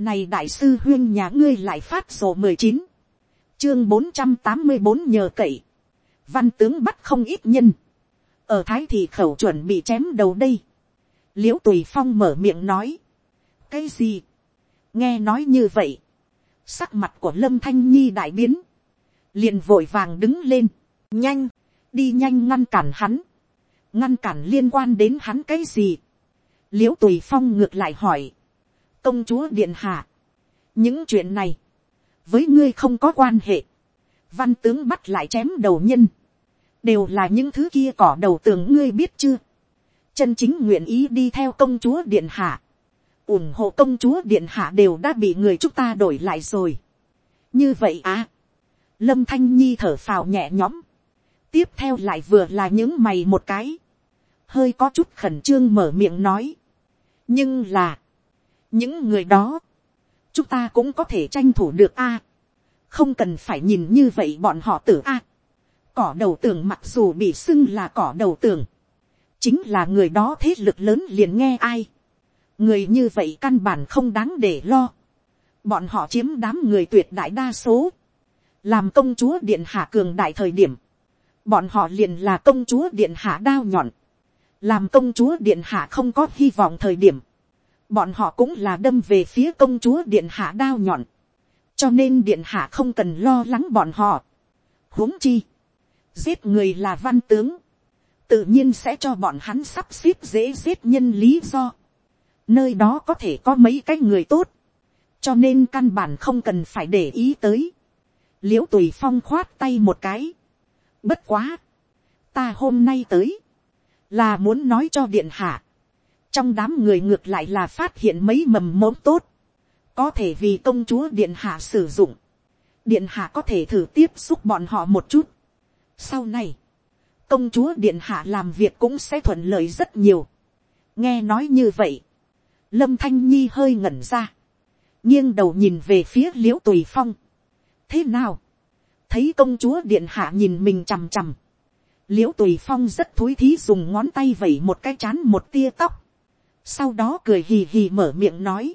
Này đại sư huyên nhà ngươi lại phát sổ mười chín Chương bốn trăm tám mươi bốn nhờ cậy. Văn tướng bắt không ít nhân. Ở thái thị khẩu chuẩn bị chém đầu đây. Liễu tùy phong mở miệng nói. Cái gì? Nghe nói như vậy. Sắc mặt của lâm thanh nhi đại biến. liền vội vàng đứng lên. Nhanh. Đi nhanh ngăn cản hắn. Ngăn cản liên quan đến hắn cái gì? Liễu tùy phong ngược lại hỏi công chúa điện hạ, những chuyện này, với ngươi không có quan hệ, văn tướng bắt lại chém đầu nhân, đều là những thứ kia cỏ đầu tường ngươi biết chưa, chân chính nguyện ý đi theo công chúa điện hạ, ủng hộ công chúa điện hạ đều đã bị người chúng ta đổi lại rồi. như vậy à, lâm thanh nhi thở phào nhẹ nhõm, tiếp theo lại vừa là những mày một cái, hơi có chút khẩn trương mở miệng nói, nhưng là, những người đó, chúng ta cũng có thể tranh thủ được a. không cần phải nhìn như vậy bọn họ tử a. cỏ đầu tường mặc dù bị xưng là cỏ đầu tường, chính là người đó thế lực lớn liền nghe ai. người như vậy căn bản không đáng để lo. bọn họ chiếm đám người tuyệt đại đa số. làm công chúa điện hạ cường đại thời điểm. bọn họ liền là công chúa điện hạ đao nhọn. làm công chúa điện hạ không có hy vọng thời điểm bọn họ cũng là đâm về phía công chúa điện hạ đao nhọn, cho nên điện hạ không cần lo lắng bọn họ. huống chi, giết người là văn tướng, tự nhiên sẽ cho bọn hắn sắp xếp dễ giết nhân lý do. nơi đó có thể có mấy cái người tốt, cho nên căn bản không cần phải để ý tới. l i ễ u tùy phong khoát tay một cái. bất quá, ta hôm nay tới, là muốn nói cho điện hạ, trong đám người ngược lại là phát hiện mấy mầm mống tốt, có thể vì công chúa điện hạ sử dụng, điện hạ có thể thử tiếp xúc bọn họ một chút. sau này, công chúa điện hạ làm việc cũng sẽ thuận lợi rất nhiều. nghe nói như vậy, lâm thanh nhi hơi ngẩn ra, nghiêng đầu nhìn về phía l i ễ u tùy phong. thế nào, thấy công chúa điện hạ nhìn mình chằm chằm, l i ễ u tùy phong rất thối thí dùng ngón tay vẩy một cái chán một tia tóc, sau đó cười hì hì mở miệng nói,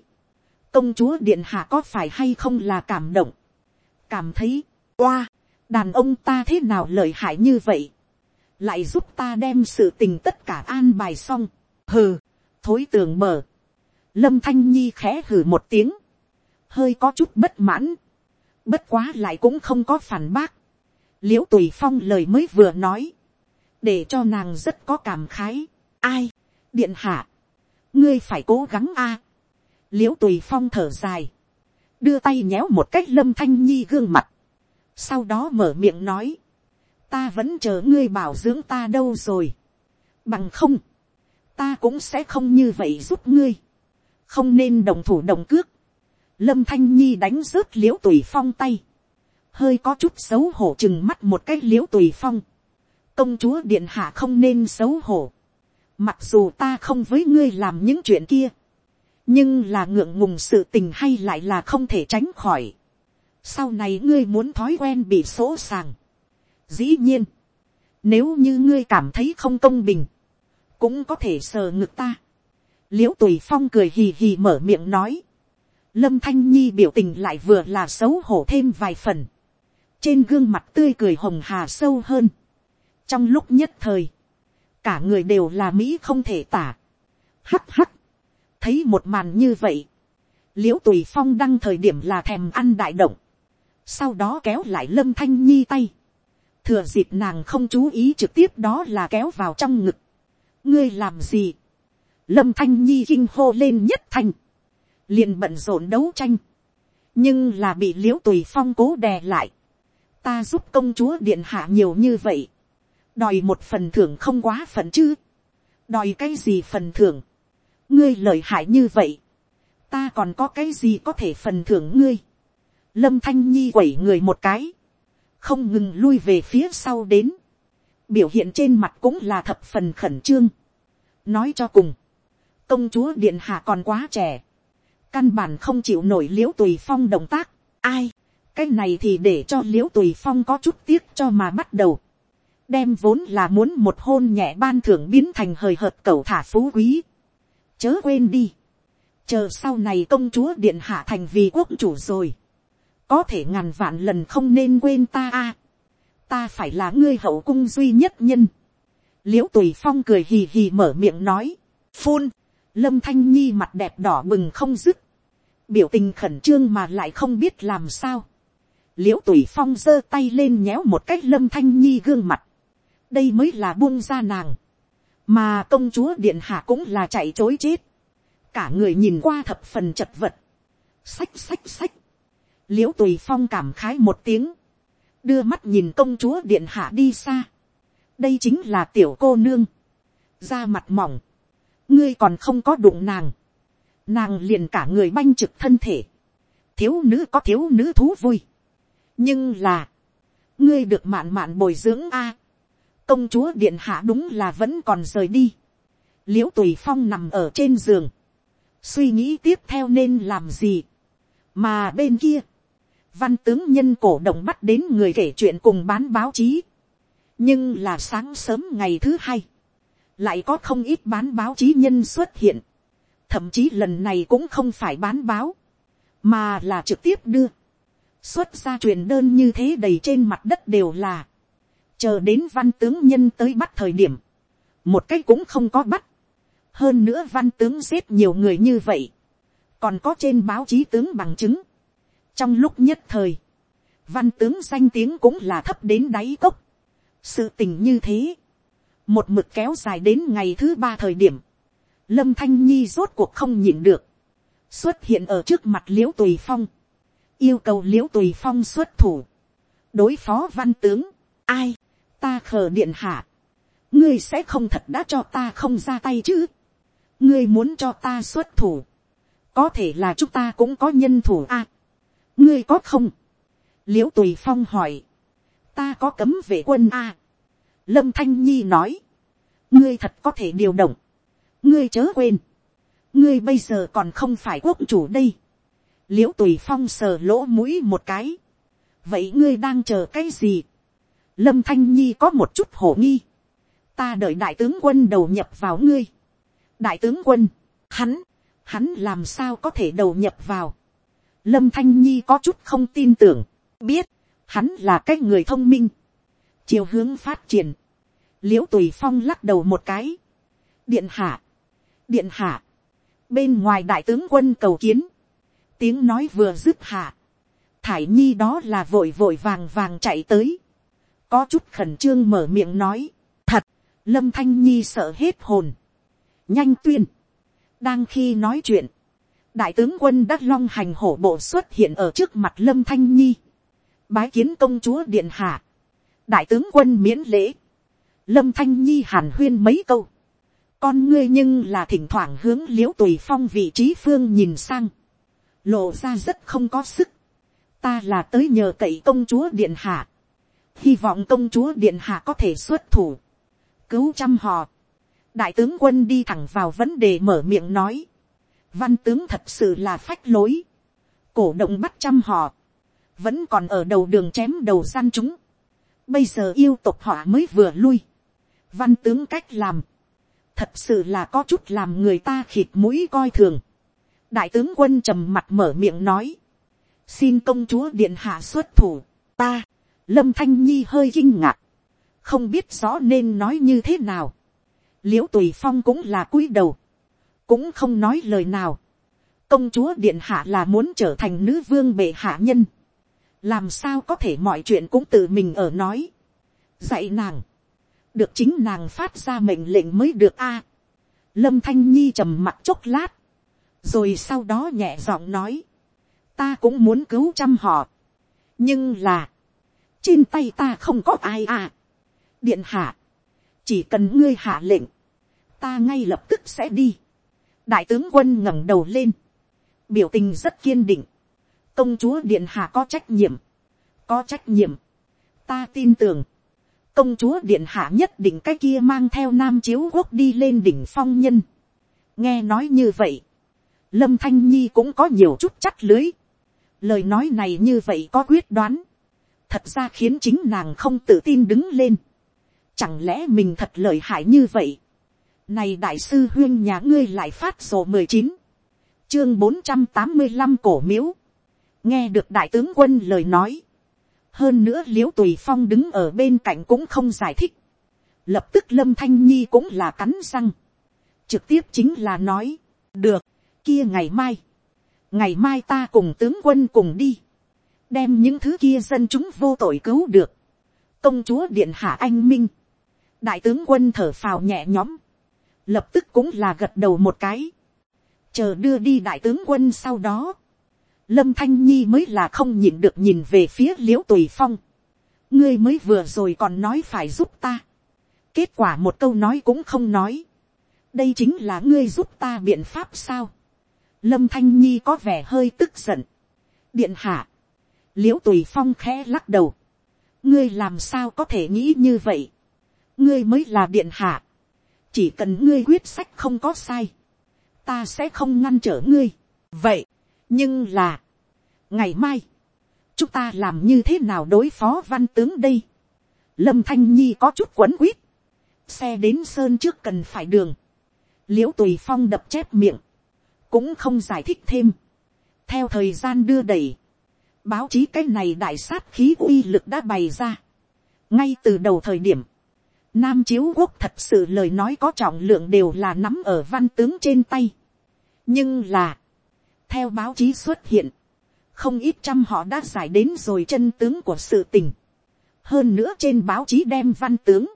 công chúa điện hạ có phải hay không là cảm động, cảm thấy, oa, đàn ông ta thế nào lợi hại như vậy, lại giúp ta đem sự tình tất cả an bài xong, hừ, thối tường mở, lâm thanh nhi khẽ hừ một tiếng, hơi có chút bất mãn, bất quá lại cũng không có phản bác, l i ễ u tùy phong lời mới vừa nói, để cho nàng rất có cảm khái, ai, điện hạ, ngươi phải cố gắng a. À. l i ễ u tùy phong thở dài, đưa tay nhéo một cách lâm thanh nhi gương mặt, sau đó mở miệng nói, ta vẫn chờ ngươi bảo dưỡng ta đâu rồi, bằng không, ta cũng sẽ không như vậy giúp ngươi, không nên đồng thủ đồng cước, lâm thanh nhi đánh rớt l i ễ u tùy phong tay, hơi có chút xấu hổ chừng mắt một cách l i ễ u tùy phong, công chúa điện hạ không nên xấu hổ, Mặc dù ta không với ngươi làm những chuyện kia. Nhưng là ngượng ngùng sự tình hay lại là không thể tránh khỏi. Sau này ngươi muốn thói quen bị số sàng. Dĩ nhiên. Nếu như ngươi cảm thấy không công bình. Cũng có thể sờ ngực ta. Liễu tùy phong cười hì hì mở miệng nói. Lâm Thanh Nhi biểu tình lại vừa là xấu hổ thêm vài phần. Trên gương mặt tươi cười hồng hà sâu hơn. Trong lúc nhất thời cả người đều là mỹ không thể tả. hắt hắt, thấy một màn như vậy, l i ễ u tùy phong đăng thời điểm là thèm ăn đại động, sau đó kéo lại lâm thanh nhi tay, thừa dịp nàng không chú ý trực tiếp đó là kéo vào trong ngực, ngươi làm gì, lâm thanh nhi kinh hô lên nhất thanh, liền bận rộn đấu tranh, nhưng là bị l i ễ u tùy phong cố đè lại, ta giúp công chúa điện hạ nhiều như vậy, đòi một phần thưởng không quá phần chứ, đòi cái gì phần thưởng, ngươi lợi hại như vậy, ta còn có cái gì có thể phần thưởng ngươi, lâm thanh nhi quẩy người một cái, không ngừng lui về phía sau đến, biểu hiện trên mặt cũng là thập phần khẩn trương, nói cho cùng, công chúa điện hạ còn quá trẻ, căn bản không chịu nổi l i ễ u tùy phong động tác, ai, cái này thì để cho l i ễ u tùy phong có chút tiếc cho mà bắt đầu, đem vốn là muốn một hôn nhẹ ban thưởng biến thành hời hợt cầu thả phú quý. chớ quên đi, chờ sau này công chúa điện hạ thành vì quốc chủ rồi, có thể ngàn vạn lần không nên quên ta a, ta phải là ngươi hậu cung duy nhất nhân, liễu tùy phong cười hì hì mở miệng nói, phun, lâm thanh nhi mặt đẹp đỏ bừng không dứt, biểu tình khẩn trương mà lại không biết làm sao, liễu tùy phong giơ tay lên nhéo một cách lâm thanh nhi gương mặt, đây mới là buông ra nàng, mà công chúa điện hạ cũng là chạy chối chết, cả người nhìn qua thập phần chật vật, sách sách sách, l i ễ u tùy phong cảm khái một tiếng, đưa mắt nhìn công chúa điện hạ đi xa, đây chính là tiểu cô nương, da mặt mỏng, ngươi còn không có đụng nàng, nàng liền cả người banh trực thân thể, thiếu nữ có thiếu nữ thú vui, nhưng là, ngươi được mạn mạn bồi dưỡng a, công chúa điện hạ đúng là vẫn còn rời đi, l i ễ u tùy phong nằm ở trên giường, suy nghĩ tiếp theo nên làm gì. mà bên kia, văn tướng nhân cổ động bắt đến người kể chuyện cùng bán báo chí. nhưng là sáng sớm ngày thứ hai, lại có không ít bán báo chí nhân xuất hiện. thậm chí lần này cũng không phải bán báo, mà là trực tiếp đưa. xuất ra truyền đơn như thế đầy trên mặt đất đều là, chờ đến văn tướng nhân tới bắt thời điểm, một cách cũng không có bắt, hơn nữa văn tướng giết nhiều người như vậy, còn có trên báo chí tướng bằng chứng. trong lúc nhất thời, văn tướng danh tiếng cũng là thấp đến đáy cốc. sự tình như thế, một mực kéo dài đến ngày thứ ba thời điểm, lâm thanh nhi rốt cuộc không nhịn được, xuất hiện ở trước mặt l i ễ u tùy phong, yêu cầu l i ễ u tùy phong xuất thủ, đối phó văn tướng, ai, ta khờ điện hạ, ngươi sẽ không thật đã cho ta không ra tay chứ, ngươi muốn cho ta xuất thủ, có thể là chúng ta cũng có nhân thủ a. À, ngươi có không, l i ễ u tùy phong hỏi, ta có cấm vệ quân a. À, lâm thanh nhi nói, ngươi thật có thể điều động, ngươi chớ quên, ngươi bây giờ còn không phải quốc chủ đây, l i ễ u tùy phong sờ lỗ mũi một cái, vậy ngươi đang chờ cái gì, lâm thanh nhi có một chút hổ nghi, ta đợi đại tướng quân đầu nhập vào ngươi, đại tướng quân, hắn, hắn làm sao có thể đầu nhập vào. lâm thanh nhi có chút không tin tưởng, biết, hắn là cái người thông minh, chiều hướng phát triển, l i ễ u tùy phong lắc đầu một cái, điện hạ, điện hạ, bên ngoài đại tướng quân cầu kiến, tiếng nói vừa dứt hạ, thải nhi đó là vội vội vàng vàng chạy tới, có chút khẩn trương mở miệng nói, thật, lâm thanh nhi sợ hết hồn, nhanh tuyên. đang khi nói chuyện, đại tướng quân đắc long hành hổ bộ xuất hiện ở trước mặt lâm thanh nhi, bái kiến công chúa điện hạ, đại tướng quân miễn lễ, lâm thanh nhi hàn huyên mấy câu, con ngươi nhưng là thỉnh thoảng hướng l i ễ u tùy phong vị trí phương nhìn sang, lộ ra rất không có sức, ta là tới nhờ cậy công chúa điện hạ, hy vọng công chúa điện hạ có thể xuất thủ, cứu trăm họ, đại tướng quân đi thẳng vào vấn đề mở miệng nói, văn tướng thật sự là phách lối, cổ động bắt trăm họ, vẫn còn ở đầu đường chém đầu gian chúng, bây giờ yêu tục họ mới vừa lui, văn tướng cách làm, thật sự là có chút làm người ta khịt mũi coi thường, đại tướng quân trầm mặt mở miệng nói, xin công chúa điện hạ xuất thủ, ta, lâm thanh nhi hơi kinh ngạc, không biết rõ nên nói như thế nào, Liễu tùy phong cũng là cúi đầu, cũng không nói lời nào. công chúa điện hạ là muốn trở thành nữ vương bệ hạ nhân, làm sao có thể mọi chuyện cũng tự mình ở nói. dạy nàng, được chính nàng phát ra mệnh lệnh mới được a. lâm thanh nhi trầm mặt chốc lát, rồi sau đó nhẹ giọng nói, ta cũng muốn cứu trăm họ, nhưng là, trên tay ta không có ai à. điện hạ, chỉ cần ngươi hạ lệnh, ta ngay lập tức sẽ đi. đại tướng quân ngẩng đầu lên, biểu tình rất kiên định. công chúa điện hạ có trách nhiệm, có trách nhiệm. ta tin tưởng, công chúa điện hạ nhất định cái kia mang theo nam chiếu quốc đi lên đỉnh phong nhân. nghe nói như vậy, lâm thanh nhi cũng có nhiều chút chắc lưới. lời nói này như vậy có quyết đoán, thật ra khiến chính nàng không tự tin đứng lên. chẳng lẽ mình thật lợi hại như vậy. Này đại sư huyên nhà ngươi lại phát sổ 19. chương bốn trăm tám mươi năm cổ miếu, nghe được đại tướng quân lời nói, hơn nữa liễu tùy phong đứng ở bên cạnh cũng không giải thích, lập tức lâm thanh nhi cũng là cắn răng, trực tiếp chính là nói, được, kia ngày mai, ngày mai ta cùng tướng quân cùng đi, đem những thứ kia dân chúng vô tội cứu được, công chúa điện hạ anh minh, đại tướng quân thở phào nhẹ nhõm, lập tức cũng là gật đầu một cái, chờ đưa đi đại tướng quân sau đó, lâm thanh nhi mới là không nhịn được nhìn về phía l i ễ u tùy phong. ngươi mới vừa rồi còn nói phải giúp ta. kết quả một câu nói cũng không nói. đây chính là ngươi giúp ta biện pháp sao. lâm thanh nhi có vẻ hơi tức giận. điện hạ l i ễ u tùy phong khẽ lắc đầu. ngươi làm sao có thể nghĩ như vậy. ngươi mới là điện hạ. chỉ cần ngươi quyết sách không có sai. ta sẽ không ngăn trở ngươi. vậy, nhưng là, ngày mai, chúng ta làm như thế nào đối phó văn tướng đây. lâm thanh nhi có chút quấn quýt, xe đến sơn trước cần phải đường, l i ễ u tùy phong đập chép miệng, cũng không giải thích thêm. theo thời gian đưa đẩy, báo chí cái này đại sát khí uy lực đã bày ra. ngay từ đầu thời điểm, nam chiếu quốc thật sự lời nói có trọng lượng đều là nắm ở văn tướng trên tay. nhưng là, theo báo chí xuất hiện, không ít trăm họ đã giải đến rồi chân tướng của sự tình. hơn nữa trên báo chí đem văn tướng,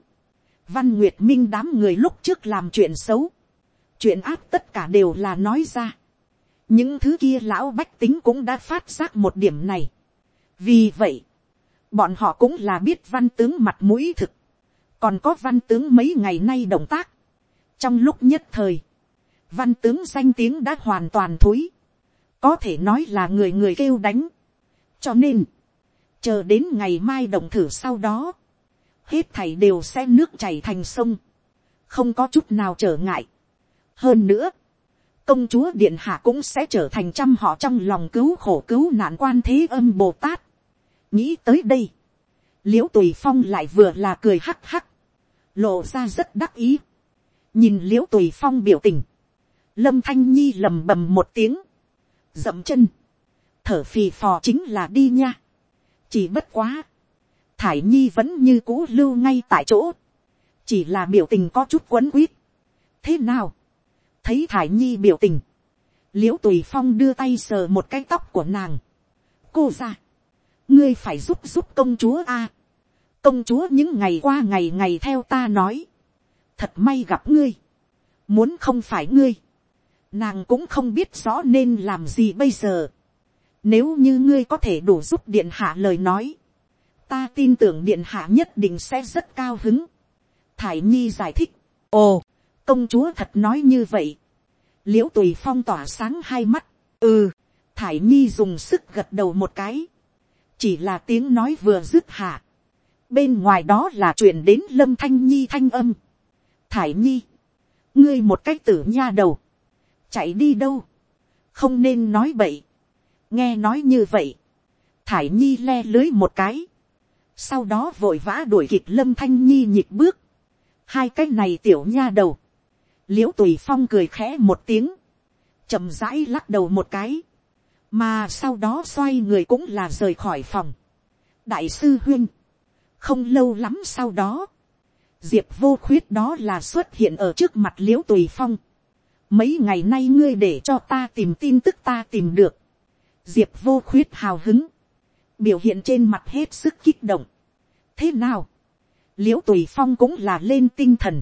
văn nguyệt minh đám người lúc trước làm chuyện xấu, chuyện ác tất cả đều là nói ra những thứ kia lão bách tính cũng đã phát giác một điểm này. vì vậy, bọn họ cũng là biết văn tướng mặt mũi thực, còn có văn tướng mấy ngày nay động tác. trong lúc nhất thời, văn tướng danh tiếng đã hoàn toàn thối có thể nói là người người kêu đánh. cho nên, chờ đến ngày mai động thử sau đó, hết thảy đều sẽ nước chảy thành sông, không có chút nào trở ngại. hơn nữa, công chúa điện hạ cũng sẽ trở thành trăm họ trong lòng cứu khổ cứu nạn quan thế âm bồ tát. nghĩ tới đây, l i ễ u tùy phong lại vừa là cười hắc hắc, lộ ra rất đắc ý. nhìn l i ễ u tùy phong biểu tình, lâm thanh nhi lầm bầm một tiếng, dậm chân, thở phì phò chính là đi nha. chỉ bất quá, thải nhi vẫn như cũ lưu ngay tại chỗ, chỉ là biểu tình có chút quấn quýt. thế nào, thấy thải nhi biểu tình, l i ễ u tùy phong đưa tay sờ một cái tóc của nàng. cô ra, ngươi phải giúp giúp công chúa a. công chúa những ngày qua ngày ngày theo ta nói, thật may gặp ngươi, muốn không phải ngươi, nàng cũng không biết rõ nên làm gì bây giờ. Nếu như ngươi có thể đủ giúp điện hạ lời nói, ta tin tưởng điện hạ nhất định sẽ rất cao hứng. Thải nhi giải thích, ồ, công chúa thật nói như vậy. l i ễ u tùy phong tỏa sáng hai mắt, ừ, thải nhi dùng sức gật đầu một cái, chỉ là tiếng nói vừa dứt hạ. bên ngoài đó là chuyện đến lâm thanh nhi thanh âm. thải nhi, ngươi một cách tử nha đầu, chạy đi đâu, không nên nói vậy, nghe nói như vậy, thải nhi le lưới một cái, sau đó vội vã đuổi kịp lâm thanh nhi nhịp bước, hai cái này tiểu nha đầu, l i ễ u tùy phong cười khẽ một tiếng, chậm rãi lắc đầu một cái, mà sau đó xoay người cũng là rời khỏi phòng. đại sư huyên, không lâu lắm sau đó, diệp vô khuyết đó là xuất hiện ở trước mặt l i ễ u tùy phong, mấy ngày nay ngươi để cho ta tìm tin tức ta tìm được, diệp vô khuyết hào hứng, biểu hiện trên mặt hết sức kích động. thế nào, l i ễ u tùy phong cũng là lên tinh thần,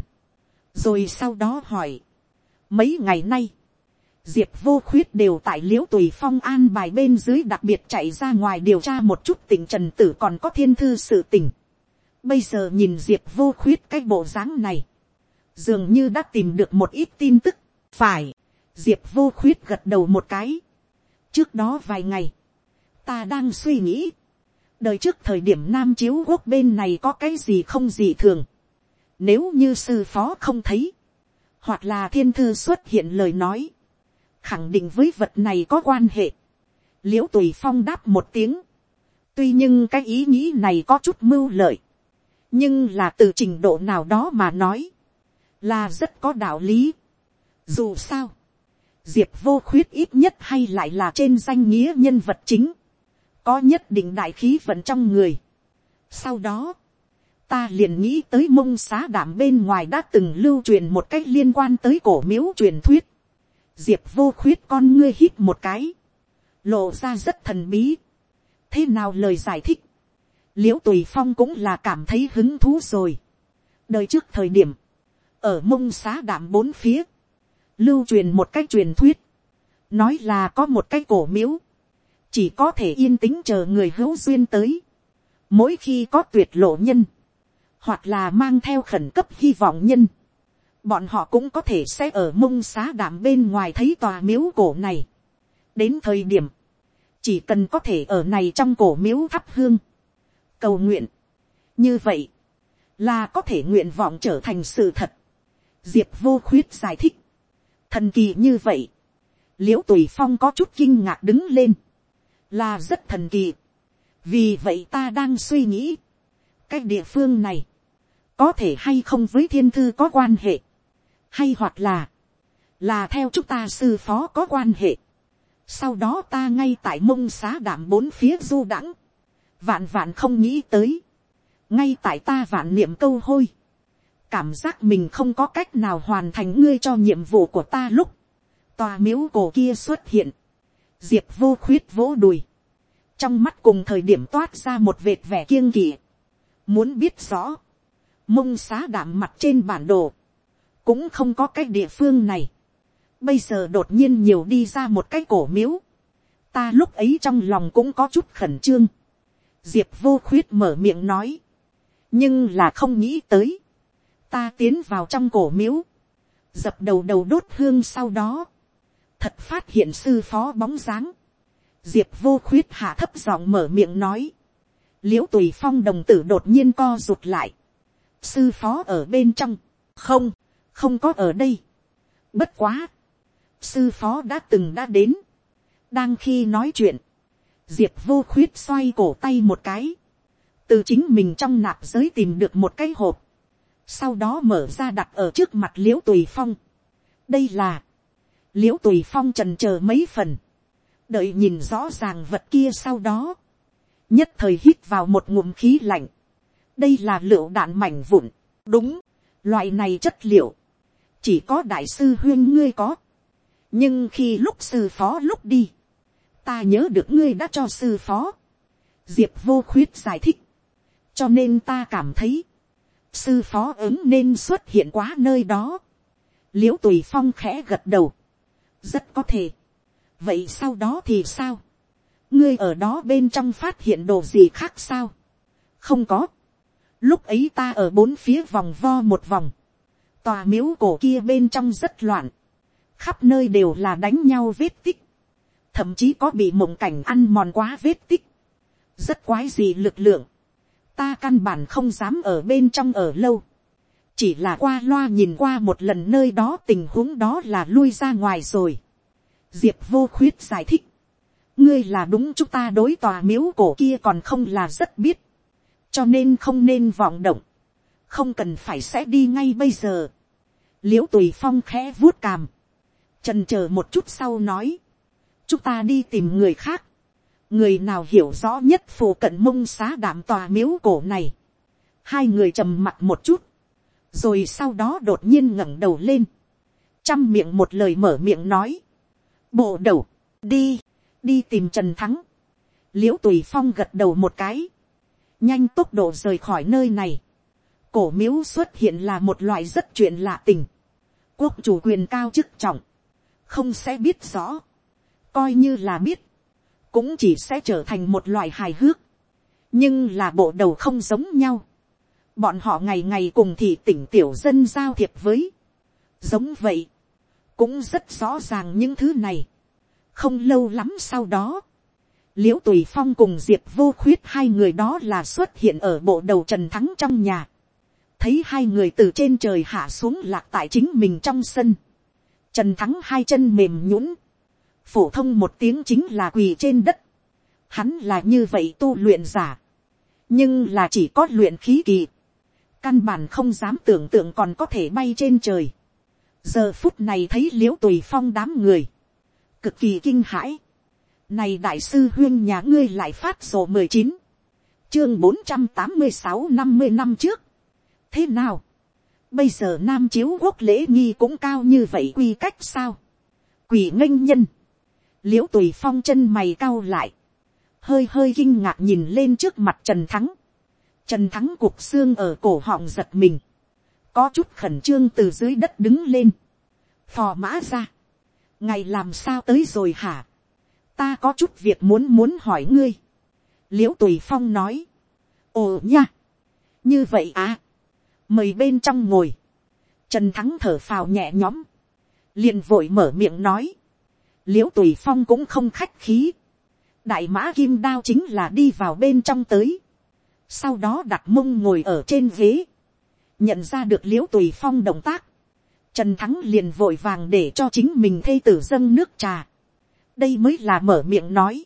rồi sau đó hỏi, mấy ngày nay, diệp vô khuyết đều tại l i ễ u tùy phong an bài bên dưới đặc biệt chạy ra ngoài điều tra một chút tình trần tử còn có thiên thư sự tình. bây giờ nhìn diệp vô khuyết cái bộ dáng này, dường như đã tìm được một ít tin tức, phải, diệp vô khuyết gật đầu một cái. trước đó vài ngày, ta đang suy nghĩ, đời trước thời điểm nam chiếu quốc bên này có cái gì không gì thường nếu như sư phó không thấy, hoặc là thiên thư xuất hiện lời nói, khẳng định với vật này có quan hệ. l i ễ u tùy phong đáp một tiếng, tuy nhưng cái ý nghĩ này có chút mưu lợi, nhưng là từ trình độ nào đó mà nói, là rất có đạo lý. Dù sao, diệp vô khuyết ít nhất hay lại là trên danh nghĩa nhân vật chính, có nhất định đại khí vận trong người. sau đó, ta liền nghĩ tới mông xá đảm bên ngoài đã từng lưu truyền một cách liên quan tới cổ miếu truyền thuyết. diệp vô khuyết con ngươi hít một cái, lộ ra rất thần bí. thế nào lời giải thích, l i ễ u tùy phong cũng là cảm thấy hứng thú rồi. đời trước thời điểm, ở mông xá đảm bốn phía, lưu truyền một cách truyền thuyết, nói là có một cái cổ miếu, chỉ có thể yên tĩnh chờ người hữu duyên tới. mỗi khi có tuyệt lộ nhân, hoặc là mang theo khẩn cấp hy vọng nhân, bọn họ cũng có thể sẽ ở mông xá đảm bên ngoài thấy tòa miếu cổ này. đến thời điểm, chỉ cần có thể ở này trong cổ miếu thắp hương, cầu nguyện, như vậy, là có thể nguyện vọng trở thành sự thật. diệp vô khuyết giải thích, thần kỳ như vậy, l i ễ u tùy phong có chút kinh ngạc đứng lên, là rất thần kỳ. vì vậy ta đang suy nghĩ, cái địa phương này, có thể hay không với thiên thư có quan hệ, hay hoặc là, là theo chúng ta sư phó có quan hệ. sau đó ta ngay tại mông xá đảm bốn phía du đãng, vạn vạn không nghĩ tới, ngay tại ta vạn niệm câu hôi, cảm giác mình không có cách nào hoàn thành ngươi cho nhiệm vụ của ta lúc, tòa miếu cổ kia xuất hiện, diệp vô khuyết vỗ đùi, trong mắt cùng thời điểm toát ra một vệt vẻ kiêng kỵ, muốn biết rõ, mông xá đảm mặt trên bản đồ, cũng không có cái địa phương này. Bây giờ đột nhiên nhiều đi ra một cái cổ miếu. Ta lúc ấy trong lòng cũng có chút khẩn trương. Diệp vô khuyết mở miệng nói. Nhưng là không nghĩ tới. Ta tiến vào trong cổ miếu. Dập đầu đầu đốt hương sau đó. Thật phát hiện sư phó bóng dáng. Diệp vô khuyết hạ thấp giọng mở miệng nói. Liễu tùy phong đồng tử đột nhiên co rụt lại. Sư phó ở bên trong, không, không có ở đây. Bất quá, sư phó đã từng đã đến, đang khi nói chuyện, diệp vô khuyết xoay cổ tay một cái, từ chính mình trong nạp giới tìm được một cái hộp, sau đó mở ra đặt ở trước mặt l i ễ u tùy phong. đây là, l i ễ u tùy phong trần c h ờ mấy phần, đợi nhìn rõ ràng vật kia sau đó, nhất thời hít vào một ngụm khí lạnh, đây là lựu đạn mảnh vụn, đúng, loại này chất liệu, chỉ có đại sư huyên ngươi có, nhưng khi lúc sư phó lúc đi, ta nhớ được ngươi đã cho sư phó, diệp vô khuyết giải thích, cho nên ta cảm thấy, sư phó ứng nên xuất hiện quá nơi đó, l i ễ u tùy phong khẽ gật đầu, rất có thể, vậy sau đó thì sao, ngươi ở đó bên trong phát hiện đồ gì khác sao, không có, Lúc ấy ta ở bốn phía vòng vo một vòng. Tòa miếu cổ kia bên trong rất loạn. Khắp nơi đều là đánh nhau vết tích. Thậm chí có bị mộng cảnh ăn mòn quá vết tích. Rất quái gì lực lượng. Ta căn bản không dám ở bên trong ở lâu. Chỉ là qua loa nhìn qua một lần nơi đó tình huống đó là lui ra ngoài rồi. Diệp vô khuyết giải thích. Ngươi là đúng chúng ta đối tòa miếu cổ kia còn không là rất biết. Cho nên không nên vọng động, không cần phải sẽ đi ngay bây giờ. l i ễ u tùy phong khẽ vuốt càm, trần c h ờ một chút sau nói, chúng ta đi tìm người khác, người nào hiểu rõ nhất phù cận mông xá đảm tòa miếu cổ này, hai người trầm mặt một chút, rồi sau đó đột nhiên ngẩng đầu lên, chăm miệng một lời mở miệng nói, bộ đầu, đi, đi tìm trần thắng, l i ễ u tùy phong gật đầu một cái, nhanh tốc độ rời khỏi nơi này. cổ miếu xuất hiện là một loại rất chuyện lạ tình. quốc chủ quyền cao chức trọng, không sẽ biết rõ. coi như là biết, cũng chỉ sẽ trở thành một loại hài hước. nhưng là bộ đầu không giống nhau. bọn họ ngày ngày cùng thì tỉnh tiểu dân giao thiệp với. giống vậy, cũng rất rõ ràng những thứ này không lâu lắm sau đó, l i ễ u tùy phong cùng diệp vô khuyết hai người đó là xuất hiện ở bộ đầu trần thắng trong nhà. thấy hai người từ trên trời hạ xuống lạc tại chính mình trong sân. trần thắng hai chân mềm nhũn. phổ thông một tiếng chính là quỳ trên đất. hắn là như vậy tu luyện giả. nhưng là chỉ có luyện khí kỳ. căn bản không dám tưởng tượng còn có thể bay trên trời. giờ phút này thấy l i ễ u tùy phong đám người cực kỳ kinh hãi. Này đại sư huyên nhà ngươi lại phát sổ mười chín chương bốn trăm tám mươi sáu năm mươi năm trước. Thế nào? Bây giờ nam chiếu quốc lễ nghi cũng cao như vậy quy cách sao? Quỷ nghênh nhân. Liễu tùy phong chân mày cao lại. Hơi hơi kinh ngạc nhìn lên trước mặt Trần Thắng. Trần Thắng cục xương ở cổ họng giật mình. Có chút khẩn trương từ dưới đất đứng lên. Phò mã ra. Ngày làm sao tới rồi hả? Ta có chút việc muốn muốn hỏi ngươi. Liễu tùy phong nói. Ồ nha. Như vậy à. Mời bên trong ngồi. Trần Thắng thở phào nhẹ nhõm. liền vội mở miệng nói. Liễu tùy phong cũng không khách khí. Đại mã kim đao chính là đi vào bên trong tới sau đó đặt mông ngồi ở trên ghế, nhận ra được l i ễ u tùy phong động tác, trần thắng liền vội vàng để cho chính mình thê tử dâng nước trà, đây mới là mở miệng nói,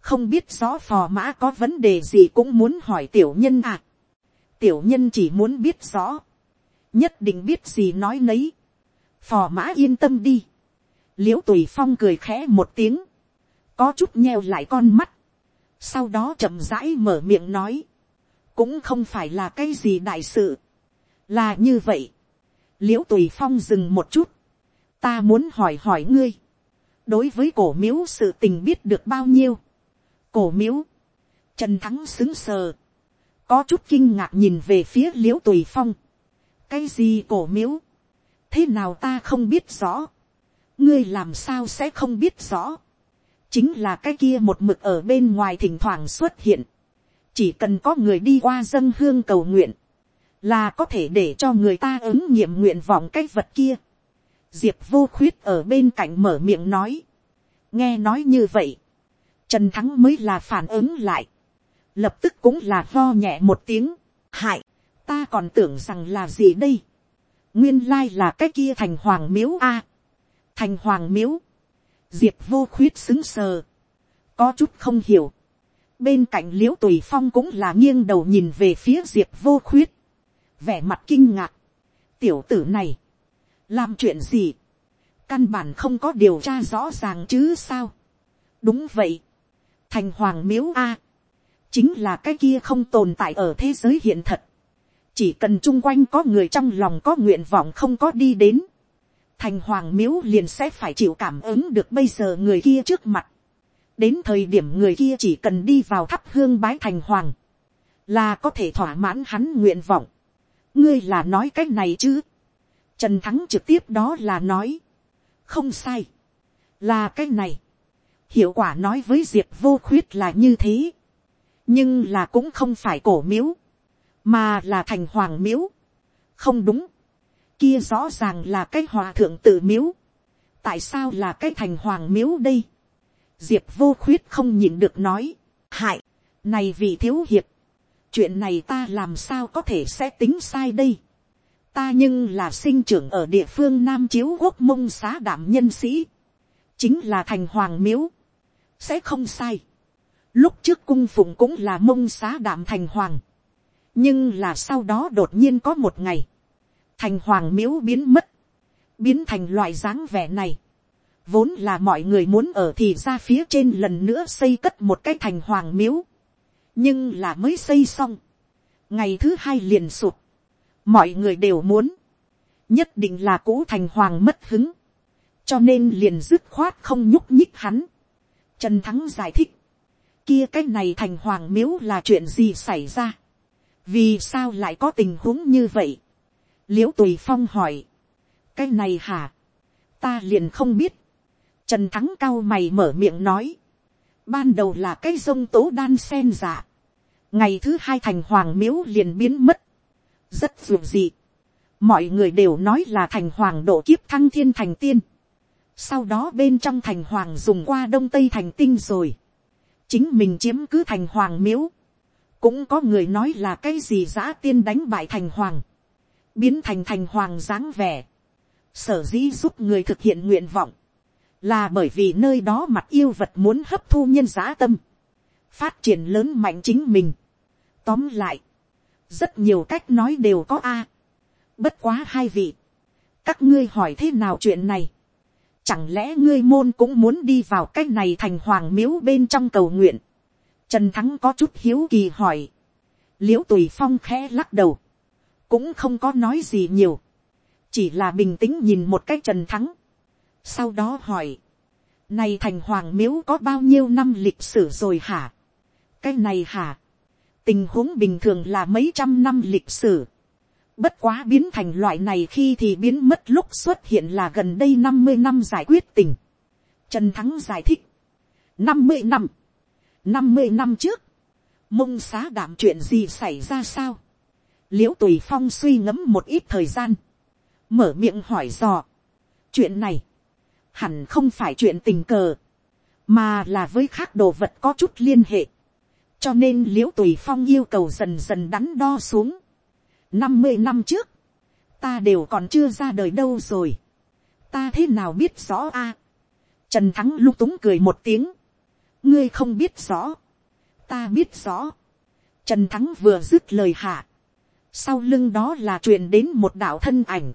không biết rõ phò mã có vấn đề gì cũng muốn hỏi tiểu nhân à, tiểu nhân chỉ muốn biết rõ, nhất định biết gì nói nấy, phò mã yên tâm đi, Liễu tùy phong cười khẽ một tiếng, có chút nheo lại con mắt, sau đó chậm rãi mở miệng nói, cũng không phải là cái gì đại sự, là như vậy, l i ễ u tùy phong dừng một chút, ta muốn hỏi hỏi ngươi, đối với cổ miếu sự tình biết được bao nhiêu, cổ miếu, trần thắng xứng sờ, có chút kinh ngạc nhìn về phía l i ễ u tùy phong, cái gì cổ miếu, thế nào ta không biết rõ, ngươi làm sao sẽ không biết rõ, chính là cái kia một mực ở bên ngoài thỉnh thoảng xuất hiện, chỉ cần có người đi qua dân hương cầu nguyện, là có thể để cho người ta ứng nghiệm nguyện vọng cái vật kia. diệp vô khuyết ở bên cạnh mở miệng nói, nghe nói như vậy, trần thắng mới là phản ứng lại, lập tức cũng là lo nhẹ một tiếng, hại, ta còn tưởng rằng là gì đây, nguyên lai là cái kia thành hoàng miếu a, thành hoàng miếu, diệp vô khuyết xứng sờ, có chút không hiểu, bên cạnh l i ễ u tùy phong cũng là nghiêng đầu nhìn về phía diệp vô khuyết, vẻ mặt kinh ngạc, tiểu tử này, làm chuyện gì, căn bản không có điều tra rõ ràng chứ sao, đúng vậy, thành hoàng miếu a, chính là cái kia không tồn tại ở thế giới hiện thật, chỉ cần chung quanh có người trong lòng có nguyện vọng không có đi đến, thành hoàng miếu liền sẽ phải chịu cảm ứng được bây giờ người kia trước mặt, đến thời điểm người kia chỉ cần đi vào thắp hương bái thành hoàng, là có thể thỏa mãn hắn nguyện vọng ngươi là nói cái này chứ. trần thắng trực tiếp đó là nói, không sai, là cái này. hiệu quả nói với diệp vô khuyết là như thế, nhưng là cũng không phải cổ miếu, mà là thành hoàng miếu. không đúng, kia rõ ràng là cái hòa thượng tự miếu. tại sao là cái thành hoàng miếu đây diệp vô khuyết không nhìn được nói, hại, này vị thiếu hiệp, chuyện này ta làm sao có thể sẽ tính sai đây. ta nhưng là sinh trưởng ở địa phương nam chiếu quốc mông xá đảm nhân sĩ, chính là thành hoàng miếu, sẽ không sai. lúc trước cung phụng cũng là mông xá đảm thành hoàng, nhưng là sau đó đột nhiên có một ngày, thành hoàng miếu biến mất, biến thành loại dáng vẻ này Vốn là mọi người muốn ở thì ra phía trên lần nữa xây cất một cái thành hoàng miếu. Nhưng là mới xây xong. Ngày thứ hai liền sụt. Mọi người đều muốn. Nhất định là cũ thành hoàng mất hứng. Cho nên liền dứt khoát không nhúc nhích hắn. Trần Thắng giải thích. Kia cái này thành hoàng miếu là chuyện gì xảy ra. Vì sao lại có tình huống như vậy. Liễu tùy phong hỏi. Cái này hả? Ta liền không biết Trần Thắng cao mày mở miệng nói. Ban đầu là cái sông tố đan sen giả. Ngày thứ hai thành hoàng miếu liền biến mất. Rất dù dị. Mọi người đều nói là thành hoàng độ kiếp thăng thiên thành tiên. Sau đó bên trong thành hoàng dùng qua đông tây thành tinh rồi. Chính mình chiếm cứ thành hoàng miếu. Cũng có người nói là cái gì giã tiên đánh bại thành hoàng. Biến thành thành hoàng dáng vẻ. Sở dĩ giúp người thực hiện nguyện vọng là bởi vì nơi đó mặt yêu vật muốn hấp thu nhân giá tâm, phát triển lớn mạnh chính mình. Tóm lại, rất nhiều cách nói đều có a. Bất quá hai vị, các ngươi hỏi thế nào chuyện này. chẳng lẽ ngươi môn cũng muốn đi vào cách này thành hoàng miếu bên trong cầu nguyện, trần thắng có chút hiếu kỳ hỏi, Liễu tùy phong khẽ lắc đầu, cũng không có nói gì nhiều, chỉ là bình tĩnh nhìn một cách trần thắng, sau đó hỏi, này thành hoàng miếu có bao nhiêu năm lịch sử rồi hả, cái này hả, tình huống bình thường là mấy trăm năm lịch sử, Bất quá biến thành loại này khi thì biến mất lúc xuất hiện là gần đây năm mươi năm giải quyết tình. Trần Thắng giải thích. năm mươi năm. năm mươi năm trước. Mông xá đảm chuyện gì xảy ra sao? Liễu tùy phong suy ngẫm một ít thời gian. Mở miệng hỏi dò. Chuyện này. Hẳn không phải chuyện tình cờ. Mà là với khác đồ vật có chút liên hệ. Cho nên liễu tùy phong yêu cầu dần dần đắn đo xuống năm mươi năm trước, ta đều còn chưa ra đời đâu rồi. ta thế nào biết rõ a. trần thắng lung túng cười một tiếng. ngươi không biết rõ. ta biết rõ. trần thắng vừa dứt lời hạ. sau lưng đó là truyền đến một đạo thân ảnh.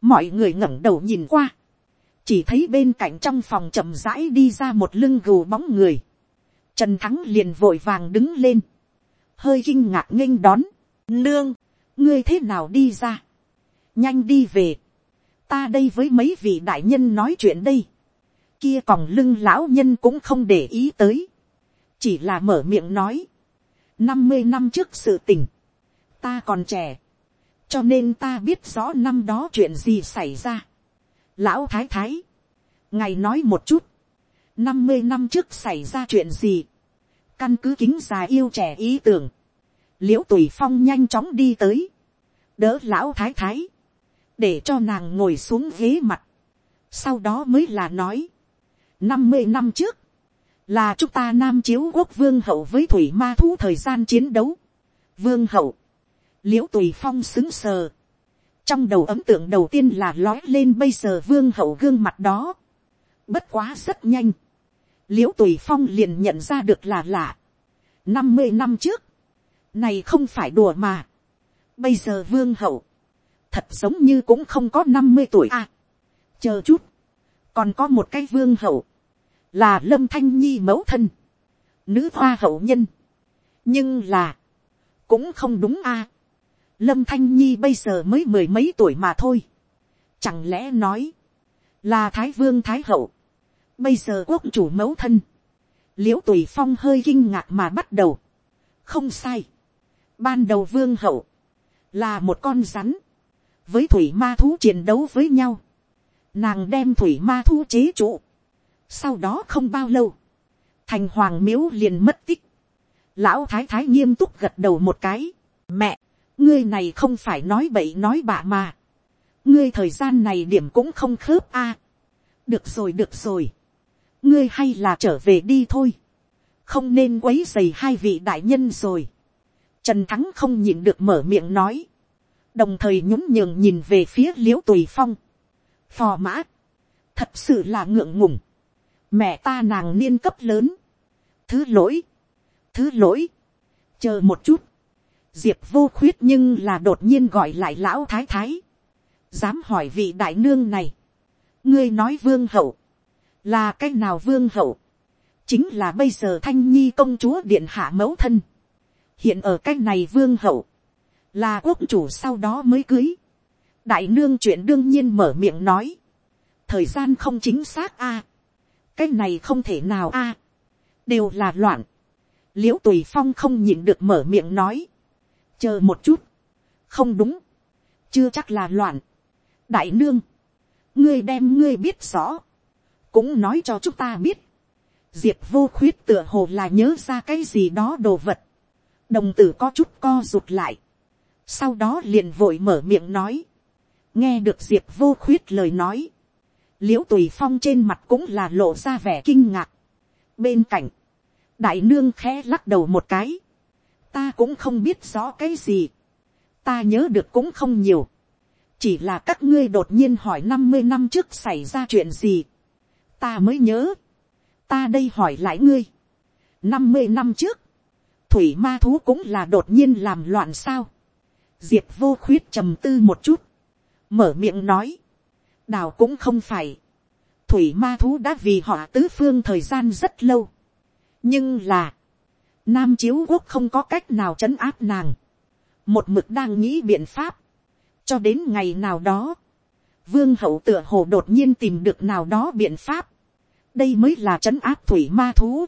mọi người ngẩng đầu nhìn qua chỉ thấy bên cạnh trong phòng chậm rãi đi ra một lưng gù bóng người. trần thắng liền vội vàng đứng lên. hơi kinh ngạc nghênh đón. nương ngươi thế nào đi ra, nhanh đi về, ta đây với mấy vị đại nhân nói chuyện đây, kia còn lưng lão nhân cũng không để ý tới, chỉ là mở miệng nói, năm mươi năm trước sự tình, ta còn trẻ, cho nên ta biết rõ năm đó chuyện gì xảy ra. Lão thái thái, ngài nói một chút, năm mươi năm trước xảy ra chuyện gì, căn cứ kính già yêu trẻ ý tưởng, l i ễ u tùy phong nhanh chóng đi tới, đỡ lão thái thái, để cho nàng ngồi xuống ghế mặt, sau đó mới là nói, năm mươi năm trước, là chúng ta nam chiếu quốc vương hậu với thủy ma thú thời gian chiến đấu, vương hậu, l i ễ u tùy phong xứng sờ, trong đầu ấm tượng đầu tiên là lói lên bây giờ vương hậu gương mặt đó, bất quá rất nhanh, l i ễ u tùy phong liền nhận ra được là lạ, năm mươi năm trước, này không phải đùa mà. Bây giờ vương hậu. Thật giống như cũng không có năm mươi tuổi à. Chờ chút. Còn có một cái vương hậu. Là lâm thanh nhi mẫu thân. Nữ hoa hậu nhân. Nhưng là. Cũng không đúng à. Lâm thanh nhi bây giờ mới mười mấy tuổi mà thôi. Chẳng lẽ nói. Là thái vương thái hậu. Bây giờ quốc chủ mẫu thân. Liễu tùy phong hơi kinh ngạc mà bắt đầu. Không sai. Ban đầu vương hậu là một con rắn, với thủy ma thú chiến đấu với nhau, nàng đem thủy ma thú chế trụ, sau đó không bao lâu, thành hoàng miếu liền mất tích, lão thái thái nghiêm túc gật đầu một cái, mẹ, ngươi này không phải nói bậy nói bạ mà, ngươi thời gian này điểm cũng không khớp a, được rồi được rồi, ngươi hay là trở về đi thôi, không nên quấy dày hai vị đại nhân rồi, Trần Thắng không nhịn được mở miệng nói. Đồng thời nhún nhường nhìn về phía liễu tùy phong. Phò mã. Thật sự là ngượng ngùng. Mẹ ta nàng niên cấp lớn. Thứ lỗi. Thứ lỗi. Chờ một chút. Diệp vô khuyết nhưng là đột nhiên gọi lại lão thái thái. Dám hỏi vị đại nương này. Ngươi nói vương hậu. Là cái nào vương hậu? Chính là bây giờ thanh nhi công chúa điện hạ mẫu thân hiện ở cái này vương hậu, là quốc chủ sau đó mới cưới. đại nương chuyện đương nhiên mở miệng nói, thời gian không chính xác a, cái này không thể nào a, đều là loạn, l i ễ u tùy phong không nhịn được mở miệng nói, chờ một chút, không đúng, chưa chắc là loạn, đại nương, ngươi đem ngươi biết rõ, cũng nói cho chúng ta biết, diệp vô khuyết tựa hồ là nhớ ra cái gì đó đồ vật, đồng tử có chút co rụt lại, sau đó liền vội mở miệng nói, nghe được diệp vô khuyết lời nói, l i ễ u tùy phong trên mặt cũng là lộ ra vẻ kinh ngạc. bên cạnh, đại nương khẽ lắc đầu một cái, ta cũng không biết rõ cái gì, ta nhớ được cũng không nhiều, chỉ là các ngươi đột nhiên hỏi năm mươi năm trước xảy ra chuyện gì, ta mới nhớ, ta đây hỏi lại ngươi, năm mươi năm trước, thủy ma thú cũng là đột nhiên làm loạn sao. diệp vô khuyết trầm tư một chút, mở miệng nói, đào cũng không phải, thủy ma thú đã vì họ tứ phương thời gian rất lâu. nhưng là, nam chiếu quốc không có cách nào trấn áp nàng. một mực đang nghĩ biện pháp. cho đến ngày nào đó, vương hậu tựa hồ đột nhiên tìm được nào đó biện pháp. đây mới là trấn áp thủy ma thú.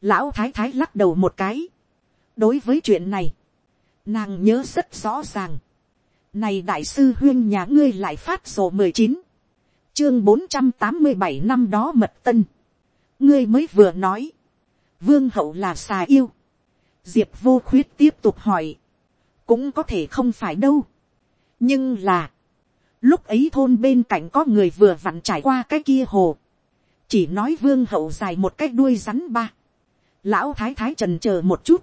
lão thái thái lắc đầu một cái. đối với chuyện này, nàng nhớ rất rõ ràng. này đại sư huyên nhà ngươi lại phát sổ mười chín chương bốn trăm tám mươi bảy năm đó mật tân. ngươi mới vừa nói, vương hậu là xà yêu. diệp vô khuyết tiếp tục hỏi, cũng có thể không phải đâu. nhưng là, lúc ấy thôn bên cạnh có người vừa vặn trải qua cái kia hồ, chỉ nói vương hậu dài một cái đuôi rắn ba. lão thái thái trần c h ờ một chút,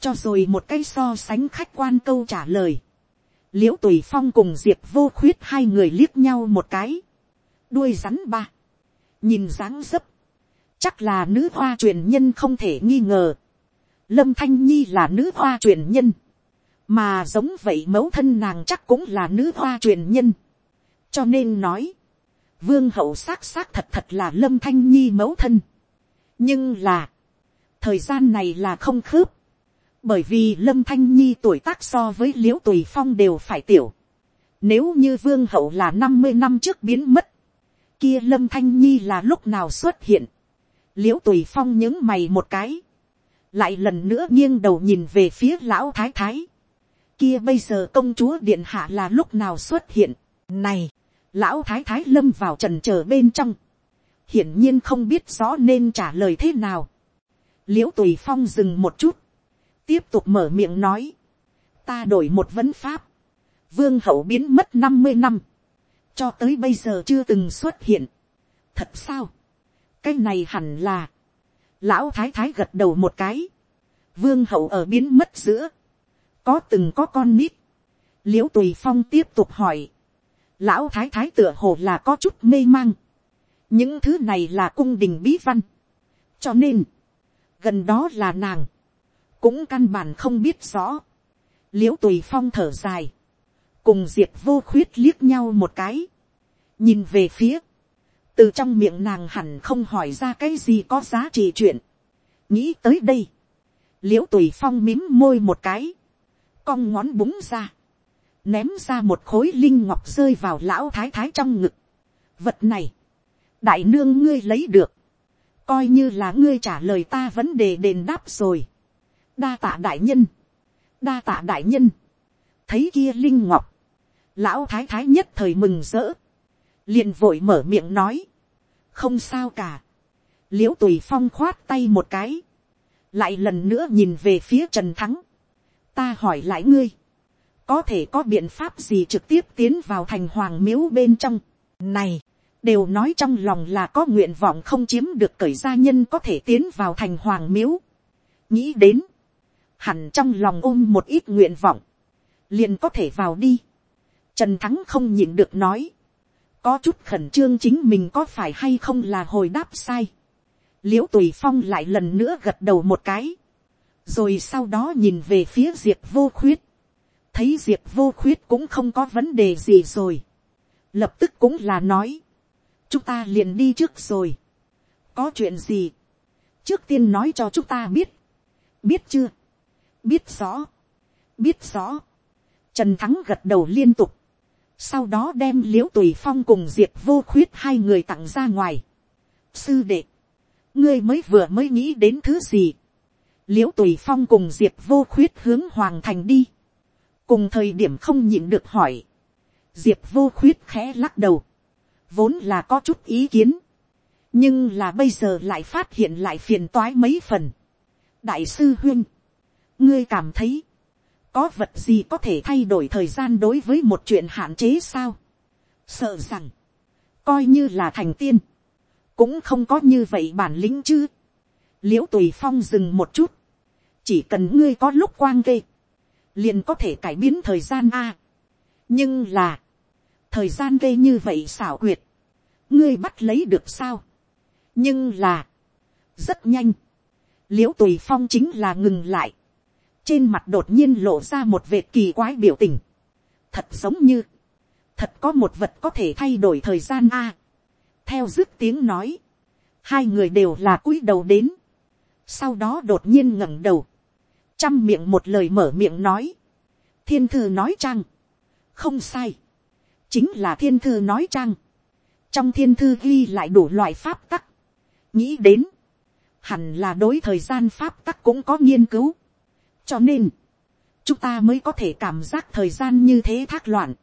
cho rồi một cái so sánh khách quan câu trả lời. l i ễ u tùy phong cùng diệp vô khuyết hai người liếc nhau một cái đuôi rắn ba, nhìn dáng dấp, chắc là nữ hoa truyền nhân không thể nghi ngờ, lâm thanh nhi là nữ hoa truyền nhân, mà giống vậy mẫu thân nàng chắc cũng là nữ hoa truyền nhân, cho nên nói, vương hậu xác xác thật thật là lâm thanh nhi mẫu thân, nhưng là, thời gian này là không khớp, bởi vì lâm thanh nhi tuổi tác so với liễu tùy phong đều phải tiểu, nếu như vương hậu là năm mươi năm trước biến mất, kia lâm thanh nhi là lúc nào xuất hiện, l i ễ u tùy phong những mày một cái, lại lần nữa nghiêng đầu nhìn về phía lão thái thái, kia bây giờ công chúa điện hạ là lúc nào xuất hiện, này, lão thái thái lâm vào trần chờ bên trong, hiển nhiên không biết rõ nên trả lời thế nào, l i ễ u tùy phong dừng một chút, tiếp tục mở miệng nói, ta đổi một vấn pháp, vương hậu biến mất năm mươi năm, cho tới bây giờ chưa từng xuất hiện. thật sao, cái này hẳn là, lão thái thái gật đầu một cái, vương hậu ở biến mất giữa, có từng có con nít, l i ễ u tùy phong tiếp tục hỏi, lão thái thái tựa hồ là có chút mê mang, những thứ này là cung đình bí văn, cho nên, gần đó là nàng, cũng căn bản không biết rõ, l i ễ u tùy phong thở dài, cùng diệp vô khuyết liếc nhau một cái, nhìn về phía, từ trong miệng nàng hẳn không hỏi ra cái gì có giá trị chuyện, nghĩ tới đây, l i ễ u tùy phong mím môi một cái, cong ngón búng ra, ném ra một khối linh ngọc rơi vào lão thái thái trong ngực. Vật này, đại nương ngươi lấy được, coi như là ngươi trả lời ta vấn đề đền đáp rồi. đa tạ đại nhân, đa tạ đại nhân, thấy kia linh ngọc, lão thái thái nhất thời mừng rỡ, liền vội mở miệng nói, không sao cả, l i ễ u tùy phong khoát tay một cái, lại lần nữa nhìn về phía trần thắng, ta hỏi lại ngươi, có thể có biện pháp gì trực tiếp tiến vào thành hoàng miếu bên trong, này, đều nói trong lòng là có nguyện vọng không chiếm được cởi gia nhân có thể tiến vào thành hoàng miếu, nghĩ đến, hẳn trong lòng ôm một ít nguyện vọng, liền có thể vào đi, Trần Thắng không nhịn được nói. Có chút khẩn trương chính mình có phải hay không là hồi đáp sai. Liễu Tùy Phong lại lần nữa gật đầu một cái. Rồi sau đó nhìn về phía Diệp Vô Khuyết. Thấy Diệp Vô Khuyết cũng không có vấn đề gì rồi. Lập tức cũng là nói. Chúng ta liền đi trước rồi. Có chuyện gì? Trước tiên nói cho chúng ta biết. Biết chưa? Biết rõ. Biết rõ. Trần Thắng gật đầu liên tục sau đó đem l i ễ u tùy phong cùng diệp vô khuyết hai người tặng ra ngoài. sư đệ, ngươi mới vừa mới nghĩ đến thứ gì. l i ễ u tùy phong cùng diệp vô khuyết hướng hoàng thành đi. cùng thời điểm không nhịn được hỏi. diệp vô khuyết khẽ lắc đầu. vốn là có chút ý kiến. nhưng là bây giờ lại phát hiện lại phiền toái mấy phần. đại sư huyên, ngươi cảm thấy, có vật gì có thể thay đổi thời gian đối với một chuyện hạn chế sao. sợ rằng, coi như là thành tiên, cũng không có như vậy bản lĩnh chứ. l i ễ u tùy phong dừng một chút, chỉ cần ngươi có lúc quang kê, liền có thể cải biến thời gian a. nhưng là, thời gian kê như vậy xảo quyệt, ngươi bắt lấy được sao. nhưng là, rất nhanh, l i ễ u tùy phong chính là ngừng lại, trên mặt đột nhiên lộ ra một vệt kỳ quái biểu tình, thật giống như, thật có một vật có thể thay đổi thời gian a. theo dứt tiếng nói, hai người đều là cúi đầu đến, sau đó đột nhiên ngẩng đầu, chăm miệng một lời mở miệng nói, thiên thư nói trang, không sai, chính là thiên thư nói trang, trong thiên thư ghi lại đủ loại pháp tắc, nghĩ đến, hẳn là đối thời gian pháp tắc cũng có nghiên cứu, cho nên, chúng ta mới có thể cảm giác thời gian như thế thác loạn.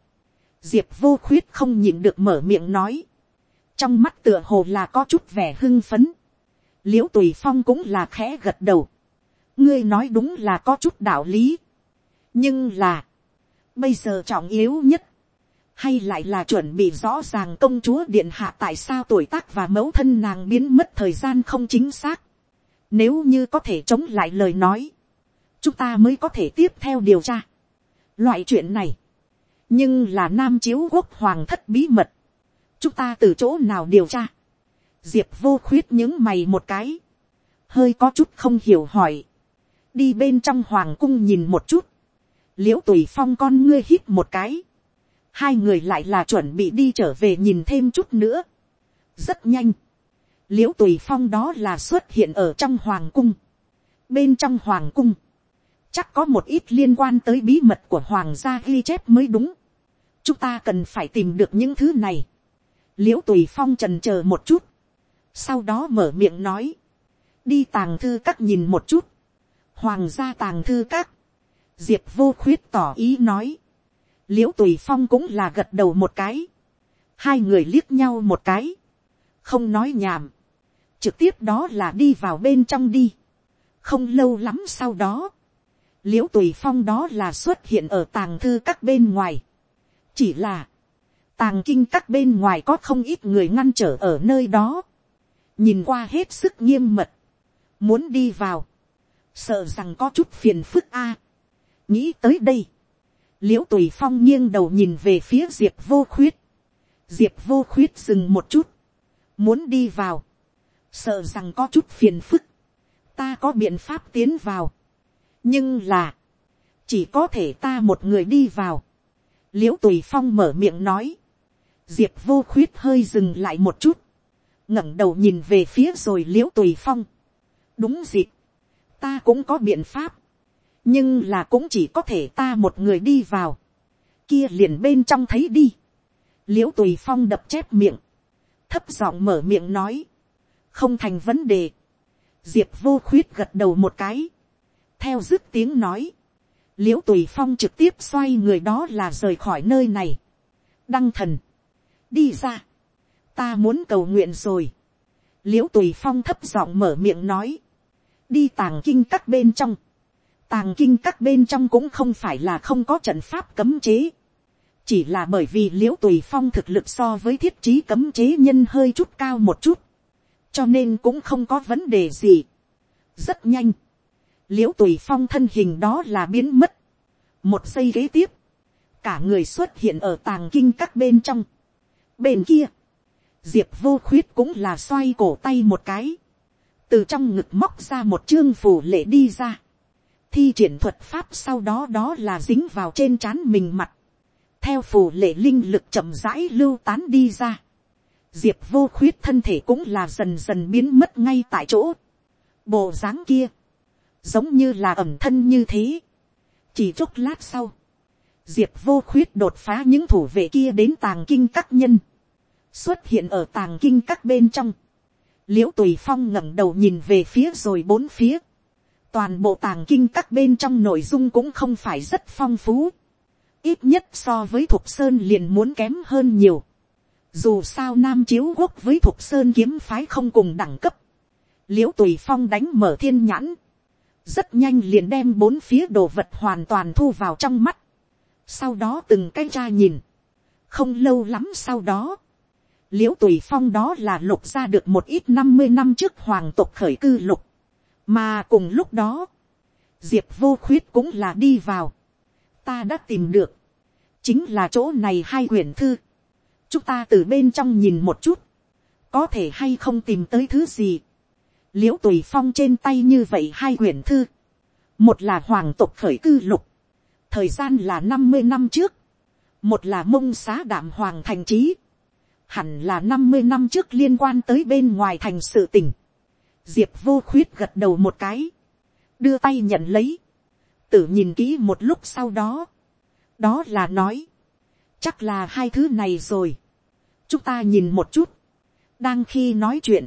Diệp vô khuyết không nhịn được mở miệng nói, trong mắt tựa hồ là có chút vẻ hưng phấn, l i ễ u tùy phong cũng là khẽ gật đầu, ngươi nói đúng là có chút đạo lý, nhưng là, bây giờ trọng yếu nhất, hay lại là chuẩn bị rõ ràng công chúa điện hạ tại sao tuổi tác và mẫu thân nàng biến mất thời gian không chính xác, nếu như có thể chống lại lời nói, chúng ta mới có thể tiếp theo điều tra. Loại chuyện này, nhưng là nam chiếu quốc hoàng thất bí mật. chúng ta từ chỗ nào điều tra. diệp vô khuyết những mày một cái, hơi có chút không hiểu hỏi. đi bên trong hoàng cung nhìn một chút, l i ễ u tùy phong con ngươi hít một cái, hai người lại là chuẩn bị đi trở về nhìn thêm chút nữa. rất nhanh, l i ễ u tùy phong đó là xuất hiện ở trong hoàng cung. bên trong hoàng cung, chắc có một ít liên quan tới bí mật của hoàng gia ghi chép mới đúng. chúng ta cần phải tìm được những thứ này. l i ễ u tùy phong trần c h ờ một chút, sau đó mở miệng nói, đi tàng thư các nhìn một chút, hoàng gia tàng thư các, diệp vô khuyết tỏ ý nói, l i ễ u tùy phong cũng là gật đầu một cái, hai người liếc nhau một cái, không nói nhảm, trực tiếp đó là đi vào bên trong đi, không lâu lắm sau đó, l i ễ u tùy phong đó là xuất hiện ở tàng thư các bên ngoài. chỉ là, tàng kinh các bên ngoài có không ít người ngăn trở ở nơi đó. nhìn qua hết sức nghiêm mật. muốn đi vào, sợ rằng có chút phiền phức a. nghĩ tới đây, l i ễ u tùy phong nghiêng đầu nhìn về phía diệp vô khuyết. diệp vô khuyết dừng một chút, muốn đi vào, sợ rằng có chút phiền phức, ta có biện pháp tiến vào, nhưng là, chỉ có thể ta một người đi vào. l i ễ u tùy phong mở miệng nói, diệp vô khuyết hơi dừng lại một chút, ngẩng đầu nhìn về phía rồi l i ễ u tùy phong. đúng dịp, ta cũng có biện pháp, nhưng là cũng chỉ có thể ta một người đi vào, kia liền bên trong thấy đi. l i ễ u tùy phong đập chép miệng, thấp giọng mở miệng nói, không thành vấn đề. diệp vô khuyết gật đầu một cái, theo dứt tiếng nói, l i ễ u tùy phong trực tiếp xoay người đó là rời khỏi nơi này. đăng thần, đi ra, ta muốn cầu nguyện rồi. l i ễ u tùy phong thấp giọng mở miệng nói, đi tàng kinh các bên trong, tàng kinh các bên trong cũng không phải là không có trận pháp cấm chế, chỉ là bởi vì l i ễ u tùy phong thực lực so với thiết trí cấm chế nhân hơi chút cao một chút, cho nên cũng không có vấn đề gì. rất nhanh, l i ễ u tùy phong thân hình đó là biến mất. một giây kế tiếp, cả người xuất hiện ở tàng kinh các bên trong. bên kia, diệp vô khuyết cũng là xoay cổ tay một cái, từ trong ngực móc ra một chương phù lệ đi ra. thi triển thuật pháp sau đó đó là dính vào trên trán mình mặt. theo phù lệ linh lực chậm rãi lưu tán đi ra. diệp vô khuyết thân thể cũng là dần dần biến mất ngay tại chỗ. bộ dáng kia, giống như là ẩm thân như thế. chỉ chốc lát sau, diệp vô khuyết đột phá những thủ vệ kia đến tàng kinh các nhân, xuất hiện ở tàng kinh các bên trong. l i ễ u tùy phong ngẩng đầu nhìn về phía rồi bốn phía. toàn bộ tàng kinh các bên trong nội dung cũng không phải rất phong phú. ít nhất so với thục sơn liền muốn kém hơn nhiều. dù sao nam chiếu quốc với thục sơn kiếm phái không cùng đẳng cấp. l i ễ u tùy phong đánh mở thiên nhãn rất nhanh liền đem bốn phía đồ vật hoàn toàn thu vào trong mắt, sau đó từng cái ra nhìn, không lâu lắm sau đó, l i ễ u tùy phong đó là lục ra được một ít năm mươi năm trước hoàng tộc khởi cư lục, mà cùng lúc đó, diệp vô khuyết cũng là đi vào, ta đã tìm được, chính là chỗ này hai quyển thư, chúng ta từ bên trong nhìn một chút, có thể hay không tìm tới thứ gì, l i ễ u tùy phong trên tay như vậy hai quyển thư, một là hoàng tộc khởi cư lục, thời gian là năm mươi năm trước, một là mông xá đảm hoàng thành trí, hẳn là năm mươi năm trước liên quan tới bên ngoài thành sự tình. diệp vô khuyết gật đầu một cái, đưa tay nhận lấy, tử nhìn kỹ một lúc sau đó, đó là nói, chắc là hai thứ này rồi, chúng ta nhìn một chút, đang khi nói chuyện,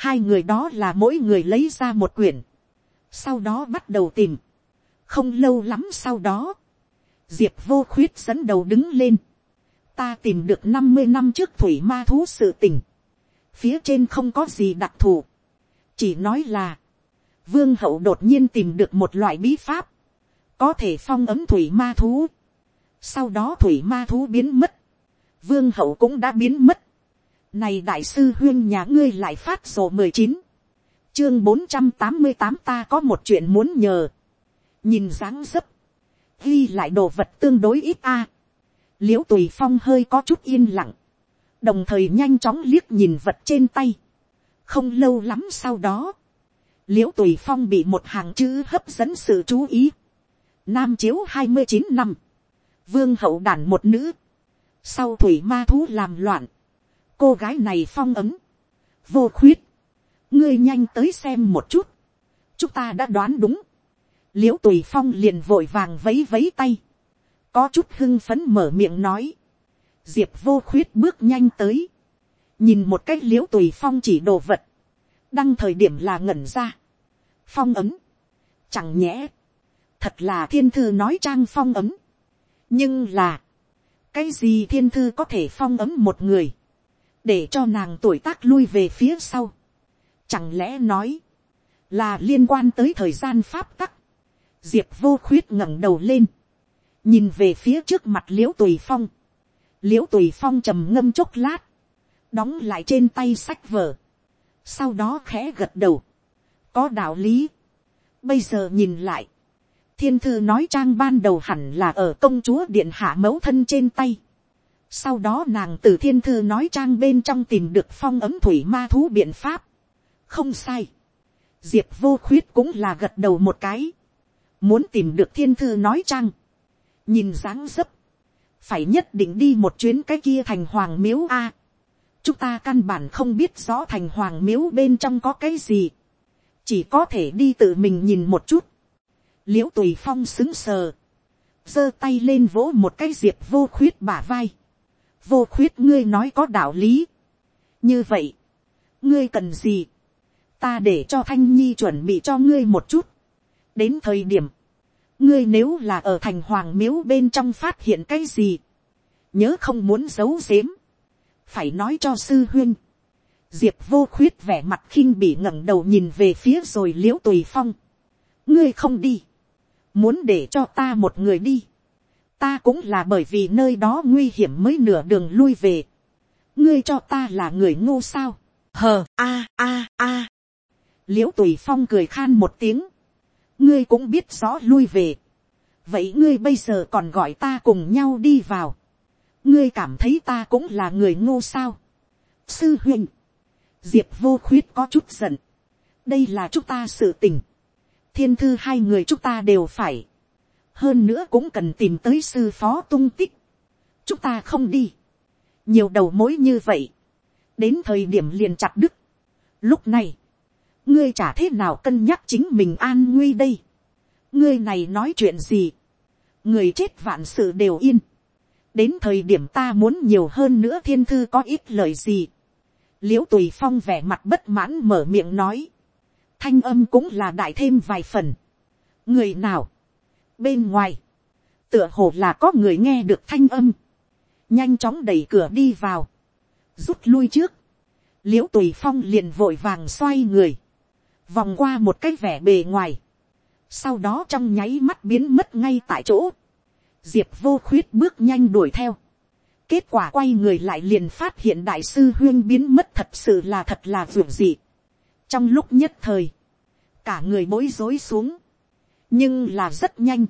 hai người đó là mỗi người lấy ra một quyển, sau đó bắt đầu tìm, không lâu lắm sau đó, diệp vô khuyết dẫn đầu đứng lên, ta tìm được năm mươi năm trước thủy ma thú sự tình, phía trên không có gì đặc thù, chỉ nói là, vương hậu đột nhiên tìm được một loại bí pháp, có thể phong ấm thủy ma thú, sau đó thủy ma thú biến mất, vương hậu cũng đã biến mất, này đại sư huyên nhà ngươi lại phát sổ mười chín, chương bốn trăm tám mươi tám ta có một chuyện muốn nhờ, nhìn dáng dấp, ghi lại đồ vật tương đối ít a, liễu tùy phong hơi có chút yên lặng, đồng thời nhanh chóng liếc nhìn vật trên tay. không lâu lắm sau đó, liễu tùy phong bị một hàng chữ hấp dẫn sự chú ý. nam chiếu hai mươi chín năm, vương hậu đàn một nữ, sau thủy ma thú làm loạn, cô gái này phong ấm, vô khuyết, ngươi nhanh tới xem một chút, chúng ta đã đoán đúng, l i ễ u tùy phong liền vội vàng vấy vấy tay, có chút hưng phấn mở miệng nói, diệp vô khuyết bước nhanh tới, nhìn một cái l i ễ u tùy phong chỉ đồ vật, đăng thời điểm là ngẩn ra, phong ấm, chẳng nhẽ, thật là thiên thư nói trang phong ấm, nhưng là, cái gì thiên thư có thể phong ấm một người, để cho nàng tuổi tác lui về phía sau, chẳng lẽ nói, là liên quan tới thời gian pháp tắc, diệp vô khuyết ngẩng đầu lên, nhìn về phía trước mặt l i ễ u tùy phong, l i ễ u tùy phong trầm ngâm chốc lát, đóng lại trên tay sách vở, sau đó khẽ gật đầu, có đạo lý, bây giờ nhìn lại, thiên thư nói trang ban đầu hẳn là ở công chúa điện hạ mẫu thân trên tay, sau đó nàng từ thiên thư nói trang bên trong tìm được phong ấm thủy ma thú biện pháp, không sai, diệp vô khuyết cũng là gật đầu một cái, muốn tìm được thiên thư nói trang, nhìn dáng dấp, phải nhất định đi một chuyến cái kia thành hoàng miếu a. chúng ta căn bản không biết rõ thành hoàng miếu bên trong có cái gì, chỉ có thể đi tự mình nhìn một chút. liễu tùy phong xứng sờ, giơ tay lên vỗ một cái diệp vô khuyết bả vai vô khuyết ngươi nói có đạo lý. như vậy, ngươi cần gì, ta để cho thanh nhi chuẩn bị cho ngươi một chút. đến thời điểm, ngươi nếu là ở thành hoàng miếu bên trong phát hiện cái gì, nhớ không muốn giấu giếm, phải nói cho sư huyên. diệp vô khuyết vẻ mặt khinh bị ngẩng đầu nhìn về phía rồi l i ễ u tùy phong. ngươi không đi, muốn để cho ta một người đi, ta cũng là bởi vì nơi đó nguy hiểm mới nửa đường lui về. ngươi cho ta là người ngô sao, hờ a a a. l i ễ u tùy phong cười khan một tiếng, ngươi cũng biết rõ lui về. vậy ngươi bây giờ còn gọi ta cùng nhau đi vào. ngươi cảm thấy ta cũng là người ngô sao. sư huynh, diệp vô khuyết có chút giận. đây là chúng ta sự tình. thiên thư hai người chúng ta đều phải hơn nữa cũng cần tìm tới sư phó tung tích. chúng ta không đi. nhiều đầu mối như vậy. đến thời điểm liền chặt đứt. lúc này, ngươi chả thế nào cân nhắc chính mình an nguy đây. ngươi này nói chuyện gì. người chết vạn sự đều yên. đến thời điểm ta muốn nhiều hơn nữa thiên thư có ít lời gì. l i ễ u tùy phong vẻ mặt bất mãn mở miệng nói. thanh âm cũng là đại thêm vài phần. người nào bên ngoài. tựa hồ là có người nghe được thanh âm. nhanh chóng đẩy cửa đi vào. rút lui trước. l i ễ u tùy phong liền vội vàng xoay người vòng qua một cái vẻ bề ngoài, sau đó trong nháy mắt biến mất ngay tại chỗ, diệp vô khuyết bước nhanh đuổi theo, kết quả quay người lại liền phát hiện đại sư huyên biến mất thật sự là thật là vượt dị. trong lúc nhất thời, cả người bối rối xuống, nhưng là rất nhanh,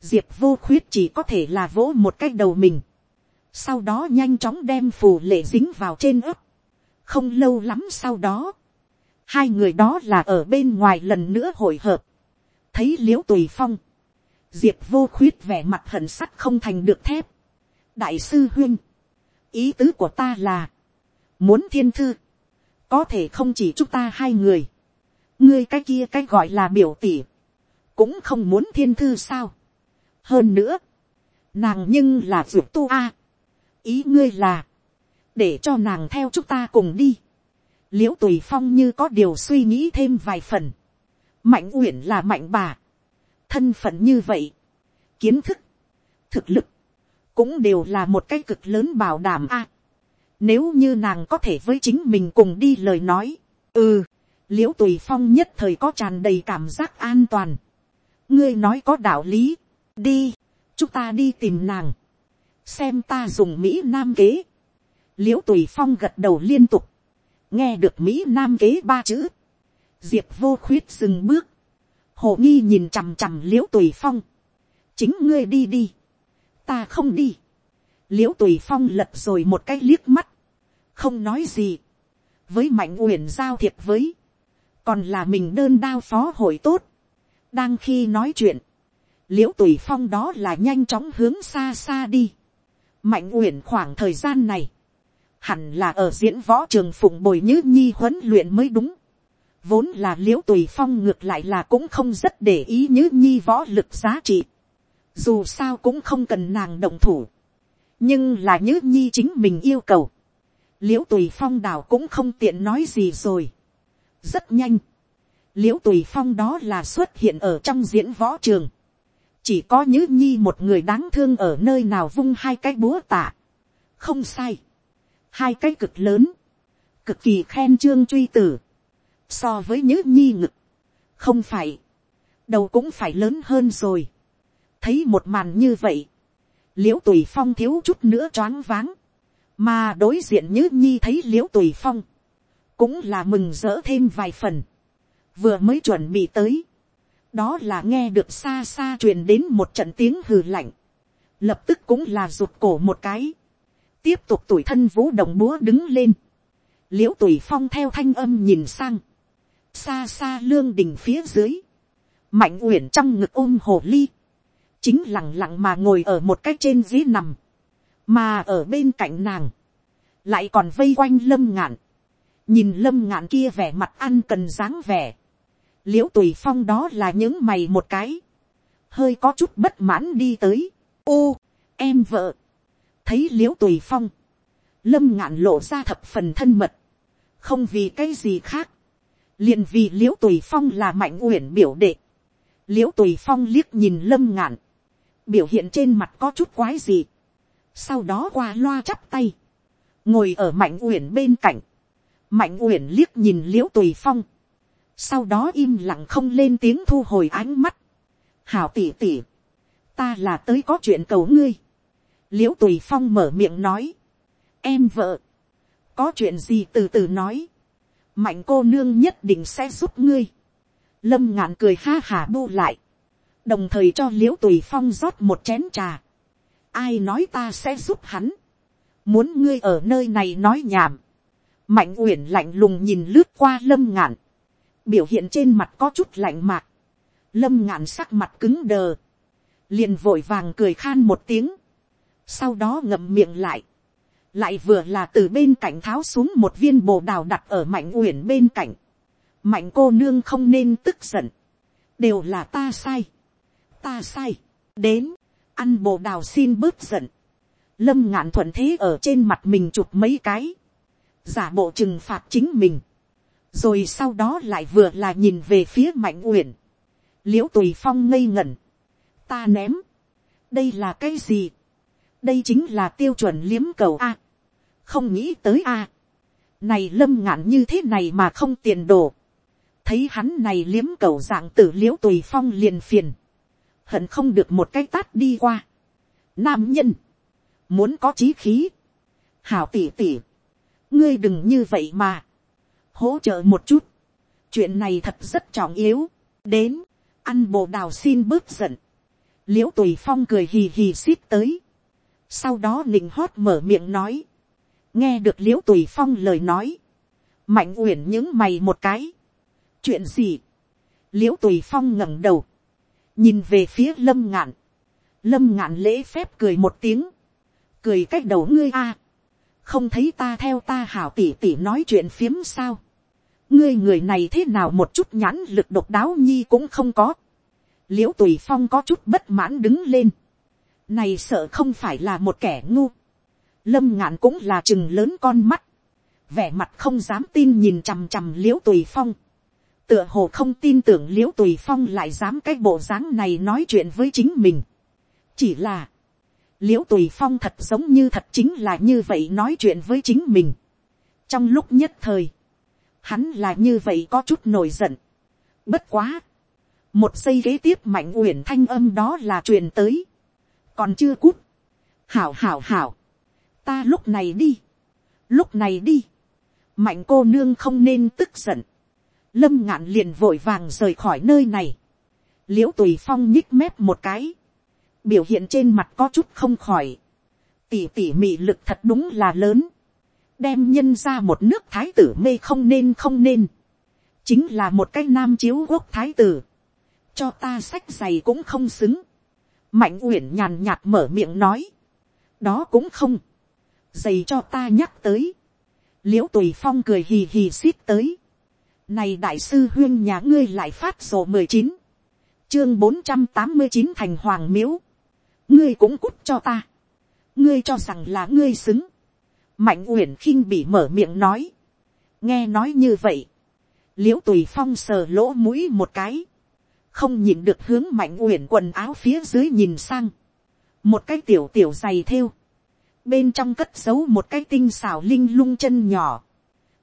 diệp vô khuyết chỉ có thể là vỗ một cái đầu mình, sau đó nhanh chóng đem phù lệ dính vào trên ấp, không lâu lắm sau đó, hai người đó là ở bên ngoài lần nữa hội hợp, thấy l i ễ u tùy phong, diệp vô khuyết vẻ mặt hận sắt không thành được thép, đại sư huyên, ý tứ của ta là, muốn thiên thư, có thể không chỉ chúng ta hai người, ngươi cái kia cái gọi là biểu tỷ, cũng không muốn thiên thư sao. hơn nữa, nàng nhưng là vượt tu a. ý ngươi là, để cho nàng theo chúng ta cùng đi. l i ễ u tùy phong như có điều suy nghĩ thêm vài phần. mạnh uyển là mạnh bà. thân phận như vậy, kiến thức, thực lực, cũng đều là một cái cực lớn bảo đảm a. nếu như nàng có thể với chính mình cùng đi lời nói, ừ, l i ễ u tùy phong nhất thời có tràn đầy cảm giác an toàn ngươi nói có đạo lý, đi, chúng ta đi tìm nàng, xem ta dùng mỹ nam kế, l i ễ u tùy phong gật đầu liên tục, nghe được mỹ nam kế ba chữ, diệp vô khuyết dừng bước, hồ nghi nhìn chằm chằm l i ễ u tùy phong, chính ngươi đi đi, ta không đi, l i ễ u tùy phong lật rồi một cái liếc mắt, không nói gì, với mạnh uyển giao thiệp với, còn là mình đơn đao phó hội tốt, đang khi nói chuyện, l i ễ u tùy phong đó là nhanh chóng hướng xa xa đi, mạnh uyển khoảng thời gian này, hẳn là ở diễn võ trường phụng bồi như nhi huấn luyện mới đúng. vốn là l i ễ u tùy phong ngược lại là cũng không rất để ý như nhi võ lực giá trị. dù sao cũng không cần nàng động thủ. nhưng là như nhi chính mình yêu cầu. l i ễ u tùy phong đào cũng không tiện nói gì rồi. rất nhanh l i ễ u tùy phong đó là xuất hiện ở trong diễn võ trường. chỉ có Nhữ nhi một người đáng thương ở nơi nào vung hai cái búa tạ. không sai. Hai cái cực lớn, cực kỳ khen trương truy tử, so với nhữ nhi ngực, không phải, đầu cũng phải lớn hơn rồi, thấy một màn như vậy, l i ễ u tùy phong thiếu chút nữa choáng váng, mà đối diện nhữ nhi thấy l i ễ u tùy phong, cũng là mừng rỡ thêm vài phần, vừa mới chuẩn bị tới, đó là nghe được xa xa truyền đến một trận tiếng hừ lạnh, lập tức cũng là rụt cổ một cái, tiếp tục tuổi thân vũ động búa đứng lên, l i ễ u tùy phong theo thanh âm nhìn sang, xa xa lương đình phía dưới, mạnh uyển trong ngực ôm hồ ly, chính lẳng lặng mà ngồi ở một cái trên dưới nằm, mà ở bên cạnh nàng, lại còn vây quanh lâm ngạn, nhìn lâm ngạn kia vẻ mặt ăn cần dáng vẻ, l i ễ u tùy phong đó là những mày một cái, hơi có chút bất mãn đi tới, ô, em vợ, thấy l i ễ u tùy phong, lâm ngạn lộ ra thập phần thân mật, không vì cái gì khác, liền vì l i ễ u tùy phong là mạnh uyển biểu đệ, l i ễ u tùy phong liếc nhìn lâm ngạn, biểu hiện trên mặt có chút quái gì, sau đó qua loa chắp tay, ngồi ở mạnh uyển bên cạnh, mạnh uyển liếc nhìn l i ễ u tùy phong, sau đó im lặng không lên tiếng thu hồi ánh mắt, hảo tỉ tỉ, ta là tới có chuyện cầu ngươi, l i ễ u tùy phong mở miệng nói, em vợ, có chuyện gì từ từ nói, mạnh cô nương nhất định sẽ giúp ngươi, lâm ngạn cười ha hà bu lại, đồng thời cho l i ễ u tùy phong rót một chén trà, ai nói ta sẽ giúp hắn, muốn ngươi ở nơi này nói nhảm, mạnh uyển lạnh lùng nhìn lướt qua lâm ngạn, biểu hiện trên mặt có chút lạnh mạc, lâm ngạn sắc mặt cứng đờ, liền vội vàng cười khan một tiếng, sau đó ngậm miệng lại, lại vừa là từ bên cạnh tháo xuống một viên bồ đào đặt ở mạnh uyển bên cạnh, mạnh cô nương không nên tức giận, đều là ta sai, ta sai, đến, ăn bồ đào xin bớt giận, lâm ngạn thuận thế ở trên mặt mình chụp mấy cái, giả bộ trừng phạt chính mình, rồi sau đó lại vừa là nhìn về phía mạnh uyển, l i ễ u tùy phong ngây ngẩn, ta ném, đây là cái gì, đây chính là tiêu chuẩn liếm cầu a. không nghĩ tới a. này lâm ngạn như thế này mà không tiền đồ. thấy hắn này liếm cầu dạng tử l i ễ u tùy phong liền phiền. hận không được một cái tát đi qua. nam nhân, muốn có trí khí. hảo tỉ tỉ, ngươi đừng như vậy mà hỗ trợ một chút. chuyện này thật rất trọng yếu. đến, ăn bồ đào xin bớt giận. l i ễ u tùy phong cười hì hì xít tới. Sau đó nịnh hót mở miệng nói, nghe được l i ễ u tùy phong lời nói, mạnh uyển những mày một cái, chuyện gì, l i ễ u tùy phong ngẩng đầu, nhìn về phía lâm ngạn, lâm ngạn lễ phép cười một tiếng, cười cách đầu ngươi a, không thấy ta theo ta hảo tỉ tỉ nói chuyện phiếm sao, ngươi người này thế nào một chút nhãn lực độc đáo nhi cũng không có, l i ễ u tùy phong có chút bất mãn đứng lên, này sợ không phải là một kẻ ngu, lâm ngạn cũng là chừng lớn con mắt, vẻ mặt không dám tin nhìn chằm chằm l i ễ u tùy phong, tựa hồ không tin tưởng l i ễ u tùy phong lại dám cái bộ dáng này nói chuyện với chính mình, chỉ là, l i ễ u tùy phong thật giống như thật chính là như vậy nói chuyện với chính mình. trong lúc nhất thời, hắn là như vậy có chút nổi giận. bất quá, một giây kế tiếp mạnh uyển thanh âm đó là truyền tới, còn chưa cút, hảo hảo hảo, ta lúc này đi, lúc này đi, mạnh cô nương không nên tức giận, lâm ngạn liền vội vàng rời khỏi nơi này, l i ễ u tùy phong nhích mép một cái, biểu hiện trên mặt có chút không khỏi, tỉ tỉ mị lực thật đúng là lớn, đem nhân ra một nước thái tử mê không nên không nên, chính là một cái nam chiếu quốc thái tử, cho ta sách giày cũng không xứng, mạnh uyển nhàn nhạt mở miệng nói, đó cũng không, giày cho ta nhắc tới, l i ễ u tùy phong cười hì hì xít tới, này đại sư huyên nhà ngươi lại phát sổ mười chín, chương bốn trăm tám mươi chín thành hoàng miếu, ngươi cũng cút cho ta, ngươi cho rằng là ngươi xứng, mạnh uyển khinh bị mở miệng nói, nghe nói như vậy, l i ễ u tùy phong sờ lỗ mũi một cái, không nhìn được hướng mạnh uyển quần áo phía dưới nhìn sang, một cái tiểu tiểu dày thêu, bên trong cất giấu một cái tinh xào linh lung chân nhỏ,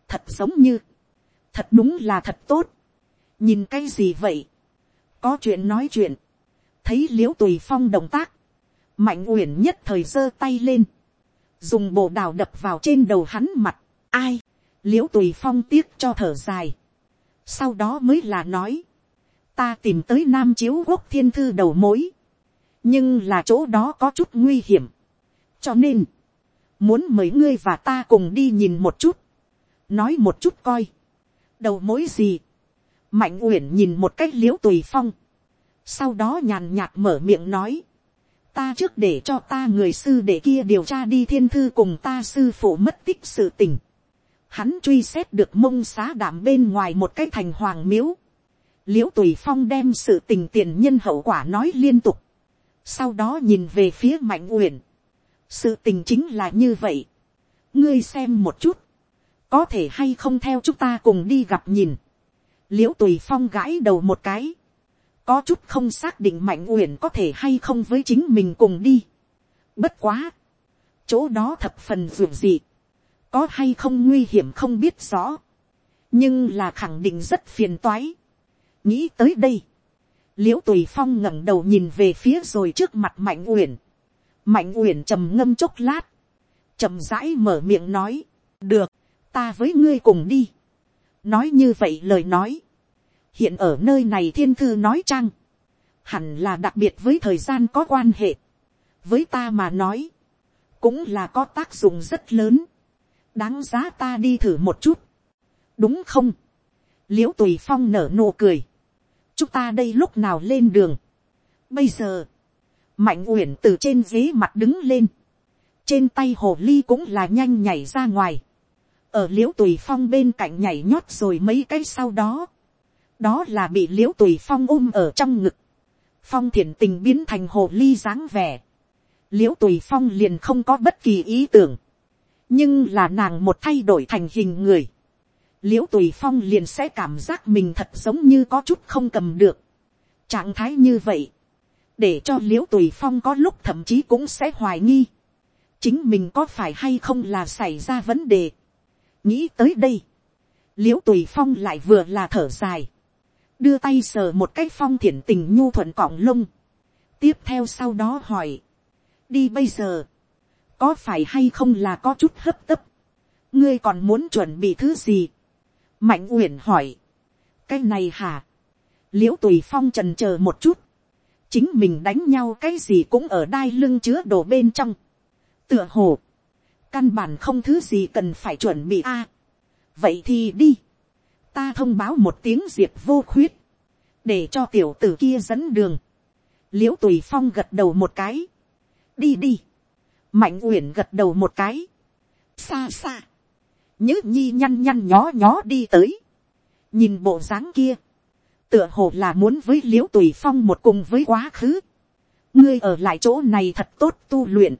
thật giống như, thật đúng là thật tốt, nhìn cái gì vậy, có chuyện nói chuyện, thấy l i ễ u tùy phong động tác, mạnh uyển nhất thời giơ tay lên, dùng bộ đào đập vào trên đầu hắn mặt, ai, l i ễ u tùy phong tiếc cho thở dài, sau đó mới là nói, ta tìm tới nam chiếu quốc thiên thư đầu mối, nhưng là chỗ đó có chút nguy hiểm, cho nên, muốn mời ngươi và ta cùng đi nhìn một chút, nói một chút coi, đầu mối gì, mạnh uyển nhìn một cách l i ễ u tùy phong, sau đó nhàn nhạt mở miệng nói, ta trước để cho ta người sư để kia điều tra đi thiên thư cùng ta sư phụ mất tích sự tình. Hắn truy xét được mông xá đảm bên ngoài một cái thành hoàng miếu. l i ễ u tùy phong đem sự tình tiền nhân hậu quả nói liên tục. sau đó nhìn về phía mạnh uyển. sự tình chính là như vậy. ngươi xem một chút. có thể hay không theo chúng ta cùng đi gặp nhìn. l i ễ u tùy phong gãi đầu một cái có chút không xác định mạnh uyển có thể hay không với chính mình cùng đi. bất quá, chỗ đó thập phần ruộng gì, có hay không nguy hiểm không biết rõ, nhưng là khẳng định rất phiền toái. nghĩ tới đây, l i ễ u tùy phong ngẩng đầu nhìn về phía rồi trước mặt mạnh uyển, mạnh uyển trầm ngâm chốc lát, trầm rãi mở miệng nói, được, ta với ngươi cùng đi. nói như vậy lời nói, hiện ở nơi này thiên thư nói chăng, hẳn là đặc biệt với thời gian có quan hệ, với ta mà nói, cũng là có tác dụng rất lớn, đáng giá ta đi thử một chút, đúng không, l i ễ u tùy phong nở nụ cười, chúng ta đây lúc nào lên đường, bây giờ, mạnh uyển từ trên ghế mặt đứng lên, trên tay hồ ly cũng là nhanh nhảy ra ngoài, ở l i ễ u tùy phong bên cạnh nhảy nhót rồi mấy cái sau đó, đó là bị l i ễ u tùy phong ôm ở trong ngực, phong thiển tình biến thành hồ ly dáng vẻ, l i ễ u tùy phong liền không có bất kỳ ý tưởng, nhưng là nàng một thay đổi thành hình người, l i ễ u tùy phong liền sẽ cảm giác mình thật giống như có chút không cầm được, trạng thái như vậy, để cho l i ễ u tùy phong có lúc thậm chí cũng sẽ hoài nghi, chính mình có phải hay không là xảy ra vấn đề. nghĩ tới đây, l i ễ u tùy phong lại vừa là thở dài, đưa tay sờ một cái phong thiển tình nhu thuận cọng lông, tiếp theo sau đó hỏi, đi bây giờ, có phải hay không là có chút hấp tấp, ngươi còn muốn chuẩn bị thứ gì, mạnh uyển hỏi, cái này hả, l i ễ u tùy phong trần c h ờ một chút, chính mình đánh nhau cái gì cũng ở đai lưng chứa đồ bên trong, tựa hồ, căn bản không thứ gì cần phải chuẩn bị a, vậy thì đi, ta thông báo một tiếng diệt vô khuyết, để cho tiểu tử kia dẫn đường, l i ễ u tùy phong gật đầu một cái, đi đi, mạnh uyển gật đầu một cái, xa xa, nhữ nhi nhăn nhăn nhó nhó đi tới, nhìn bộ dáng kia, tựa hồ là muốn với l i ễ u tùy phong một cùng với quá khứ, ngươi ở lại chỗ này thật tốt tu luyện,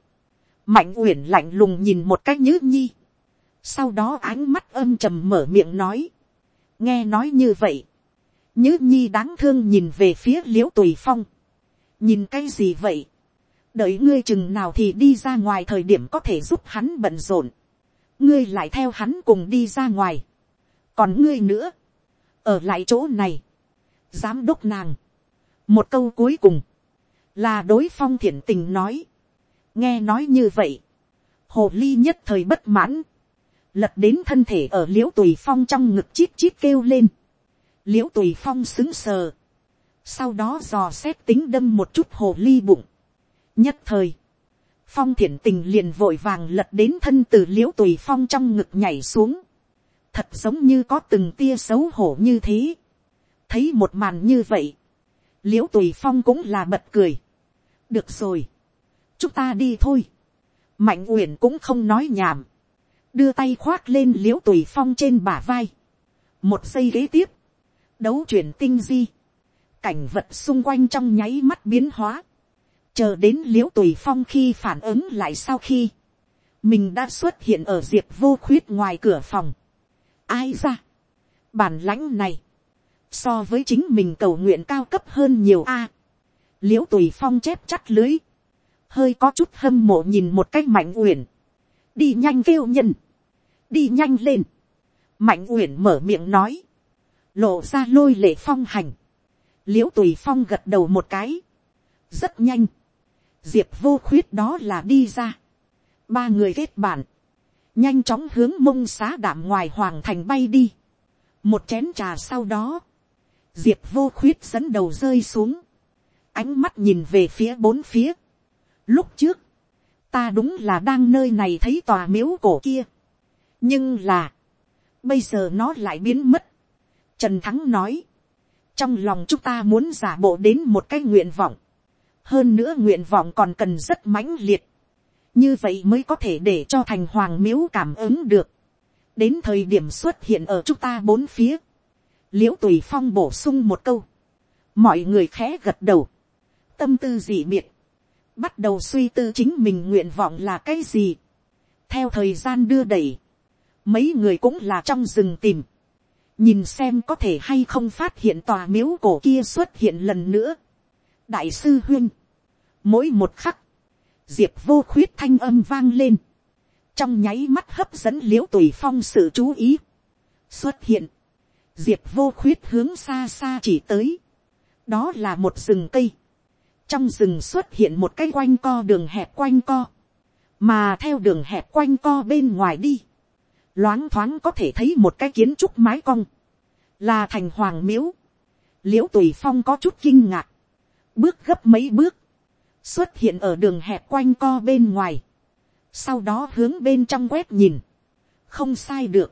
mạnh uyển lạnh lùng nhìn một cách nhữ nhi, sau đó ánh mắt âm trầm mở miệng nói, nghe nói như vậy, nhữ nhi đáng thương nhìn về phía l i ễ u tùy phong, nhìn cái gì vậy, đợi ngươi chừng nào thì đi ra ngoài thời điểm có thể giúp hắn bận rộn, ngươi lại theo hắn cùng đi ra ngoài, còn ngươi nữa, ở lại chỗ này, giám đốc nàng, một câu cuối cùng, là đối phong thiện tình nói, nghe nói như vậy, hồ ly nhất thời bất mãn, lật đến thân thể ở l i ễ u tùy phong trong ngực chít chít kêu lên, l i ễ u tùy phong xứng sờ, sau đó dò xét tính đâm một chút hồ ly bụng, nhất thời, phong thiện tình liền vội vàng lật đến thân từ l i ễ u tùy phong trong ngực nhảy xuống, thật giống như có từng tia xấu hổ như thế. thấy một màn như vậy, l i ễ u tùy phong cũng là bật cười. được rồi, chúng ta đi thôi. mạnh uyển cũng không nói nhảm, đưa tay khoác lên l i ễ u tùy phong trên bả vai. một giây kế tiếp, đấu chuyển tinh di, cảnh vật xung quanh trong nháy mắt biến hóa, chờ đến l i ễ u tùy phong khi phản ứng lại sau khi, mình đã xuất hiện ở diệp vô khuyết ngoài cửa phòng, ai ra. Bản lãnh này, so với chính mình cầu nguyện cao cấp hơn nhiều a. À, l i ễ u tùy phong chép chắt lưới, hơi có chút hâm mộ nhìn một cách mạnh uyển, đi nhanh kêu nhân, đi nhanh lên, mạnh uyển mở miệng nói, lộ ra lôi lệ phong hành, l i ễ u tùy phong gật đầu một cái, rất nhanh, diệp vô khuyết đó là đi ra, ba người kết bạn, nhanh chóng hướng mông xá đảm ngoài hoàng thành bay đi. một chén trà sau đó, diệp vô khuyết dẫn đầu rơi xuống, ánh mắt nhìn về phía bốn phía. lúc trước, ta đúng là đang nơi này thấy tòa miếu cổ kia nhưng là, bây giờ nó lại biến mất. trần thắng nói, trong lòng chúng ta muốn giả bộ đến một cái nguyện vọng. hơn nữa nguyện vọng còn cần rất mãnh liệt như vậy mới có thể để cho thành hoàng miếu cảm ứng được. đến thời điểm xuất hiện ở chúng ta bốn phía, l i ễ u tùy phong bổ sung một câu, mọi người khẽ gật đầu, tâm tư dị biệt, bắt đầu suy tư chính mình nguyện vọng là cái gì. theo thời gian đưa đẩy, mấy người cũng là trong rừng tìm, nhìn xem có thể hay không phát hiện tòa miếu cổ kia xuất hiện lần nữa. đại sư huyên, mỗi một khắc, diệp vô khuyết thanh âm vang lên, trong nháy mắt hấp dẫn l i ễ u tùy phong sự chú ý, xuất hiện, diệp vô khuyết hướng xa xa chỉ tới, đó là một rừng cây, trong rừng xuất hiện một cái quanh co đường hẹp quanh co, mà theo đường hẹp quanh co bên ngoài đi, loáng thoáng có thể thấy một cái kiến trúc mái cong, là thành hoàng miếu, l i ễ u tùy phong có chút kinh ngạc, bước gấp mấy bước, xuất hiện ở đường hẹp quanh co bên ngoài, sau đó hướng bên trong quét nhìn, không sai được,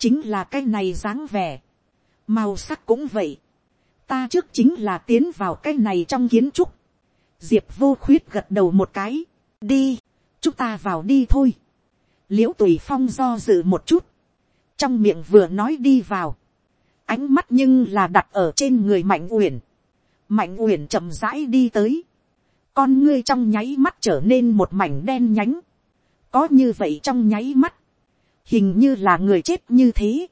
chính là cái này dáng vẻ, màu sắc cũng vậy, ta trước chính là tiến vào cái này trong kiến trúc, diệp vô khuyết gật đầu một cái, đi, chúng ta vào đi thôi, l i ễ u tùy phong do dự một chút, trong miệng vừa nói đi vào, ánh mắt nhưng là đặt ở trên người mạnh uyển, mạnh uyển chậm rãi đi tới, con ngươi trong nháy mắt trở nên một mảnh đen nhánh, có như vậy trong nháy mắt, hình như là người chết như thế,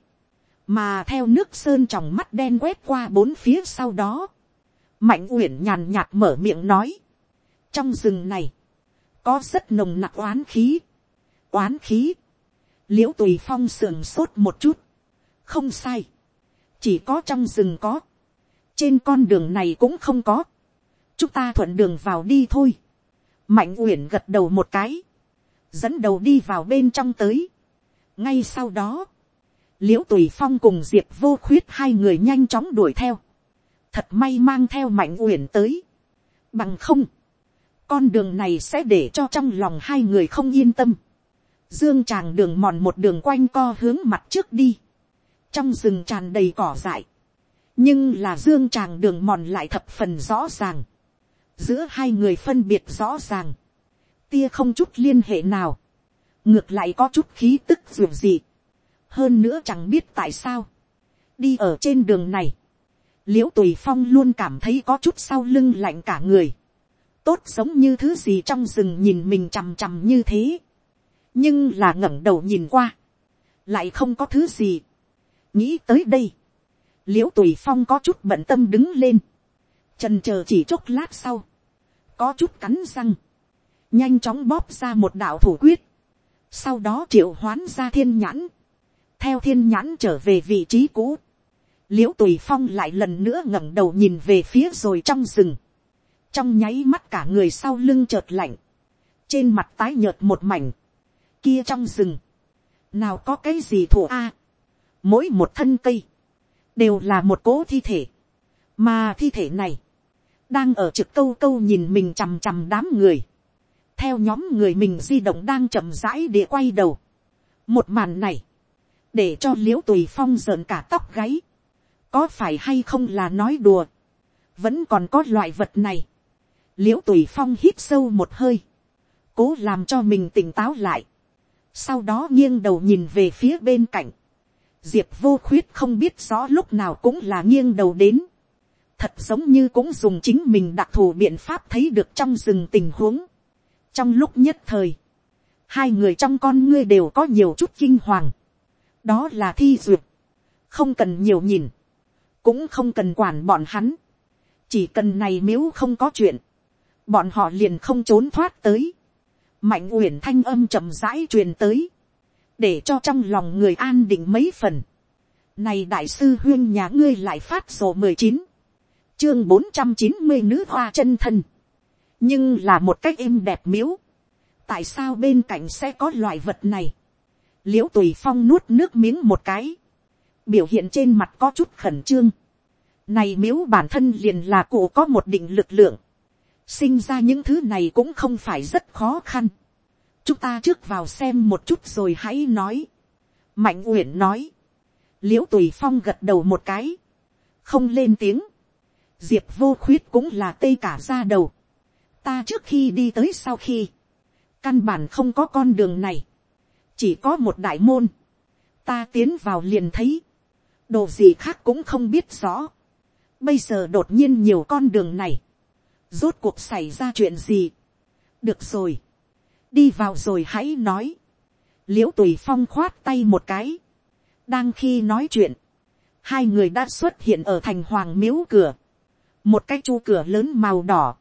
mà theo nước sơn trong mắt đen quét qua bốn phía sau đó, mạnh uyển nhàn nhạt mở miệng nói, trong rừng này, có rất nồng nặc oán khí, oán khí, l i ễ u tùy phong sườn sốt một chút, không sai, chỉ có trong rừng có, trên con đường này cũng không có, chúng ta thuận đường vào đi thôi. mạnh uyển gật đầu một cái, dẫn đầu đi vào bên trong tới. ngay sau đó, l i ễ u tùy phong cùng diệp vô khuyết hai người nhanh chóng đuổi theo, thật may mang theo mạnh uyển tới. bằng không, con đường này sẽ để cho trong lòng hai người không yên tâm dương tràng đường mòn một đường quanh co hướng mặt trước đi, trong rừng tràn đầy cỏ dại, nhưng là dương tràng đường mòn lại thập phần rõ ràng. Giữa hai người phân biệt rõ ràng, tia không chút liên hệ nào, ngược lại có chút khí tức dù gì, hơn nữa chẳng biết tại sao, đi ở trên đường này, l i ễ u tùy phong luôn cảm thấy có chút sau lưng lạnh cả người, tốt giống như thứ gì trong rừng nhìn mình chằm chằm như thế, nhưng là ngẩng đầu nhìn qua, lại không có thứ gì, nghĩ tới đây, l i ễ u tùy phong có chút bận tâm đứng lên, trần c h ờ chỉ chốc lát sau, có chút cắn răng, nhanh chóng bóp ra một đạo thủ quyết, sau đó triệu hoán ra thiên nhãn, theo thiên nhãn trở về vị trí cũ, l i ễ u tùy phong lại lần nữa ngẩng đầu nhìn về phía rồi trong rừng, trong nháy mắt cả người sau lưng chợt lạnh, trên mặt tái nhợt một mảnh, kia trong rừng, nào có cái gì thổ a, mỗi một thân cây, đều là một cố thi thể, mà thi thể này, đang ở trực câu câu nhìn mình chằm chằm đám người, theo nhóm người mình di động đang chậm rãi địa quay đầu. một màn này, để cho l i ễ u tùy phong rợn cả tóc gáy, có phải hay không là nói đùa, vẫn còn có loại vật này. l i ễ u tùy phong hít sâu một hơi, cố làm cho mình tỉnh táo lại, sau đó nghiêng đầu nhìn về phía bên cạnh, diệp vô khuyết không biết rõ lúc nào cũng là nghiêng đầu đến, thật giống như cũng dùng chính mình đặc thù biện pháp thấy được trong rừng tình huống. trong lúc nhất thời, hai người trong con ngươi đều có nhiều chút kinh hoàng, đó là thi duyệt, không cần nhiều nhìn, cũng không cần quản bọn hắn, chỉ cần này nếu không có chuyện, bọn họ liền không trốn thoát tới, mạnh uyển thanh âm chậm rãi truyền tới, để cho trong lòng người an định mấy phần. Này đại sư huyên nhà ngươi lại phát sổ mười chín, chương bốn trăm chín mươi nữ hoa chân thân, nhưng là một cách êm đẹp miếu. tại sao bên cạnh sẽ có loại vật này, l i ễ u tùy phong nuốt nước miếng một cái, biểu hiện trên mặt có chút khẩn trương. Này miếu bản thân liền là cụ có một định lực lượng. Sinh ra những thứ này cũng không phải rất khó khăn. Chúng ta trước vào xem một chút rồi hãy nói. Mạnh uyển nói. Liễu tùy phong gật đầu một cái. Không lên tiếng. Diệp vô khuyết cũng là tây cả ra đầu. Ta trước khi đi tới sau khi. Căn bản không có con đường này. Chỉ có một đại môn. Ta tiến vào liền thấy đồ gì khác cũng không biết rõ. Bây giờ đột nhiên nhiều con đường này. Rốt cuộc xảy ra chuyện gì. Được rồi. Đi vào rồi hãy nói. Liễu tùy phong khoát tay một cái. Đang khi nói chuyện. Hai người đã xuất hiện ở thành hoàng miếu cửa. Một cái chu cửa lớn màu đỏ.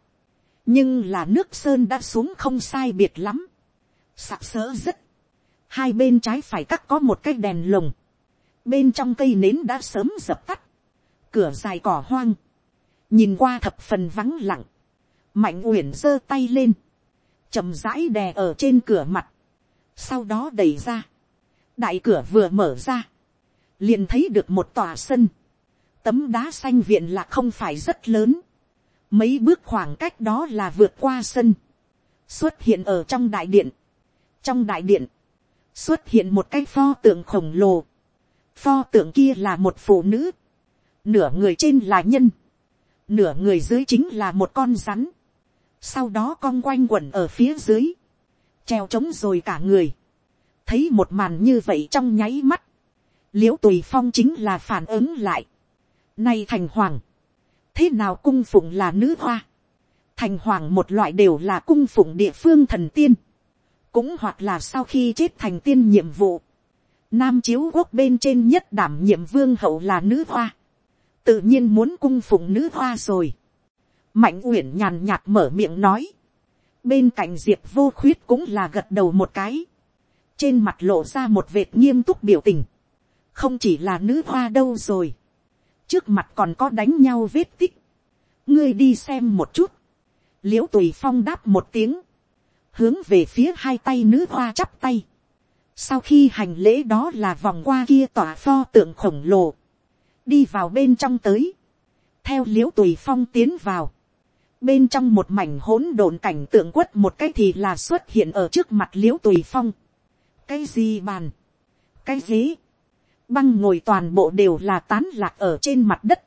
Nhưng là nước sơn đã xuống không sai biệt lắm. Sạc sỡ rất. Hai bên trái phải cắt có một cái đèn lồng bên trong cây nến đã sớm dập tắt, cửa dài cỏ hoang, nhìn qua thập phần vắng lặng, mạnh uyển giơ tay lên, chậm rãi đè ở trên cửa mặt, sau đó đẩy ra, đại cửa vừa mở ra, liền thấy được một tòa sân, tấm đá xanh viện là không phải rất lớn, mấy bước khoảng cách đó là vượt qua sân, xuất hiện ở trong đại điện, trong đại điện, xuất hiện một cái pho tượng khổng lồ, Pho tượng kia là một phụ nữ. Nửa người trên là nhân. Nửa người dưới chính là một con rắn. Sau đó cong quanh quẩn ở phía dưới. Treo trống rồi cả người. Thấy một màn như vậy trong nháy mắt. Liễu tùy phong chính là phản ứng lại. Nay thành hoàng. Thế nào cung phụng là nữ hoa? Thành hoàng một loại đều là cung phụng địa phương thần tiên. Cũng hoặc là sau khi chết thành tiên nhiệm vụ Nam chiếu quốc bên trên nhất đảm nhiệm vương hậu là nữ hoa. Tự nhiên muốn cung phụng nữ hoa rồi. Mạnh uyển nhàn nhạt mở miệng nói. Bên cạnh diệp vô khuyết cũng là gật đầu một cái. Trên mặt lộ ra một vệt nghiêm túc biểu tình. Không chỉ là nữ hoa đâu rồi. Trước mặt còn có đánh nhau vết tích. Ngươi đi xem một chút. Liễu tùy phong đáp một tiếng. Hướng về phía hai tay nữ hoa chắp tay sau khi hành lễ đó là vòng qua kia tỏa pho tượng khổng lồ. Đi vào bên trong tới. Theo liễu tùy phong tiến vào. Bên trong một mảnh hỗn độn cảnh tượng quất một cái thì là xuất hiện ở trước mặt liễu tùy phong. Cái gì bàn? Cái ghế? Băng ngồi toàn bộ đều là tán lạc ở trên mặt đất.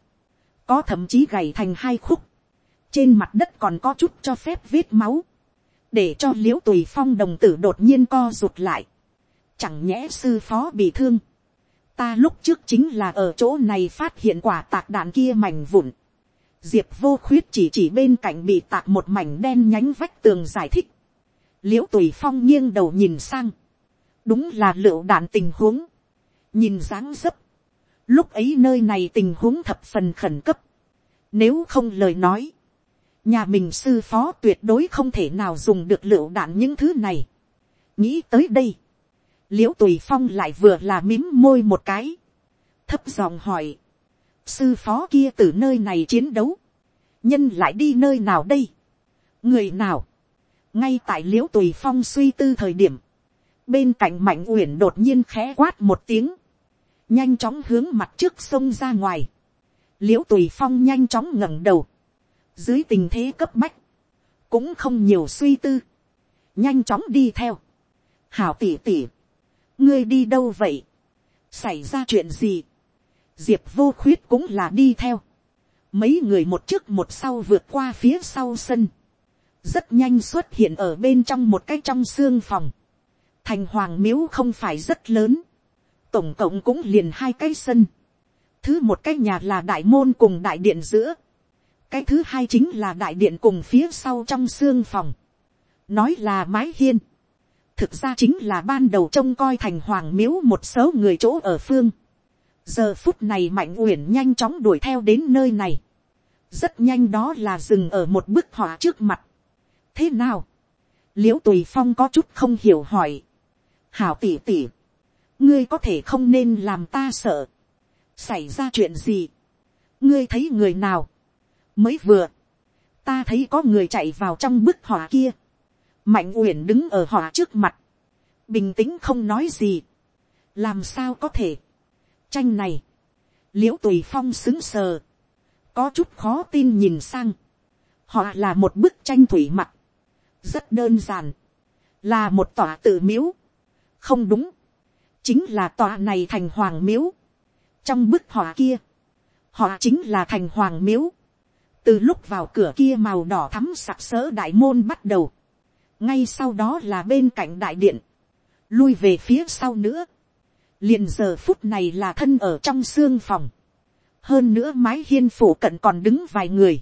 Có thậm chí gầy thành hai khúc. Trên mặt đất còn có chút cho phép vết máu. để cho l i ễ u tùy phong đồng tử đột nhiên co rụt lại, chẳng nhẽ sư phó bị thương, ta lúc trước chính là ở chỗ này phát hiện quả tạc đạn kia mảnh vụn, diệp vô khuyết chỉ chỉ bên cạnh bị tạc một mảnh đen nhánh vách tường giải thích, l i ễ u tùy phong nghiêng đầu nhìn sang, đúng là lựu đạn tình huống, nhìn dáng dấp, lúc ấy nơi này tình huống thập phần khẩn cấp, nếu không lời nói, nhà mình sư phó tuyệt đối không thể nào dùng được lựu đạn những thứ này. nghĩ tới đây, l i ễ u tùy phong lại vừa là mím môi một cái, thấp giọng hỏi, sư phó kia từ nơi này chiến đấu, nhân lại đi nơi nào đây, người nào, ngay tại l i ễ u tùy phong suy tư thời điểm, bên cạnh mạnh uyển đột nhiên khẽ quát một tiếng, nhanh chóng hướng mặt trước sông ra ngoài, l i ễ u tùy phong nhanh chóng ngẩng đầu, dưới tình thế cấp bách, cũng không nhiều suy tư, nhanh chóng đi theo. hảo tỉ tỉ, ngươi đi đâu vậy, xảy ra chuyện gì, diệp vô khuyết cũng là đi theo, mấy người một trước một sau vượt qua phía sau sân, rất nhanh xuất hiện ở bên trong một cái trong xương phòng, thành hoàng miếu không phải rất lớn, tổng cộng cũng liền hai cái sân, thứ một cái nhà là đại môn cùng đại điện giữa, cái thứ hai chính là đại điện cùng phía sau trong xương phòng, nói là mái hiên, thực ra chính là ban đầu trông coi thành hoàng miếu một số người chỗ ở phương giờ phút này mạnh uyển nhanh chóng đuổi theo đến nơi này, rất nhanh đó là dừng ở một bức họa trước mặt. thế nào, l i ễ u tùy phong có chút không hiểu hỏi, hảo tỉ tỉ, ngươi có thể không nên làm ta sợ, xảy ra chuyện gì, ngươi thấy người nào, mới vừa, ta thấy có người chạy vào trong bức họa kia, mạnh uyển đứng ở họa trước mặt, bình tĩnh không nói gì, làm sao có thể, tranh này, l i ễ u tùy phong xứng sờ, có chút khó tin nhìn sang, họ là một bức tranh thủy mặt, rất đơn giản, là một tòa tự miếu, không đúng, chính là tòa này thành hoàng miếu, trong bức họ kia, họ chính là thành hoàng miếu, từ lúc vào cửa kia màu đỏ thắm sặc sỡ đại môn bắt đầu, ngay sau đó là bên cạnh đại điện, lui về phía sau nữa, liền giờ phút này là thân ở trong xương phòng, hơn nữa mái hiên phủ cận còn đứng vài người,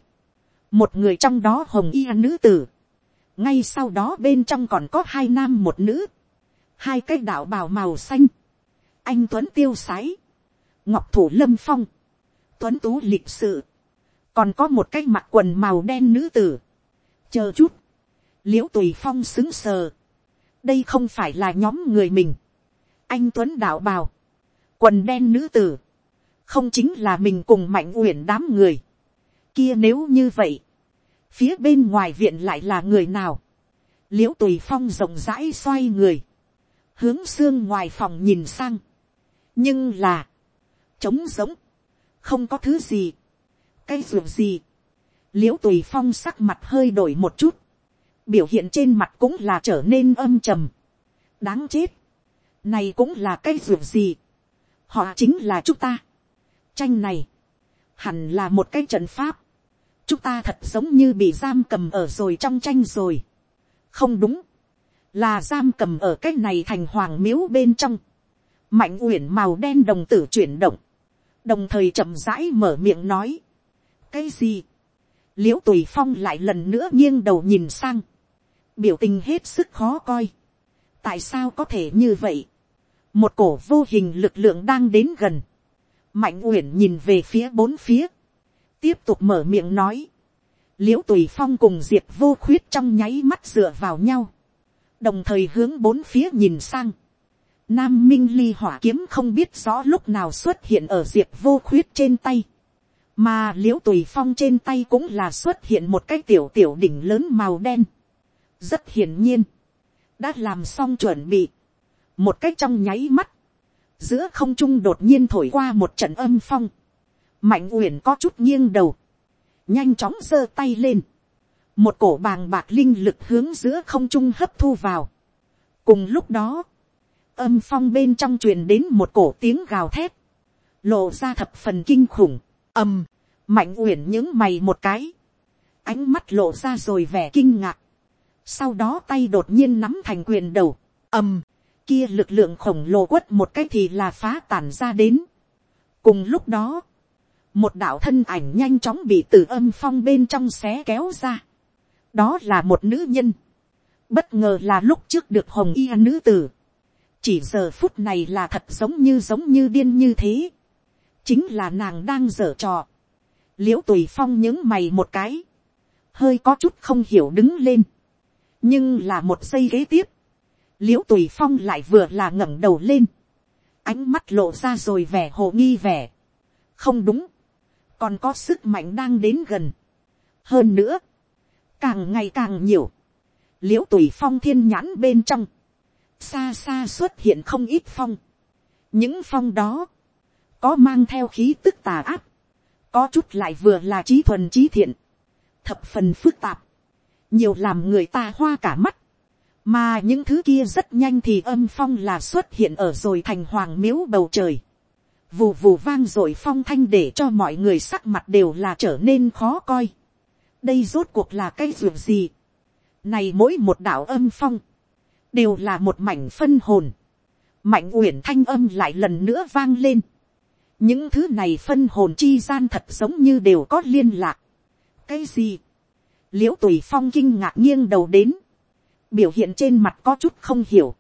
một người trong đó hồng y nữ tử, ngay sau đó bên trong còn có hai nam một nữ, hai cái đạo bào màu xanh, anh tuấn tiêu sái, ngọc thủ lâm phong, tuấn tú lịch sự, còn có một cái mặt quần màu đen nữ tử. chờ chút, l i ễ u tùy phong xứng sờ, đây không phải là nhóm người mình, anh tuấn đạo bào, quần đen nữ tử, không chính là mình cùng mạnh uyển đám người, kia nếu như vậy, phía bên ngoài viện lại là người nào, l i ễ u tùy phong rộng rãi xoay người, hướng xương ngoài phòng nhìn sang, nhưng là, trống giống, không có thứ gì, cái ruộng gì. l i ễ u tùy phong sắc mặt hơi đổi một chút, biểu hiện trên mặt cũng là trở nên âm trầm. đáng chết, này cũng là cái ruộng gì. họ chính là chúng ta. tranh này, hẳn là một cái trận pháp. chúng ta thật giống như bị giam cầm ở rồi trong tranh rồi. không đúng, là giam cầm ở cái này thành hoàng miếu bên trong. mạnh uyển màu đen đồng tử chuyển động, đồng thời chậm rãi mở miệng nói, cái gì, l i ễ u tùy phong lại lần nữa nghiêng đầu nhìn sang, biểu tình hết sức khó coi. tại sao có thể như vậy, một cổ vô hình lực lượng đang đến gần, mạnh uyển nhìn về phía bốn phía, tiếp tục mở miệng nói, l i ễ u tùy phong cùng diệp vô khuyết trong nháy mắt dựa vào nhau, đồng thời hướng bốn phía nhìn sang, nam minh ly hỏa kiếm không biết rõ lúc nào xuất hiện ở diệp vô khuyết trên tay, mà l i ễ u tùy phong trên tay cũng là xuất hiện một cái tiểu tiểu đỉnh lớn màu đen. rất hiển nhiên, đã làm xong chuẩn bị, một cách trong nháy mắt, giữa không trung đột nhiên thổi qua một trận âm phong, mạnh uyển có chút nghiêng đầu, nhanh chóng giơ tay lên, một cổ bàng bạc linh lực hướng giữa không trung hấp thu vào. cùng lúc đó, âm phong bên trong truyền đến một cổ tiếng gào thét, lộ ra thập phần kinh khủng, ầm, mạnh uyển những mày một cái, ánh mắt lộ ra rồi vẻ kinh ngạc, sau đó tay đột nhiên nắm thành quyền đầu, ầm, kia lực lượng khổng lồ quất một cái thì là phá tản ra đến. cùng lúc đó, một đạo thân ảnh nhanh chóng bị từ âm phong bên trong xé kéo ra. đó là một nữ nhân. bất ngờ là lúc trước được hồng y nữ tử. chỉ giờ phút này là thật giống như giống như điên như thế. chính là nàng đang dở trò. l i ễ u tùy phong những mày một cái. hơi có chút không hiểu đứng lên. nhưng là một giây kế tiếp l i ễ u tùy phong lại vừa là ngẩng đầu lên. ánh mắt lộ ra rồi vẻ hồ nghi vẻ. không đúng. Còn có sức mạnh đang đến gần. hơn nữa, càng ngày càng nhiều, l i ễ u tùy phong thiên nhãn bên trong, xa xa xuất hiện không ít phong. những phong đó, có mang theo khí tức tà áp, có chút lại vừa là trí thuần trí thiện, thập phần phức tạp, nhiều làm người ta hoa cả mắt, mà những thứ kia rất nhanh thì âm phong là xuất hiện ở rồi thành hoàng miếu bầu trời vù vù vang rồi phong thanh để cho mọi người sắc mặt đều là trở nên khó coi. đây rốt cuộc là cái ruộng gì. này mỗi một đạo âm phong, đều là một mảnh phân hồn. mạnh uyển thanh âm lại lần nữa vang lên. những thứ này phân hồn chi gian thật giống như đều có liên lạc. cái gì. l i ễ u tùy phong kinh ngạc nghiêng đầu đến biểu hiện trên mặt có chút không hiểu.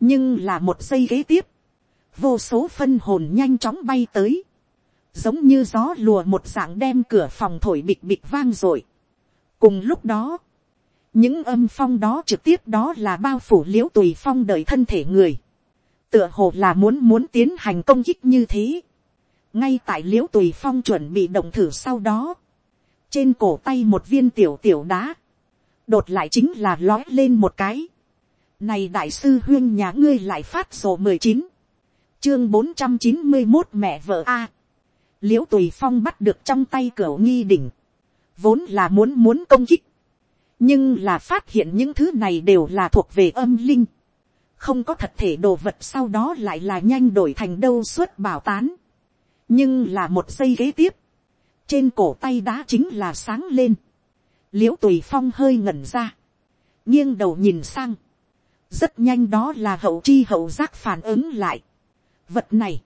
nhưng là một giây kế tiếp vô số phân hồn nhanh chóng bay tới, giống như gió lùa một dạng đem cửa phòng thổi bịch bịch vang r ộ i cùng lúc đó, những âm phong đó trực tiếp đó là bao phủ l i ễ u tùy phong đợi thân thể người, tựa hồ là muốn muốn tiến hành công kích như thế, ngay tại l i ễ u tùy phong chuẩn bị động thử sau đó, trên cổ tay một viên tiểu tiểu đá, đột lại chính là lói lên một cái, này đại sư huyên nhà ngươi lại phát sổ mười chín chương bốn trăm chín mươi một mẹ vợ a. liễu tùy phong bắt được trong tay cửa nghi đỉnh. vốn là muốn muốn công kích. nhưng là phát hiện những thứ này đều là thuộc về âm linh. không có thật thể đồ vật sau đó lại là nhanh đổi thành đâu suốt bảo tán. nhưng là một giây ghế tiếp. trên cổ tay đá chính là sáng lên l i ễ u tùy phong hơi ngẩn ra. nghiêng đầu nhìn sang. rất nhanh đó là hậu chi hậu giác phản ứng lại Vật này,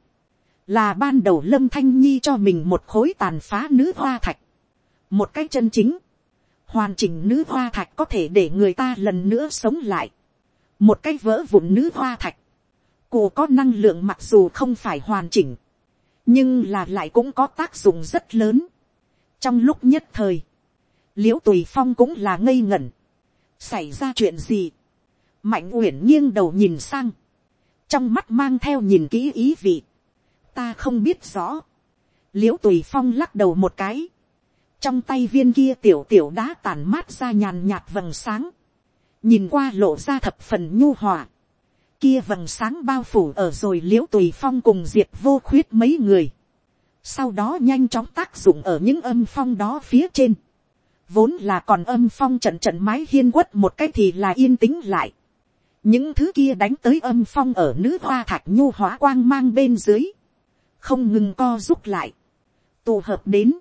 là ban đầu lâm thanh nhi cho mình một khối tàn phá nữ hoa thạch. Một cái chân chính, hoàn chỉnh nữ hoa thạch có thể để người ta lần nữa sống lại. Một cái vỡ vụn nữ hoa thạch. Cụ có năng lượng mặc dù không phải hoàn chỉnh. Nhưng là lại cũng có tác dụng rất lớn. Trong lúc nhất thời, liễu tùy phong cũng là ngây ngẩn. Xảy ra chuyện gì? Mạnh uyển nghiêng đầu nhìn sang. Trong mắt mang theo nhìn kỹ ý vị, ta không biết rõ, l i ễ u tùy phong lắc đầu một cái, trong tay viên kia tiểu tiểu đá tàn mát ra nhàn nhạt vầng sáng, nhìn qua lộ ra thập phần nhu hòa, kia vầng sáng bao phủ ở rồi l i ễ u tùy phong cùng diệt vô khuyết mấy người, sau đó nhanh chóng tác dụng ở những âm phong đó phía trên, vốn là còn âm phong trận trận mái hiên quất một cái thì là yên tĩnh lại, những thứ kia đánh tới âm phong ở nữ hoa thạch nhu hóa quang mang bên dưới, không ngừng co rút lại, tụ hợp đến,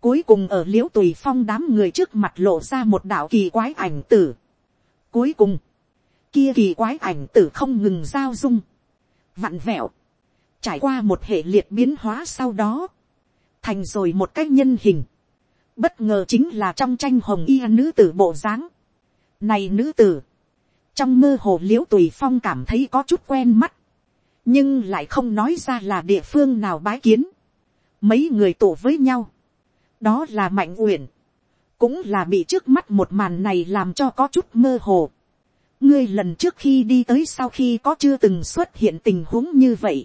cuối cùng ở l i ễ u tùy phong đám người trước mặt lộ ra một đạo kỳ quái ảnh tử, cuối cùng, kia kỳ quái ảnh tử không ngừng giao dung, vặn vẹo, trải qua một hệ liệt biến hóa sau đó, thành rồi một cái nhân hình, bất ngờ chính là trong tranh hồng y nữ tử bộ dáng, này nữ tử, trong mơ hồ l i ễ u tùy phong cảm thấy có chút quen mắt, nhưng lại không nói ra là địa phương nào bái kiến, mấy người tụ với nhau, đó là mạnh uyển, cũng là bị trước mắt một màn này làm cho có chút mơ hồ. ngươi lần trước khi đi tới sau khi có chưa từng xuất hiện tình huống như vậy,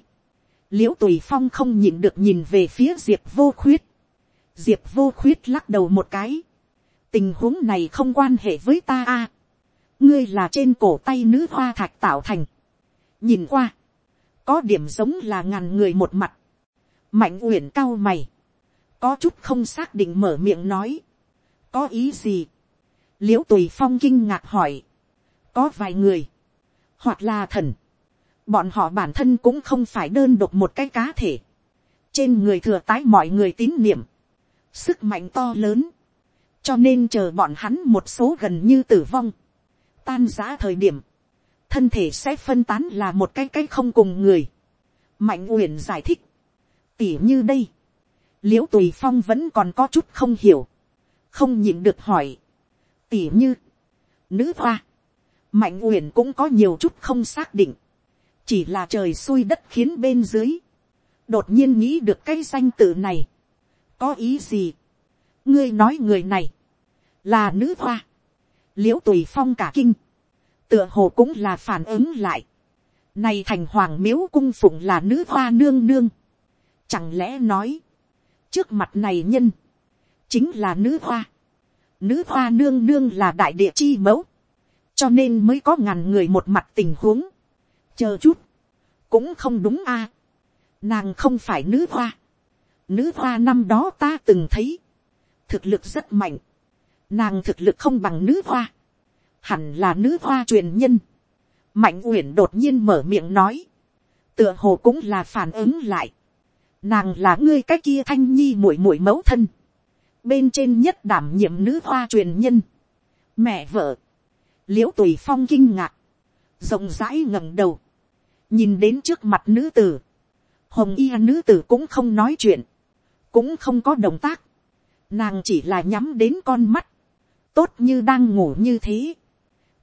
l i ễ u tùy phong không nhịn được nhìn về phía diệp vô khuyết, diệp vô khuyết lắc đầu một cái, tình huống này không quan hệ với ta a, ngươi là trên cổ tay nữ hoa thạch tạo thành. nhìn qua, có điểm giống là ngàn người một mặt. mạnh uyển cao mày, có chút không xác định mở miệng nói, có ý gì. l i ễ u tùy phong kinh ngạc hỏi, có vài người, hoặc là thần, bọn họ bản thân cũng không phải đơn độc một cái cá thể, trên người thừa tái mọi người tín niệm, sức mạnh to lớn, cho nên chờ bọn hắn một số gần như tử vong, tan giã thời điểm, thân thể sẽ phân tán là một cái cái không cùng người. mạnh uyển giải thích, tỉ như đây, l i ễ u tùy phong vẫn còn có chút không hiểu, không nhịn được hỏi, tỉ như, nữ hoa, mạnh uyển cũng có nhiều chút không xác định, chỉ là trời xui đất khiến bên dưới, đột nhiên nghĩ được cái danh tự này, có ý gì, ngươi nói người này, là nữ hoa, l i ễ u tùy phong cả kinh, tựa hồ cũng là phản ứng lại. Này thành hoàng miếu cung phụng là nữ hoa nương nương. Chẳng lẽ nói, trước mặt này nhân, chính là nữ hoa. Nữ hoa nương nương là đại địa chi mẫu, cho nên mới có ngàn người một mặt tình huống. Chờ chút, cũng không đúng a Nàng không phải nữ hoa. Nữ hoa năm đó ta từng thấy, thực lực rất mạnh. Nàng thực lực không bằng nữ hoa. Hẳn là nữ hoa truyền nhân. mạnh uyển đột nhiên mở miệng nói, tựa hồ cũng là phản ứng lại. nàng là ngươi cái kia thanh nhi muội muội mẫu thân, bên trên nhất đảm nhiệm nữ hoa truyền nhân, mẹ vợ, l i ễ u tùy phong kinh ngạc, rộng rãi ngẩng đầu, nhìn đến trước mặt nữ tử, hồng y nữ tử cũng không nói chuyện, cũng không có động tác, nàng chỉ là nhắm đến con mắt, tốt như đang ngủ như thế,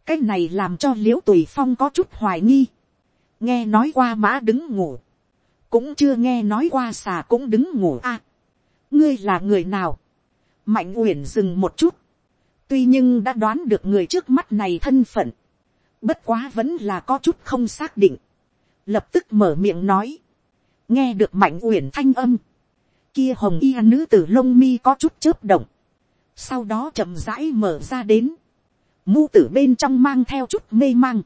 cái này làm cho l i ễ u tùy phong có chút hoài nghi, nghe nói qua mã đứng ngủ, cũng chưa nghe nói qua xà cũng đứng ngủ a. ngươi là người nào, mạnh uyển dừng một chút, tuy nhưng đã đoán được người trước mắt này thân phận, bất quá vẫn là có chút không xác định, lập tức mở miệng nói, nghe được mạnh uyển thanh âm, kia hồng y nữ tử lông mi có chút chớp động, sau đó chậm rãi mở ra đến, mu tử bên trong mang theo chút mê mang,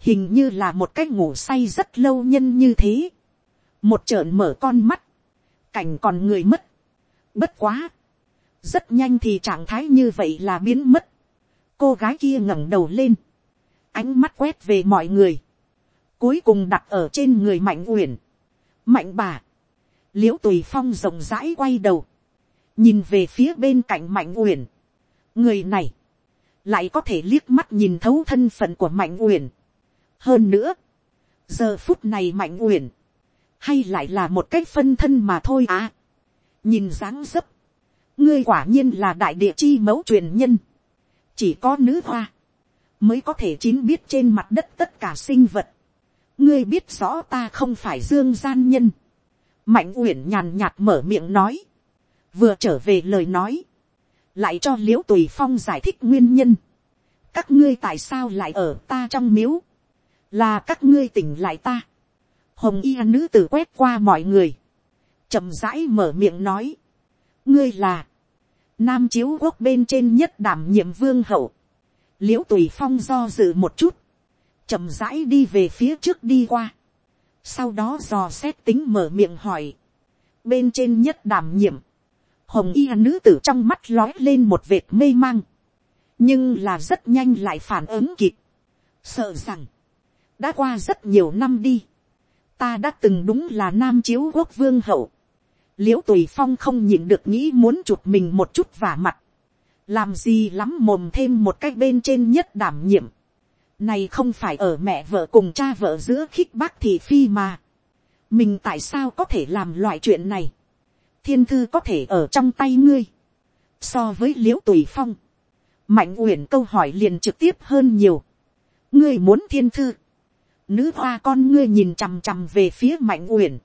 hình như là một cái ngủ say rất lâu nhân như thế, một trợn mở con mắt, cảnh còn người mất, bất quá, rất nhanh thì trạng thái như vậy là biến mất, cô gái kia ngẩng đầu lên, ánh mắt quét về mọi người, cuối cùng đặt ở trên người mạnh uyển, mạnh bà, l i ễ u tùy phong rộng rãi quay đầu, nhìn về phía bên cạnh mạnh uyển, người này, lại có thể liếc mắt nhìn thấu thân phận của mạnh uyển. hơn nữa, giờ phút này mạnh uyển, hay lại là một cái phân thân mà thôi à. nhìn dáng dấp, ngươi quả nhiên là đại địa chi mẫu truyền nhân, chỉ có nữ hoa, mới có thể chín biết trên mặt đất tất cả sinh vật. ngươi biết rõ ta không phải dương gian nhân mạnh uyển nhàn nhạt mở miệng nói, vừa trở về lời nói, lại cho l i ễ u tùy phong giải thích nguyên nhân. các ngươi tại sao lại ở ta trong miếu, là các ngươi tỉnh lại ta. hồng y nữ tử quét qua mọi người, chậm rãi mở miệng nói, ngươi là, nam chiếu quốc bên trên nhất đảm nhiệm vương hậu, l i ễ u tùy phong do dự một chút, chậm rãi đi về phía trước đi qua, sau đó dò xét tính mở miệng hỏi, bên trên nhất đảm nhiệm, hồng y nữ tử trong mắt lói lên một vệt mê mang, nhưng là rất nhanh lại phản ứng kịp, sợ rằng, đã qua rất nhiều năm đi, ta đã từng đúng là nam chiếu quốc vương hậu, l i ễ u tùy phong không nhìn được nghĩ muốn chụp mình một chút vả mặt, làm gì lắm mồm thêm một cách bên trên nhất đảm nhiệm, này không phải ở mẹ vợ cùng cha vợ giữa khích bác thị phi mà, mình tại sao có thể làm loại chuyện này, thiên thư có thể ở trong tay ngươi. So với l i ễ u tùy phong, mạnh uyển câu hỏi liền trực tiếp hơn nhiều. ngươi muốn thiên thư. nữ hoa con ngươi nhìn chằm chằm về phía mạnh uyển.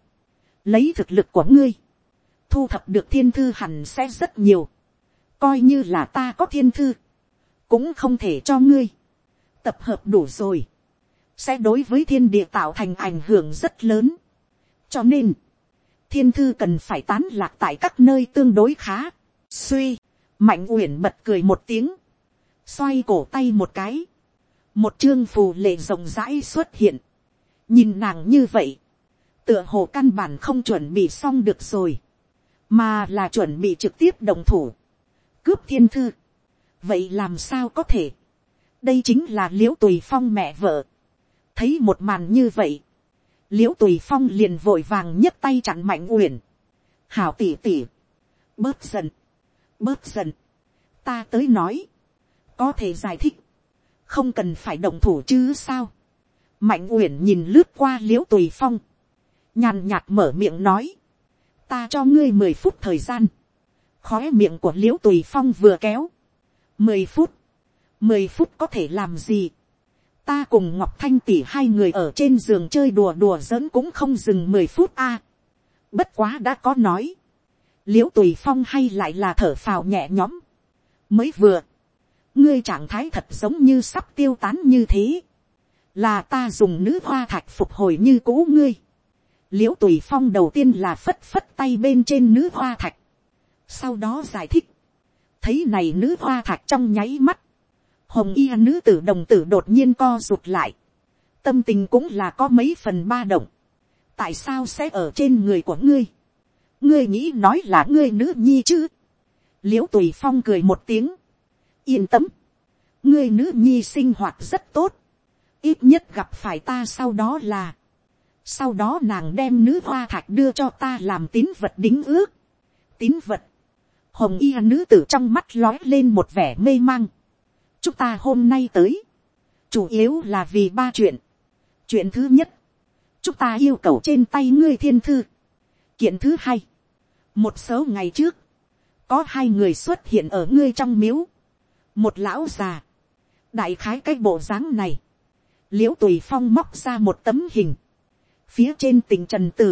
lấy thực lực của ngươi. thu thập được thiên thư hẳn sẽ rất nhiều. coi như là ta có thiên thư. cũng không thể cho ngươi tập hợp đủ rồi. sẽ đối với thiên địa tạo thành ảnh hưởng rất lớn. cho nên, thiên thư cần phải tán lạc tại các nơi tương đối khá. suy, mạnh uyển bật cười một tiếng, xoay cổ tay một cái, một chương phù lệ rộng rãi xuất hiện, nhìn nàng như vậy, tựa hồ căn bản không chuẩn bị xong được rồi, mà là chuẩn bị trực tiếp đồng thủ, cướp thiên thư. vậy làm sao có thể, đây chính là l i ễ u tùy phong mẹ vợ, thấy một màn như vậy, l i ễ u tùy phong liền vội vàng nhấc tay chặn mạnh uyển. hảo tỉ tỉ, bớt dần, bớt dần, ta tới nói, có thể giải thích, không cần phải động thủ chứ sao. mạnh uyển nhìn lướt qua l i ễ u tùy phong, nhàn nhạt mở miệng nói, ta cho ngươi mười phút thời gian, khói miệng của l i ễ u tùy phong vừa kéo, mười phút, mười phút có thể làm gì, ta cùng ngọc thanh tỉ hai người ở trên giường chơi đùa đùa giỡn cũng không dừng mười phút a. bất quá đã có nói, l i ễ u tùy phong hay lại là thở phào nhẹ nhõm, mới vừa, ngươi trạng thái thật giống như sắp tiêu tán như thế, là ta dùng nữ hoa thạch phục hồi như cũ ngươi. l i ễ u tùy phong đầu tiên là phất phất tay bên trên nữ hoa thạch, sau đó giải thích, thấy này nữ hoa thạch trong nháy mắt, hồng y nữ tử đồng tử đột nhiên co rụt lại, tâm tình cũng là có mấy phần ba động, tại sao sẽ ở trên người của ngươi, ngươi nghĩ nói là ngươi nữ nhi chứ, l i ễ u tùy phong cười một tiếng, yên tâm, ngươi nữ nhi sinh hoạt rất tốt, ít nhất gặp phải ta sau đó là, sau đó nàng đem nữ hoa thạch đưa cho ta làm tín vật đính ước, tín vật, hồng y nữ tử trong mắt lói lên một vẻ mê mang, chúng ta hôm nay tới, chủ yếu là vì ba chuyện, chuyện thứ nhất, chúng ta yêu cầu trên tay ngươi thiên thư, kiện thứ hai, một số ngày trước, có hai người xuất hiện ở ngươi trong miếu, một lão già, đại khái cái bộ dáng này, l i ễ u tùy phong móc ra một tấm hình, phía trên tình trần tử,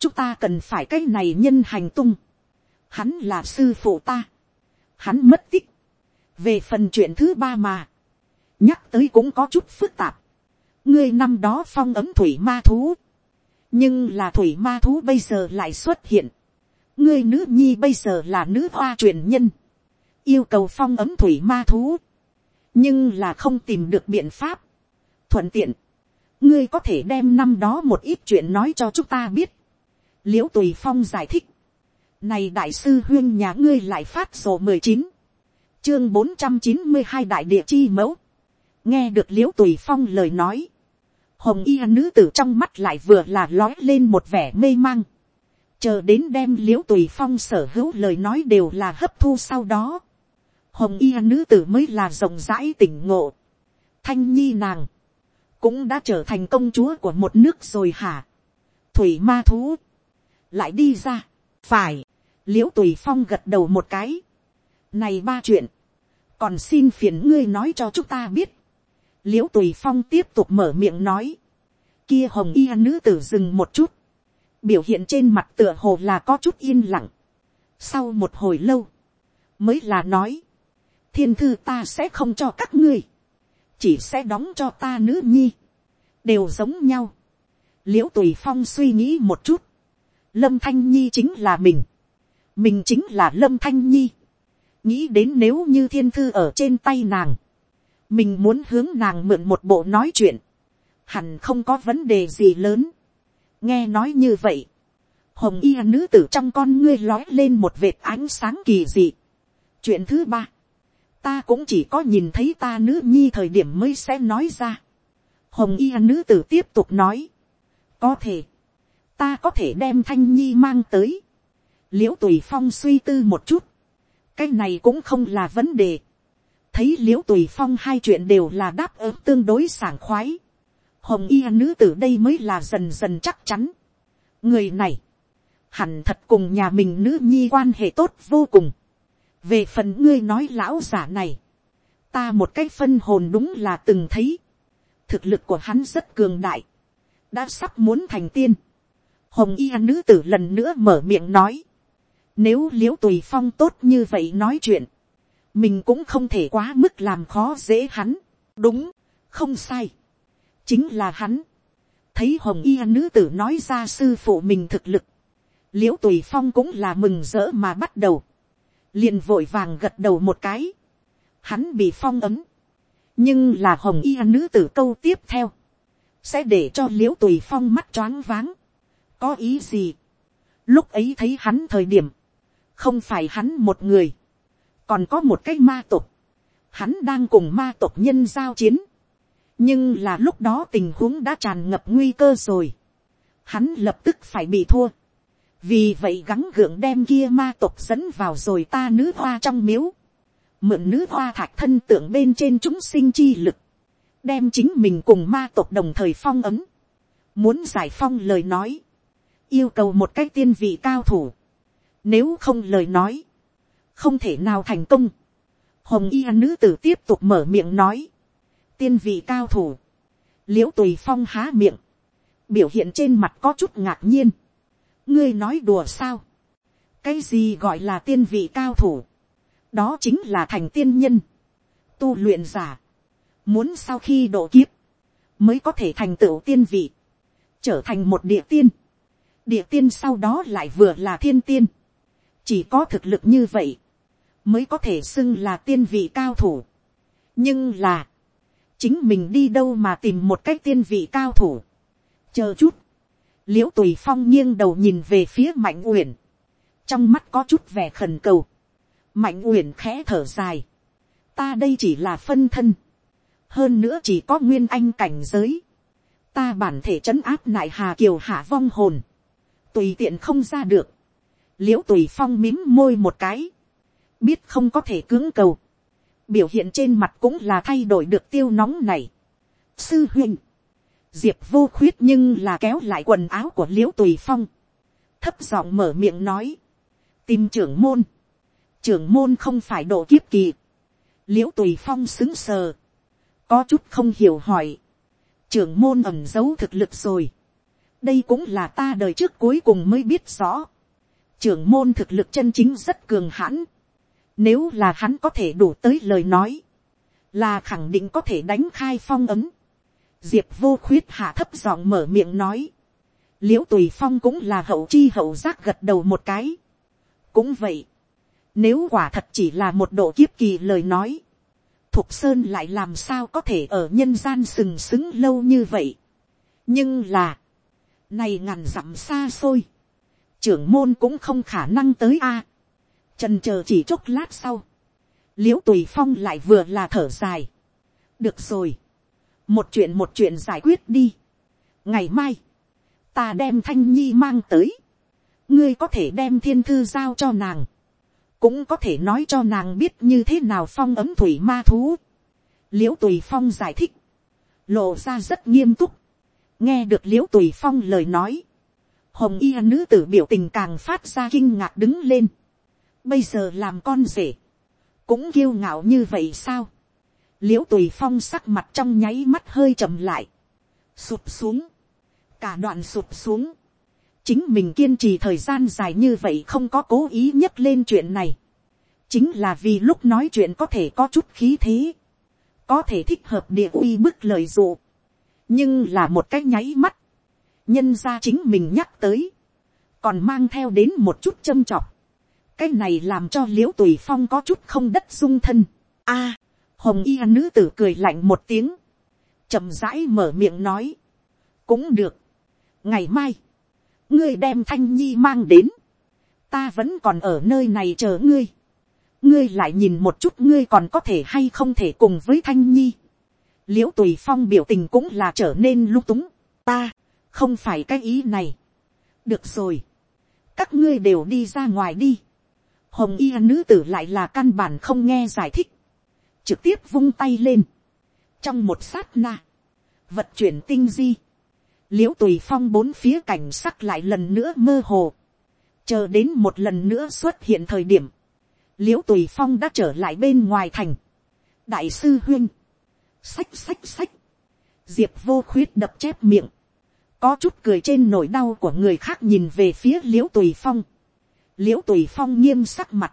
chúng ta cần phải cái này nhân hành tung, hắn là sư phụ ta, hắn mất tích, về phần chuyện thứ ba mà, nhắc tới cũng có chút phức tạp, ngươi năm đó phong ấm thủy ma thú, nhưng là thủy ma thú bây giờ lại xuất hiện, ngươi nữ nhi bây giờ là nữ hoa truyền nhân, yêu cầu phong ấm thủy ma thú, nhưng là không tìm được biện pháp. thuận tiện, ngươi có thể đem năm đó một ít chuyện nói cho chúng ta biết. l i ễ u tùy phong giải thích, này đại sư huyên nhà ngươi lại phát sổ mười chín, chương bốn trăm chín mươi hai đại địa chi mẫu, nghe được l i ễ u tùy phong lời nói, hồng y nữ tử trong mắt lại vừa là lói lên một vẻ mê mang, chờ đến đem l i ễ u tùy phong sở hữu lời nói đều là hấp thu sau đó, hồng y nữ tử mới là rộng rãi tỉnh ngộ. thanh nhi nàng, cũng đã trở thành công chúa của một nước rồi hả. thủy ma thú, lại đi ra, phải, l i ễ u tùy phong gật đầu một cái này ba chuyện, còn xin phiền ngươi nói cho chúng ta biết. l i ễ u tùy phong tiếp tục mở miệng nói, kia hồng y nữ tử dừng một chút, biểu hiện trên mặt tựa hồ là có chút yên lặng. sau một hồi lâu, mới là nói, thiên thư ta sẽ không cho các ngươi, chỉ sẽ đóng cho ta nữ nhi, đều giống nhau. l i ễ u tùy phong suy nghĩ một chút, lâm thanh nhi chính là mình, mình chính là lâm thanh nhi, nghĩ đến nếu như thiên thư ở trên tay nàng, mình muốn hướng nàng mượn một bộ nói chuyện, hẳn không có vấn đề gì lớn. nghe nói như vậy, hồng y nữ tử trong con ngươi lói lên một vệt ánh sáng kỳ dị. chuyện thứ ba, ta cũng chỉ có nhìn thấy ta nữ nhi thời điểm mới sẽ nói ra. hồng y nữ tử tiếp tục nói, có thể, ta có thể đem thanh nhi mang tới. l i ễ u tùy phong suy tư một chút, cái này cũng không là vấn đề. thấy l i ễ u tùy phong hai chuyện đều là đáp ứng tương đối sảng khoái. hồng y nữ tử đây mới là dần dần chắc chắn. người này, hẳn thật cùng nhà mình nữ nhi quan hệ tốt vô cùng về phần ngươi nói lão giả này, ta một cái phân hồn đúng là từng thấy, thực lực của hắn rất cường đại, đã sắp muốn thành tiên. hồng y nữ tử lần nữa mở miệng nói, nếu l i ễ u tùy phong tốt như vậy nói chuyện, mình cũng không thể quá mức làm khó dễ hắn, đúng, không sai, chính là hắn, thấy hồng y nữ tử nói ra sư phụ mình thực lực, l i ễ u tùy phong cũng là mừng rỡ mà bắt đầu, liền vội vàng gật đầu một cái, hắn bị phong ấm, nhưng là hồng y nữ tử câu tiếp theo, sẽ để cho l i ễ u tùy phong mắt choáng váng, có ý gì, lúc ấy thấy hắn thời điểm, không phải hắn một người, còn có một cái ma tộc. hắn đang cùng ma tộc nhân giao chiến, nhưng là lúc đó tình huống đã tràn ngập nguy cơ rồi, hắn lập tức phải bị thua, vì vậy gắng gượng đem kia ma tộc dẫn vào rồi ta nữ hoa trong miếu, mượn nữ hoa thạch thân tượng bên trên chúng sinh chi lực, đem chính mình cùng ma tộc đồng thời phong ấm, muốn giải phong lời nói, yêu cầu một cái tiên vị cao thủ, nếu không lời nói, không thể nào thành công. Hồng y nữ tử tiếp tục mở miệng nói, tiên vị cao thủ, l i ễ u tùy phong há miệng, biểu hiện trên mặt có chút ngạc nhiên, ngươi nói đùa sao, cái gì gọi là tiên vị cao thủ, đó chính là thành tiên nhân, tu luyện giả, muốn sau khi độ kiếp, mới có thể thành tựu tiên vị, trở thành một địa tiên, địa tiên sau đó lại vừa là thiên tiên, chỉ có thực lực như vậy, mới có thể xưng là tiên vị cao thủ. nhưng là, chính mình đi đâu mà tìm một cách tiên vị cao thủ. chờ chút, l i ễ u tùy phong nghiêng đầu nhìn về phía mạnh uyển, trong mắt có chút vẻ khẩn cầu, mạnh uyển khẽ thở dài, ta đây chỉ là phân thân, hơn nữa chỉ có nguyên anh cảnh giới, ta bản thể trấn áp nại hà kiều hạ vong hồn, tùy tiện không ra được, l i ễ u tùy phong mím môi một cái, biết không có thể cưỡng cầu, biểu hiện trên mặt cũng là thay đổi được tiêu nóng này. sư huynh, diệp vô khuyết nhưng là kéo lại quần áo của l i ễ u tùy phong, thấp giọng mở miệng nói, tìm trưởng môn, trưởng môn không phải độ kiếp kỳ, l i ễ u tùy phong xứng sờ, có chút không hiểu hỏi, trưởng môn ẩm giấu thực lực rồi, đây cũng là ta đời trước cuối cùng mới biết rõ, trưởng môn thực lực chân chính rất cường hãn, nếu là hắn có thể đủ tới lời nói. Là khẳng định có thể đánh khai phong ấm. Diệp vô khuyết hạ thấp giọng mở miệng nói. Liễu tùy phong cũng là hậu chi hậu giác gật đầu một cái. Cũng vậy. Nếu quả thật chỉ là một độ kiếp kỳ lời nói. Thục Sơn lại làm sao có thể ở nhân gian sừng sững lâu như vậy. Nhưng là. Này ngàn dặm xa xôi. Trưởng môn cũng không khả năng tới a. Trần chờ chỉ chốc lát sau, l i ễ u tùy phong lại vừa là thở dài. được rồi, một chuyện một chuyện giải quyết đi. ngày mai, ta đem thanh nhi mang tới, ngươi có thể đem thiên thư giao cho nàng, cũng có thể nói cho nàng biết như thế nào phong ấm thủy ma thú. l i ễ u tùy phong giải thích, lộ ra rất nghiêm túc, nghe được l i ễ u tùy phong lời nói, hồng y nữ tử biểu tình càng phát ra kinh ngạc đứng lên, bây giờ làm con rể, cũng kiêu ngạo như vậy sao, l i ễ u tùy phong sắc mặt trong nháy mắt hơi chậm lại, sụp xuống, cả đoạn sụp xuống, chính mình kiên trì thời gian dài như vậy không có cố ý nhấc lên chuyện này, chính là vì lúc nói chuyện có thể có chút khí thế, có thể thích hợp địa uy bức lời dụ, nhưng là một cái nháy mắt, nhân ra chính mình nhắc tới, còn mang theo đến một chút châm chọc, cái này làm cho l i ễ u tùy phong có chút không đất dung thân. a, hồng y nữ tử cười lạnh một tiếng, chậm rãi mở miệng nói, cũng được, ngày mai, ngươi đem thanh nhi mang đến, ta vẫn còn ở nơi này chờ ngươi, ngươi lại nhìn một chút ngươi còn có thể hay không thể cùng với thanh nhi, l i ễ u tùy phong biểu tình cũng là trở nên lung túng, ta, không phải cái ý này, được rồi, các ngươi đều đi ra ngoài đi, hồng y nữ tử lại là căn bản không nghe giải thích, trực tiếp vung tay lên, trong một sát na, vật chuyển tinh di, l i ễ u tùy phong bốn phía cảnh sắc lại lần nữa mơ hồ, chờ đến một lần nữa xuất hiện thời điểm, l i ễ u tùy phong đã trở lại bên ngoài thành, đại sư huyên, sách sách sách, diệp vô khuyết đập chép miệng, có chút cười trên nỗi đau của người khác nhìn về phía l i ễ u tùy phong, l i ễ u tùy phong nghiêm sắc mặt,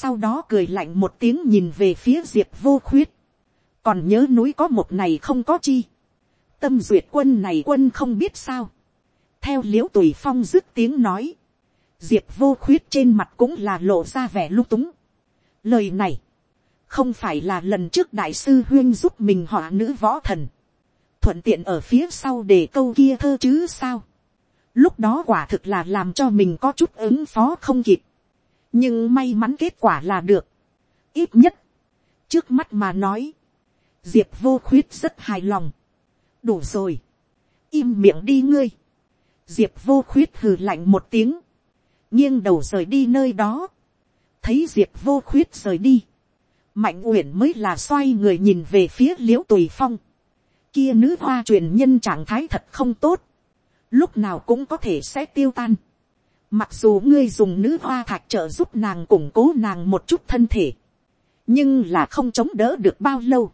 sau đó cười lạnh một tiếng nhìn về phía diệp vô khuyết, còn nhớ núi có một này không có chi, tâm duyệt quân này quân không biết sao, theo l i ễ u tùy phong dứt tiếng nói, diệp vô khuyết trên mặt cũng là lộ ra vẻ lung túng. lời này, không phải là lần trước đại sư huyên giúp mình họ nữ võ thần, thuận tiện ở phía sau để câu kia thơ chứ sao, Lúc đó quả thực là làm cho mình có chút ứng phó không kịp. Nhưng may mắn kết quả là được. Ít nhất. Trước mắt mà nói. Diệp vô khuyết rất hài lòng. Đủ rồi. Im miệng đi ngươi. Diệp vô khuyết hừ lạnh một tiếng. Nghiêng đầu rời đi nơi đó. Thấy diệp vô khuyết rời đi. mạnh uyển mới là xoay người nhìn về phía l i ễ u tùy phong, kia nữ hoa truyền nhân trạng thái thật không tốt, lúc nào cũng có thể sẽ tiêu tan. Mặc dù ngươi dùng nữ hoa thạch trợ giúp nàng củng cố nàng một chút thân thể, nhưng là không chống đỡ được bao lâu.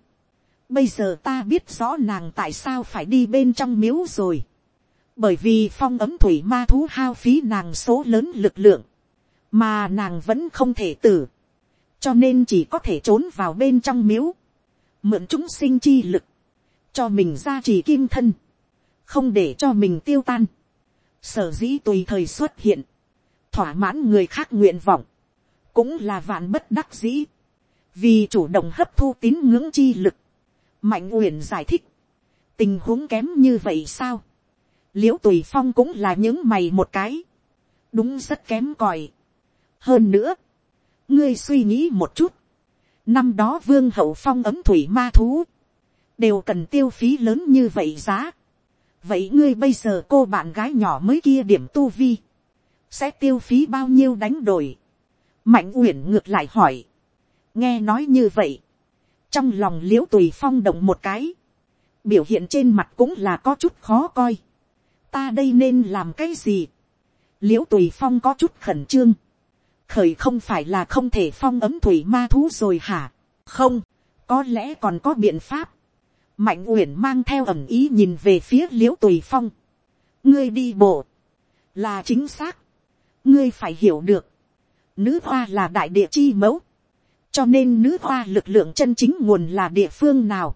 Bây giờ ta biết rõ nàng tại sao phải đi bên trong miếu rồi. Bởi vì phong ấm thủy ma thú hao phí nàng số lớn lực lượng, mà nàng vẫn không thể tử cho nên chỉ có thể trốn vào bên trong miếu, mượn chúng sinh chi lực, cho mình ra trì kim thân, không để cho mình tiêu tan, sở dĩ tùy thời xuất hiện, thỏa mãn người khác nguyện vọng, cũng là vạn bất đắc dĩ, vì chủ động hấp thu tín ngưỡng chi lực, mạnh uyển giải thích, tình huống kém như vậy sao, l i ễ u tùy phong cũng là những mày một cái, đúng rất kém còi. hơn nữa, ngươi suy nghĩ một chút, năm đó vương hậu phong ấm thủy ma thú, đều cần tiêu phí lớn như vậy giá. vậy ngươi bây giờ cô bạn gái nhỏ mới kia điểm tu vi, sẽ tiêu phí bao nhiêu đánh đổi. mạnh uyển ngược lại hỏi, nghe nói như vậy, trong lòng l i ễ u tùy phong động một cái, biểu hiện trên mặt cũng là có chút khó coi. ta đây nên làm cái gì, l i ễ u tùy phong có chút khẩn trương, khởi không phải là không thể phong ấm thủy ma thú rồi hả không có lẽ còn có biện pháp mạnh uyển mang theo ẩm ý nhìn về phía l i ễ u tùy phong. Ngươi đi bộ. Là chính xác. Ngươi phải hiểu được. Nữ hoa là đại địa chi mẫu. Cho nên nữ hoa lực lượng chân chính nguồn là địa phương nào?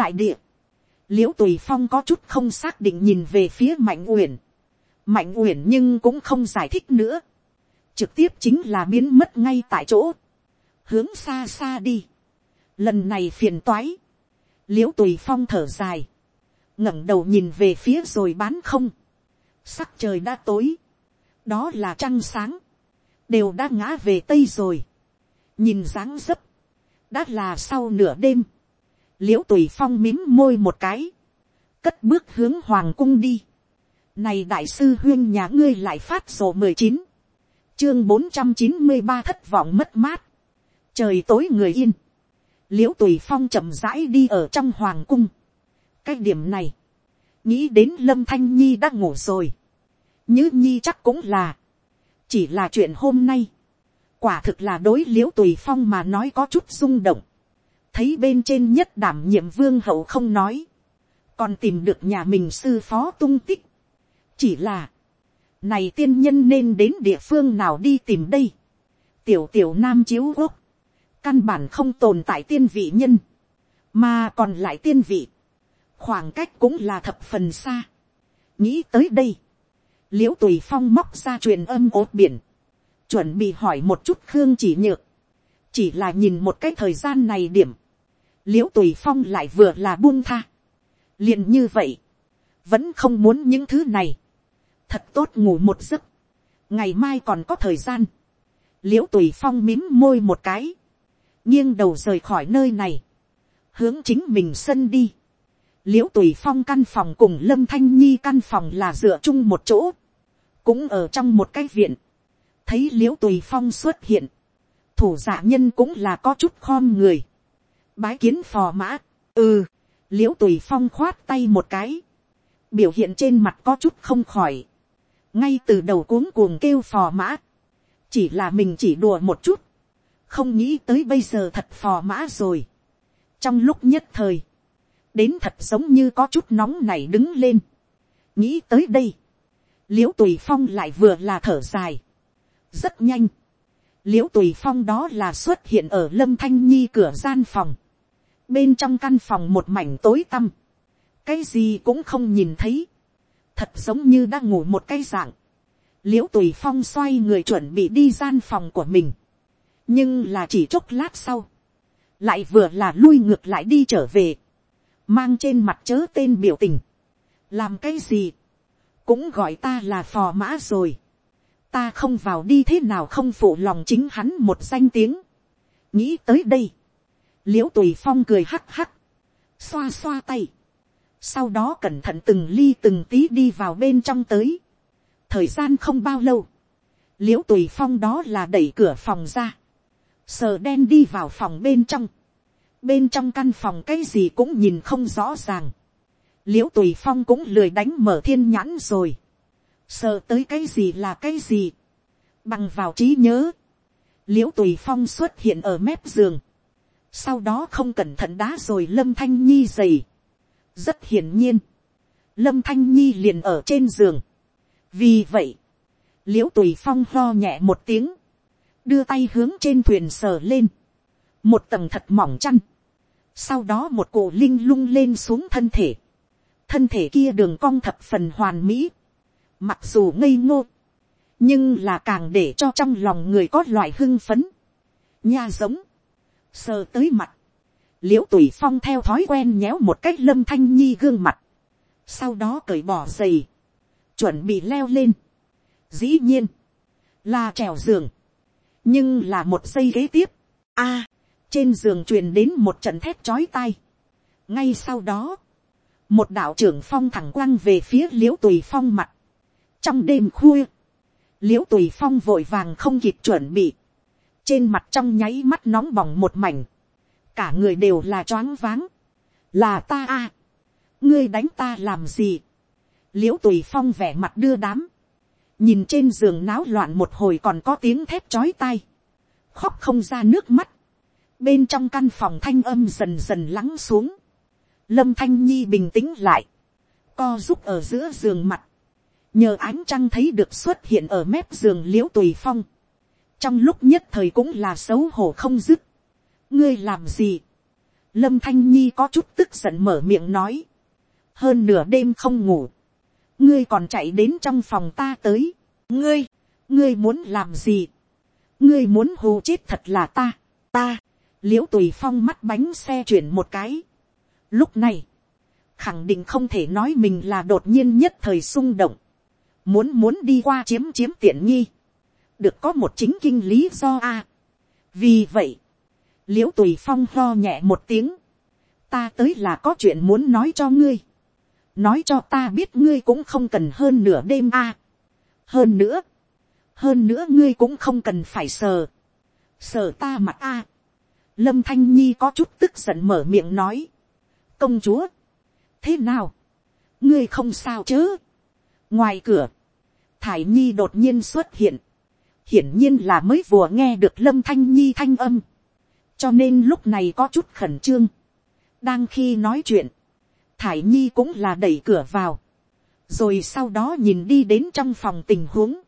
Đại địa. L i ễ u tùy phong có chút không xác định nhìn về phía mạnh uyển. Mạnh uyển nhưng cũng không giải thích nữa. Trực tiếp chính là biến mất ngay tại chỗ, hướng xa xa đi. Lần này phiền toái, l i ễ u tùy phong thở dài, ngẩng đầu nhìn về phía rồi bán không, sắc trời đã tối, đó là trăng sáng, đều đã ngã về tây rồi, nhìn dáng dấp, đã là sau nửa đêm, l i ễ u tùy phong mím môi một cái, cất bước hướng hoàng cung đi. Này đại sư huyên nhà ngươi lại phát sổ mười chín. Chương bốn trăm chín mươi ba thất vọng mất mát. trời tối người yên l i ễ u tùy phong chậm rãi đi ở trong hoàng cung. cái điểm này, nghĩ đến lâm thanh nhi đã ngủ rồi. như nhi chắc cũng là, chỉ là chuyện hôm nay. quả thực là đối l i ễ u tùy phong mà nói có chút rung động. thấy bên trên nhất đảm nhiệm vương hậu không nói, còn tìm được nhà mình sư phó tung tích. chỉ là, này tiên nhân nên đến địa phương nào đi tìm đây. tiểu tiểu nam chiếu quốc, căn bản không tồn tại tiên vị nhân, mà còn lại tiên vị, khoảng cách cũng là thập phần xa. nghĩ tới đây, l i ễ u tùy phong móc ra truyền âm ốt biển, chuẩn bị hỏi một chút khương chỉ nhược, chỉ là nhìn một cái thời gian này điểm, l i ễ u tùy phong lại vừa là buông tha, liền như vậy, vẫn không muốn những thứ này, thật tốt ngủ một giấc, ngày mai còn có thời gian, l i ễ u tùy phong mím môi một cái, nghiêng đầu rời khỏi nơi này, hướng chính mình sân đi, l i ễ u tùy phong căn phòng cùng lâm thanh nhi căn phòng là dựa chung một chỗ, cũng ở trong một cái viện, thấy l i ễ u tùy phong xuất hiện, thủ giả nhân cũng là có chút khom người, bái kiến phò mã, ừ, l i ễ u tùy phong khoát tay một cái, biểu hiện trên mặt có chút không khỏi, ngay từ đầu cuống cuồng kêu phò mã, chỉ là mình chỉ đùa một chút, không nghĩ tới bây giờ thật phò mã rồi. trong lúc nhất thời, đến thật giống như có chút nóng này đứng lên, nghĩ tới đây, l i ễ u tùy phong lại vừa là thở dài, rất nhanh, l i ễ u tùy phong đó là xuất hiện ở lâm thanh nhi cửa gian phòng, bên trong căn phòng một mảnh tối tăm, cái gì cũng không nhìn thấy, thật giống như đang ngủ một cái dạng, l i ễ u tùy phong xoay người chuẩn bị đi gian phòng của mình, nhưng là chỉ chốc lát sau, lại vừa là lui ngược lại đi trở về, mang trên mặt chớ tên biểu tình, làm cái gì, cũng gọi ta là phò mã rồi, ta không vào đi thế nào không phụ lòng chính hắn một danh tiếng, nghĩ tới đây, l i ễ u tùy phong cười hắc hắc, xoa xoa tay, sau đó cẩn thận từng ly từng tí đi vào bên trong tới. thời gian không bao lâu, l i ễ u tùy phong đó là đẩy cửa phòng ra, sờ đen đi vào phòng bên trong, bên trong căn phòng cái gì cũng nhìn không rõ ràng, l i ễ u tùy phong cũng lười đánh mở thiên nhãn rồi, sờ tới cái gì là cái gì, bằng vào trí nhớ, l i ễ u tùy phong xuất hiện ở mép giường, sau đó không cẩn thận đá rồi lâm thanh nhi dày, rất hiển nhiên, lâm thanh nhi liền ở trên giường, vì vậy, l i ễ u tùy phong lo nhẹ một tiếng, đưa tay hướng trên thuyền sờ lên, một tầng thật mỏng chăn, sau đó một cổ linh lung lên xuống thân thể, thân thể kia đường cong thập phần hoàn mỹ, mặc dù ngây ngô, nhưng là càng để cho trong lòng người có loại hưng phấn, nha giống, sờ tới mặt, l i ễ u tùy phong theo thói quen nhéo một cách lâm thanh nhi gương mặt, sau đó cởi bỏ giày, chuẩn bị leo lên, dĩ nhiên, là trèo giường, nhưng là một giây ghế tiếp, a, trên giường truyền đến một trận thép chói tai. ngay sau đó, một đạo trưởng phong thẳng quăng về phía l i ễ u tùy phong mặt. trong đêm khuya, l i ễ u tùy phong vội vàng không kịp chuẩn bị, trên mặt trong nháy mắt nóng bỏng một mảnh, cả người đều là choáng váng, là ta a, ngươi đánh ta làm gì, l i ễ u tùy phong vẻ mặt đưa đám, nhìn trên giường náo loạn một hồi còn có tiếng thép chói tai, khóc không ra nước mắt, bên trong căn phòng thanh âm dần dần lắng xuống, lâm thanh nhi bình tĩnh lại, co giúp ở giữa giường mặt, nhờ ánh trăng thấy được xuất hiện ở mép giường l i ễ u tùy phong, trong lúc nhất thời cũng là xấu hổ không dứt, ngươi làm gì, lâm thanh nhi có chút tức giận mở miệng nói, hơn nửa đêm không ngủ, ngươi còn chạy đến trong phòng ta tới, ngươi, ngươi muốn làm gì, ngươi muốn hù chết thật là ta, ta, l i ễ u tùy phong mắt bánh xe chuyển một cái. lúc này, khẳng định không thể nói mình là đột nhiên nhất thời xung động, muốn muốn đi qua chiếm chiếm tiện nghi, được có một chính kinh lý do a. À, vì vậy, l i ễ u tùy phong lo nhẹ một tiếng, ta tới là có chuyện muốn nói cho ngươi, nói cho ta biết ngươi cũng không cần hơn nửa đêm a. hơn nữa, hơn nữa ngươi cũng không cần phải sờ, sờ ta mặt a. Lâm thanh nhi có chút tức giận mở miệng nói, công chúa, thế nào, ngươi không sao chứ, ngoài cửa, thải nhi đột nhiên xuất hiện, hiển nhiên là mới vừa nghe được lâm thanh nhi thanh âm, cho nên lúc này có chút khẩn trương, đang khi nói chuyện, thải nhi cũng là đẩy cửa vào, rồi sau đó nhìn đi đến trong phòng tình huống,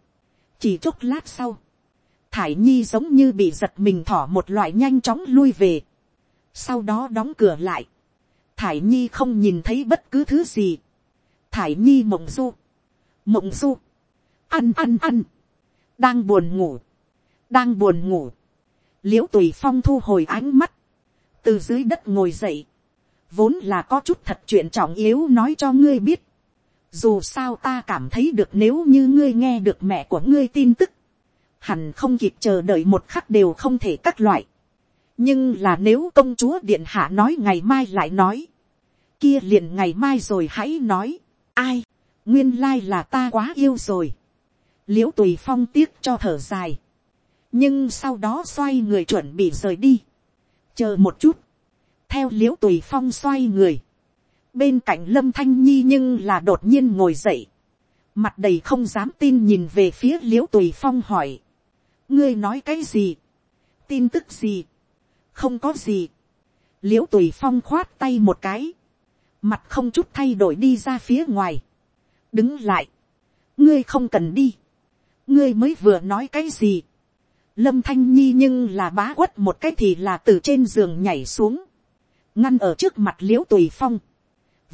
chỉ chốc lát sau, thải nhi giống như bị giật mình thỏ một loại nhanh chóng lui về. sau đó đóng cửa lại. thải nhi không nhìn thấy bất cứ thứ gì. thải nhi mộng du. mộng du. ăn ăn ăn. đang buồn ngủ. đang buồn ngủ. l i ễ u tùy phong thu hồi ánh mắt. từ dưới đất ngồi dậy vốn là có chút thật chuyện trọng yếu nói cho ngươi biết. dù sao ta cảm thấy được nếu như ngươi nghe được mẹ của ngươi tin tức hẳn không kịp chờ đợi một khắc đều không thể các loại. nhưng là nếu công chúa điện hạ nói ngày mai lại nói, kia liền ngày mai rồi hãy nói, ai, nguyên lai là ta quá yêu rồi. l i ễ u tùy phong tiếc cho thở dài, nhưng sau đó xoay người chuẩn bị rời đi, chờ một chút, theo l i ễ u tùy phong xoay người, bên cạnh lâm thanh nhi nhưng là đột nhiên ngồi dậy, mặt đầy không dám tin nhìn về phía l i ễ u tùy phong hỏi, ngươi nói cái gì, tin tức gì, không có gì, l i ễ u tùy phong khoát tay một cái, mặt không chút thay đổi đi ra phía ngoài, đứng lại, ngươi không cần đi, ngươi mới vừa nói cái gì, lâm thanh nhi nhưng là bá quất một cái thì là từ trên giường nhảy xuống, ngăn ở trước mặt l i ễ u tùy phong,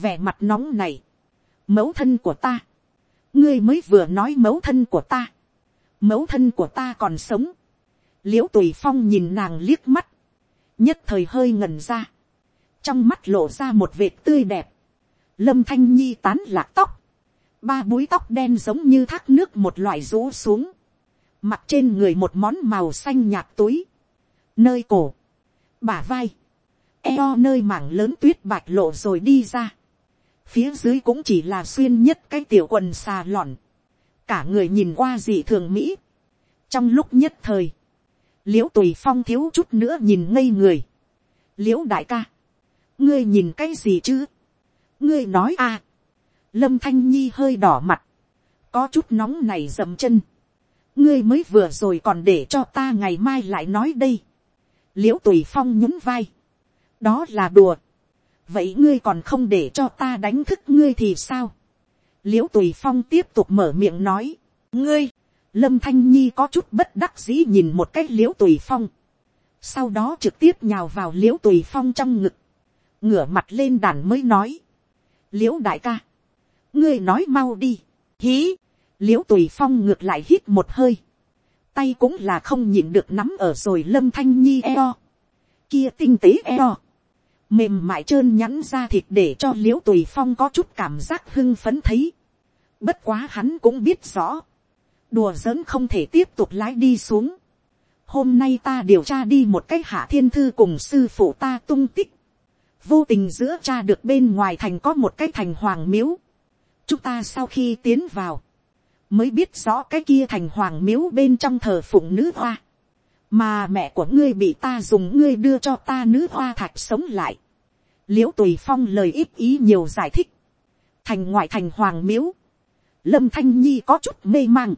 vẻ mặt nóng này, mẫu thân của ta, ngươi mới vừa nói mẫu thân của ta, mẫu thân của ta còn sống, l i ễ u tùy phong nhìn nàng liếc mắt, nhất thời hơi ngần ra, trong mắt lộ ra một vệt tươi đẹp, lâm thanh nhi tán lạc tóc, ba búi tóc đen giống như thác nước một loại rũ xuống, mặt trên người một món màu xanh nhạt túi, nơi cổ, bả vai, eo nơi mảng lớn tuyết bạch lộ rồi đi ra, phía dưới cũng chỉ là xuyên nhất cái tiểu quần xà lọn. Cả người nhìn qua dị thường mỹ. trong lúc nhất thời, liễu tùy phong thiếu chút nữa nhìn ngây người, liễu đại ca, ngươi nhìn cái gì chứ, ngươi nói à, lâm thanh nhi hơi đỏ mặt, có chút nóng này dầm chân, ngươi mới vừa rồi còn để cho ta ngày mai lại nói đây, liễu tùy phong nhún vai, đó là đùa, vậy ngươi còn không để cho ta đánh thức ngươi thì sao, l i ễ u tùy phong tiếp tục mở miệng nói, ngươi, lâm thanh nhi có chút bất đắc dĩ nhìn một cái l i ễ u tùy phong, sau đó trực tiếp nhào vào l i ễ u tùy phong trong ngực, ngửa mặt lên đàn mới nói, l i ễ u đại ca, ngươi nói mau đi, hí, l i ễ u tùy phong ngược lại hít một hơi, tay cũng là không nhịn được nắm ở rồi lâm thanh nhi eo, kia tinh tế eo, mềm mại trơn nhắn ra thịt để cho l i ễ u tùy phong có chút cảm giác hưng phấn thấy, bất quá hắn cũng biết rõ, đùa giỡn không thể tiếp tục lái đi xuống. hôm nay ta điều tra đi một cách hạ thiên thư cùng sư phụ ta tung tích. vô tình giữa cha được bên ngoài thành có một cái thành hoàng miếu. chúng ta sau khi tiến vào, mới biết rõ cái kia thành hoàng miếu bên trong thờ phụng nữ hoa mà mẹ của ngươi bị ta dùng ngươi đưa cho ta nữ hoa thạch sống lại. l i ễ u tùy phong lời ít ý nhiều giải thích. thành ngoại thành hoàng miếu. lâm thanh nhi có chút mê mang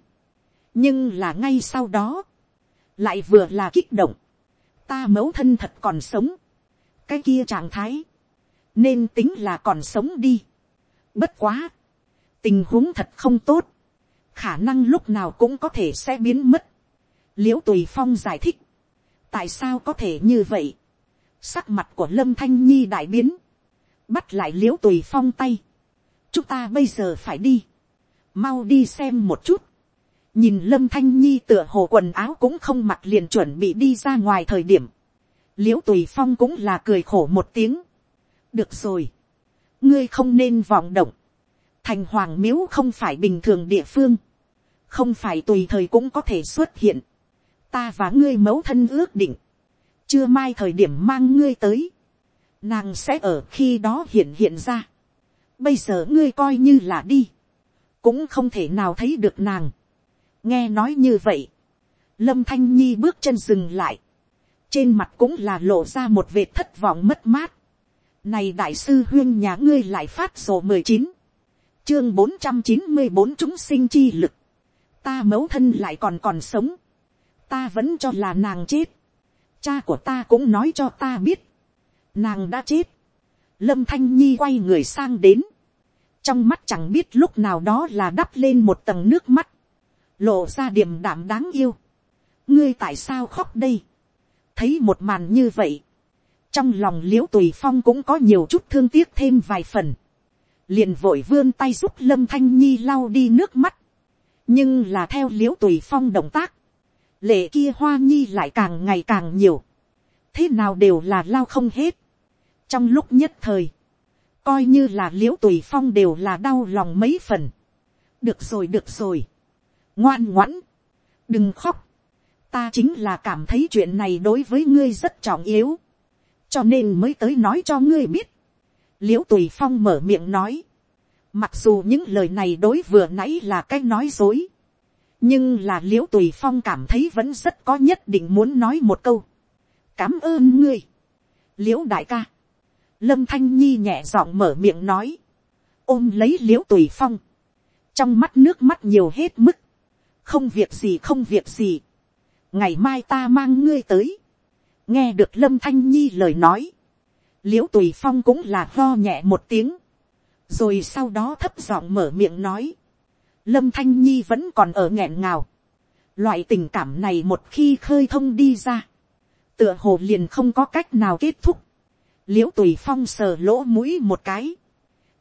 nhưng là ngay sau đó, lại vừa là kích động, ta mẫu thân thật còn sống, cái kia trạng thái, nên tính là còn sống đi. Bất quá, tình huống thật không tốt, khả năng lúc nào cũng có thể sẽ biến mất l i ễ u tùy phong giải thích, tại sao có thể như vậy, sắc mặt của lâm thanh nhi đại biến, bắt lại l i ễ u tùy phong tay, chúng ta bây giờ phải đi, mau đi xem một chút, nhìn lâm thanh nhi tựa hồ quần áo cũng không mặc liền chuẩn bị đi ra ngoài thời điểm, l i ễ u tùy phong cũng là cười khổ một tiếng. được rồi, ngươi không nên vọng động, thành hoàng miếu không phải bình thường địa phương, không phải tùy thời cũng có thể xuất hiện, ta và ngươi mẫu thân ước định, chưa mai thời điểm mang ngươi tới, nàng sẽ ở khi đó hiện hiện ra, bây giờ ngươi coi như là đi, cũng không thể nào thấy được nàng, nghe nói như vậy, lâm thanh nhi bước chân dừng lại, trên mặt cũng là lộ ra một vệt thất vọng mất mát. Này đại sư huyên nhà ngươi lại phát sổ mười chín, chương bốn trăm chín mươi bốn chúng sinh chi lực, ta mẫu thân lại còn còn sống, ta vẫn cho là nàng chết, cha của ta cũng nói cho ta biết, nàng đã chết, lâm thanh nhi quay người sang đến, trong mắt chẳng biết lúc nào đó là đắp lên một tầng nước mắt, lộ ra điểm đạm đáng yêu. ngươi tại sao khóc đây. thấy một màn như vậy. trong lòng liễu tùy phong cũng có nhiều chút thương tiếc thêm vài phần. liền vội vươn tay giúp lâm thanh nhi lau đi nước mắt. nhưng là theo liễu tùy phong động tác lệ kia hoa nhi lại càng ngày càng nhiều. thế nào đều là lao không hết. trong lúc nhất thời, coi như là l i ễ u tùy phong đều là đau lòng mấy phần. được rồi được rồi ngoan ngoãn, đừng khóc, ta chính là cảm thấy chuyện này đối với ngươi rất trọng yếu, cho nên mới tới nói cho ngươi biết. l i ễ u tùy phong mở miệng nói, mặc dù những lời này đối vừa nãy là cái nói dối, nhưng là l i ễ u tùy phong cảm thấy vẫn rất có nhất định muốn nói một câu, cảm ơn ngươi, l i ễ u đại ca, lâm thanh nhi nhẹ giọng mở miệng nói, ôm lấy l i ễ u tùy phong, trong mắt nước mắt nhiều hết mức, không việc gì không việc gì, ngày mai ta mang ngươi tới, nghe được lâm thanh nhi lời nói, l i ễ u tùy phong cũng là lo nhẹ một tiếng, rồi sau đó thấp giọng mở miệng nói, lâm thanh nhi vẫn còn ở nghẹn ngào, loại tình cảm này một khi khơi thông đi ra, tựa hồ liền không có cách nào kết thúc, l i ễ u tùy phong sờ lỗ mũi một cái,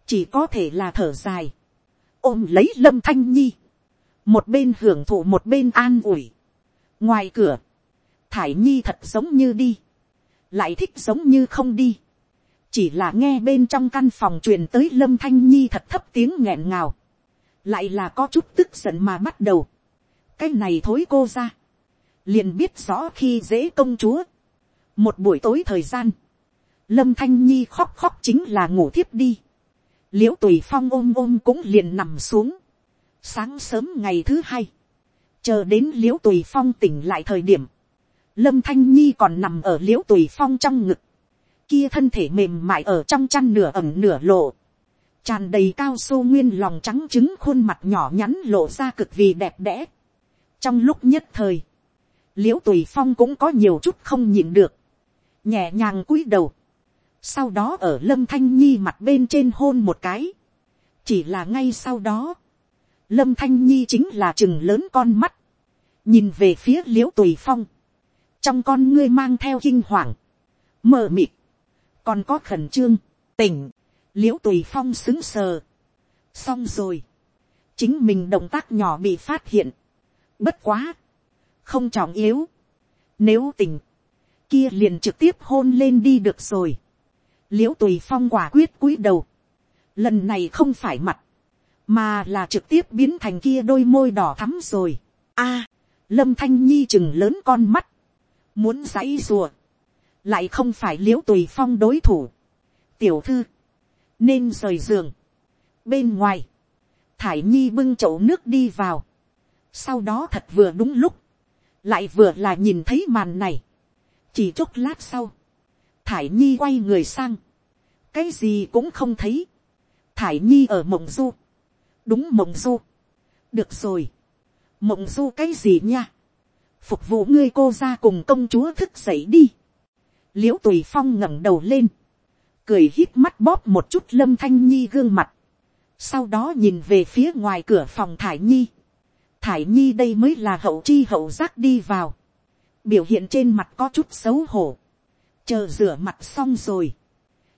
chỉ có thể là thở dài, ôm lấy lâm thanh nhi, một bên hưởng thụ một bên an ủi. ngoài cửa, thải nhi thật giống như đi, lại thích giống như không đi, chỉ là nghe bên trong căn phòng truyền tới lâm thanh nhi thật thấp tiếng nghẹn ngào, lại là có chút tức giận mà bắt đầu, cái này thối cô ra, liền biết rõ khi dễ công chúa, một buổi tối thời gian, lâm thanh nhi khóc khóc chính là ngủ thiếp đi, l i ễ u tùy phong ôm ôm cũng liền nằm xuống, Sáng sớm ngày thứ hai, chờ đến l i ễ u tùy phong tỉnh lại thời điểm, lâm thanh nhi còn nằm ở l i ễ u tùy phong trong ngực, kia thân thể mềm mại ở trong chăn nửa ẩm nửa lộ, tràn đầy cao su nguyên lòng trắng trứng khuôn mặt nhỏ nhắn lộ ra cực vì đẹp đẽ. trong lúc nhất thời, l i ễ u tùy phong cũng có nhiều chút không nhịn được, nhẹ nhàng cúi đầu, sau đó ở lâm thanh nhi mặt bên trên hôn một cái, chỉ là ngay sau đó, lâm thanh nhi chính là chừng lớn con mắt, nhìn về phía l i ễ u tùy phong, trong con ngươi mang theo kinh hoàng, mờ mịt, còn có khẩn trương, tỉnh, l i ễ u tùy phong xứng sờ, xong rồi, chính mình động tác nhỏ bị phát hiện, bất quá, không trọng yếu, nếu tình kia liền trực tiếp hôn lên đi được rồi, l i ễ u tùy phong quả quyết cúi đầu, lần này không phải mặt, mà là trực tiếp biến thành kia đôi môi đỏ thắm rồi. a, à, lâm thanh nhi chừng lớn con mắt, muốn giãy rùa, lại không phải l i ễ u tùy phong đối thủ. tiểu thư, nên rời giường. bên ngoài, thải nhi bưng chậu nước đi vào. sau đó thật vừa đúng lúc, lại vừa là nhìn thấy màn này. chỉ chốc lát sau, thải nhi quay người sang, cái gì cũng không thấy. thải nhi ở mộng du, đúng mộng du. được rồi, mộng du cái gì nha phục vụ ngươi cô ra cùng công chúa thức dậy đi. l i ễ u tùy phong ngẩng đầu lên, cười hít mắt bóp một chút lâm thanh nhi gương mặt, sau đó nhìn về phía ngoài cửa phòng thải nhi. thải nhi đây mới là hậu chi hậu giác đi vào, biểu hiện trên mặt có chút xấu hổ, chờ rửa mặt xong rồi,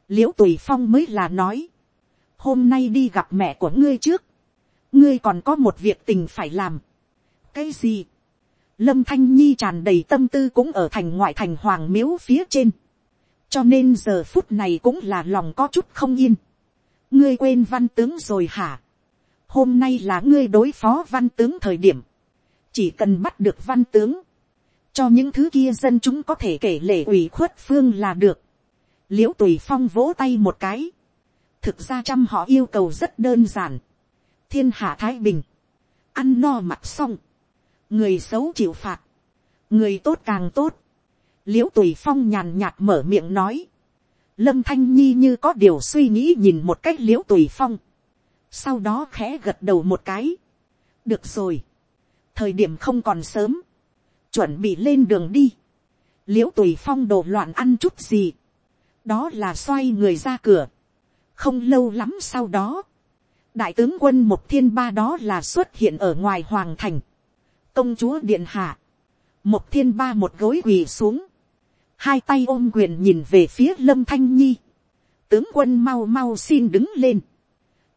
l i ễ u tùy phong mới là nói, hôm nay đi gặp mẹ của ngươi trước, ngươi còn có một việc tình phải làm, cái gì, lâm thanh nhi tràn đầy tâm tư cũng ở thành ngoại thành hoàng miếu phía trên cho nên giờ phút này cũng là lòng có chút không yên. ngươi quên văn tướng rồi hả. hôm nay là ngươi đối phó văn tướng thời điểm. chỉ cần bắt được văn tướng. cho những thứ kia dân chúng có thể kể lể ủy khuất phương là được. l i ễ u tùy phong vỗ tay một cái. thực ra trăm họ yêu cầu rất đơn giản. thiên hạ thái bình. ăn no mặc xong người xấu chịu phạt, người tốt càng tốt, l i ễ u tùy phong nhàn nhạt mở miệng nói, lâm thanh nhi như có điều suy nghĩ nhìn một cách l i ễ u tùy phong, sau đó khẽ gật đầu một cái, được rồi, thời điểm không còn sớm, chuẩn bị lên đường đi, l i ễ u tùy phong đồ loạn ăn chút gì, đó là xoay người ra cửa, không lâu lắm sau đó, đại tướng quân một thiên ba đó là xuất hiện ở ngoài hoàng thành, công chúa điện hạ, một thiên ba một gối quỳ xuống, hai tay ôm quyền nhìn về phía lâm thanh nhi, tướng quân mau mau xin đứng lên,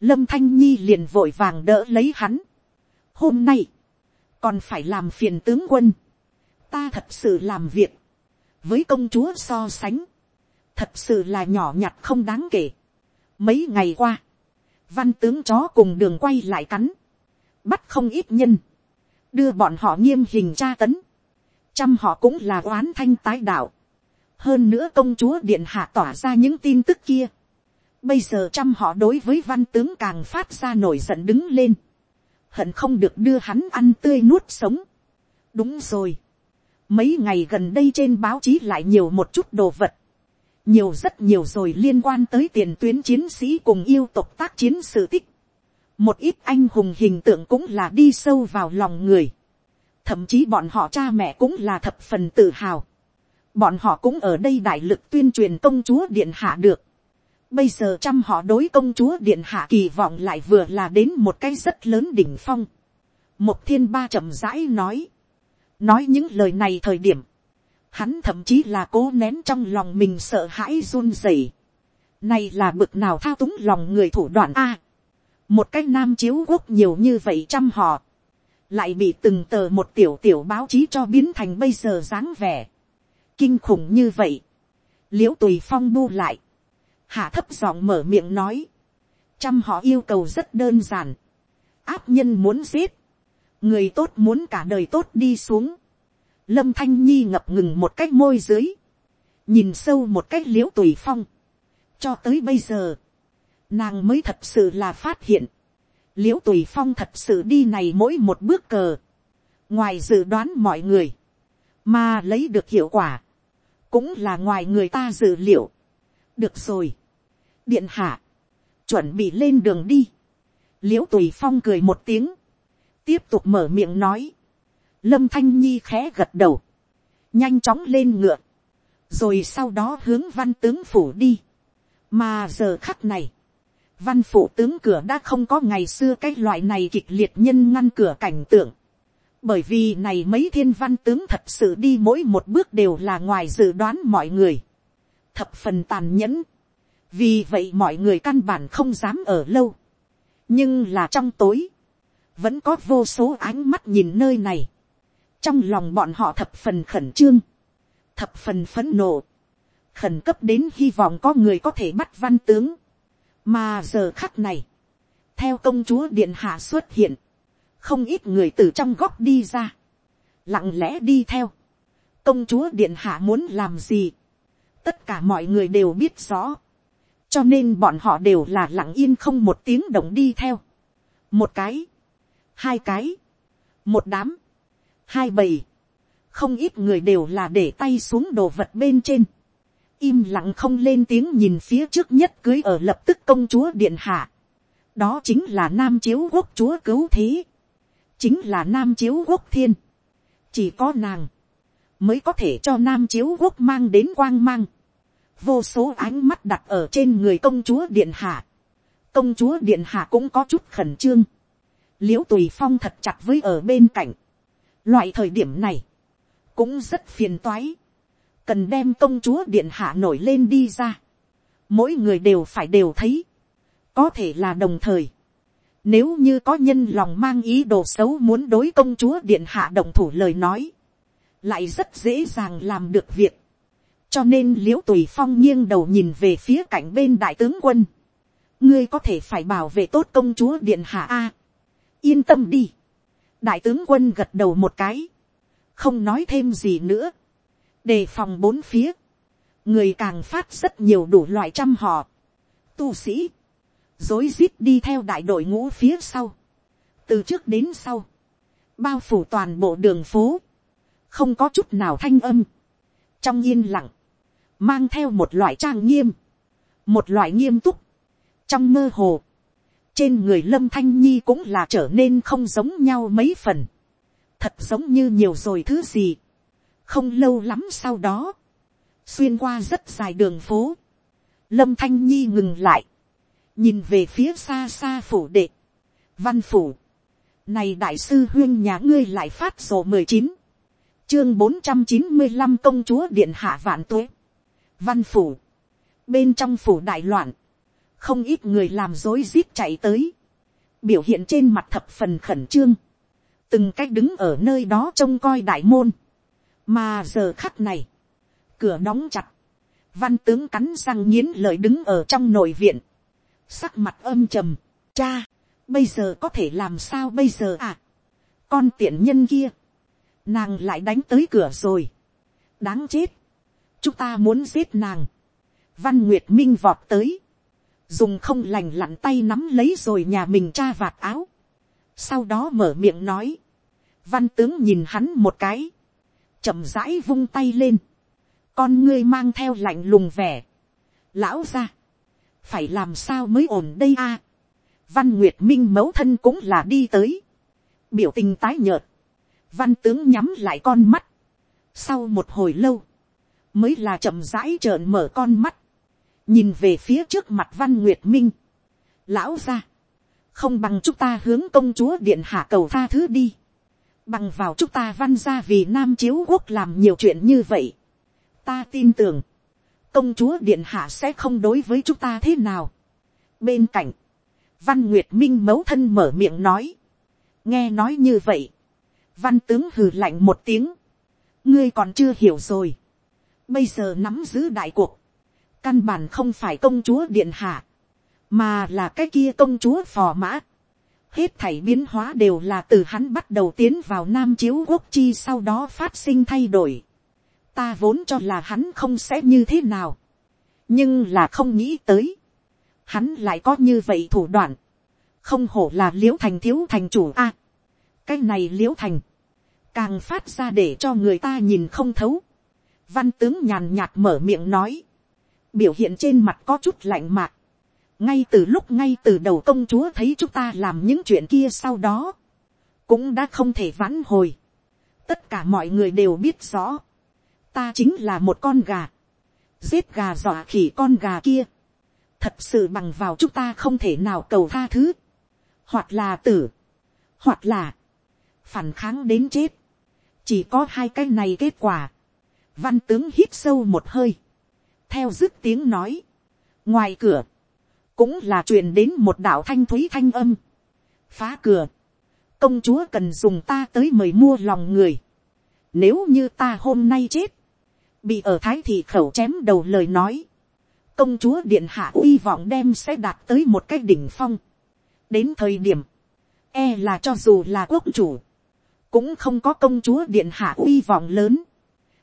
lâm thanh nhi liền vội vàng đỡ lấy hắn, hôm nay, còn phải làm phiền tướng quân, ta thật sự làm việc, với công chúa so sánh, thật sự là nhỏ nhặt không đáng kể. Mấy ngày qua, văn tướng chó cùng đường quay lại cắn, bắt không ít nhân, đưa bọn họ nghiêm hình tra tấn, trăm họ cũng là oán thanh tái đạo, hơn nữa công chúa điện hạ tỏa ra những tin tức kia, bây giờ trăm họ đối với văn tướng càng phát ra nổi giận đứng lên, hận không được đưa hắn ăn tươi nuốt sống. đúng rồi, mấy ngày gần đây trên báo chí lại nhiều một chút đồ vật, nhiều rất nhiều rồi liên quan tới tiền tuyến chiến sĩ cùng yêu tộc tác chiến sự tích. Một ít anh hùng hình tượng cũng là đi sâu vào lòng người, thậm chí bọn họ cha mẹ cũng là thập phần tự hào, bọn họ cũng ở đây đại lực tuyên truyền công chúa điện hạ được, bây giờ trăm họ đối công chúa điện hạ kỳ vọng lại vừa là đến một cái rất lớn đỉnh phong, một thiên ba chậm rãi nói, nói những lời này thời điểm, hắn thậm chí là cố nén trong lòng mình sợ hãi run rẩy, này là bực nào thao túng lòng người thủ đoạn a, một cái nam chiếu quốc nhiều như vậy trăm họ, lại bị từng tờ một tiểu tiểu báo chí cho biến thành bây giờ dáng vẻ, kinh khủng như vậy, l i ễ u tùy phong bu lại, hạ thấp giọng mở miệng nói, trăm họ yêu cầu rất đơn giản, áp nhân muốn giết, người tốt muốn cả đời tốt đi xuống, lâm thanh nhi ngập ngừng một cách môi dưới, nhìn sâu một cách l i ễ u tùy phong, cho tới bây giờ, nàng mới thật sự là phát hiện, l i ễ u tùy phong thật sự đi này mỗi một bước cờ, ngoài dự đoán mọi người, mà lấy được hiệu quả, cũng là ngoài người ta dự liệu. được rồi, điện hạ, chuẩn bị lên đường đi, l i ễ u tùy phong cười một tiếng, tiếp tục mở miệng nói, lâm thanh nhi khẽ gật đầu, nhanh chóng lên ngựa, rồi sau đó hướng văn tướng phủ đi, mà giờ khắc này, văn phủ tướng cửa đã không có ngày xưa cái loại này kịch liệt nhân ngăn cửa cảnh tượng, bởi vì này mấy thiên văn tướng thật sự đi mỗi một bước đều là ngoài dự đoán mọi người, thập phần tàn nhẫn, vì vậy mọi người căn bản không dám ở lâu, nhưng là trong tối, vẫn có vô số ánh mắt nhìn nơi này, trong lòng bọn họ thập phần khẩn trương, thập phần phấn nộ, khẩn cấp đến hy vọng có người có thể bắt văn tướng, mà giờ khắc này, theo công chúa điện hạ xuất hiện, không ít người từ trong góc đi ra, lặng lẽ đi theo, công chúa điện hạ muốn làm gì, tất cả mọi người đều biết rõ, cho nên bọn họ đều là lặng yên không một tiếng động đi theo, một cái, hai cái, một đám, hai bầy, không ít người đều là để tay xuống đồ vật bên trên, im lặng không lên tiếng nhìn phía trước nhất cưới ở lập tức công chúa điện hạ, đó chính là nam chiếu quốc chúa cứu thế, chính là nam chiếu quốc thiên. chỉ có nàng, mới có thể cho nam chiếu quốc mang đến quang mang. vô số ánh mắt đặt ở trên người công chúa điện hạ. công chúa điện hạ cũng có chút khẩn trương. l i ễ u tùy phong thật chặt với ở bên cạnh. loại thời điểm này, cũng rất phiền toái. cần đem công chúa điện hạ nổi lên đi ra. mỗi người đều phải đều thấy. có thể là đồng thời nếu như có nhân lòng mang ý đồ xấu muốn đối công chúa điện hạ đồng thủ lời nói. Lại rất dễ dàng làm được việc. Cho nên liễu tùy phong nghiêng đầu nhìn về phía cạnh bên đại tướng quân. Ngươi có thể phải bảo vệ tốt công chúa điện hạ A. Yên tâm đi. Đại tướng quân gật đầu một cái. Không nói thêm gì nữa. Đề phòng bốn phía. Người càng phát rất nhiều đủ loại trăm họ. Tu sĩ dối rít đi theo đại đội ngũ phía sau, từ trước đến sau, bao phủ toàn bộ đường phố, không có chút nào thanh âm, trong yên lặng, mang theo một loại trang nghiêm, một loại nghiêm túc, trong mơ hồ, trên người lâm thanh nhi cũng là trở nên không giống nhau mấy phần, thật giống như nhiều rồi thứ gì, không lâu lắm sau đó, xuyên qua rất dài đường phố, lâm thanh nhi ngừng lại, nhìn về phía xa xa phủ đệ, văn phủ, này đại sư huyên nhà ngươi lại phát sổ mười chín, chương bốn trăm chín mươi năm công chúa điện hạ vạn tuế, văn phủ, bên trong phủ đại loạn, không ít người làm dối rít chạy tới, biểu hiện trên mặt thập phần khẩn trương, từng cách đứng ở nơi đó trông coi đại môn, mà giờ khắc này, cửa đóng chặt, văn tướng cắn răng nghiến lợi đứng ở trong nội viện, sắc mặt âm trầm, cha, bây giờ có thể làm sao bây giờ à, con tiện nhân kia, nàng lại đánh tới cửa rồi, đáng chết, chúng ta muốn giết nàng, văn nguyệt minh vọt tới, dùng không lành lặn tay nắm lấy rồi nhà mình cha vạt áo, sau đó mở miệng nói, văn tướng nhìn hắn một cái, chậm rãi vung tay lên, con ngươi mang theo lạnh lùng vẻ, lão ra, phải làm sao mới ổn đây a. văn nguyệt minh mẫu thân cũng là đi tới, biểu tình tái nhợt, văn tướng nhắm lại con mắt, sau một hồi lâu, mới là chậm rãi trợn mở con mắt, nhìn về phía trước mặt văn nguyệt minh, lão ra, không bằng chúng ta hướng công chúa điện hạ cầu tha thứ đi, bằng vào chúng ta văn ra vì nam chiếu quốc làm nhiều chuyện như vậy, ta tin tưởng, công chúa điện hạ sẽ không đối với chúng ta thế nào. bên cạnh, văn nguyệt minh mấu thân mở miệng nói, nghe nói như vậy, văn tướng hừ lạnh một tiếng, ngươi còn chưa hiểu rồi, bây giờ nắm giữ đại cuộc, căn bản không phải công chúa điện hạ, mà là cái kia công chúa phò mã. Hết thảy biến hóa đều là từ hắn bắt đầu tiến vào nam chiếu quốc chi sau đó phát sinh thay đổi ta vốn cho là hắn không sẽ như thế nào, nhưng là không nghĩ tới, hắn lại có như vậy thủ đoạn, không hổ là l i ễ u thành thiếu thành chủ a, cái này l i ễ u thành, càng phát ra để cho người ta nhìn không thấu. văn tướng nhàn nhạt mở miệng nói, biểu hiện trên mặt có chút lạnh mạc. ngay từ lúc ngay từ đầu công chúa thấy chúng ta làm những chuyện kia sau đó, cũng đã không thể vãn hồi. tất cả mọi người đều biết rõ, ta chính là một con gà, giết gà dọa khỉ con gà kia, thật sự bằng vào chúng ta không thể nào cầu tha thứ, hoặc là tử, hoặc là phản kháng đến chết, chỉ có hai cái này kết quả. văn tướng hít sâu một hơi, theo dứt tiếng nói, ngoài cửa, cũng là truyền đến một đạo thanh thúy thanh âm, phá cửa, công chúa cần dùng ta tới mời mua lòng người, nếu như ta hôm nay chết, bị ở thái thị khẩu chém đầu lời nói, công chúa điện hạ uy vọng đem sẽ đạt tới một cái đỉnh phong. đến thời điểm, e là cho dù là quốc chủ, cũng không có công chúa điện hạ uy vọng lớn.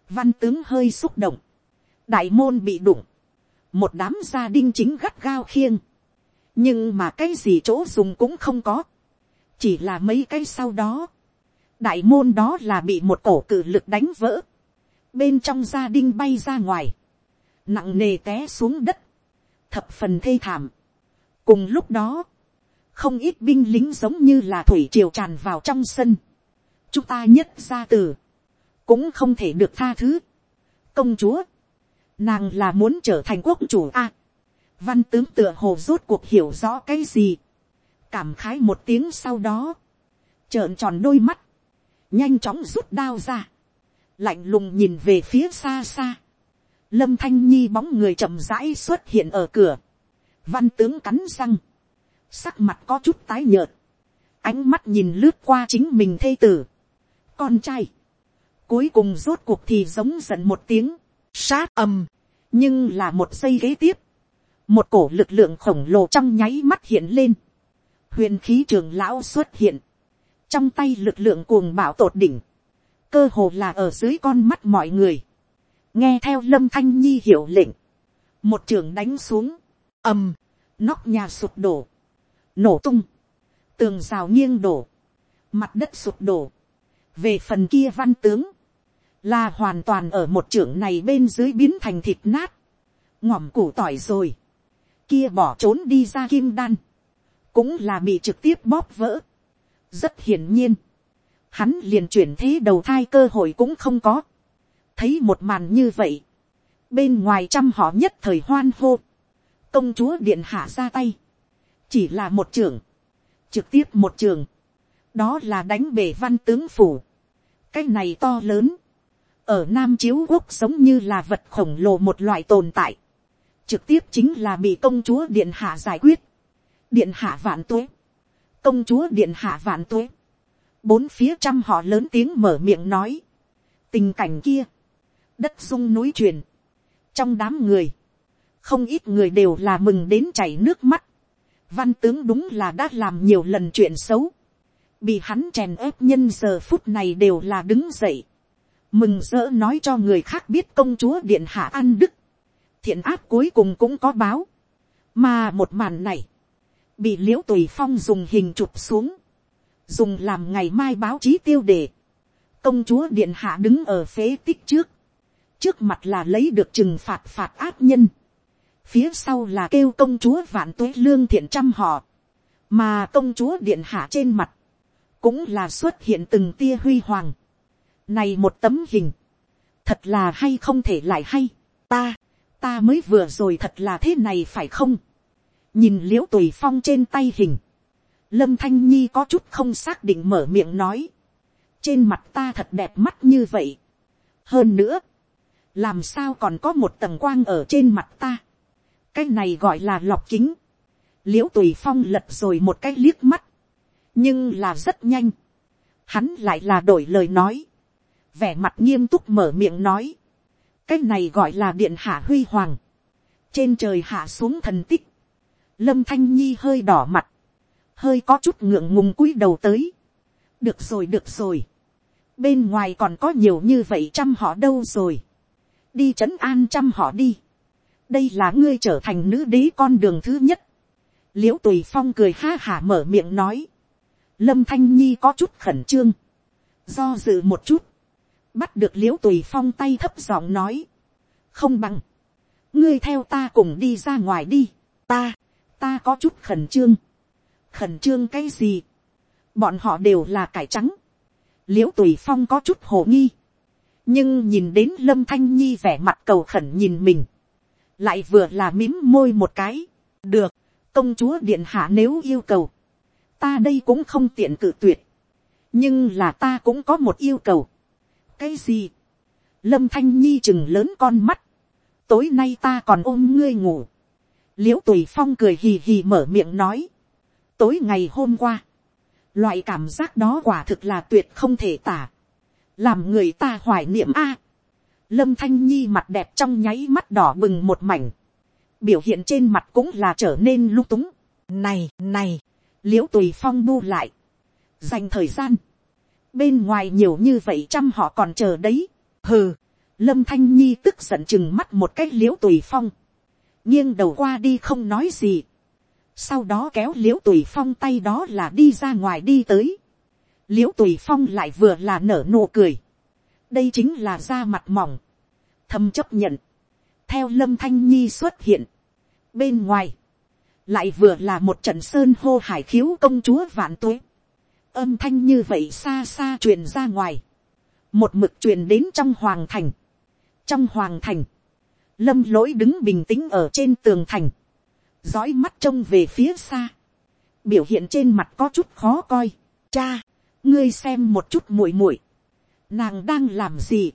văn tướng hơi xúc động, đại môn bị đụng, một đám gia đinh chính gắt gao khiêng, nhưng mà cái gì chỗ dùng cũng không có, chỉ là mấy cái sau đó, đại môn đó là bị một cổ cự lực đánh vỡ, bên trong gia đinh bay ra ngoài, nặng nề té xuống đất, thập phần thê thảm. cùng lúc đó, không ít binh lính giống như là thủy triều tràn vào trong sân, chúng ta nhất ra từ, cũng không thể được tha thứ. công chúa, nàng là muốn trở thành quốc chủ a. văn tướng tựa hồ rốt cuộc hiểu rõ cái gì, cảm khái một tiếng sau đó, trợn tròn đôi mắt, nhanh chóng rút đao ra, lạnh lùng nhìn về phía xa xa, lâm thanh nhi bóng người chậm rãi xuất hiện ở cửa, văn tướng cắn răng, sắc mặt có chút tái nhợt, ánh mắt nhìn lướt qua chính mình thê tử, con trai, cuối cùng rốt cuộc thì giống giận một tiếng, sát ầm, nhưng là một giây kế tiếp, một cổ lực lượng khổng lồ trong nháy mắt hiện lên, huyền khí trường lão xuất hiện, trong tay lực lượng cuồng bảo tột đỉnh, cơ hồ là ở dưới con mắt mọi người, nghe theo lâm thanh nhi hiệu lệnh, một trường đánh xuống, ầm, nóc nhà sụp đổ, nổ tung, tường rào nghiêng đổ, mặt đất sụp đổ, về phần kia văn tướng, là hoàn toàn ở một trưởng này bên dưới biến thành thịt nát, ngòm củ tỏi rồi, kia bỏ trốn đi ra kim đan, cũng là bị trực tiếp bóp vỡ. rất hiển nhiên, hắn liền chuyển thế đầu thai cơ hội cũng không có. thấy một màn như vậy, bên ngoài trăm họ nhất thời hoan hô, công chúa điện hạ ra tay, chỉ là một trưởng, trực tiếp một trường, đó là đánh bể văn tướng phủ, cái này to lớn, ở nam chiếu quốc giống như là vật khổng lồ một loại tồn tại, trực tiếp chính là bị công chúa điện hạ giải quyết, điện hạ vạn tuế, công chúa điện hạ vạn tuế, bốn phía trăm họ lớn tiếng mở miệng nói, tình cảnh kia, đất sung núi truyền, trong đám người, không ít người đều là mừng đến chảy nước mắt, văn tướng đúng là đã làm nhiều lần chuyện xấu, bị hắn chèn ép nhân giờ phút này đều là đứng dậy, mừng rỡ nói cho người khác biết công chúa điện hạ an đức, thiện áp cuối cùng cũng có báo, mà một màn này, bị l i ễ u tùy phong dùng hình chụp xuống, dùng làm ngày mai báo chí tiêu đề, công chúa điện hạ đứng ở phế tích trước, trước mặt là lấy được trừng phạt phạt áp nhân, phía sau là kêu công chúa vạn tuế lương thiện trăm họ, mà công chúa điện hạ trên mặt, cũng là xuất hiện từng tia huy hoàng. Này một tấm hình, thật là hay không thể lại hay, ta, ta mới vừa rồi thật là thế này phải không? Nhìn l i ễ u tùy phong trên tay hình, lâm thanh nhi có chút không xác định mở miệng nói, trên mặt ta thật đẹp mắt như vậy. hơn nữa, làm sao còn có một tầng quang ở trên mặt ta, cái này gọi là lọc kính, l i ễ u tùy phong lật rồi một cái liếc mắt, nhưng là rất nhanh, hắn lại là đổi lời nói, vẻ mặt nghiêm túc mở miệng nói, cái này gọi là điện hạ huy hoàng, trên trời hạ xuống thần tích, lâm thanh nhi hơi đỏ mặt, hơi có chút ngượng ngùng cúi đầu tới, được rồi được rồi, bên ngoài còn có nhiều như vậy trăm họ đâu rồi, đi trấn an trăm họ đi, đây là ngươi trở thành nữ đế con đường thứ nhất, l i ễ u tùy phong cười ha hả mở miệng nói, lâm thanh nhi có chút khẩn trương, do dự một chút, bắt được l i ễ u tùy phong tay thấp giọng nói, không bằng, ngươi theo ta cùng đi ra ngoài đi, ta, ta có chút khẩn trương, khẩn trương cái gì, bọn họ đều là cải trắng, l i ễ u tùy phong có chút hồ nghi, nhưng nhìn đến lâm thanh nhi vẻ mặt cầu khẩn nhìn mình, lại vừa là mím môi một cái, được, công chúa điện hạ nếu yêu cầu, ta đây cũng không tiện cự tuyệt, nhưng là ta cũng có một yêu cầu. cái gì, lâm thanh nhi chừng lớn con mắt, tối nay ta còn ôm ngươi ngủ, l i ễ u tùy phong cười hì hì mở miệng nói, tối ngày hôm qua, loại cảm giác đó quả thực là tuyệt không thể tả, làm người ta hoài niệm a. lâm thanh nhi mặt đẹp trong nháy mắt đỏ bừng một mảnh, biểu hiện trên mặt cũng là trở nên lung túng. này này, liễu tùy phong bu lại, dành thời gian, bên ngoài nhiều như vậy trăm họ còn chờ đấy, hừ, lâm thanh nhi tức giận chừng mắt một cách liễu tùy phong, nghiêng đầu qua đi không nói gì, sau đó kéo l i ễ u tùy phong tay đó là đi ra ngoài đi tới, l i ễ u tùy phong lại vừa là nở nụ cười, đây chính là da mặt mỏng, thâm chấp nhận, theo lâm thanh nhi xuất hiện, bên ngoài, lại vừa là một trận sơn hô hải khiếu công chúa vạn tuế, âm thanh như vậy xa xa truyền ra ngoài, một mực truyền đến trong hoàng thành. trong hoàng thành, lâm lỗi đứng bình tĩnh ở trên tường thành, dõi mắt trông về phía xa, biểu hiện trên mặt có chút khó coi. cha, ngươi xem một chút muội muội, nàng đang làm gì,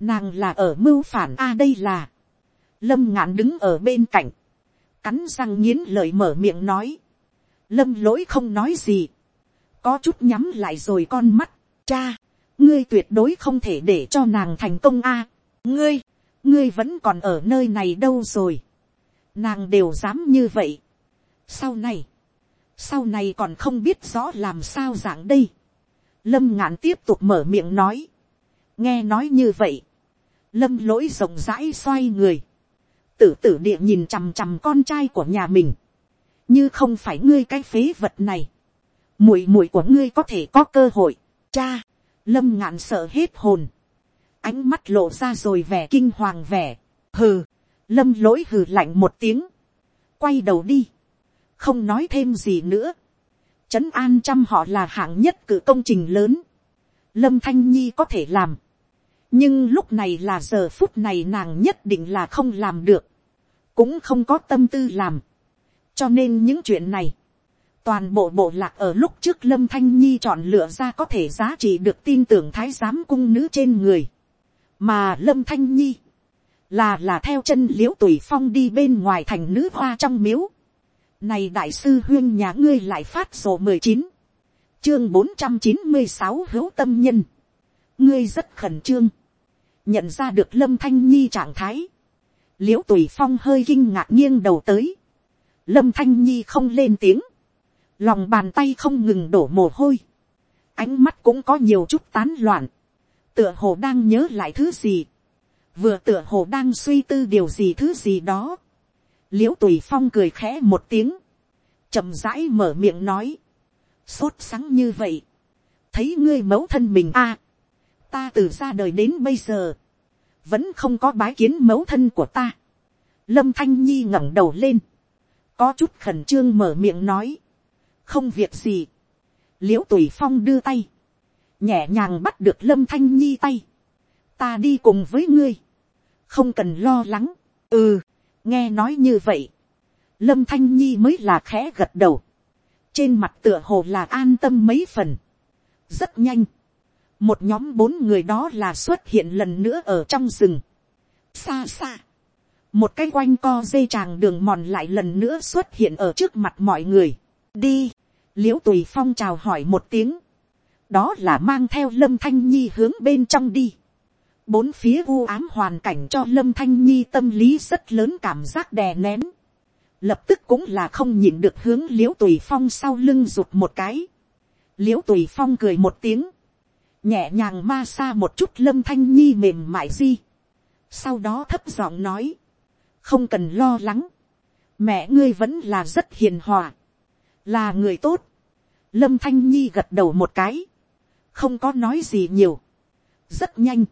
nàng là ở mưu phản a đây là, lâm ngạn đứng ở bên cạnh, cắn răng nghiến lời mở miệng nói, lâm lỗi không nói gì, có chút nhắm lại rồi con mắt, cha, ngươi tuyệt đối không thể để cho nàng thành công a, ngươi, ngươi vẫn còn ở nơi này đâu rồi, nàng đều dám như vậy, sau này, sau này còn không biết rõ làm sao dạng đây, lâm ngạn tiếp tục mở miệng nói, nghe nói như vậy, lâm lỗi rộng rãi xoay người, tử tử địa nhìn chằm chằm con trai của nhà mình, như không phải ngươi cái phế vật này, muội muội của ngươi có thể có cơ hội, cha, lâm ngạn sợ hết hồn, ánh mắt lộ ra rồi vẻ kinh hoàng vẻ, hừ, lâm lỗi hừ lạnh một tiếng, quay đầu đi, không nói thêm gì nữa, trấn an trăm họ là hạng nhất cử công trình lớn, lâm thanh nhi có thể làm, nhưng lúc này là giờ phút này nàng nhất định là không làm được, cũng không có tâm tư làm, cho nên những chuyện này, toàn bộ bộ lạc ở lúc trước lâm thanh nhi chọn lựa ra có thể giá trị được tin tưởng thái giám cung nữ trên người. mà lâm thanh nhi, là là theo chân l i ễ u tùy phong đi bên ngoài thành nữ hoa trong miếu. này đại sư huyên nhà ngươi lại phát sổ mười chín, chương bốn trăm chín mươi sáu hữu tâm nhân. ngươi rất khẩn trương, nhận ra được lâm thanh nhi trạng thái. l i ễ u tùy phong hơi kinh ngạc nghiêng đầu tới. lâm thanh nhi không lên tiếng lòng bàn tay không ngừng đổ mồ hôi, ánh mắt cũng có nhiều chút tán loạn, tựa hồ đang nhớ lại thứ gì, vừa tựa hồ đang suy tư điều gì thứ gì đó, l i ễ u tùy phong cười khẽ một tiếng, chậm rãi mở miệng nói, sốt sắng như vậy, thấy ngươi mẫu thân mình a, ta từ ra đời đến bây giờ, vẫn không có bái kiến mẫu thân của ta. Lâm thanh nhi ngẩng đầu lên, có chút khẩn trương mở miệng nói, không việc gì, l i ễ u tùy phong đưa tay, nhẹ nhàng bắt được lâm thanh nhi tay, ta đi cùng với ngươi, không cần lo lắng, ừ, nghe nói như vậy, lâm thanh nhi mới là khẽ gật đầu, trên mặt tựa hồ là an tâm mấy phần, rất nhanh, một nhóm bốn người đó là xuất hiện lần nữa ở trong rừng, xa xa, một cái quanh co dây tràng đường mòn lại lần nữa xuất hiện ở trước mặt mọi người, đi, l i ễ u tùy phong chào hỏi một tiếng, đó là mang theo lâm thanh nhi hướng bên trong đi, bốn phía u ám hoàn cảnh cho lâm thanh nhi tâm lý rất lớn cảm giác đè nén, lập tức cũng là không nhìn được hướng l i ễ u tùy phong sau lưng rụt một cái, l i ễ u tùy phong cười một tiếng, nhẹ nhàng ma xa một chút lâm thanh nhi mềm mại di, sau đó thấp giọng nói, không cần lo lắng, mẹ ngươi vẫn là rất hiền hòa, là người tốt, lâm thanh nhi gật đầu một cái, không có nói gì nhiều, rất nhanh,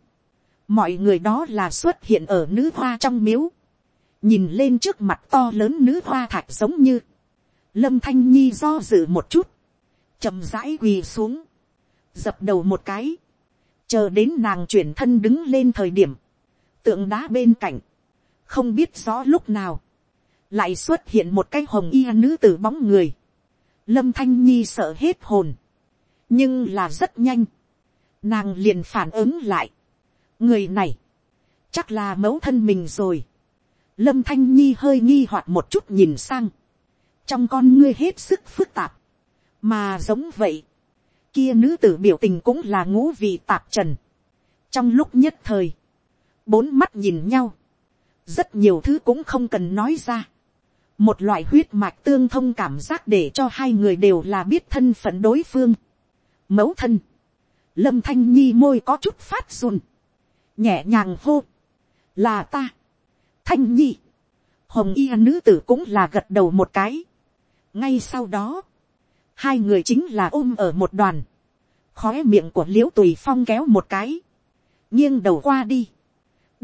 mọi người đó là xuất hiện ở nữ hoa trong miếu, nhìn lên trước mặt to lớn nữ hoa thạch giống như, lâm thanh nhi do dự một chút, chậm rãi quỳ xuống, dập đầu một cái, chờ đến nàng chuyển thân đứng lên thời điểm, tượng đá bên cạnh, không biết rõ lúc nào, lại xuất hiện một cái hồng y nữ t bóng người, lâm thanh nhi sợ hết hồn, nhưng là rất nhanh, nàng liền phản ứng lại, người này, chắc là mẫu thân mình rồi, lâm thanh nhi hơi nghi hoặc một chút nhìn sang, trong con ngươi hết sức phức tạp, mà giống vậy, kia nữ tử biểu tình cũng là ngũ vị tạp trần, trong lúc nhất thời, bốn mắt nhìn nhau, rất nhiều thứ cũng không cần nói ra, một loại huyết mạch tương thông cảm giác để cho hai người đều là biết thân phận đối phương. mẫu thân, lâm thanh nhi môi có chút phát run, nhẹ nhàng hô, là ta, thanh nhi, hồng y nữ tử cũng là gật đầu một cái. ngay sau đó, hai người chính là ôm ở một đoàn, khói miệng của l i ễ u tùy phong kéo một cái, nghiêng đầu qua đi,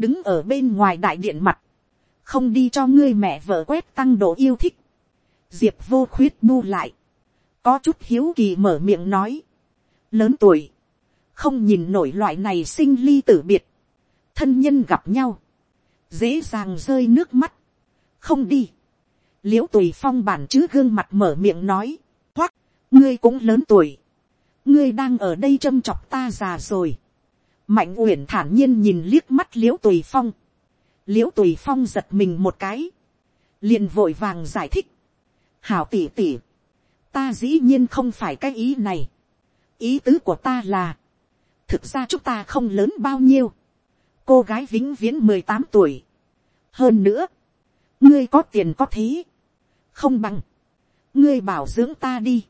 đứng ở bên ngoài đại điện mặt, không đi cho ngươi mẹ vợ quét tăng độ yêu thích, diệp vô khuyết bu lại, có chút hiếu kỳ mở miệng nói, lớn tuổi, không nhìn nổi loại này sinh ly tử biệt, thân nhân gặp nhau, dễ dàng rơi nước mắt, không đi, l i ễ u tùy phong bản chứ gương mặt mở miệng nói, hoặc, ngươi cũng lớn tuổi, ngươi đang ở đây châm chọc ta già rồi, mạnh uyển thản nhiên nhìn liếc mắt l i ễ u tùy phong, l i ễ u tùy phong giật mình một cái, liền vội vàng giải thích, hảo tỉ tỉ, ta dĩ nhiên không phải cái ý này, ý tứ của ta là, thực ra chúng ta không lớn bao nhiêu, cô gái vĩnh viễn mười tám tuổi, hơn nữa, ngươi có tiền có thế, không bằng, ngươi bảo dưỡng ta đi,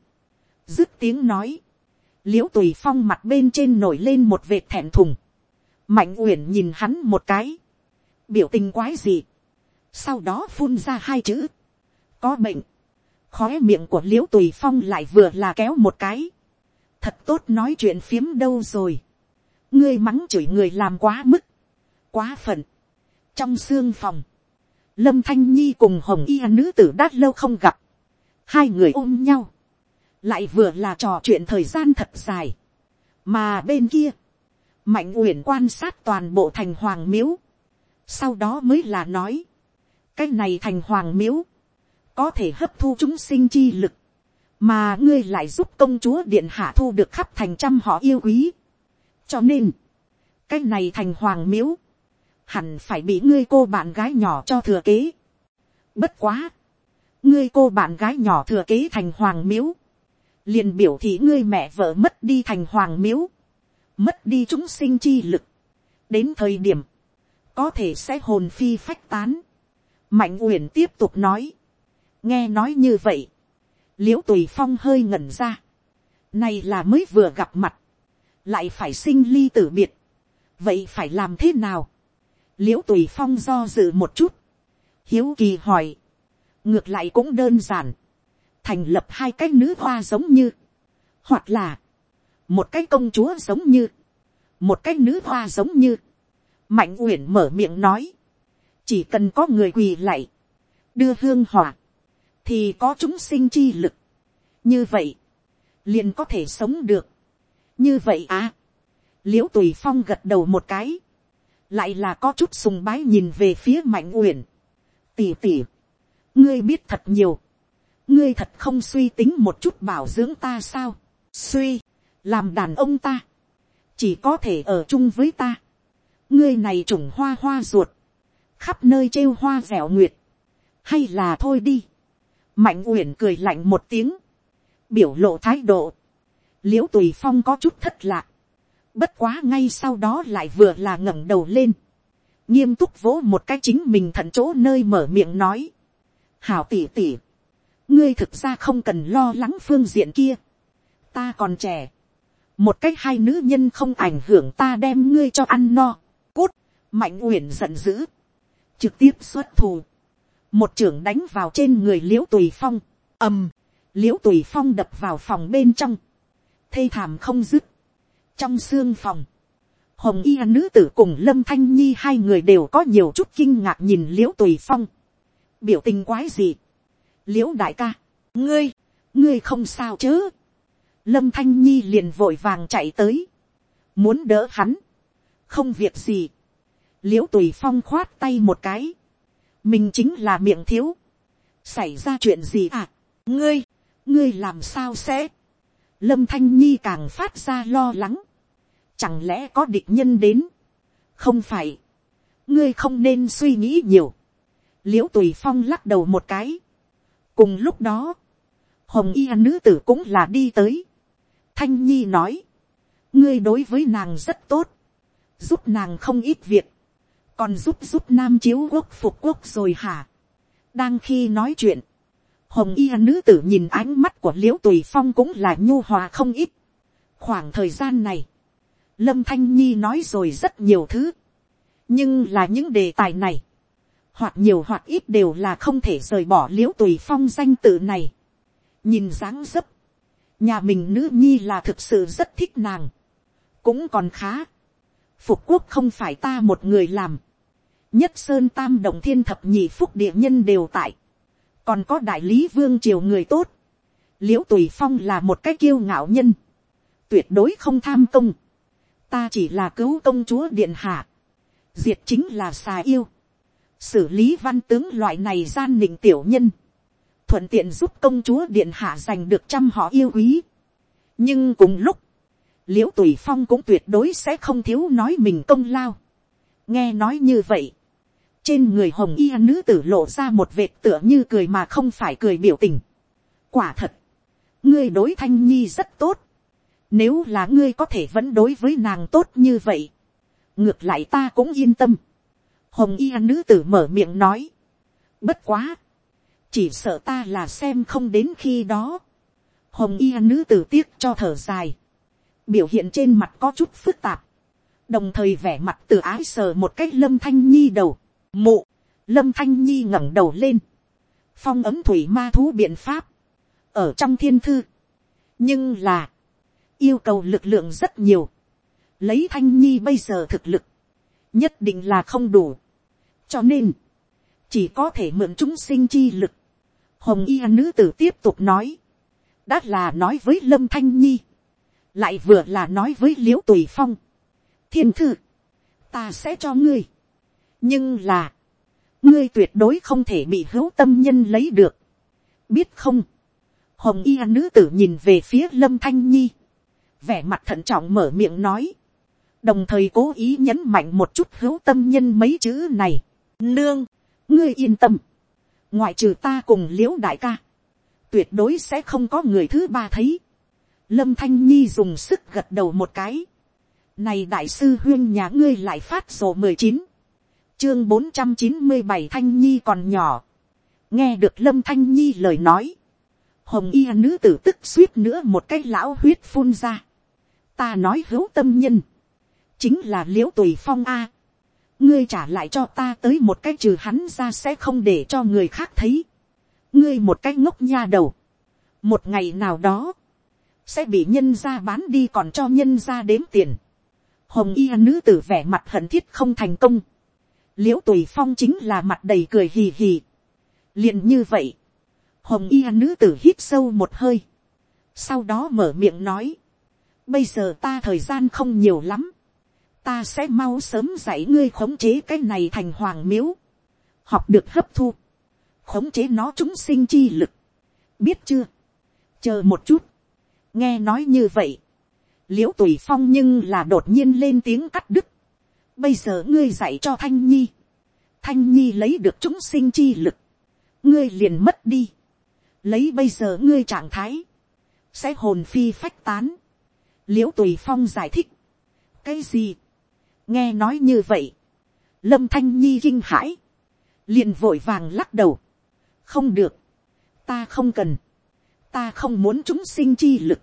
dứt tiếng nói, l i ễ u tùy phong mặt bên trên nổi lên một vệt thẹn thùng, mạnh uyển nhìn hắn một cái, biểu tình quái gì, sau đó phun ra hai chữ, có bệnh, khói miệng của l i ễ u tùy phong lại vừa là kéo một cái, thật tốt nói chuyện phiếm đâu rồi, ngươi mắng chửi người làm quá mức, quá phận, trong xương phòng, lâm thanh nhi cùng hồng y nữ tử đã lâu không gặp, hai người ôm nhau, lại vừa là trò chuyện thời gian thật dài, mà bên kia, mạnh uyển quan sát toàn bộ thành hoàng miếu, sau đó mới là nói, cái này thành hoàng miếu, có thể hấp thu chúng sinh chi lực, mà ngươi lại giúp công chúa điện hạ thu được khắp thành trăm họ yêu quý. cho nên, cái này thành hoàng miếu, hẳn phải bị ngươi cô bạn gái nhỏ cho thừa kế. Bất quá, ngươi cô bạn gái nhỏ thừa kế thành hoàng miếu, liền biểu thị ngươi mẹ vợ mất đi thành hoàng miếu, mất đi chúng sinh chi lực. đến thời điểm, có thể sẽ hồn phi phách tán. mạnh uyển tiếp tục nói, nghe nói như vậy, l i ễ u tùy phong hơi ngẩn ra, này là mới vừa gặp mặt, lại phải sinh ly tử biệt, vậy phải làm thế nào, l i ễ u tùy phong do dự một chút, hiếu kỳ hỏi, ngược lại cũng đơn giản, thành lập hai cái nữ hoa giống như, hoặc là, một cái công chúa giống như, một cái nữ hoa giống như, mạnh uyển mở miệng nói, chỉ cần có người quỳ lạy, đưa hương hỏa, thì có chúng sinh chi lực, như vậy, liền có thể sống được, như vậy à, l i ễ u tùy phong gật đầu một cái, lại là có chút sùng bái nhìn về phía mạnh uyển. tỉ tỉ, ngươi biết thật nhiều, ngươi thật không suy tính một chút bảo dưỡng ta sao, suy, làm đàn ông ta, chỉ có thể ở chung với ta, ngươi này trùng hoa hoa ruột, khắp nơi trêu hoa dẻo nguyệt, hay là thôi đi, mạnh uyển cười lạnh một tiếng, biểu lộ thái độ, l i ễ u tùy phong có chút thất lạc, Bất quá ngay sau đó lại vừa là ngẩng đầu lên. Nghiêm túc vỗ một cái chính mình thận chỗ nơi mở miệng nói. Hảo tỉ tỉ. Ngươi thực ra không cần lo lắng phương diện kia. Ta còn trẻ. Một cách hai nữ nhân không ảnh hưởng ta đem ngươi cho ăn no. Cút. Mạnh uyển giận dữ. Trực tiếp xuất thù. Một trưởng đánh vào trên người liễu tùy phong. ầm. Liễu tùy phong đập vào phòng bên trong. thê thảm không dứt trong xương phòng, hồng y nữ tử cùng lâm thanh nhi hai người đều có nhiều chút kinh ngạc nhìn l i ễ u tùy phong, biểu tình quái gì, l i ễ u đại ca, ngươi, ngươi không sao chứ, lâm thanh nhi liền vội vàng chạy tới, muốn đỡ hắn, không việc gì, l i ễ u tùy phong khoát tay một cái, mình chính là miệng thiếu, xảy ra chuyện gì à, ngươi, ngươi làm sao sẽ, lâm thanh nhi càng phát ra lo lắng, Chẳng lẽ có địch nhân đến? Không phải. Ngươi không nên suy nghĩ nhiều. Liễu tùy phong lắc đầu một cái. Cùng lúc đó. Hồng y nữ tử cũng là đi tới. Thanh nhi nói. Ngươi đối với nàng rất tốt. Giúp nàng không ít việc. Còn giúp giúp nam chiếu quốc phục quốc rồi hả? Đang khi nói chuyện. Hồng y nữ tử nhìn ánh mắt của liễu tùy phong cũng là nhu hòa không ít. Khoảng thời gian này lâm thanh nhi nói rồi rất nhiều thứ, nhưng là những đề tài này, hoặc nhiều hoặc ít đều là không thể rời bỏ l i ễ u tùy phong danh tự này. nhìn dáng dấp, nhà mình nữ nhi là thực sự rất thích nàng, cũng còn khá. phục quốc không phải ta một người làm, nhất sơn tam động thiên thập nhị phúc địa nhân đều tại, còn có đại lý vương triều người tốt, l i ễ u tùy phong là một cái kiêu ngạo nhân, tuyệt đối không tham công, ta chỉ là cứu công chúa điện hạ, diệt chính là xà yêu, xử lý văn tướng loại này gian nịnh tiểu nhân, thuận tiện giúp công chúa điện hạ giành được trăm họ yêu quý. nhưng cùng lúc, l i ễ u tùy phong cũng tuyệt đối sẽ không thiếu nói mình công lao. nghe nói như vậy, trên người hồng y nữ tử lộ ra một vệt tựa như cười mà không phải cười biểu tình. quả thật, ngươi đối thanh nhi rất tốt, nếu là ngươi có thể vẫn đối với nàng tốt như vậy. Ngược lại ta cũng yên tâm. Hồng y nữ tử mở miệng nói. Bất quá. Chỉ sợ ta là xem không đến khi đó. Hồng y nữ tử tiếc cho thở dài. Biểu hiện trên mặt có chút phức tạp. Đồng thời vẻ mặt từ ái sờ một cách lâm thanh nhi đầu. Mụ. Lâm thanh nhi ngẩng đầu lên. Phong ấm thủy ma thú biện pháp. Ở trong thiên thư. Nhưng là yêu cầu lực lượng rất nhiều. Lấy thanh nhi bây giờ thực lực, nhất định là không đủ. cho nên, chỉ có thể mượn chúng sinh chi lực. hồng y nữ tử tiếp tục nói, đã là nói với lâm thanh nhi, lại vừa là nói với l i ễ u tùy phong. thiên thư, ta sẽ cho ngươi nhưng là, ngươi tuyệt đối không thể bị hữu tâm nhân lấy được. biết không, hồng y nữ tử nhìn về phía lâm thanh nhi vẻ mặt thận trọng mở miệng nói, đồng thời cố ý nhấn mạnh một chút hữu tâm nhân mấy chữ này. Nương, ngươi yên tâm, ngoại trừ ta cùng l i ễ u đại ca, tuyệt đối sẽ không có người thứ ba thấy. Lâm thanh nhi dùng sức gật đầu một cái. Này đại sư huyên nhà ngươi lại phát sổ mười chín, chương bốn trăm chín mươi bảy thanh nhi còn nhỏ. nghe được lâm thanh nhi lời nói, hồng y nữ tử tức suýt nữa một cái lão huyết phun ra ta nói hữu tâm nhân, chính là l i ễ u tùy phong a. ngươi trả lại cho ta tới một cái trừ hắn ra sẽ không để cho người khác thấy. ngươi một cái ngốc nha đầu. một ngày nào đó, sẽ bị nhân ra bán đi còn cho nhân ra đếm tiền. hồng y nữ tử vẻ mặt hận thiết không thành công l i ễ u tùy phong chính là mặt đầy cười hì hì. liền như vậy, hồng y nữ tử hít sâu một hơi. sau đó mở miệng nói, Bây giờ ta thời gian không nhiều lắm. Ta sẽ mau sớm dạy ngươi khống chế cái này thành hoàng miếu. Học được hấp thu. Khống chế nó chúng sinh chi lực. Biết chưa? Chờ một chút. Nghe nói như vậy. Liễu tùy phong nhưng là đột nhiên lên tiếng cắt đứt. Bây giờ ngươi dạy cho Thanh Nhi. Thanh Nhi lấy được chúng sinh chi lực. Ngươi liền mất đi. Lấy bây giờ ngươi trạng thái. Sẽ hồn phi phách tán. L i ễ u tùy phong giải thích, cái gì, nghe nói như vậy, lâm thanh nhi kinh hãi, liền vội vàng lắc đầu, không được, ta không cần, ta không muốn chúng sinh chi lực,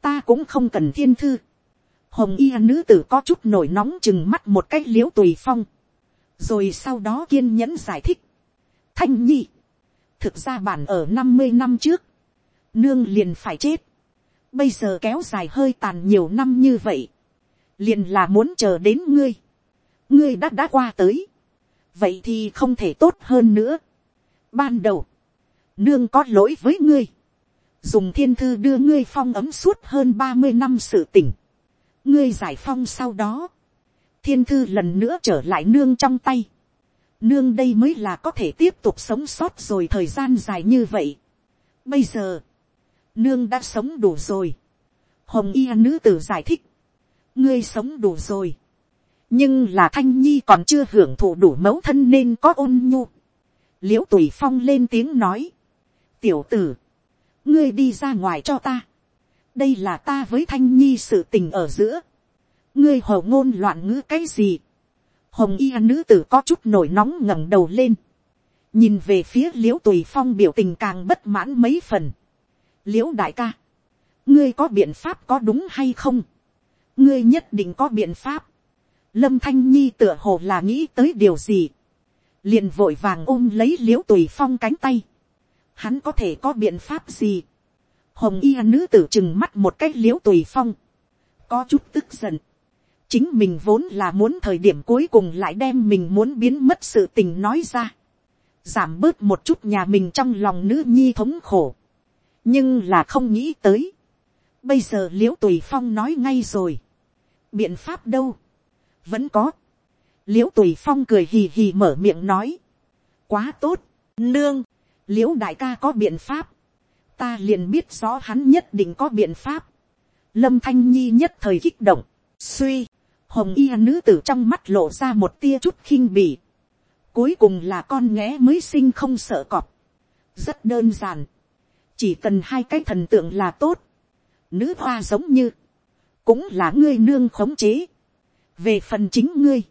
ta cũng không cần thiên thư, hồng y nữ tử có chút nổi nóng chừng mắt một cái l i ễ u tùy phong, rồi sau đó kiên nhẫn giải thích, thanh nhi, thực ra bản ở năm mươi năm trước, nương liền phải chết, bây giờ kéo dài hơi tàn nhiều năm như vậy, liền là muốn chờ đến ngươi, ngươi đã đã qua tới, vậy thì không thể tốt hơn nữa. Ban đầu, nương có lỗi với ngươi, dùng thiên thư đưa ngươi phong ấm suốt hơn ba mươi năm sự tỉnh, ngươi giải phong sau đó, thiên thư lần nữa trở lại nương trong tay, nương đây mới là có thể tiếp tục sống sót rồi thời gian dài như vậy. Bây giờ, nương đã sống đủ rồi. Hồng y nữ tử giải thích, ngươi sống đủ rồi. nhưng là thanh nhi còn chưa hưởng thụ đủ mẫu thân nên có ôn nhu. l i ễ u tùy phong lên tiếng nói, tiểu tử, ngươi đi ra ngoài cho ta đây là ta với thanh nhi sự tình ở giữa. ngươi hồ ngôn loạn ngữ cái gì hồng y nữ tử có chút nổi nóng ngẩng đầu lên, nhìn về phía l i ễ u tùy phong biểu tình càng bất mãn mấy phần. l i ễ u đại ca, ngươi có biện pháp có đúng hay không, ngươi nhất định có biện pháp. lâm thanh nhi tựa hồ là nghĩ tới điều gì, liền vội vàng ôm lấy l i ễ u tùy phong cánh tay, hắn có thể có biện pháp gì hồng y nữ tử chừng mắt một cái l i ễ u tùy phong, có chút tức giận, chính mình vốn là muốn thời điểm cuối cùng lại đem mình muốn biến mất sự tình nói ra, giảm bớt một chút nhà mình trong lòng nữ nhi thống khổ, nhưng là không nghĩ tới, bây giờ l i ễ u tùy phong nói ngay rồi, biện pháp đâu, vẫn có, l i ễ u tùy phong cười hì hì mở miệng nói, quá tốt, nương, l i ễ u đại ca có biện pháp, ta liền biết rõ hắn nhất định có biện pháp, lâm thanh nhi nhất thời kích động, suy, hồng y nữ tử trong mắt lộ ra một tia chút khinh bỉ. Cuối cùng là con nghé mới sinh không sợ cọp. Rất đơn giản. Chỉ cần hai cái thần tượng là tốt. Nữ hoa giống như. Cũng là ngươi nương khống chế. Về phần chính ngươi.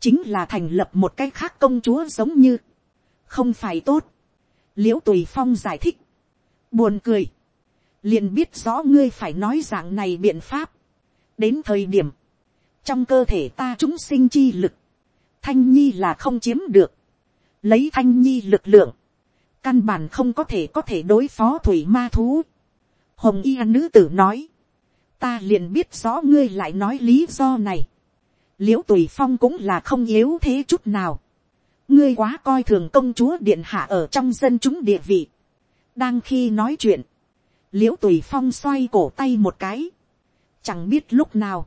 Chính là thành lập một cái khác công chúa giống như. Không phải tốt. Liễu tùy phong giải thích. Buồn cười. Liền biết rõ ngươi phải nói dạng này biện pháp. Đến thời điểm trong cơ thể ta chúng sinh chi lực, thanh nhi là không chiếm được, lấy thanh nhi lực lượng, căn bản không có thể có thể đối phó thủy ma thú. hồng y nữ tử nói, ta liền biết rõ ngươi lại nói lý do này, l i ễ u tùy phong cũng là không yếu thế chút nào, ngươi quá coi thường công chúa điện hạ ở trong dân chúng địa vị, đang khi nói chuyện, l i ễ u tùy phong xoay cổ tay một cái, chẳng biết lúc nào,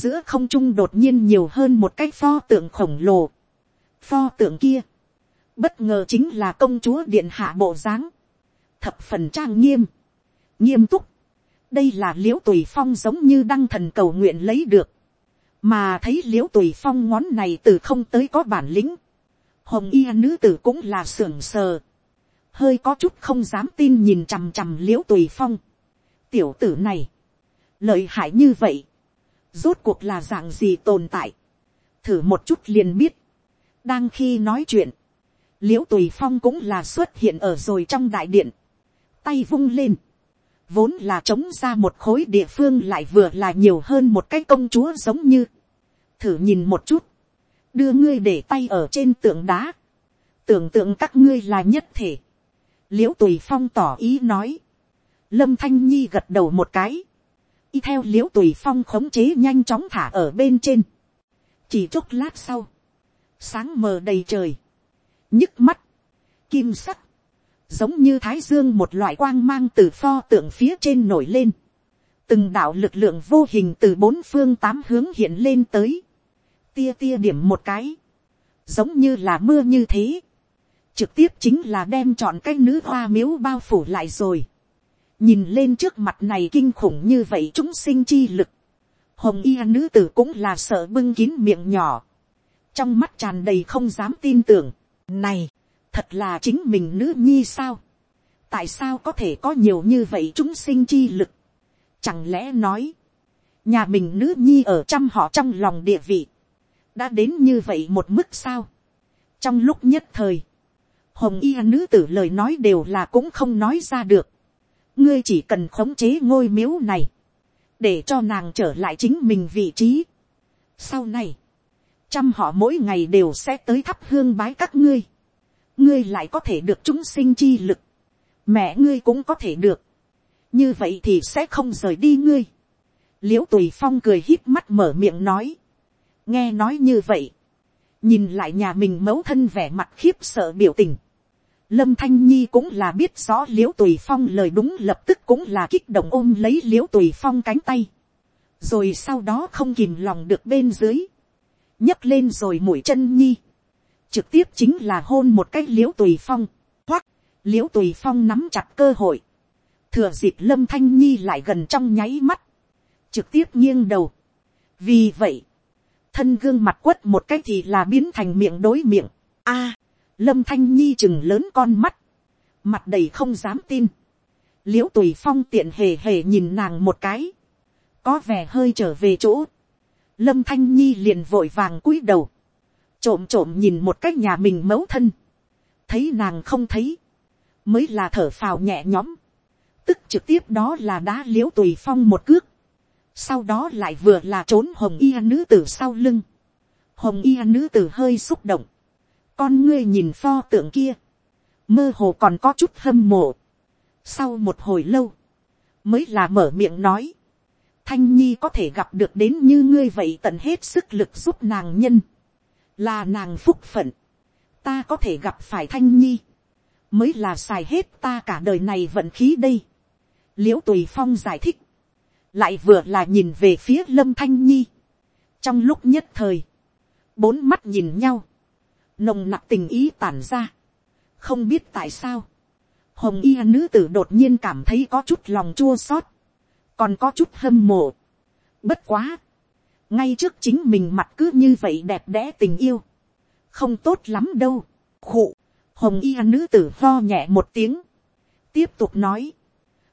giữa không trung đột nhiên nhiều hơn một cái pho tượng khổng lồ. Pho tượng kia, bất ngờ chính là công chúa điện hạ bộ dáng, thập phần trang nghiêm, nghiêm túc. đây là l i ễ u tùy phong giống như đăng thần cầu nguyện lấy được, mà thấy l i ễ u tùy phong ngón này từ không tới có bản lĩnh, hồng y nữ tử cũng là s ư ở n sờ, hơi có chút không dám tin nhìn chằm chằm l i ễ u tùy phong. tiểu tử này, lợi hại như vậy, rốt cuộc là dạng gì tồn tại, thử một chút liền biết, đang khi nói chuyện, l i ễ u tùy phong cũng là xuất hiện ở rồi trong đại điện, tay vung lên, vốn là chống ra một khối địa phương lại vừa là nhiều hơn một cái công chúa giống như, thử nhìn một chút, đưa ngươi để tay ở trên tượng đá, tưởng tượng các ngươi là nhất thể, l i ễ u tùy phong tỏ ý nói, lâm thanh nhi gật đầu một cái, y theo l i ễ u tùy phong khống chế nhanh chóng thả ở bên trên. chỉ chốc lát sau, sáng mờ đầy trời, nhức mắt, kim sắc, giống như thái dương một loại quang mang từ pho tượng phía trên nổi lên. từng đạo lực lượng vô hình từ bốn phương tám hướng hiện lên tới. tia tia điểm một cái, giống như là mưa như thế trực tiếp chính là đem chọn cái nữ hoa miếu bao phủ lại rồi. Nhìn lên trước mặt này kinh khủng như vậy chúng sinh chi lực, hồng y nữ tử cũng là sợ bưng kín miệng nhỏ, trong mắt tràn đầy không dám tin tưởng, này, thật là chính mình nữ nhi sao, tại sao có thể có nhiều như vậy chúng sinh chi lực, chẳng lẽ nói, nhà mình nữ nhi ở trăm họ trong lòng địa vị, đã đến như vậy một mức sao, trong lúc nhất thời, hồng y nữ tử lời nói đều là cũng không nói ra được, ngươi chỉ cần khống chế ngôi miếu này, để cho nàng trở lại chính mình vị trí. Sau này, trăm họ mỗi ngày đều sẽ tới thắp hương bái các ngươi, ngươi lại có thể được chúng sinh chi lực, mẹ ngươi cũng có thể được, như vậy thì sẽ không rời đi ngươi. l i ễ u tùy phong cười hít mắt mở miệng nói, nghe nói như vậy, nhìn lại nhà mình mẫu thân vẻ mặt khiếp sợ biểu tình, lâm thanh nhi cũng là biết rõ Liễu tùy phong lời đúng lập tức cũng là kích động ôm lấy Liễu tùy phong cánh tay, rồi sau đó không kìm lòng được bên dưới, nhấc lên rồi mũi chân nhi, trực tiếp chính là hôn một cách Liễu tùy phong, hoặc Liễu tùy phong nắm chặt cơ hội, thừa dịp lâm thanh nhi lại gần trong nháy mắt, trực tiếp nghiêng đầu. vì vậy, thân gương mặt quất một cách thì là biến thành miệng đối miệng. a, lâm thanh nhi chừng lớn con mắt, mặt đầy không dám tin. l i ễ u tùy phong tiện hề hề nhìn nàng một cái, có vẻ hơi trở về chỗ. lâm thanh nhi liền vội vàng cúi đầu, trộm trộm nhìn một cái nhà mình mẫu thân, thấy nàng không thấy, mới là thở phào nhẹ nhõm, tức trực tiếp đó là đá l i ễ u tùy phong một cước, sau đó lại vừa là trốn hồng y nữ tử sau lưng, hồng y nữ tử hơi xúc động, con ngươi nhìn pho tượng kia, mơ hồ còn có chút hâm mộ, sau một hồi lâu, mới là mở miệng nói, thanh nhi có thể gặp được đến như ngươi vậy tận hết sức lực giúp nàng nhân, là nàng phúc phận, ta có thể gặp phải thanh nhi, mới là xài hết ta cả đời này vận khí đây. L i ễ u tùy phong giải thích, lại vừa là nhìn về phía lâm thanh nhi. trong lúc nhất thời, bốn mắt nhìn nhau, nồng nặc tình ý tản ra, không biết tại sao, hồng y nữ tử đột nhiên cảm thấy có chút lòng chua xót, còn có chút hâm mộ. bất quá, ngay trước chính mình mặt cứ như vậy đẹp đẽ tình yêu, không tốt lắm đâu, khụ, hồng y nữ tử lo nhẹ một tiếng, tiếp tục nói,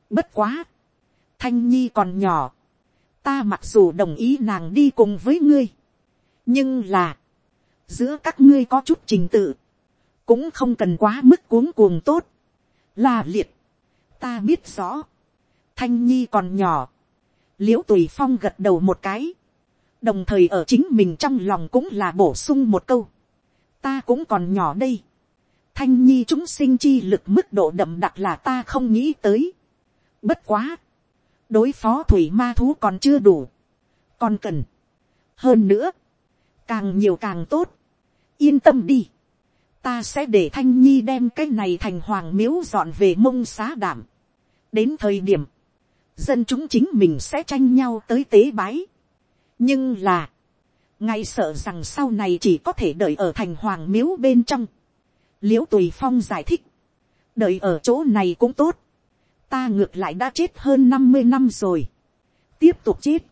Bất quá. Thanh Nhi còn nhỏ. Ta mặc dù đồng ý nàng đi cùng với ngươi. Nhưng là. Giữa các ngươi có chút trình tự. Cũng không cần quá mức cuống cuồng tốt. Là liệt. Ta biết rõ. Thanh Nhi còn nhỏ. Liễu Tùy Phong gật đầu một cái. Đồng thời ở chính mình trong lòng cũng là bổ sung một câu. Ta cũng còn nhỏ đây thanh nhi chúng sinh chi lực mức độ đậm đặc là ta không nghĩ tới. Bất quá. Đối phó thủy ma thú còn chưa đủ. Còn cần. Hơn nữa. Càng nhiều càng tốt. Yên tâm đi. Ta sẽ để Thanh Nhi đem cái này thành hoàng miếu dọn về mông xá đảm. Đến thời điểm. Dân chúng chính mình sẽ tranh nhau tới tế bái. Nhưng là. Ngay sợ rằng sau này chỉ có thể đợi ở thành hoàng miếu bên trong. Liễu Tùy Phong giải thích. Đợi ở chỗ này cũng tốt ta ngược lại đã chết hơn năm mươi năm rồi, tiếp tục chết,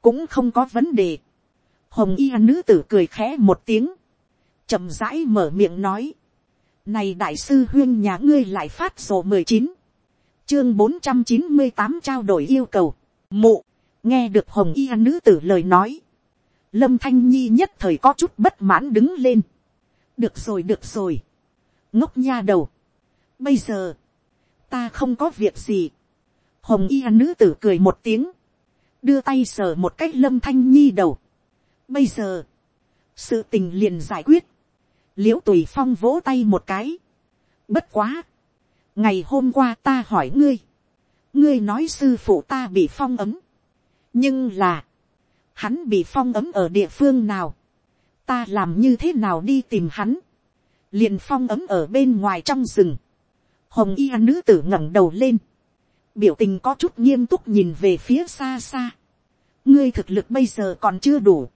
cũng không có vấn đề hồng y nữ tử cười khẽ một tiếng, chậm rãi mở miệng nói, này đại sư huyên nhà ngươi lại phát sổ mười chín, chương bốn trăm chín mươi tám trao đổi yêu cầu, mụ, nghe được hồng y nữ tử lời nói, lâm thanh nhi nhất thời có chút bất mãn đứng lên, được rồi được rồi, ngốc nha đầu, bây giờ, ta không có việc gì. hồng y nữ tử cười một tiếng, đưa tay sờ một cách lâm thanh nhi đầu bây giờ, sự tình liền giải quyết, l i ễ u tùy phong vỗ tay một cái. bất quá, ngày hôm qua ta hỏi ngươi, ngươi nói sư phụ ta bị phong ấm, nhưng là, hắn bị phong ấm ở địa phương nào, ta làm như thế nào đi tìm hắn, liền phong ấm ở bên ngoài trong rừng, hồng y nữ tử ngẩng đầu lên, biểu tình có chút nghiêm túc nhìn về phía xa xa. ngươi thực lực bây giờ còn chưa đủ,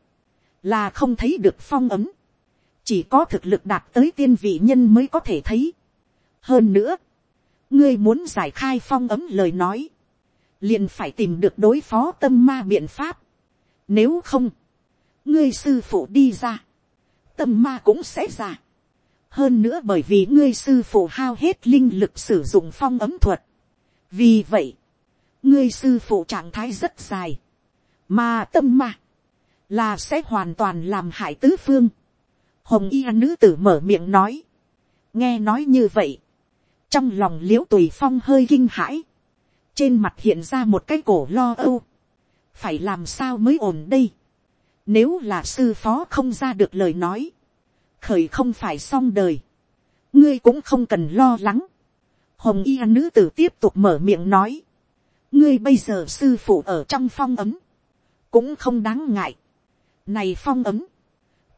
là không thấy được phong ấm, chỉ có thực lực đạt tới tiên vị nhân mới có thể thấy. hơn nữa, ngươi muốn giải khai phong ấm lời nói, liền phải tìm được đối phó tâm ma biện pháp. nếu không, ngươi sư phụ đi ra, tâm ma cũng sẽ ra hơn nữa bởi vì ngươi sư phụ hao hết linh lực sử dụng phong ấm thuật. vì vậy, ngươi sư phụ trạng thái rất dài, mà tâm ma là sẽ hoàn toàn làm hại tứ phương. hồng y nữ tử mở miệng nói, nghe nói như vậy, trong lòng l i ễ u tùy phong hơi kinh hãi, trên mặt hiện ra một cái cổ lo âu, phải làm sao mới ổn đây, nếu là sư phó không ra được lời nói, khởi không phải xong đời, ngươi cũng không cần lo lắng. hồng y nữ tử tiếp tục mở miệng nói, ngươi bây giờ sư phụ ở trong phong ấm, cũng không đáng ngại. Này phong ấm,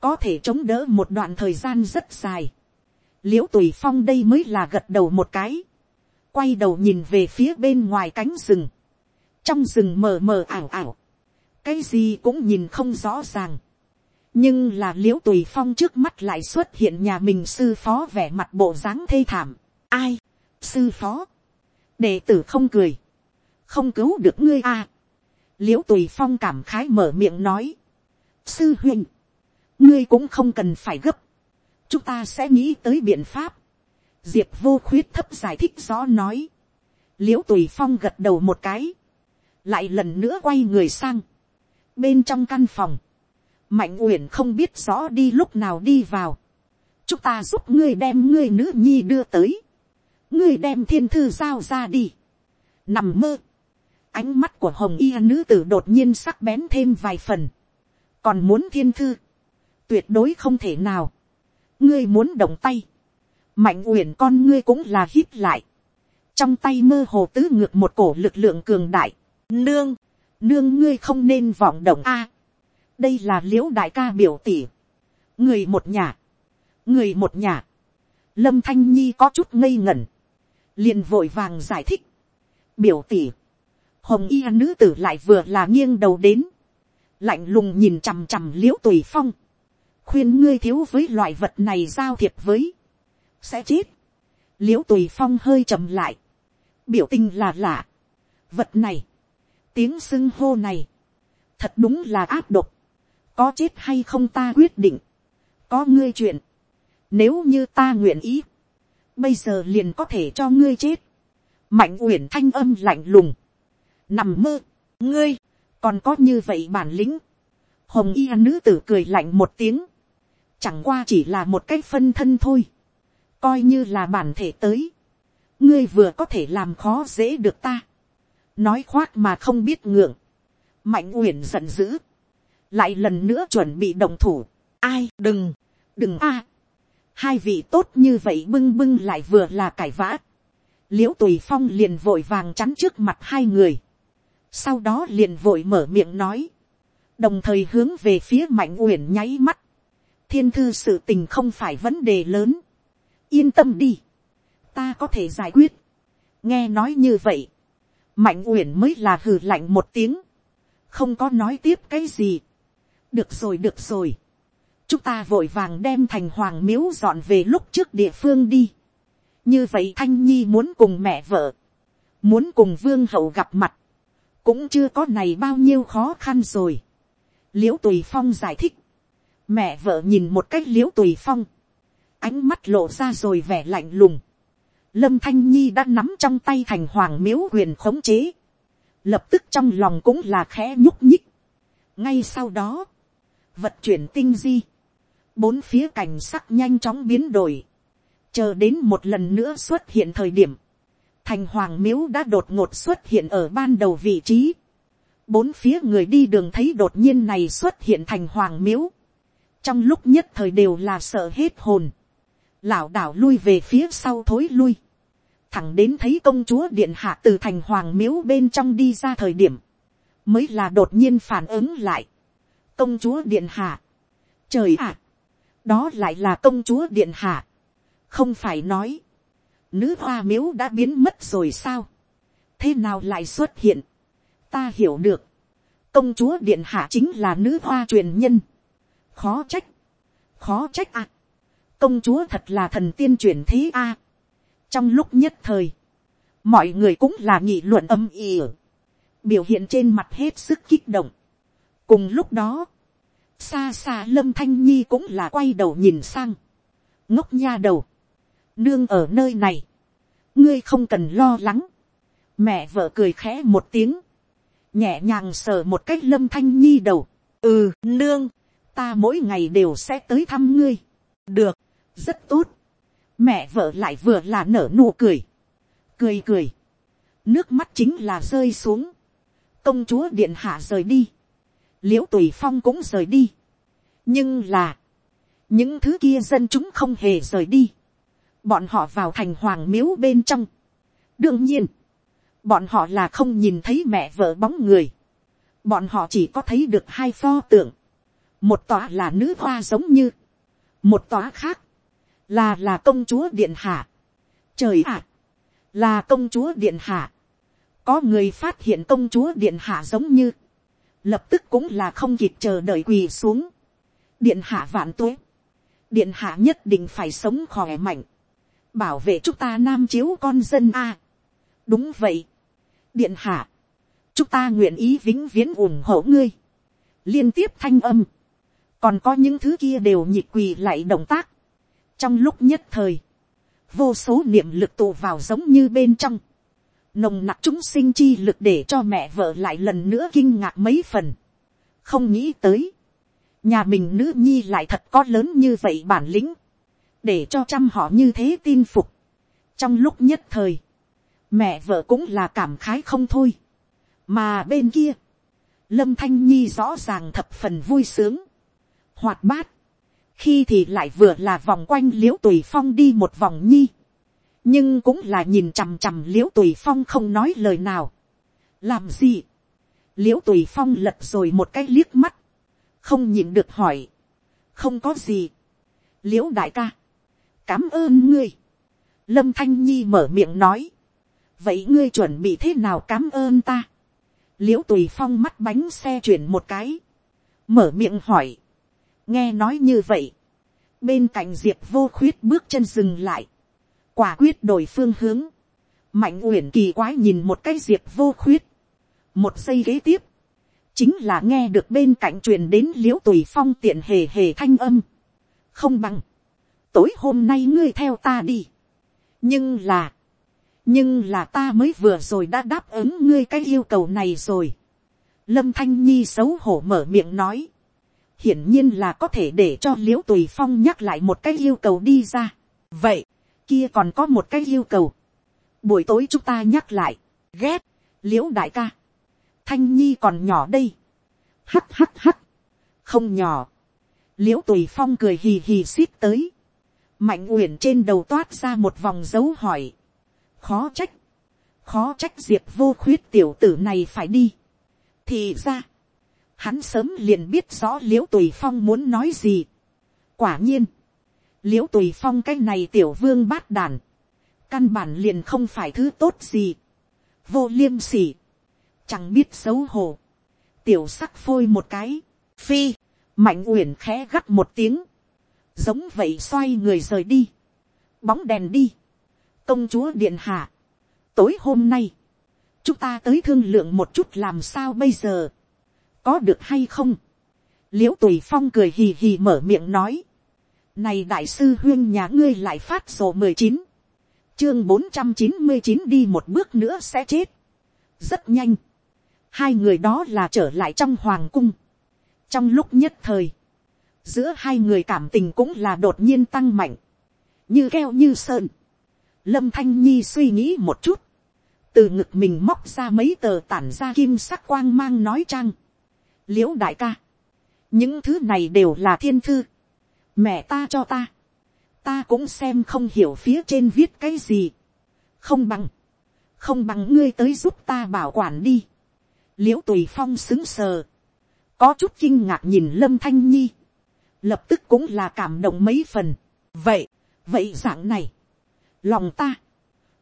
có thể chống đỡ một đoạn thời gian rất dài. l i ễ u tùy phong đây mới là gật đầu một cái, quay đầu nhìn về phía bên ngoài cánh rừng, trong rừng mờ mờ ảo ảo, cái gì cũng nhìn không rõ ràng, nhưng là l i ễ u tùy phong trước mắt lại xuất hiện nhà mình sư phó vẻ mặt bộ dáng thê thảm, ai, sư phó, đệ tử không cười, không cứu được ngươi a, à. l i ễ u tùy phong cảm khái mở miệng nói, sư huynh, ngươi cũng không cần phải gấp, chúng ta sẽ nghĩ tới biện pháp. diệp vô khuyết thấp giải thích rõ nói, l i ễ u tùy phong gật đầu một cái, lại lần nữa quay người sang, bên trong căn phòng, mạnh uyển không biết rõ đi lúc nào đi vào, chúng ta giúp ngươi đem ngươi nữ nhi đưa tới, ngươi đem thiên thư giao ra đi, nằm mơ, ánh mắt của hồng y nữ tử đột nhiên sắc bén thêm vài phần, còn muốn thiên thư, tuyệt đối không thể nào. ngươi muốn động tay, mạnh uyển con ngươi cũng là hít lại, trong tay mơ hồ tứ ngược một cổ lực lượng cường đại, nương, nương ngươi không nên vọng động a, đây là l i ễ u đại ca biểu tỉ, người một nhà, người một nhà, lâm thanh nhi có chút ngây ngẩn, liền vội vàng giải thích, biểu tỉ, hồng y nữ tử lại vừa là nghiêng đầu đến, lạnh lùng nhìn chằm chằm l i ễ u tùy phong, khuyên ngươi thiếu với loại vật này giao thiệp với, sẽ chết. l i ễ u tùy phong hơi chậm lại, biểu tình là lạ. vật này, tiếng sưng hô này, thật đúng là áp độc, có chết hay không ta quyết định, có ngươi chuyện, nếu như ta nguyện ý, bây giờ liền có thể cho ngươi chết, mạnh uyển thanh âm lạnh lùng, nằm mơ, ngươi, còn có như vậy bản lĩnh, hồng y nữ tử cười lạnh một tiếng, chẳng qua chỉ là một cái phân thân thôi, coi như là bản thể tới, ngươi vừa có thể làm khó dễ được ta, nói khoác mà không biết ngượng, mạnh uyển giận dữ, lại lần nữa chuẩn bị đồng thủ, ai đừng, đừng a, hai vị tốt như vậy bưng bưng lại vừa là cải vã, l i ễ u tùy phong liền vội vàng chắn trước mặt hai người, sau đó liền vội mở miệng nói, đồng thời hướng về phía mạnh uyển nháy mắt, thiên thư sự tình không phải vấn đề lớn. yên tâm đi. ta có thể giải quyết. nghe nói như vậy. mạnh uyển mới là hừ lạnh một tiếng. không có nói tiếp cái gì. được rồi được rồi. chúng ta vội vàng đem thành hoàng miếu dọn về lúc trước địa phương đi. như vậy thanh nhi muốn cùng mẹ vợ. muốn cùng vương hậu gặp mặt cũng chưa có này bao nhiêu khó khăn rồi. l i ễ u tùy phong giải thích Mẹ vợ nhìn một cách liễu tùy phong. Ánh mắt lộ ra rồi vẻ lạnh lùng. Lâm Thanh Nhi đã nắm trong tay thành hoàng miếu quyền khống chế. Lập tức trong lòng cũng là khẽ nhúc nhích. Ngay sau đó. Vật chuyển tinh di. Bốn phía cảnh sắc nhanh chóng biến đổi. Chờ đến một lần nữa xuất hiện thời điểm. Thành hoàng miếu đã đột ngột xuất hiện ở ban đầu vị trí. Bốn phía người đi đường thấy đột nhiên này xuất hiện thành hoàng miếu, trong lúc nhất thời đều là sợ hết hồn, lão đảo lui về phía sau thối lui, thẳng đến thấy công chúa điện hạ từ thành hoàng miếu bên trong đi ra thời điểm, mới là đột nhiên phản ứng lại. công chúa điện hạ, trời ạ, đó lại là công chúa điện hạ, không phải nói, nữ hoa miếu đã biến mất rồi sao, thế nào lại xuất hiện, ta hiểu được, công chúa điện hạ chính là nữ hoa truyền nhân, khó trách, khó trách à. công chúa thật là thần tiên truyền thế a. trong lúc nhất thời, mọi người cũng là nghị luận âm ỉ, biểu hiện trên mặt hết sức kích động. cùng lúc đó, xa xa lâm thanh nhi cũng là quay đầu nhìn sang, ngốc nha đầu, nương ở nơi này, ngươi không cần lo lắng, mẹ vợ cười khẽ một tiếng, nhẹ nhàng sờ một cách lâm thanh nhi đầu, ừ nương, ta mỗi ngày đều sẽ tới thăm ngươi. được, rất tốt. mẹ vợ lại vừa là nở nụ cười. cười cười. nước mắt chính là rơi xuống. công chúa điện hạ rời đi. l i ễ u tùy phong cũng rời đi. nhưng là, những thứ kia dân chúng không hề rời đi bọn họ vào thành hoàng miếu bên trong. đương nhiên, bọn họ là không nhìn thấy mẹ vợ bóng người bọn họ chỉ có thấy được hai pho tượng, một tòa là nữ hoa giống như, một tòa khác, là là công chúa điện hạ. trời ạ, là công chúa điện hạ. có người phát hiện công chúa điện hạ giống như, lập tức cũng là không kịp chờ đợi quỳ xuống. điện hạ vạn tuế, điện hạ nhất định phải sống khỏe mạnh, bảo vệ chúng ta nam chiếu con dân a. đúng vậy, điện hạ, chúng ta nguyện ý vĩnh viễn ủng hộ ngươi, liên tiếp thanh âm, còn có những thứ kia đều nhịp quỳ lại động tác, trong lúc nhất thời, vô số niệm lực tụ vào giống như bên trong, nồng nặc chúng sinh chi lực để cho mẹ vợ lại lần nữa kinh ngạc mấy phần, không nghĩ tới, nhà mình nữ nhi lại thật có lớn như vậy bản lĩnh, để cho trăm họ như thế tin phục. trong lúc nhất thời, mẹ vợ cũng là cảm khái không thôi, mà bên kia, lâm thanh nhi rõ ràng thập phần vui sướng, hoạt bát, khi thì lại vừa là vòng quanh l i ễ u tùy phong đi một vòng nhi, nhưng cũng là nhìn chằm chằm l i ễ u tùy phong không nói lời nào. làm gì, l i ễ u tùy phong lật rồi một cái liếc mắt, không nhìn được hỏi, không có gì, l i ễ u đại ca, cám ơn ngươi, lâm thanh nhi mở miệng nói, vậy ngươi chuẩn bị thế nào cám ơn ta, l i ễ u tùy phong mắt bánh xe chuyển một cái, mở miệng hỏi, nghe nói như vậy, bên cạnh diệp vô khuyết bước chân dừng lại, quả quyết đổi phương hướng, mạnh uyển kỳ quái nhìn một cái diệp vô khuyết, một giây kế tiếp, chính là nghe được bên cạnh truyền đến l i ễ u tùy phong tiện hề hề thanh âm, không bằng, tối hôm nay ngươi theo ta đi, nhưng là, nhưng là ta mới vừa rồi đã đáp ứng ngươi cái yêu cầu này rồi, lâm thanh nhi xấu hổ mở miệng nói, hiển nhiên là có thể để cho l i ễ u tùy phong nhắc lại một cái yêu cầu đi ra. vậy, kia còn có một cái yêu cầu. buổi tối chúng ta nhắc lại, ghét, l i ễ u đại ca, thanh nhi còn nhỏ đây, hắt hắt hắt, không nhỏ, l i ễ u tùy phong cười hì hì xít tới, mạnh uyển trên đầu toát ra một vòng dấu hỏi, khó trách, khó trách diệp vô khuyết tiểu tử này phải đi, thì ra, hắn sớm liền biết rõ l i ễ u tùy phong muốn nói gì. quả nhiên, l i ễ u tùy phong cái này tiểu vương bát đàn, căn bản liền không phải thứ tốt gì, vô liêm sỉ, chẳng biết xấu hổ, tiểu sắc phôi một cái, phi, mạnh uyển khẽ gắt một tiếng, giống vậy xoay người rời đi, bóng đèn đi, công chúa điện hạ, tối hôm nay, chúng ta tới thương lượng một chút làm sao bây giờ, có được hay không, l i ễ u tùy phong cười hì hì mở miệng nói, này đại sư huyên nhà ngươi lại phát sổ mười chín, chương bốn trăm chín mươi chín đi một bước nữa sẽ chết, rất nhanh, hai người đó là trở lại trong hoàng cung, trong lúc nhất thời, giữa hai người cảm tình cũng là đột nhiên tăng mạnh, như keo như sơn, lâm thanh nhi suy nghĩ một chút, từ ngực mình móc ra mấy tờ tản ra kim sắc quang mang nói trang, l i ễ u đại ca, những thứ này đều là thiên thư, mẹ ta cho ta, ta cũng xem không hiểu phía trên viết cái gì, không bằng, không bằng ngươi tới giúp ta bảo quản đi, l i ễ u tùy phong xứng sờ, có chút kinh ngạc nhìn lâm thanh nhi, lập tức cũng là cảm động mấy phần, vậy, vậy dạng này, lòng ta,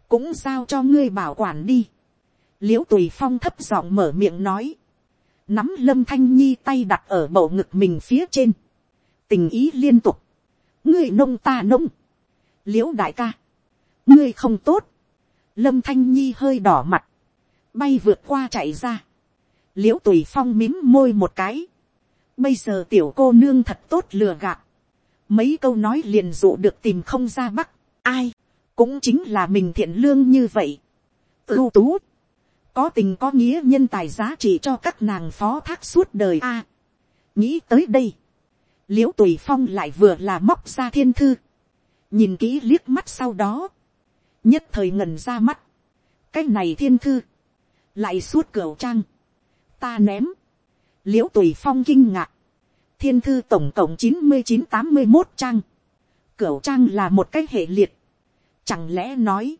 cũng giao cho ngươi bảo quản đi, l i ễ u tùy phong thấp giọng mở miệng nói, nắm lâm thanh nhi tay đặt ở bầu ngực mình phía trên, tình ý liên tục, ngươi nông ta nông, l i ễ u đại ca, ngươi không tốt, lâm thanh nhi hơi đỏ mặt, bay vượt qua chạy ra, l i ễ u tùy phong mím môi một cái, bây giờ tiểu cô nương thật tốt lừa gạt, mấy câu nói liền dụ được tìm không ra bắc, ai, cũng chính là mình thiện lương như vậy, ưu tú, có tình có nghĩa nhân tài giá trị cho các nàng phó thác suốt đời a. nghĩ tới đây, liễu tùy phong lại vừa là móc ra thiên thư, nhìn kỹ liếc mắt sau đó, nhất thời ngần ra mắt, cái này thiên thư, lại suốt cửa trang, ta ném, l i ễ u tùy phong kinh ngạc, thiên thư tổng cộng chín mươi chín tám mươi một trang, cửu trang là một cái hệ liệt, chẳng lẽ nói,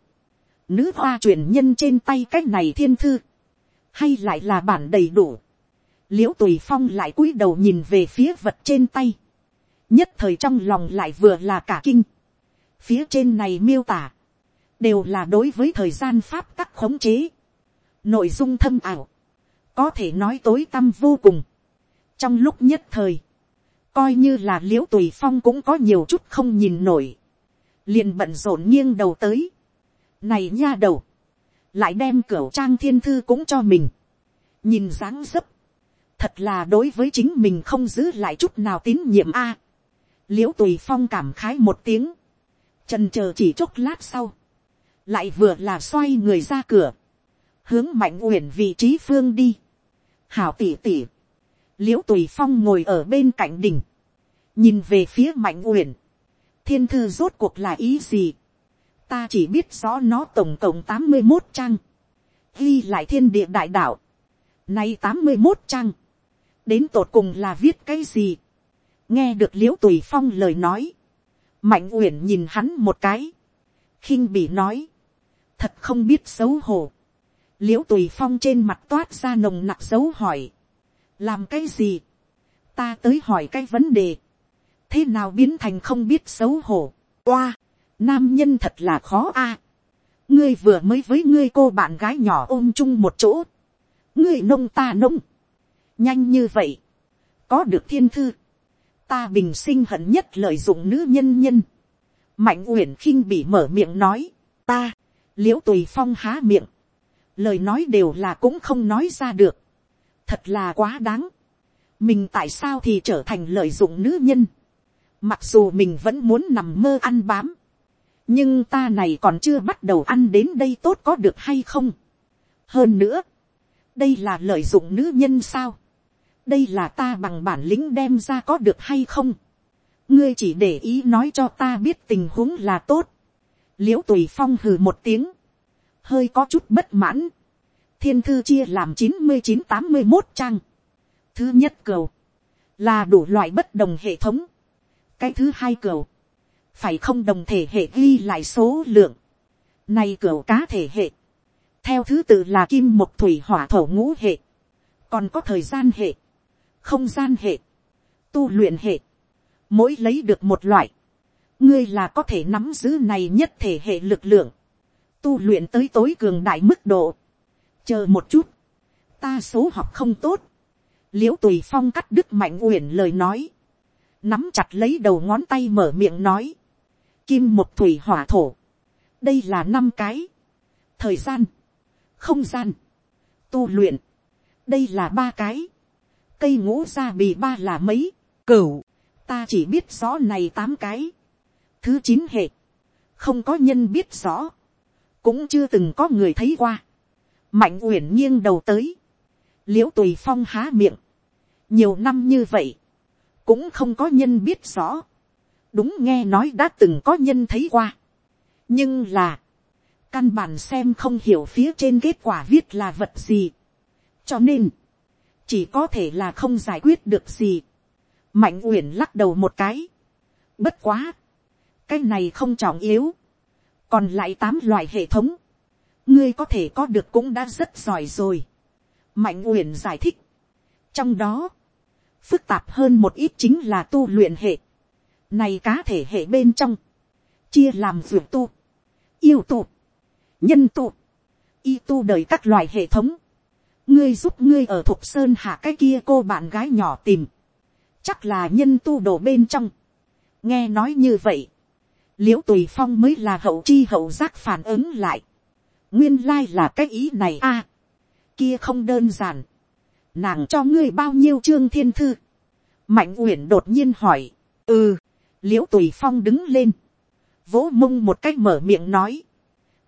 nữ hoa truyền nhân trên tay cái này thiên thư, hay lại là bản đầy đủ, l i ễ u tùy phong lại cúi đầu nhìn về phía vật trên tay, nhất thời trong lòng lại vừa là cả kinh, phía trên này miêu tả, đều là đối với thời gian pháp tắc khống chế, nội dung thâm ảo, có thể nói tối tăm vô cùng, trong lúc nhất thời, coi như là l i ễ u tùy phong cũng có nhiều chút không nhìn nổi, liền bận rộn nghiêng đầu tới, này nha đầu, lại đem cửa trang thiên thư cũng cho mình, nhìn dáng dấp, thật là đối với chính mình không giữ lại chút nào tín nhiệm a. À, l i ễ u tùy phong cảm khái một tiếng, trần c h ờ chỉ chốc lát sau, lại vừa là xoay người ra cửa, hướng mạnh uyển vị trí phương đi, hảo tỉ tỉ, l i ễ u tùy phong ngồi ở bên cạnh đỉnh, nhìn về phía mạnh uyển, thiên thư rốt cuộc là ý gì, ta chỉ biết rõ nó tổng cộng tám mươi một trang, ghi lại thiên địa đại đạo, nay tám mươi một trang, đến tột cùng là viết cái gì, nghe được l i ễ u tùy phong lời nói, mạnh uyển nhìn hắn một cái, khinh bị nói, thật không biết xấu hổ, l i ễ u tùy phong trên mặt toát ra nồng nặc dấu hỏi, làm cái gì, ta tới hỏi cái vấn đề, thế nào biến thành không biết xấu hổ, oa, Nam nhân thật là khó a. À, ngươi vừa mới với ngươi cô bạn gái nhỏ ôm chung một chỗ. Ngươi nông ta nông. Nhanh như vậy. Có được thiên thư. Ta bình sinh hận nhất lợi dụng nữ nhân nhân. Mạnh uyển khinh bị mở miệng nói. Ta. Liễu tùy phong há miệng. Lời nói đều là cũng không nói ra được. Thật là quá đáng. Mình tại sao thì trở thành lợi dụng nữ nhân. Mặc dù mình vẫn muốn nằm mơ ăn bám nhưng ta này còn chưa bắt đầu ăn đến đây tốt có được hay không. hơn nữa, đây là lợi dụng nữ nhân sao. đây là ta bằng bản lĩnh đem ra có được hay không. ngươi chỉ để ý nói cho ta biết tình huống là tốt. l i ễ u tùy phong hừ một tiếng, hơi có chút bất mãn. thiên thư chia làm chín mươi chín tám mươi một trang. thứ nhất cầu, là đủ loại bất đồng hệ thống. cái thứ hai cầu, phải không đồng thể hệ ghi lại số lượng. Này cửa cá thể hệ. Theo thứ tự là kim một thủy hỏa thổ ngũ hệ. Còn có thời gian hệ. Không gian hệ. Tu luyện hệ. Mỗi lấy được một loại. Ngươi là có thể nắm giữ này nhất thể hệ lực lượng. Tu luyện tới tối cường đại mức độ. Chờ một chút. Ta số học không tốt. Liễu tùy phong cắt đứt mạnh uyển lời nói nắm chặt lấy đầu ngón tay mở miệng nói kim một thủy hỏa thổ. đây là năm cái. thời gian, không gian, tu luyện, đây là ba cái. cây ngũ ra bì ba là mấy, cửu, ta chỉ biết rõ này tám cái. thứ chín hệ, không có nhân biết rõ, cũng chưa từng có người thấy qua. mạnh uyển nghiêng đầu tới, l i ễ u tùy phong há miệng, nhiều năm như vậy, cũng không có nhân biết rõ đúng nghe nói đã từng có nhân thấy qua. nhưng là, căn bản xem không hiểu phía trên kết quả viết là vật gì. cho nên, chỉ có thể là không giải quyết được gì. mạnh uyển lắc đầu một cái. bất quá, cái này không trọng yếu còn lại tám loại hệ thống, ngươi có thể có được cũng đã rất giỏi rồi. mạnh uyển giải thích. trong đó, phức tạp hơn một ít chính là tu luyện hệ này cá thể hệ bên trong. Chia làm ruột tu. Yêu tu. Nhân tu. Y tu đời các loại hệ thống. Ngươi giúp ngươi ở Thục Sơn hạ cái kia cô bạn gái nhỏ tìm. Chắc là nhân tu đồ bên trong. Nghe nói như vậy. Liễu tùy phong mới là hậu chi hậu giác phản ứng lại. Nguyên lai là cái ý này a à, Kia không đơn giản. Nàng cho ngươi bao nhiêu chương thiên thư. Mạnh uyển đột nhiên hỏi. Ừ l i ễ u tùy phong đứng lên, vỗ mông một cách mở miệng nói,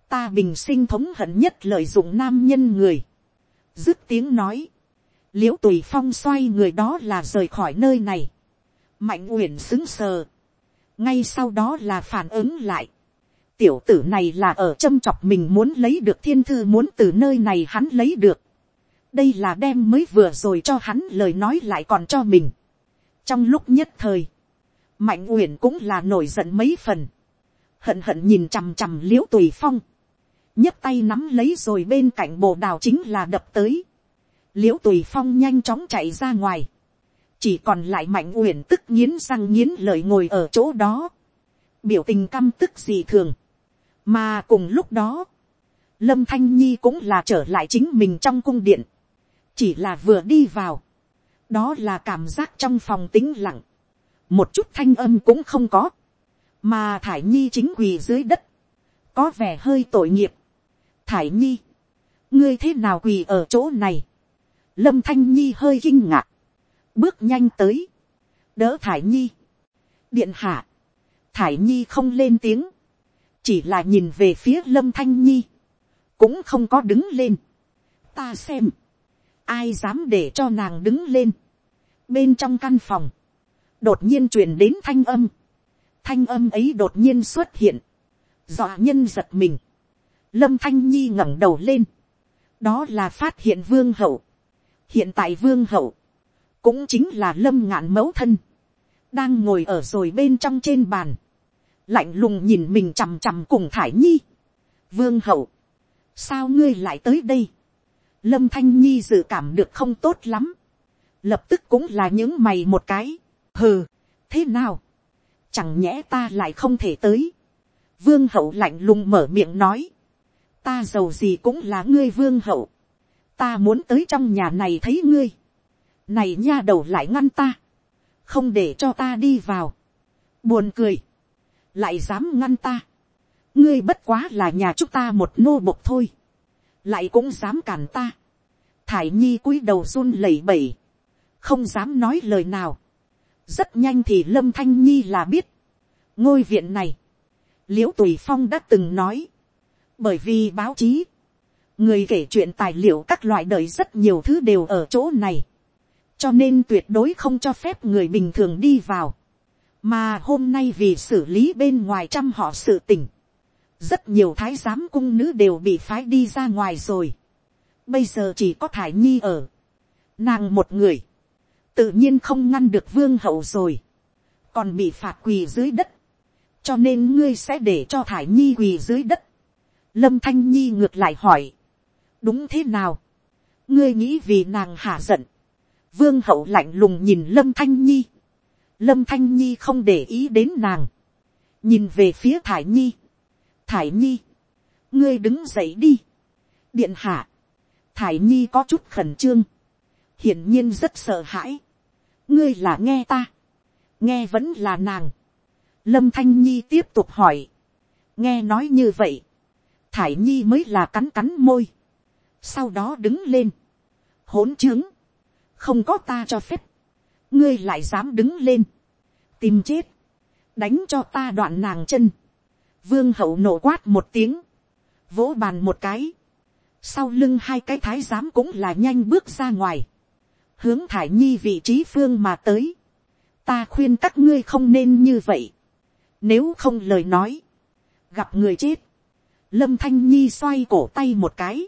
ta bình sinh thống hận nhất lợi dụng nam nhân người, dứt tiếng nói, l i ễ u tùy phong xoay người đó là rời khỏi nơi này, mạnh uyển xứng sờ, ngay sau đó là phản ứng lại, tiểu tử này là ở châm chọc mình muốn lấy được thiên thư muốn từ nơi này hắn lấy được, đây là đem mới vừa rồi cho hắn lời nói lại còn cho mình, trong lúc nhất thời, mạnh uyển cũng là nổi giận mấy phần, hận hận nhìn chằm chằm l i ễ u tùy phong, nhấc tay nắm lấy rồi bên cạnh bồ đào chính là đập tới, l i ễ u tùy phong nhanh chóng chạy ra ngoài, chỉ còn lại mạnh uyển tức nghiến răng nghiến lợi ngồi ở chỗ đó, biểu tình căm tức gì thường, mà cùng lúc đó, lâm thanh nhi cũng là trở lại chính mình trong cung điện, chỉ là vừa đi vào, đó là cảm giác trong phòng tính lặng, một chút thanh âm cũng không có, mà thải nhi chính quỳ dưới đất, có vẻ hơi tội nghiệp, thải nhi, ngươi thế nào quỳ ở chỗ này, lâm thanh nhi hơi kinh ngạc, bước nhanh tới, đỡ thải nhi, điện hạ, thải nhi không lên tiếng, chỉ là nhìn về phía lâm thanh nhi, cũng không có đứng lên, ta xem, ai dám để cho nàng đứng lên, bên trong căn phòng, đột nhiên truyền đến thanh âm, thanh âm ấy đột nhiên xuất hiện, dọa nhân giật mình, lâm thanh nhi ngẩng đầu lên, đó là phát hiện vương hậu. hiện tại vương hậu, cũng chính là lâm ngạn mẫu thân, đang ngồi ở rồi bên trong trên bàn, lạnh lùng nhìn mình chằm chằm cùng thải nhi. vương hậu, sao ngươi lại tới đây, lâm thanh nhi dự cảm được không tốt lắm, lập tức cũng là những mày một cái, hừ, thế nào, chẳng nhẽ ta lại không thể tới, vương hậu lạnh lùng mở miệng nói, ta giàu gì cũng là ngươi vương hậu, ta muốn tới trong nhà này thấy ngươi, này nha đầu lại ngăn ta, không để cho ta đi vào, buồn cười, lại dám ngăn ta, ngươi bất quá là nhà chúng ta một nô bộc thôi, lại cũng dám cản ta, thải nhi cúi đầu run lẩy bẩy, không dám nói lời nào, rất nhanh thì lâm thanh nhi là biết, ngôi viện này, l i ễ u tùy phong đã từng nói, bởi vì báo chí, người kể chuyện tài liệu các loại đời rất nhiều thứ đều ở chỗ này, cho nên tuyệt đối không cho phép người bình thường đi vào, mà hôm nay vì xử lý bên ngoài trăm họ sự tình, rất nhiều thái giám cung nữ đều bị phái đi ra ngoài rồi, bây giờ chỉ có thải nhi ở, nàng một người, tự nhiên không ngăn được vương hậu rồi, còn bị phạt quỳ dưới đất, cho nên ngươi sẽ để cho thải nhi quỳ dưới đất, lâm thanh nhi ngược lại hỏi, đúng thế nào, ngươi nghĩ vì nàng hạ giận, vương hậu lạnh lùng nhìn lâm thanh nhi, lâm thanh nhi không để ý đến nàng, nhìn về phía thải nhi, thải nhi, ngươi đứng dậy đi, điện hạ, thải nhi có chút khẩn trương, hiển nhiên rất sợ hãi, ngươi là nghe ta, nghe vẫn là nàng, lâm thanh nhi tiếp tục hỏi, nghe nói như vậy, thải nhi mới là cắn cắn môi, sau đó đứng lên, hỗn trướng, không có ta cho phép, ngươi lại dám đứng lên, tìm chết, đánh cho ta đoạn nàng chân, vương hậu nổ quát một tiếng, vỗ bàn một cái, sau lưng hai cái thái giám cũng là nhanh bước ra ngoài, hướng thải nhi vị trí phương mà tới, ta khuyên các ngươi không nên như vậy, nếu không lời nói, gặp người chết, lâm thanh nhi xoay cổ tay một cái,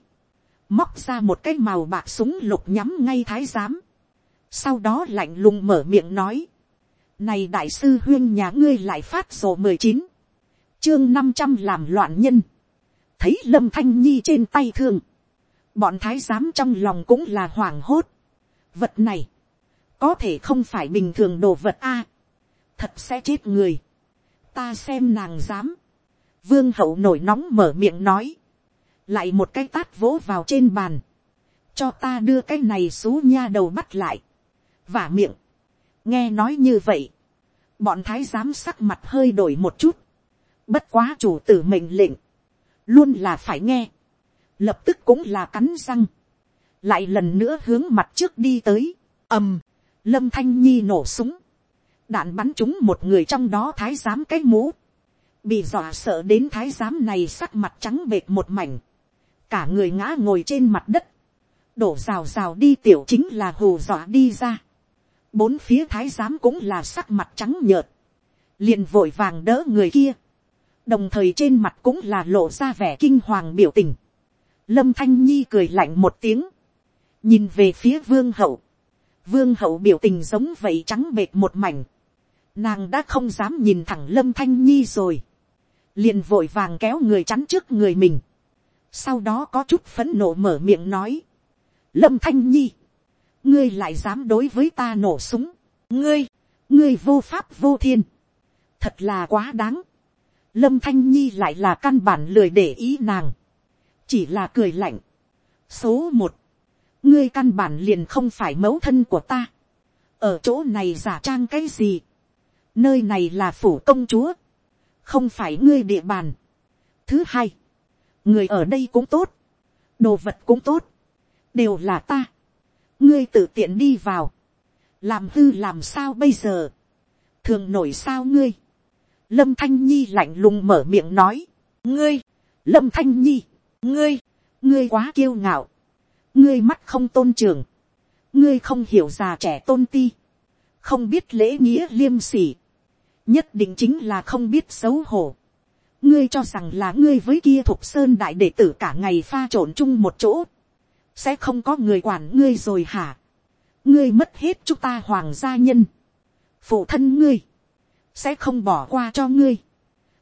móc ra một cái màu bạc súng lục nhắm ngay thái giám, sau đó lạnh lùng mở miệng nói, này đại sư huyên nhà ngươi lại phát sổ mười chín, chương năm trăm làm loạn nhân, thấy lâm thanh nhi trên tay thương, bọn thái giám trong lòng cũng là hoảng hốt, vật này, có thể không phải bình thường đồ vật a, thật sẽ chết người, ta xem nàng dám, vương hậu nổi nóng mở miệng nói, lại một cái tát vỗ vào trên bàn, cho ta đưa cái này xú nha đầu bắt lại, vả miệng, nghe nói như vậy, bọn thái giám sắc mặt hơi đổi một chút, bất quá chủ tử mệnh lệnh, luôn là phải nghe, lập tức cũng là cắn răng, lại lần nữa hướng mặt trước đi tới, ầm, lâm thanh nhi nổ súng, đạn bắn trúng một người trong đó thái giám cái mũ, bị dọa sợ đến thái giám này sắc mặt trắng bệt một mảnh, cả người ngã ngồi trên mặt đất, đổ rào rào đi tiểu chính là hù dọa đi ra, bốn phía thái giám cũng là sắc mặt trắng nhợt, liền vội vàng đỡ người kia, đồng thời trên mặt cũng là lộ ra vẻ kinh hoàng biểu tình, lâm thanh nhi cười lạnh một tiếng, nhìn về phía vương hậu, vương hậu biểu tình giống vậy trắng bệt một mảnh, nàng đã không dám nhìn thẳng lâm thanh nhi rồi, liền vội vàng kéo người chắn trước người mình, sau đó có chút phấn nộ mở miệng nói, lâm thanh nhi, ngươi lại dám đối với ta nổ súng, ngươi, ngươi vô pháp vô thiên, thật là quá đáng, lâm thanh nhi lại là căn bản lười để ý nàng, chỉ là cười lạnh. số một, ngươi căn bản liền không phải mẫu thân của ta, ở chỗ này giả trang cái gì, nơi này là phủ công chúa, không phải ngươi địa bàn. thứ hai, người ở đây cũng tốt, đồ vật cũng tốt, đều là ta, ngươi tự tiện đi vào, làm hư làm sao bây giờ, thường nổi sao ngươi, lâm thanh nhi lạnh lùng mở miệng nói, ngươi, lâm thanh nhi, ngươi, ngươi quá kiêu ngạo, ngươi mắt không tôn trường, ngươi không hiểu già trẻ tôn ti, không biết lễ nghĩa liêm sỉ, nhất định chính là không biết xấu hổ. ngươi cho rằng là ngươi với kia thục sơn đại đệ tử cả ngày pha trộn chung một chỗ, sẽ không có người quản ngươi rồi hả, ngươi mất hết chúng ta hoàng gia nhân, phụ thân ngươi, sẽ không bỏ qua cho ngươi.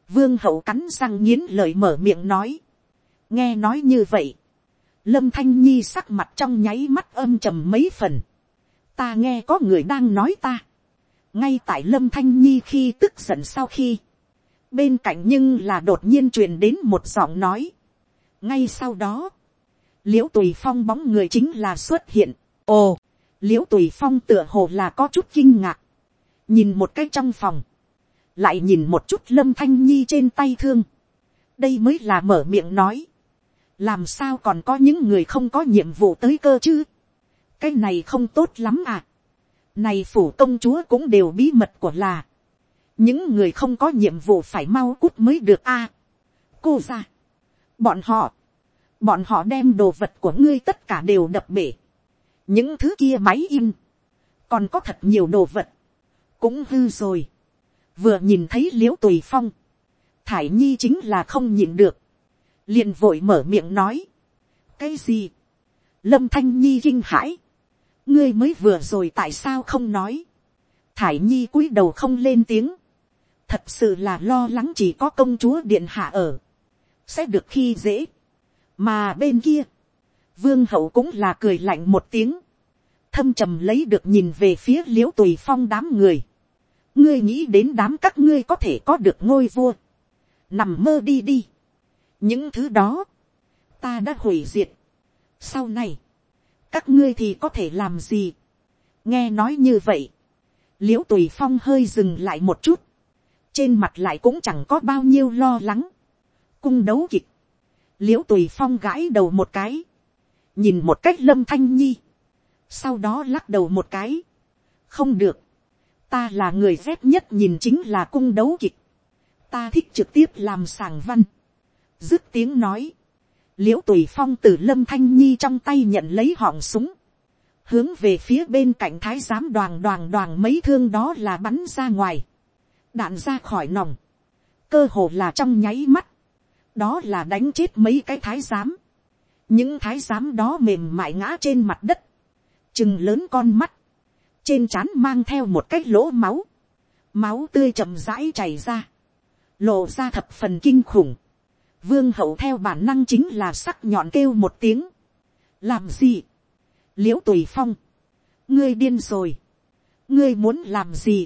Vương hậu cắn răng nghiến lời mở miệng nói. nghe nói như vậy, lâm thanh nhi sắc mặt trong nháy mắt âm trầm mấy phần. ta nghe có người đang nói ta. ngay tại lâm thanh nhi khi tức giận sau khi, bên cạnh nhưng là đột nhiên truyền đến một giọng nói. ngay sau đó, l i ễ u tùy phong bóng người chính là xuất hiện. ồ, l i ễ u tùy phong tựa hồ là có chút kinh ngạc. nhìn một cái trong phòng, lại nhìn một chút lâm thanh nhi trên tay thương. đây mới là mở miệng nói. Làm sao còn có những người không có nhiệm vụ tới cơ chứ, cái này không tốt lắm à, này phủ công chúa cũng đều bí mật của là, những người không có nhiệm vụ phải mau cút mới được a, cô ra, bọn họ, bọn họ đem đồ vật của ngươi tất cả đều đập bể, những thứ kia máy in, còn có thật nhiều đồ vật, cũng hư rồi, vừa nhìn thấy l i ễ u tùy phong, thải nhi chính là không nhìn được, liền vội mở miệng nói, cái gì, lâm thanh nhi kinh hãi, ngươi mới vừa rồi tại sao không nói, thải nhi cúi đầu không lên tiếng, thật sự là lo lắng chỉ có công chúa điện hạ ở, sẽ được khi dễ, mà bên kia, vương hậu cũng là cười lạnh một tiếng, thâm trầm lấy được nhìn về phía l i ễ u tùy phong đám người, ngươi nghĩ đến đám các ngươi có thể có được ngôi vua, nằm mơ đi đi, những thứ đó, ta đã hủy diệt. sau này, các ngươi thì có thể làm gì. nghe nói như vậy, l i ễ u tùy phong hơi dừng lại một chút, trên mặt lại cũng chẳng có bao nhiêu lo lắng. cung đấu kịch, l i ễ u tùy phong gãi đầu một cái, nhìn một cách lâm thanh nhi, sau đó lắc đầu một cái, không được, ta là người rét nhất nhìn chính là cung đấu kịch, ta thích trực tiếp làm sàng văn, dứt tiếng nói, l i ễ u tùy phong từ lâm thanh nhi trong tay nhận lấy họng súng, hướng về phía bên cạnh thái giám đoàn đoàn đoàn mấy thương đó là bắn ra ngoài, đạn ra khỏi nòng, cơ hồ là trong nháy mắt, đó là đánh chết mấy cái thái giám, những thái giám đó mềm mại ngã trên mặt đất, chừng lớn con mắt, trên trán mang theo một cái lỗ máu, máu tươi chậm rãi chảy ra, lộ ra thập phần kinh khủng, vương hậu theo bản năng chính là sắc nhọn kêu một tiếng. làm gì, l i ễ u tùy phong, ngươi điên rồi, ngươi muốn làm gì,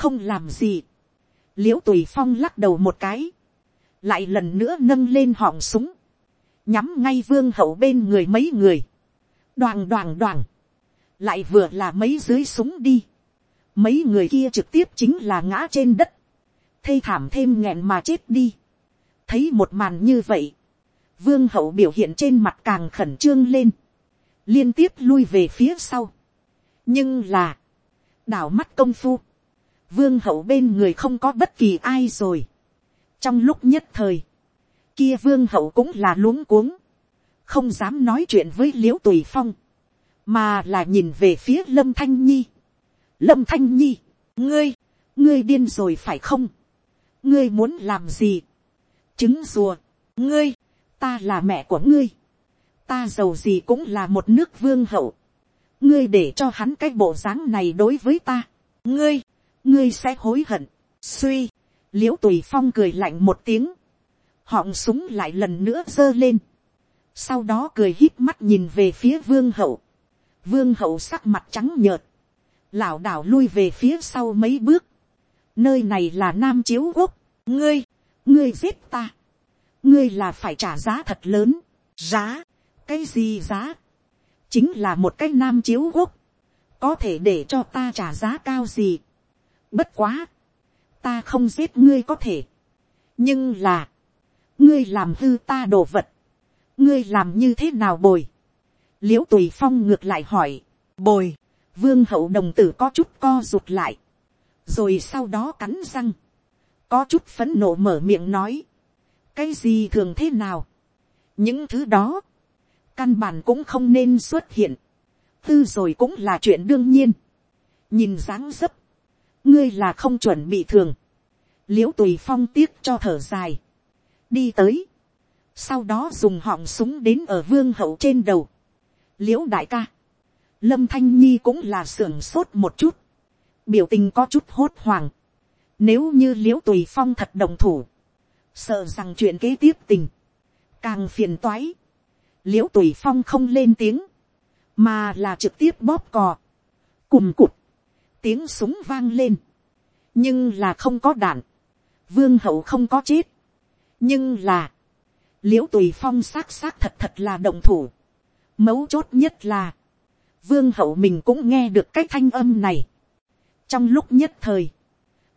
không làm gì, l i ễ u tùy phong lắc đầu một cái, lại lần nữa nâng lên họng súng, nhắm ngay vương hậu bên người mấy người, đoàn đoàn đoàn, lại vừa là mấy dưới súng đi, mấy người kia trực tiếp chính là ngã trên đất, thê thảm thêm nghẹn mà chết đi, thấy một màn như vậy, vương hậu biểu hiện trên mặt càng khẩn trương lên, liên tiếp lui về phía sau. nhưng là, đảo mắt công phu, vương hậu bên người không có bất kỳ ai rồi trong lúc nhất thời, kia vương hậu cũng là luống cuống, không dám nói chuyện với l i ễ u tùy phong, mà là nhìn về phía lâm thanh nhi. lâm thanh nhi, ngươi, ngươi điên rồi phải không, ngươi muốn làm gì, trứng rùa, ngươi, ta là mẹ của ngươi, ta giàu gì cũng là một nước vương hậu, ngươi để cho hắn cái bộ dáng này đối với ta, ngươi, ngươi sẽ hối hận, suy, l i ễ u tùy phong cười lạnh một tiếng, họng súng lại lần nữa giơ lên, sau đó cười hít mắt nhìn về phía vương hậu, vương hậu sắc mặt trắng nhợt, lảo đảo lui về phía sau mấy bước, nơi này là nam chiếu quốc, ngươi, ngươi giết ta, ngươi là phải trả giá thật lớn, giá, cái gì giá, chính là một cái nam chiếu quốc, có thể để cho ta trả giá cao gì, bất quá, ta không giết ngươi có thể, nhưng là, ngươi làm hư ta đồ vật, ngươi làm như thế nào bồi, l i ễ u tùy phong ngược lại hỏi, bồi, vương hậu đồng tử có chút co rụt lại, rồi sau đó cắn răng, có chút phấn nộ mở miệng nói, cái gì thường thế nào, những thứ đó, căn bản cũng không nên xuất hiện, tư rồi cũng là chuyện đương nhiên, nhìn dáng dấp, ngươi là không chuẩn bị thường, l i ễ u tùy phong tiếc cho thở dài, đi tới, sau đó dùng họng súng đến ở vương hậu trên đầu, l i ễ u đại ca, lâm thanh nhi cũng là sưởng sốt một chút, biểu tình có chút hốt hoảng, nếu như l i ễ u tùy phong thật đồng thủ, sợ rằng chuyện kế tiếp tình, càng phiền toái, l i ễ u tùy phong không lên tiếng, mà là trực tiếp bóp cò, cùm cụt, tiếng súng vang lên, nhưng là không có đạn, vương hậu không có chết, nhưng là, l i ễ u tùy phong xác xác thật thật là động thủ. mấu chốt nhất là, vương hậu mình cũng nghe được cái thanh âm này. trong lúc nhất thời,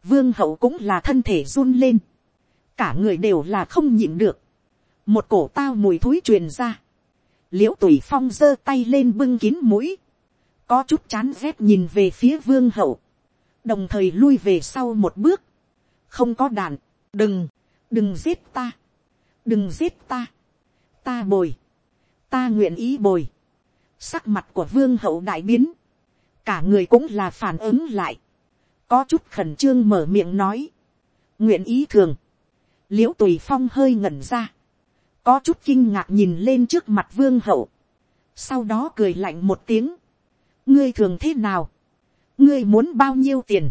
vương hậu cũng là thân thể run lên, cả người đều là không nhịn được, một cổ tao mùi thúi truyền ra, l i ễ u tùy phong giơ tay lên bưng kín mũi, có chút chán rét nhìn về phía vương hậu, đồng thời lui về sau một bước, không có đàn, đừng, đừng giết ta, đừng giết ta, ta bồi, ta nguyện ý bồi, sắc mặt của vương hậu đại biến, cả người cũng là phản ứng lại, có chút khẩn trương mở miệng nói, nguyện ý thường, l i ễ u tùy phong hơi ngẩn ra, có chút kinh ngạc nhìn lên trước mặt vương hậu, sau đó cười lạnh một tiếng, ngươi thường thế nào, ngươi muốn bao nhiêu tiền,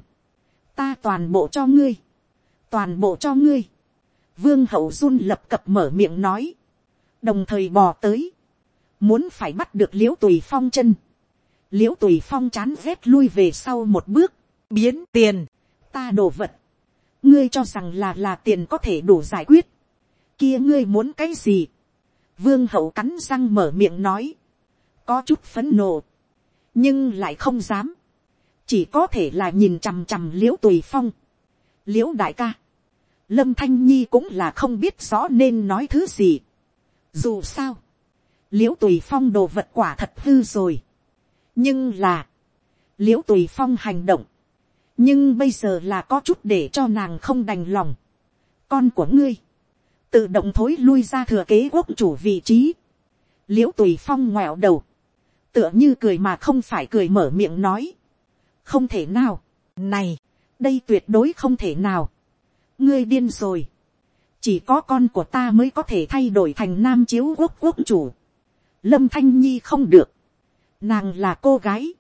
ta toàn bộ cho ngươi, toàn bộ cho ngươi, vương hậu run lập cập mở miệng nói, đồng thời bò tới, muốn phải bắt được l i ễ u tùy phong chân, l i ễ u tùy phong chán rét lui về sau một bước, biến tiền, ta đổ vật, ngươi cho rằng là là tiền có thể đủ giải quyết, kia ngươi muốn cái gì, vương hậu cắn răng mở miệng nói, có chút phấn nộ, nhưng lại không dám, chỉ có thể là nhìn chằm chằm l i ễ u tùy phong, l i ễ u đại ca, lâm thanh nhi cũng là không biết rõ nên nói thứ gì. dù sao, l i ễ u tùy phong đồ vật quả thật hư rồi. nhưng là, l i ễ u tùy phong hành động, nhưng bây giờ là có chút để cho nàng không đành lòng. con của ngươi, tự động thối lui ra thừa kế quốc chủ vị trí. l i ễ u tùy phong ngoẹo đầu, tựa như cười mà không phải cười mở miệng nói. không thể nào, này, đây tuyệt đối không thể nào ngươi điên rồi. chỉ có con của ta mới có thể thay đổi thành nam chiếu quốc quốc chủ. lâm thanh nhi không được. nàng là cô gái.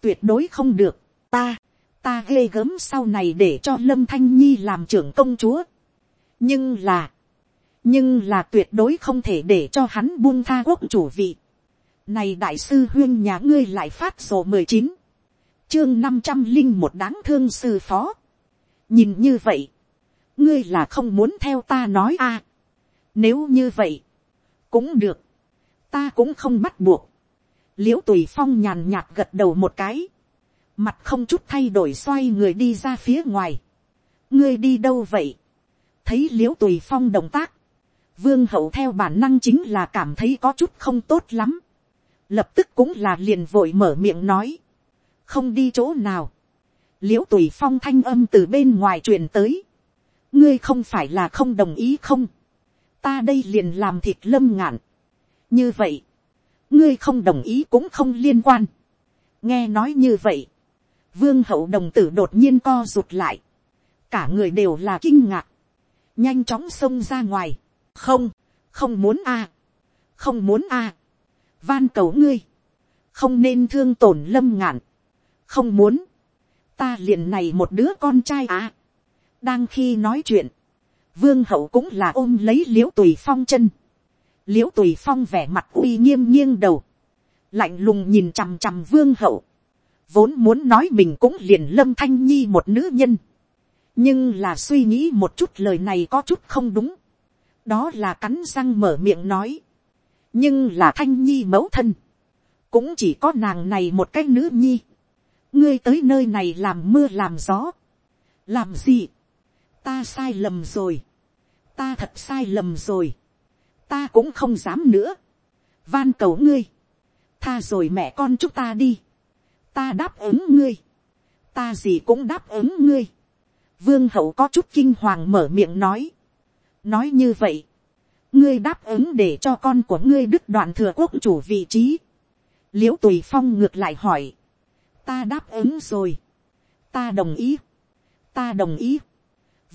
tuyệt đối không được. ta, ta ghê gớm sau này để cho lâm thanh nhi làm trưởng công chúa. nhưng là, nhưng là tuyệt đối không thể để cho hắn buông tha quốc chủ vị này đại sư huyên nhà ngươi lại phát sổ mười chín, chương năm trăm linh một đáng thương sư phó. nhìn như vậy, ngươi là không muốn theo ta nói a. À. nếu như vậy, cũng được, ta cũng không bắt buộc. liễu tùy phong nhàn nhạt gật đầu một cái, mặt không chút thay đổi xoay người đi ra phía ngoài. ngươi đi đâu vậy, thấy liễu tùy phong động tác, vương hậu theo bản năng chính là cảm thấy có chút không tốt lắm, lập tức cũng là liền vội mở miệng nói, không đi chỗ nào, l i ễ u tùy phong thanh âm từ bên ngoài truyền tới, ngươi không phải là không đồng ý không, ta đây liền làm thịt lâm ngạn. như vậy, ngươi không đồng ý cũng không liên quan. nghe nói như vậy, vương hậu đồng tử đột nhiên co rụt lại, cả người đều là kinh ngạc, nhanh chóng xông ra ngoài, không, không muốn a, không muốn a, van cầu ngươi, không nên thương tổn lâm ngạn, không muốn, ta liền này một đứa con trai à, đang khi nói chuyện, vương hậu cũng là ôm lấy l i ễ u tùy phong chân, l i ễ u tùy phong vẻ mặt uy nghiêm nghiêng đầu, lạnh lùng nhìn chằm chằm vương hậu, vốn muốn nói mình cũng liền lâm thanh nhi một nữ nhân, nhưng là suy nghĩ một chút lời này có chút không đúng, đó là cắn răng mở miệng nói, nhưng là thanh nhi mẫu thân, cũng chỉ có nàng này một cái nữ nhi, ngươi tới nơi này làm mưa làm gió, làm gì, ta sai lầm rồi, ta thật sai lầm rồi, ta cũng không dám nữa, van cầu ngươi, tha rồi mẹ con chúng ta đi, ta đáp ứng ngươi, ta gì cũng đáp ứng ngươi, vương hậu có chút kinh hoàng mở miệng nói, nói như vậy, ngươi đáp ứng để cho con của ngươi đứt đoạn thừa quốc chủ vị trí, l i ễ u tùy phong ngược lại hỏi, ta đáp ứng rồi, ta đồng ý, ta đồng ý,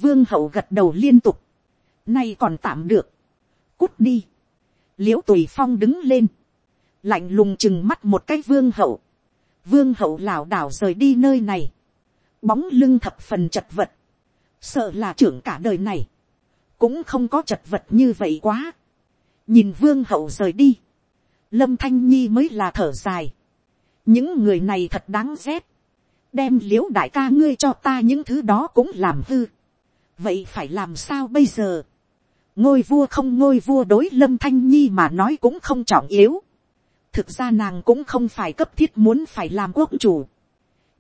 vương hậu gật đầu liên tục, nay còn tạm được, cút đi, l i ễ u tùy phong đứng lên, lạnh lùng chừng mắt một cái vương hậu, vương hậu lảo đảo rời đi nơi này, bóng lưng thập phần chật vật, sợ là trưởng cả đời này, cũng không có chật vật như vậy quá, nhìn vương hậu rời đi, lâm thanh nhi mới là thở dài, những người này thật đáng rét, đem l i ễ u đại ca ngươi cho ta những thứ đó cũng làm hư, vậy phải làm sao bây giờ, ngôi vua không ngôi vua đối lâm thanh nhi mà nói cũng không trọng yếu. thực ra nàng cũng không phải cấp thiết muốn phải làm quốc chủ.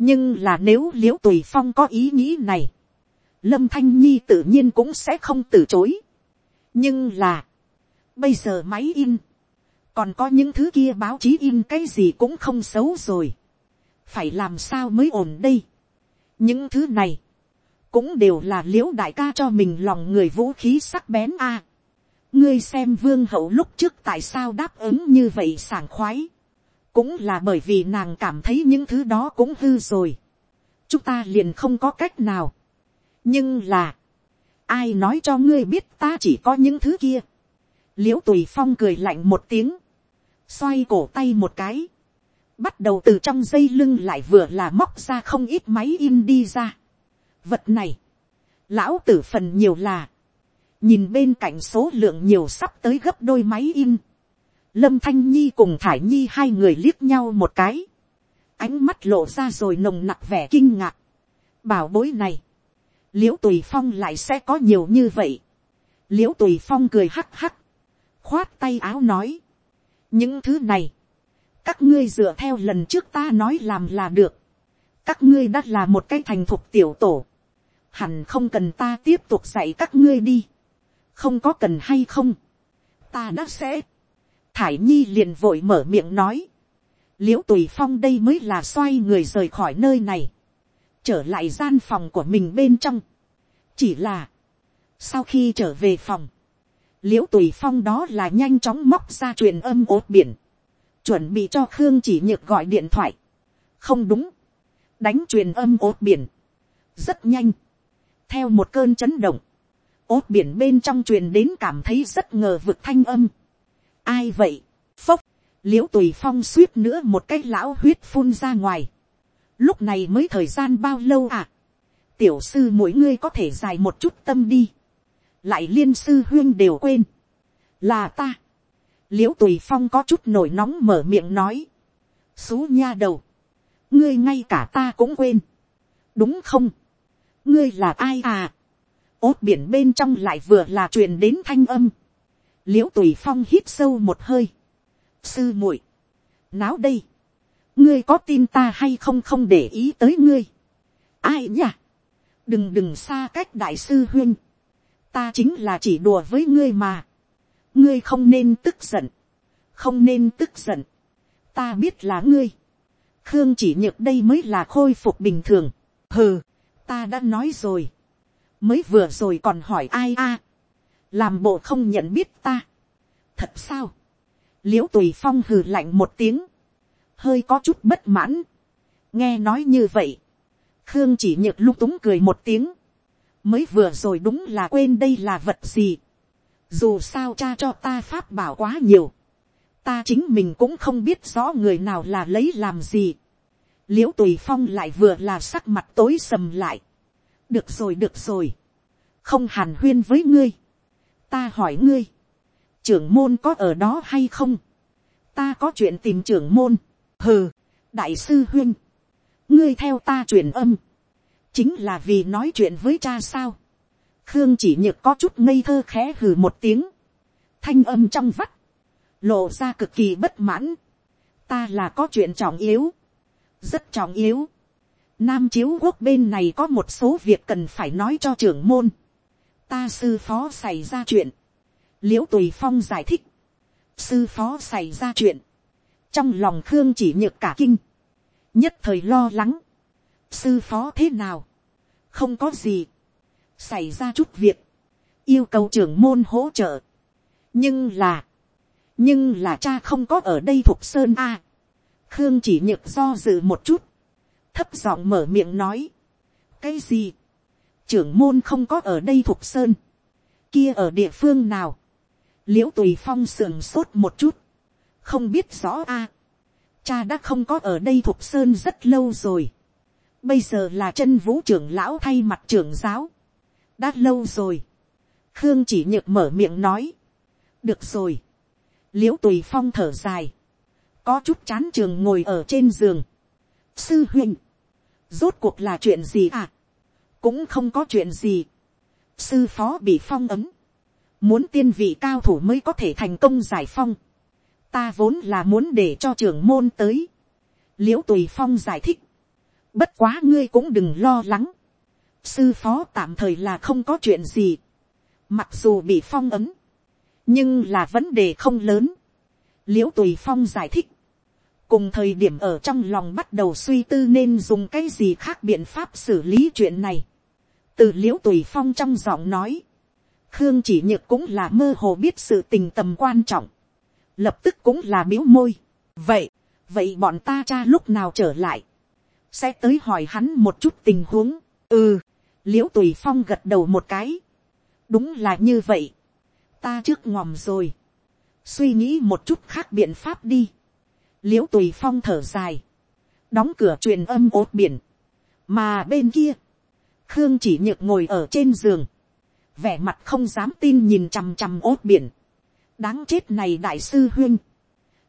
nhưng là nếu l i ễ u tùy phong có ý nghĩ này, lâm thanh nhi tự nhiên cũng sẽ không từ chối. nhưng là, bây giờ máy in, còn có những thứ kia báo chí in cái gì cũng không xấu rồi. phải làm sao mới ổn đây. những thứ này, cũng đều là l i ễ u đại ca cho mình lòng người vũ khí sắc bén a. ngươi xem vương hậu lúc trước tại sao đáp ứng như vậy sảng khoái. cũng là bởi vì nàng cảm thấy những thứ đó cũng hư rồi. chúng ta liền không có cách nào nhưng là, ai nói cho ngươi biết ta chỉ có những thứ kia. l i ễ u tùy phong cười lạnh một tiếng, xoay cổ tay một cái, bắt đầu từ trong dây lưng lại vừa là móc ra không ít máy in đi ra. Vật này, lão tử phần nhiều là, nhìn bên cạnh số lượng nhiều sắp tới gấp đôi máy in, lâm thanh nhi cùng thải nhi hai người liếc nhau một cái, ánh mắt lộ ra rồi nồng nặc vẻ kinh ngạc, bảo bối này, l i ễ u tùy phong lại sẽ có nhiều như vậy, l i ễ u tùy phong cười hắc hắc, khoát tay áo nói, những thứ này, các ngươi dựa theo lần trước ta nói làm là được, các ngươi đã là một cái thành thục tiểu tổ, hẳn không cần ta tiếp tục dạy các ngươi đi, không có cần hay không, ta đã sẽ, thải nhi liền vội mở miệng nói, l i ễ u tùy phong đây mới là xoay người rời khỏi nơi này, trở lại gian phòng của mình bên trong, chỉ là, sau khi trở về phòng, l i ễ u tùy phong đó là nhanh chóng móc ra truyền âm ốt biển, chuẩn bị cho khương chỉ nhược gọi điện thoại, không đúng, đánh truyền âm ốt biển, rất nhanh, theo một cơn chấn động, ốt biển bên trong truyền đến cảm thấy rất ngờ vực thanh âm. ai vậy, phốc, l i ễ u tùy phong suýt nữa một cái lão huyết phun ra ngoài lúc này mới thời gian bao lâu à. tiểu sư mỗi ngươi có thể dài một chút tâm đi. lại liên sư huyên đều quên. là ta. l i ễ u tùy phong có chút nổi nóng mở miệng nói. xú nha đầu. ngươi ngay cả ta cũng quên. đúng không ngươi là ai à, ốt biển bên trong lại vừa là truyền đến thanh âm, l i ễ u tùy phong hít sâu một hơi, sư muội, náo đây, ngươi có tin ta hay không không để ý tới ngươi, ai nhỉ, đừng đừng xa cách đại sư huyên, ta chính là chỉ đùa với ngươi mà, ngươi không nên tức giận, không nên tức giận, ta biết là ngươi, khương chỉ nhược đây mới là khôi phục bình thường, hừ, ta đã nói rồi, mới vừa rồi còn hỏi ai a, làm bộ không nhận biết ta, thật sao, l i ễ u tùy phong hừ lạnh một tiếng, hơi có chút bất mãn, nghe nói như vậy, khương chỉ nhược lung túng cười một tiếng, mới vừa rồi đúng là quên đây là vật gì, dù sao cha cho ta pháp bảo quá nhiều, ta chính mình cũng không biết rõ người nào là lấy làm gì, l i ễ u tùy phong lại vừa là sắc mặt tối sầm lại. được rồi được rồi, không hàn huyên với ngươi, ta hỏi ngươi, trưởng môn có ở đó hay không, ta có chuyện tìm trưởng môn, hừ, đại sư huyên, ngươi theo ta truyền âm, chính là vì nói chuyện với cha sao, khương chỉ nhược có chút ngây thơ khẽ hừ một tiếng, thanh âm trong vắt, lộ ra cực kỳ bất mãn, ta là có chuyện trọng yếu, rất trọng yếu, nam chiếu quốc bên này có một số việc cần phải nói cho trưởng môn, ta sư phó xảy ra chuyện, l i ễ u tùy phong giải thích, sư phó xảy ra chuyện, trong lòng khương chỉ nhược cả kinh, nhất thời lo lắng, sư phó thế nào, không có gì, xảy ra chút việc, yêu cầu trưởng môn hỗ trợ, nhưng là, nhưng là cha không có ở đây thuộc sơn a, khương chỉ nhược do dự một chút, thấp giọng mở miệng nói, cái gì, trưởng môn không có ở đây thuộc sơn, kia ở địa phương nào, l i ễ u tùy phong sườn sốt một chút, không biết rõ a, cha đã không có ở đây thuộc sơn rất lâu rồi, bây giờ là chân vũ trưởng lão thay mặt trưởng giáo, đã lâu rồi, khương chỉ nhược mở miệng nói, được rồi, l i ễ u tùy phong thở dài, có chút chán trường ngồi ở trên giường, sư huynh, rốt cuộc là chuyện gì à, cũng không có chuyện gì. sư phó bị phong ấm, muốn tiên vị cao thủ mới có thể thành công giải phong ta vốn là muốn để cho trưởng môn tới. l i ễ u tùy phong giải thích. bất quá ngươi cũng đừng lo lắng. sư phó tạm thời là không có chuyện gì. mặc dù bị phong ấm, nhưng là vấn đề không lớn. l i ễ u tùy phong giải thích. cùng thời điểm ở trong lòng bắt đầu suy tư nên dùng cái gì khác biện pháp xử lý chuyện này từ l i ễ u tùy phong trong giọng nói, khương chỉ nhược cũng là mơ hồ biết sự tình tầm quan trọng, lập tức cũng là biếu môi. vậy, vậy bọn ta cha lúc nào trở lại, sẽ tới hỏi hắn một chút tình huống. ừ, l i ễ u tùy phong gật đầu một cái. đúng là như vậy. ta trước ngòm rồi. suy nghĩ một chút khác biện pháp đi. l i ễ u tùy phong thở dài. đóng cửa truyền âm ốt biển. mà bên kia, khương chỉ nhược ngồi ở trên giường, vẻ mặt không dám tin nhìn chằm chằm ốt biển, đáng chết này đại sư huyên,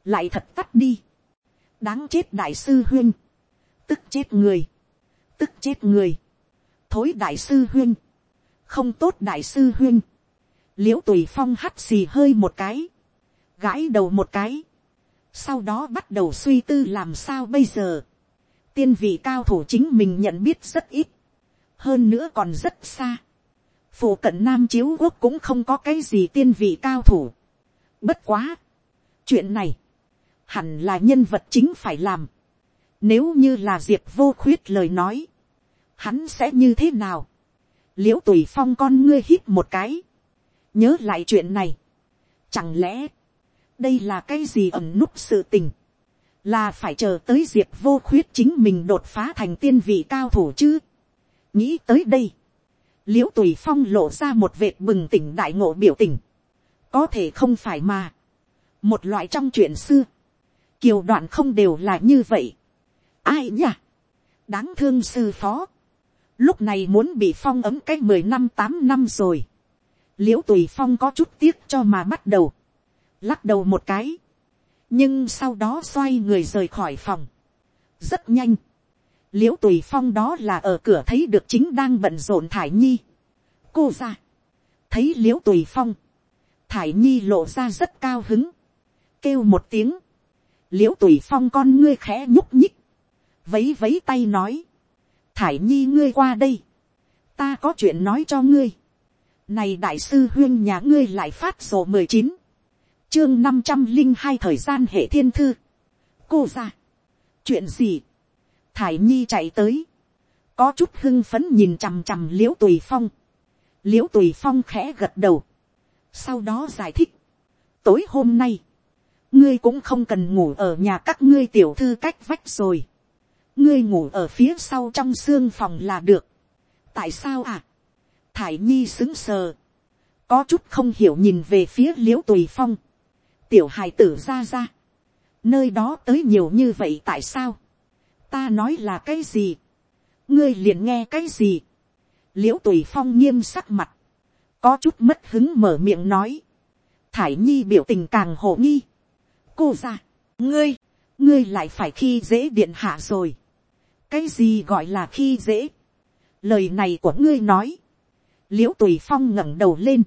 lại thật tắt đi, đáng chết đại sư huyên, tức chết người, tức chết người, thối đại sư huyên, không tốt đại sư huyên, l i ễ u tùy phong hắt xì hơi một cái, gãi đầu một cái, sau đó bắt đầu suy tư làm sao bây giờ, tiên vị cao thủ chính mình nhận biết rất ít, hơn nữa còn rất xa. phụ cận Nam Chiếu Quốc cũng không có cái gì tiên vị cao thủ. Bất quá. Chuyện này. Hẳn là nhân vật chính phải làm. Nếu như là diệp vô khuyết lời nói. Hắn sẽ như thế nào? Liễu tùy phong con ngươi hít một cái. Nhớ lại chuyện này. Chẳng lẽ. Đây là cái gì ẩn núp sự tình. Là phải chờ tới diệp vô khuyết chính mình đột phá thành tiên vị cao thủ chứ nghĩ tới đây, l i ễ u tùy phong lộ ra một vệt bừng tỉnh đại ngộ biểu tình, có thể không phải mà, một loại trong chuyện xưa, kiều đoạn không đều là như vậy, ai nhỉ, đáng thương sư phó, lúc này muốn bị phong ấm cái mười năm tám năm rồi, l i ễ u tùy phong có chút tiếc cho mà bắt đầu, lắc đầu một cái, nhưng sau đó xoay người rời khỏi phòng, rất nhanh, l i ễ u tùy phong đó là ở cửa thấy được chính đang bận rộn thải nhi. cô ra, thấy l i ễ u tùy phong, thải nhi lộ ra rất cao hứng, kêu một tiếng, l i ễ u tùy phong con ngươi khẽ nhúc nhích, vấy vấy tay nói, thải nhi ngươi qua đây, ta có chuyện nói cho ngươi, này đại sư huyên nhà ngươi lại phát sổ mười chín, chương năm trăm linh hai thời gian hệ thiên thư, cô ra, chuyện gì, thải nhi chạy tới, có chút hưng phấn nhìn chằm chằm l i ễ u tùy phong, l i ễ u tùy phong khẽ gật đầu, sau đó giải thích, tối hôm nay, ngươi cũng không cần ngủ ở nhà các ngươi tiểu thư cách vách rồi, ngươi ngủ ở phía sau trong xương phòng là được, tại sao à, thải nhi xứng sờ, có chút không hiểu nhìn về phía l i ễ u tùy phong, tiểu hài tử ra ra, nơi đó tới nhiều như vậy tại sao, ta nói là cái gì, ngươi liền nghe cái gì, l i ễ u tùy phong nghiêm sắc mặt, có chút mất hứng mở miệng nói, thải nhi biểu tình càng hổ nghi, cô ra, ngươi, ngươi lại phải khi dễ điện hạ rồi. cái gì gọi là khi dễ. lời này của ngươi nói. l i ễ u tùy phong ngẩng đầu lên.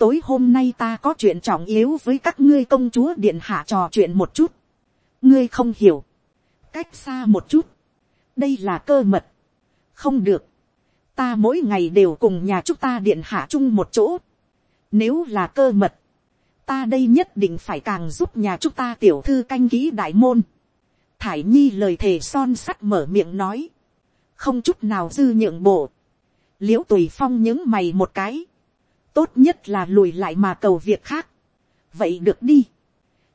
tối hôm nay ta có chuyện trọng yếu với các ngươi công chúa điện hạ trò chuyện một chút. ngươi không hiểu. cách xa một chút. đây là cơ mật. không được ta mỗi ngày đều cùng nhà chúng ta điện hạ chung một chỗ. nếu là cơ mật, ta đây nhất định phải càng giúp nhà chúng ta tiểu thư canh kỹ đại môn. thải nhi lời thề son sắt mở miệng nói, không chút nào dư nhượng bộ, l i ễ u tùy phong những mày một cái, tốt nhất là lùi lại mà cầu việc khác, vậy được đi,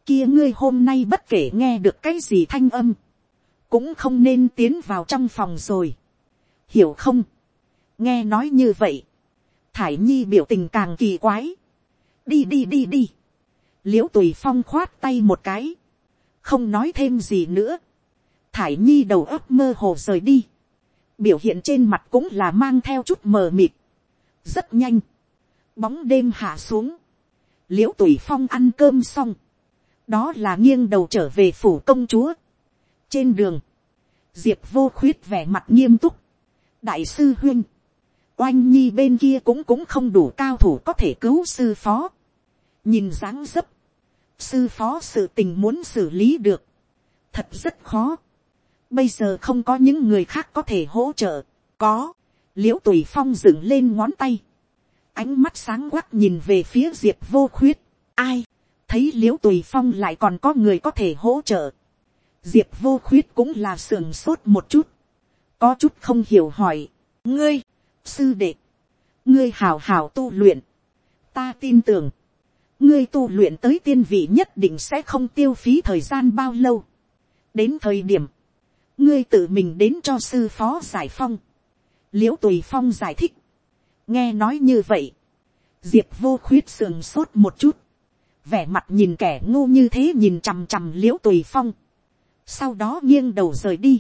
kia ngươi hôm nay bất kể nghe được cái gì thanh âm, cũng không nên tiến vào trong phòng rồi, hiểu không, nghe nói như vậy, thải nhi biểu tình càng kỳ quái, đi đi đi đi, l i ễ u tùy phong khoát tay một cái, không nói thêm gì nữa, thải nhi đầu óc mơ hồ rời đi, biểu hiện trên mặt cũng là mang theo chút mờ mịt, rất nhanh, bóng đêm hạ xuống, l i ễ u tùy phong ăn cơm xong, đó là nghiêng đầu trở về phủ công chúa. trên đường, diệp vô khuyết vẻ mặt nghiêm túc, đại sư huyên, oanh nhi bên kia cũng cũng không đủ cao thủ có thể cứu sư phó. nhìn dáng dấp, sư phó sự tình muốn xử lý được, thật rất khó. Bây giờ không có những người khác có thể hỗ trợ, có, l i ễ u tùy phong dựng lên ngón tay, ánh mắt sáng quắc nhìn về phía diệp vô khuyết, ai, thấy l i ễ u tùy phong lại còn có người có thể hỗ trợ, diệp vô khuyết cũng là sườn sốt một chút, có chút không hiểu hỏi, ngươi, sư đệ, ngươi hào hào tu luyện, ta tin tưởng, ngươi tu luyện tới tiên vị nhất định sẽ không tiêu phí thời gian bao lâu. đến thời điểm, ngươi tự mình đến cho sư phó giải phong. l i ễ u tùy phong giải thích. nghe nói như vậy, diệp vô khuyết sườn sốt một chút, vẻ mặt nhìn kẻ ngu như thế nhìn chằm chằm l i ễ u tùy phong. sau đó nghiêng đầu rời đi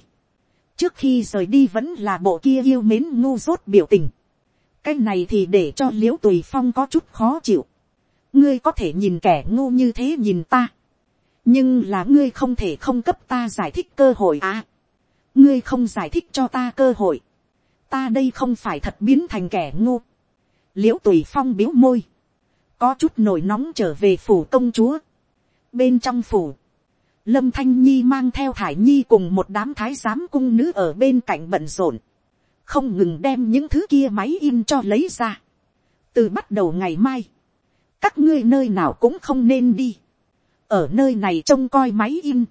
trước khi rời đi vẫn là bộ kia yêu mến ngu dốt biểu tình. cái này thì để cho l i ễ u tùy phong có chút khó chịu ngươi có thể nhìn kẻ ngu như thế nhìn ta, nhưng là ngươi không thể không cấp ta giải thích cơ hội à. ngươi không giải thích cho ta cơ hội, ta đây không phải thật biến thành kẻ ngu. l i ễ u tùy phong biếu môi, có chút nổi nóng trở về phủ công chúa. bên trong phủ, lâm thanh nhi mang theo thải nhi cùng một đám thái giám cung nữ ở bên cạnh bận rộn, không ngừng đem những thứ kia máy in cho lấy ra. từ bắt đầu ngày mai, các ngươi nơi nào cũng không nên đi, ở nơi này trông coi máy in,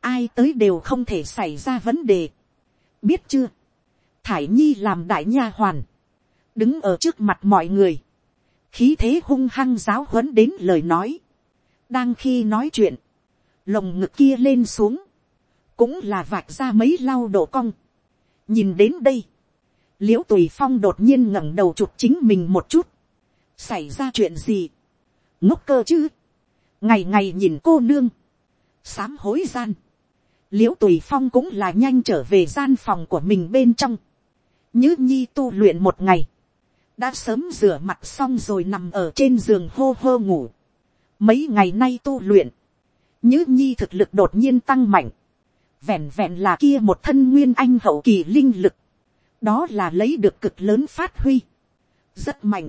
ai tới đều không thể xảy ra vấn đề, biết chưa, thải nhi làm đại nha hoàn, đứng ở trước mặt mọi người, khí thế hung hăng giáo huấn đến lời nói, đang khi nói chuyện, lồng ngực kia lên xuống, cũng là vạch ra mấy lau độ cong. nhìn đến đây, l i ễ u tùy phong đột nhiên ngẩng đầu chụp chính mình một chút, xảy ra chuyện gì, ngốc cơ chứ, ngày ngày nhìn cô nương, sám hối gian, l i ễ u tùy phong cũng là nhanh trở về gian phòng của mình bên trong, như nhi tu luyện một ngày, đã sớm rửa mặt xong rồi nằm ở trên giường hô hô ngủ, mấy ngày nay tu luyện, như nhi thực lực đột nhiên tăng mạnh, vẹn vẹn là kia một thân nguyên anh hậu kỳ linh lực, đó là lấy được cực lớn phát huy, rất mạnh,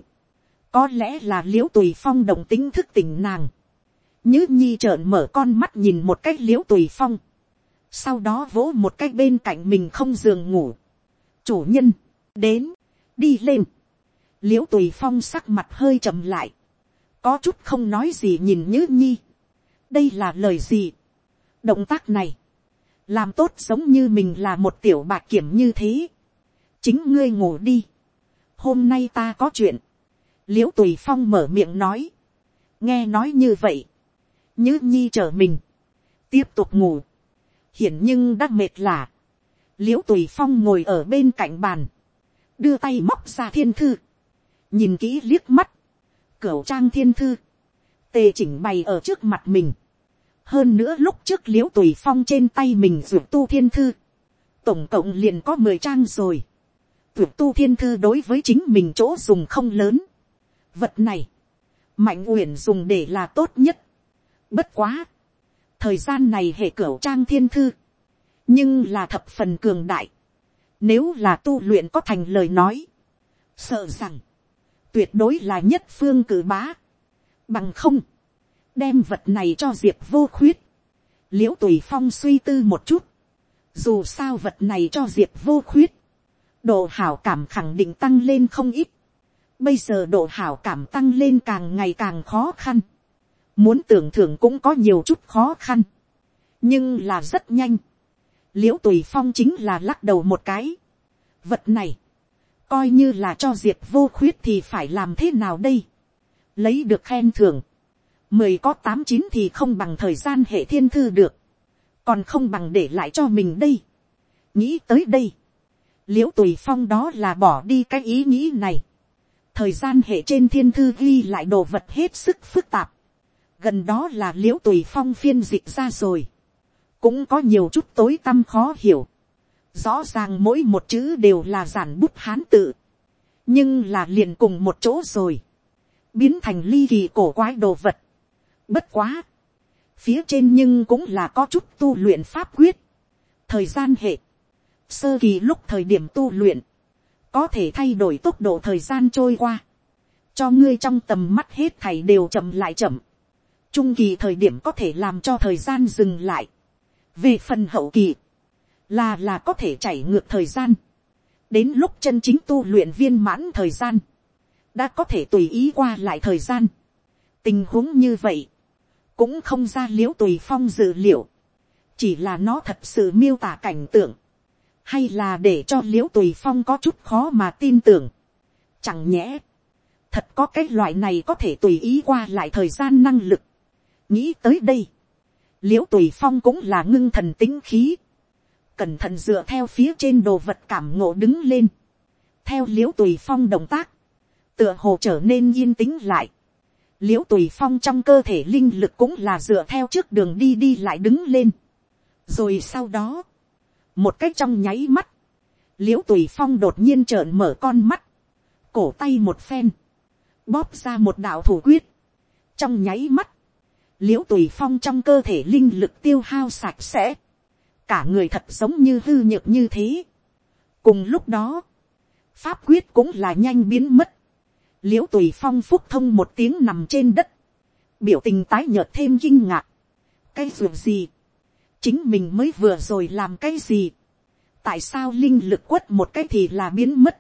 có lẽ là l i ễ u tùy phong đồng tính thức tỉnh nàng, Nhữ nhi trợn mở con mắt nhìn một cách l i ễ u tùy phong, sau đó vỗ một cách bên cạnh mình không giường ngủ, chủ nhân, đến, đi lên, l i ễ u tùy phong sắc mặt hơi chậm lại, có chút không nói gì nhìn nhữ nhi, đây là lời gì, động tác này, làm tốt giống như mình là một tiểu bạc kiểm như thế, chính ngươi ngủ đi, hôm nay ta có chuyện, l i ễ u tùy phong mở miệng nói, nghe nói như vậy, như nhi trở mình, tiếp tục ngủ, hiển nhưng đã mệt lạ, l i ễ u tùy phong ngồi ở bên cạnh bàn, đưa tay móc ra thiên thư, nhìn kỹ liếc mắt, cửu trang thiên thư, tề chỉnh bày ở trước mặt mình, hơn nữa lúc trước l i ễ u tùy phong trên tay mình ruột tu thiên thư, tổng cộng liền có mười trang rồi, ruột tu thiên thư đối với chính mình chỗ dùng không lớn, vật này, mạnh uyển dùng để là tốt nhất. Bất quá, thời gian này hệ cửa trang thiên thư, nhưng là thập phần cường đại, nếu là tu luyện có thành lời nói, sợ rằng, tuyệt đối là nhất phương cử bá, bằng không, đem vật này cho diệp vô khuyết, l i ễ u tùy phong suy tư một chút, dù sao vật này cho diệp vô khuyết, độ hảo cảm khẳng định tăng lên không ít, bây giờ độ hảo cảm tăng lên càng ngày càng khó khăn, muốn tưởng thưởng cũng có nhiều chút khó khăn, nhưng là rất nhanh, l i ễ u tùy phong chính là lắc đầu một cái, vật này, coi như là cho diệp vô khuyết thì phải làm thế nào đây, lấy được khen thưởng, mười có tám chín thì không bằng thời gian hệ thiên thư được, còn không bằng để lại cho mình đây. nghĩ tới đây, l i ễ u tùy phong đó là bỏ đi cái ý nghĩ này. thời gian hệ trên thiên thư ghi lại đồ vật hết sức phức tạp. gần đó là l i ễ u tùy phong phiên dịch ra rồi. cũng có nhiều chút tối tăm khó hiểu. rõ ràng mỗi một chữ đều là giản bút hán tự. nhưng là liền cùng một chỗ rồi biến thành ly kỳ cổ quái đồ vật Bất quá. Phía trên nhưng cũng là có chút tu luyện pháp quyết. Thời gian hệ. Sơ kỳ lúc thời điểm tu luyện. Có thể thay đổi tốc độ thời gian trôi qua. Cho ngươi trong tầm mắt hết thảy đều chậm lại chậm. Trung kỳ thời điểm có thể làm cho thời gian dừng lại. Về phần hậu kỳ. Là là có thể chảy ngược thời gian. Đến lúc chân chính tu luyện viên mãn thời gian. Đã có thể tùy ý qua lại thời gian. Tình huống như vậy. Cũng không ra l i ễ u tùy phong dự liệu, chỉ là nó thật sự miêu tả cảnh tượng, hay là để cho l i ễ u tùy phong có chút khó mà tin tưởng. Chẳng nhẽ, thật có cái loại này có thể tùy ý qua lại thời gian năng lực. nghĩ tới đây, l i ễ u tùy phong cũng là ngưng thần tính khí, cẩn thận dựa theo phía trên đồ vật cảm ngộ đứng lên, theo l i ễ u tùy phong động tác, tựa hồ trở nên yên tĩnh lại, l i ễ u tùy phong trong cơ thể linh lực cũng là dựa theo trước đường đi đi lại đứng lên. rồi sau đó, một cách trong nháy mắt, l i ễ u tùy phong đột nhiên trợn mở con mắt, cổ tay một phen, bóp ra một đạo thủ quyết, trong nháy mắt, l i ễ u tùy phong trong cơ thể linh lực tiêu hao sạch sẽ, cả người thật giống như hư nhược như thế. cùng lúc đó, pháp quyết cũng là nhanh biến mất, l i ễ u tùy phong phúc thông một tiếng nằm trên đất, biểu tình tái nhợt thêm kinh ngạc. cái ruột gì, chính mình mới vừa rồi làm cái gì, tại sao linh lực quất một cái thì là biến mất,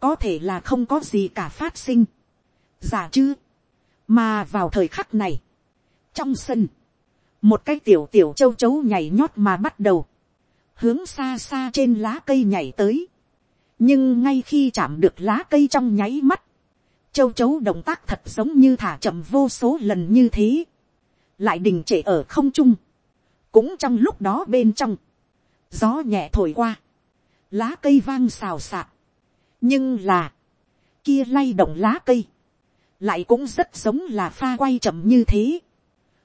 có thể là không có gì cả phát sinh, giả chứ, mà vào thời khắc này, trong sân, một cái tiểu tiểu châu chấu nhảy nhót mà bắt đầu, hướng xa xa trên lá cây nhảy tới, nhưng ngay khi chạm được lá cây trong nháy mắt, châu chấu động tác thật giống như thả chậm vô số lần như thế, lại đình trệ ở không trung, cũng trong lúc đó bên trong, gió nhẹ thổi qua, lá cây vang xào xạc, nhưng là, kia lay động lá cây, lại cũng rất giống là pha quay chậm như thế,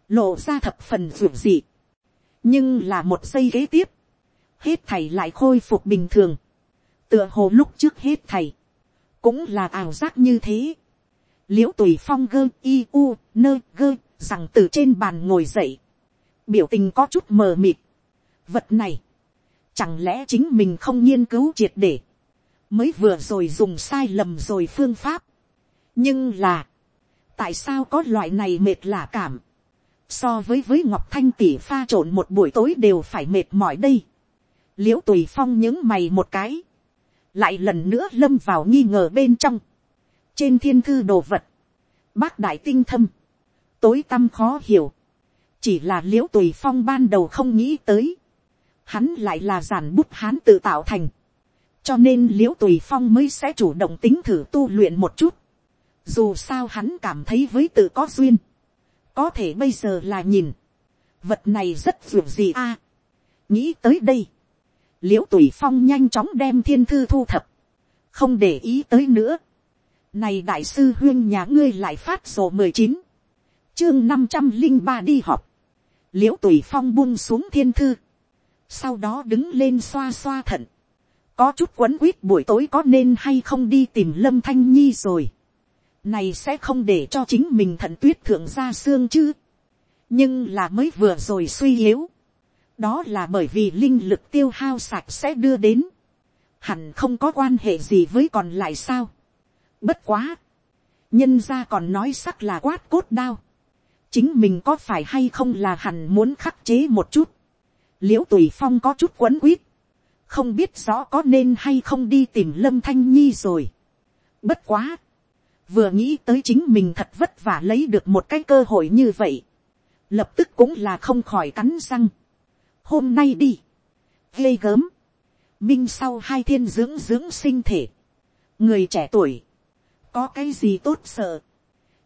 lộ ra thập phần ruột dị, nhưng là một giây kế tiếp, hết thầy lại khôi phục bình thường, tựa hồ lúc trước hết thầy, cũng là ảo giác như thế, l i ễ u tùy phong gơ i u nơ gơ rằng từ trên bàn ngồi dậy, biểu tình có chút mờ mịt. vật này, chẳng lẽ chính mình không nghiên cứu triệt để, mới vừa rồi dùng sai lầm rồi phương pháp. nhưng là, tại sao có loại này mệt lạ cảm, so với với ngọc thanh tỉ pha trộn một buổi tối đều phải mệt mỏi đây. l i ễ u tùy phong những mày một cái, lại lần nữa lâm vào nghi ngờ bên trong. Trên thiên thư đồ vật, bác đại tinh thâm, tối tâm khó hiểu, chỉ là l i ễ u tùy phong ban đầu không nghĩ tới, hắn lại là giản bút hán tự tạo thành, cho nên l i ễ u tùy phong mới sẽ chủ động tính thử tu luyện một chút, dù sao hắn cảm thấy với tự có duyên, có thể bây giờ là nhìn, vật này rất dường gì a, nghĩ tới đây, l i ễ u tùy phong nhanh chóng đem thiên thư thu thập, không để ý tới nữa, này đại sư huyên nhà ngươi lại phát sổ mười chín chương năm trăm linh ba đi họp. Liễu tùy phong buông xuống thiên thư. Sau đó đứng lên xoa xoa thận. Có chút quấn quýt buổi tối có nên hay không đi tìm lâm thanh nhi rồi. Này sẽ không để cho chính mình thận tuyết thượng ra xương chứ. nhưng là mới vừa rồi suy yếu, đó là bởi vì linh lực tiêu hao sạch sẽ đưa đến, hẳn không có quan hệ gì với còn lại sao. Bất quá, nhân ra còn nói sắc là quát cốt đao, chính mình có phải hay không là hẳn muốn khắc chế một chút, l i ễ u tùy phong có chút quấn quýt, không biết rõ có nên hay không đi tìm lâm thanh nhi rồi. Bất quá, vừa nghĩ tới chính mình thật vất vả lấy được một cái cơ hội như vậy, lập tức cũng là không khỏi cắn răng hôm nay đi, ghê gớm, minh sau hai thiên dưỡng dưỡng sinh thể, người trẻ tuổi, có cái gì tốt sợ,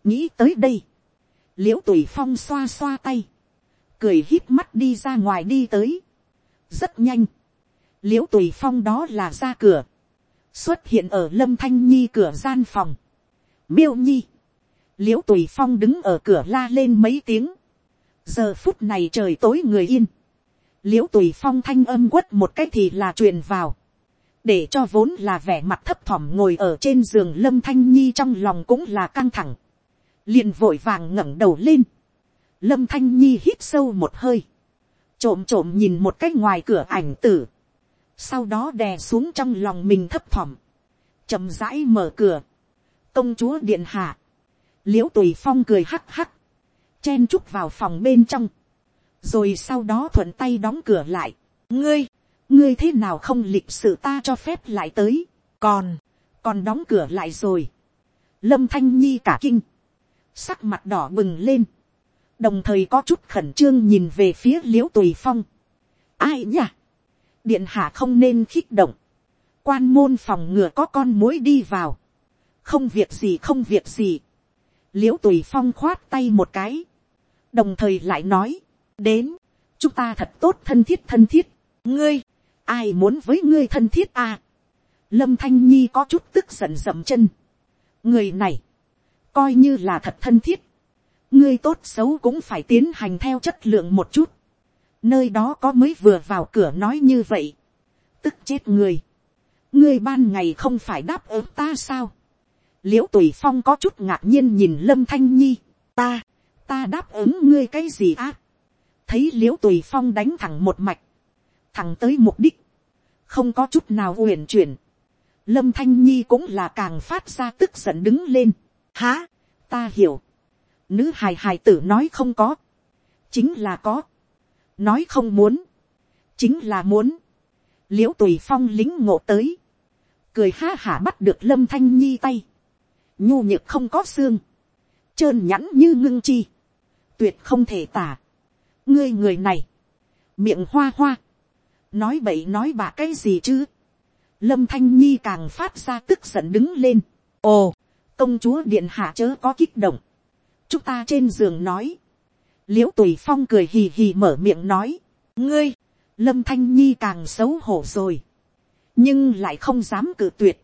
nghĩ tới đây, l i ễ u tùy phong xoa xoa tay, cười hít mắt đi ra ngoài đi tới, rất nhanh, l i ễ u tùy phong đó là ra cửa, xuất hiện ở lâm thanh nhi cửa gian phòng, miêu nhi, l i ễ u tùy phong đứng ở cửa la lên mấy tiếng, giờ phút này trời tối người yên, l i ễ u tùy phong thanh âm quất một cái thì là truyền vào, để cho vốn là vẻ mặt thấp thỏm ngồi ở trên giường lâm thanh nhi trong lòng cũng là căng thẳng, liền vội vàng ngẩng đầu lên, lâm thanh nhi hít sâu một hơi, trộm trộm nhìn một cái ngoài cửa ảnh tử, sau đó đè xuống trong lòng mình thấp thỏm, chậm rãi mở cửa, công chúa điện hạ, l i ễ u tùy phong cười hắc hắc, chen chúc vào phòng bên trong, rồi sau đó thuận tay đóng cửa lại, ngươi, ngươi thế nào không lịch sự ta cho phép lại tới, còn, còn đóng cửa lại rồi, lâm thanh nhi cả kinh, sắc mặt đỏ bừng lên, đồng thời có chút khẩn trương nhìn về phía l i ễ u tùy phong. ai nhỉ, điện hạ không nên khích động, quan môn phòng ngừa có con mối đi vào, không việc gì không việc gì, l i ễ u tùy phong khoát tay một cái, đồng thời lại nói, đến, chúng ta thật tốt thân thiết thân thiết, ngươi, ai muốn với ngươi thân thiết à. lâm thanh nhi có chút tức giận dậm chân, người này, coi như là thật thân thiết, ngươi tốt xấu cũng phải tiến hành theo chất lượng một chút, nơi đó có mới vừa vào cửa nói như vậy, tức chết người, ngươi ban ngày không phải đáp ứng ta sao, l i ễ u tùy phong có chút ngạc nhiên nhìn lâm thanh nhi, ta, ta đáp ứng ngươi cái gì á, thấy l i ễ u tùy phong đánh thẳng một mạch, thẳng tới mục đích, không có chút nào uyển chuyển, lâm thanh nhi cũng là càng phát ra tức giận đứng lên, Hả, ta hiểu. Nữ hài hài tử nói không có. Chính là có. Nói không muốn. Chính là muốn. Liễu tùy phong lính ngộ tới. Cười ha hả bắt được lâm thanh nhi tay. Nhu nhược không có xương. Trơn nhẵn như ngưng chi. Tuyệt không thể tả. Ngươi người này. Miệng hoa hoa. Nói bậy nói bạ cái gì chứ. Lâm thanh nhi càng phát ra tức giận đứng lên. Ồ công chúa điện hạ chớ có kích động, chúng ta trên giường nói, l i ễ u tùy phong cười hì hì mở miệng nói, ngươi, lâm thanh nhi càng xấu hổ rồi, nhưng lại không dám cự tuyệt,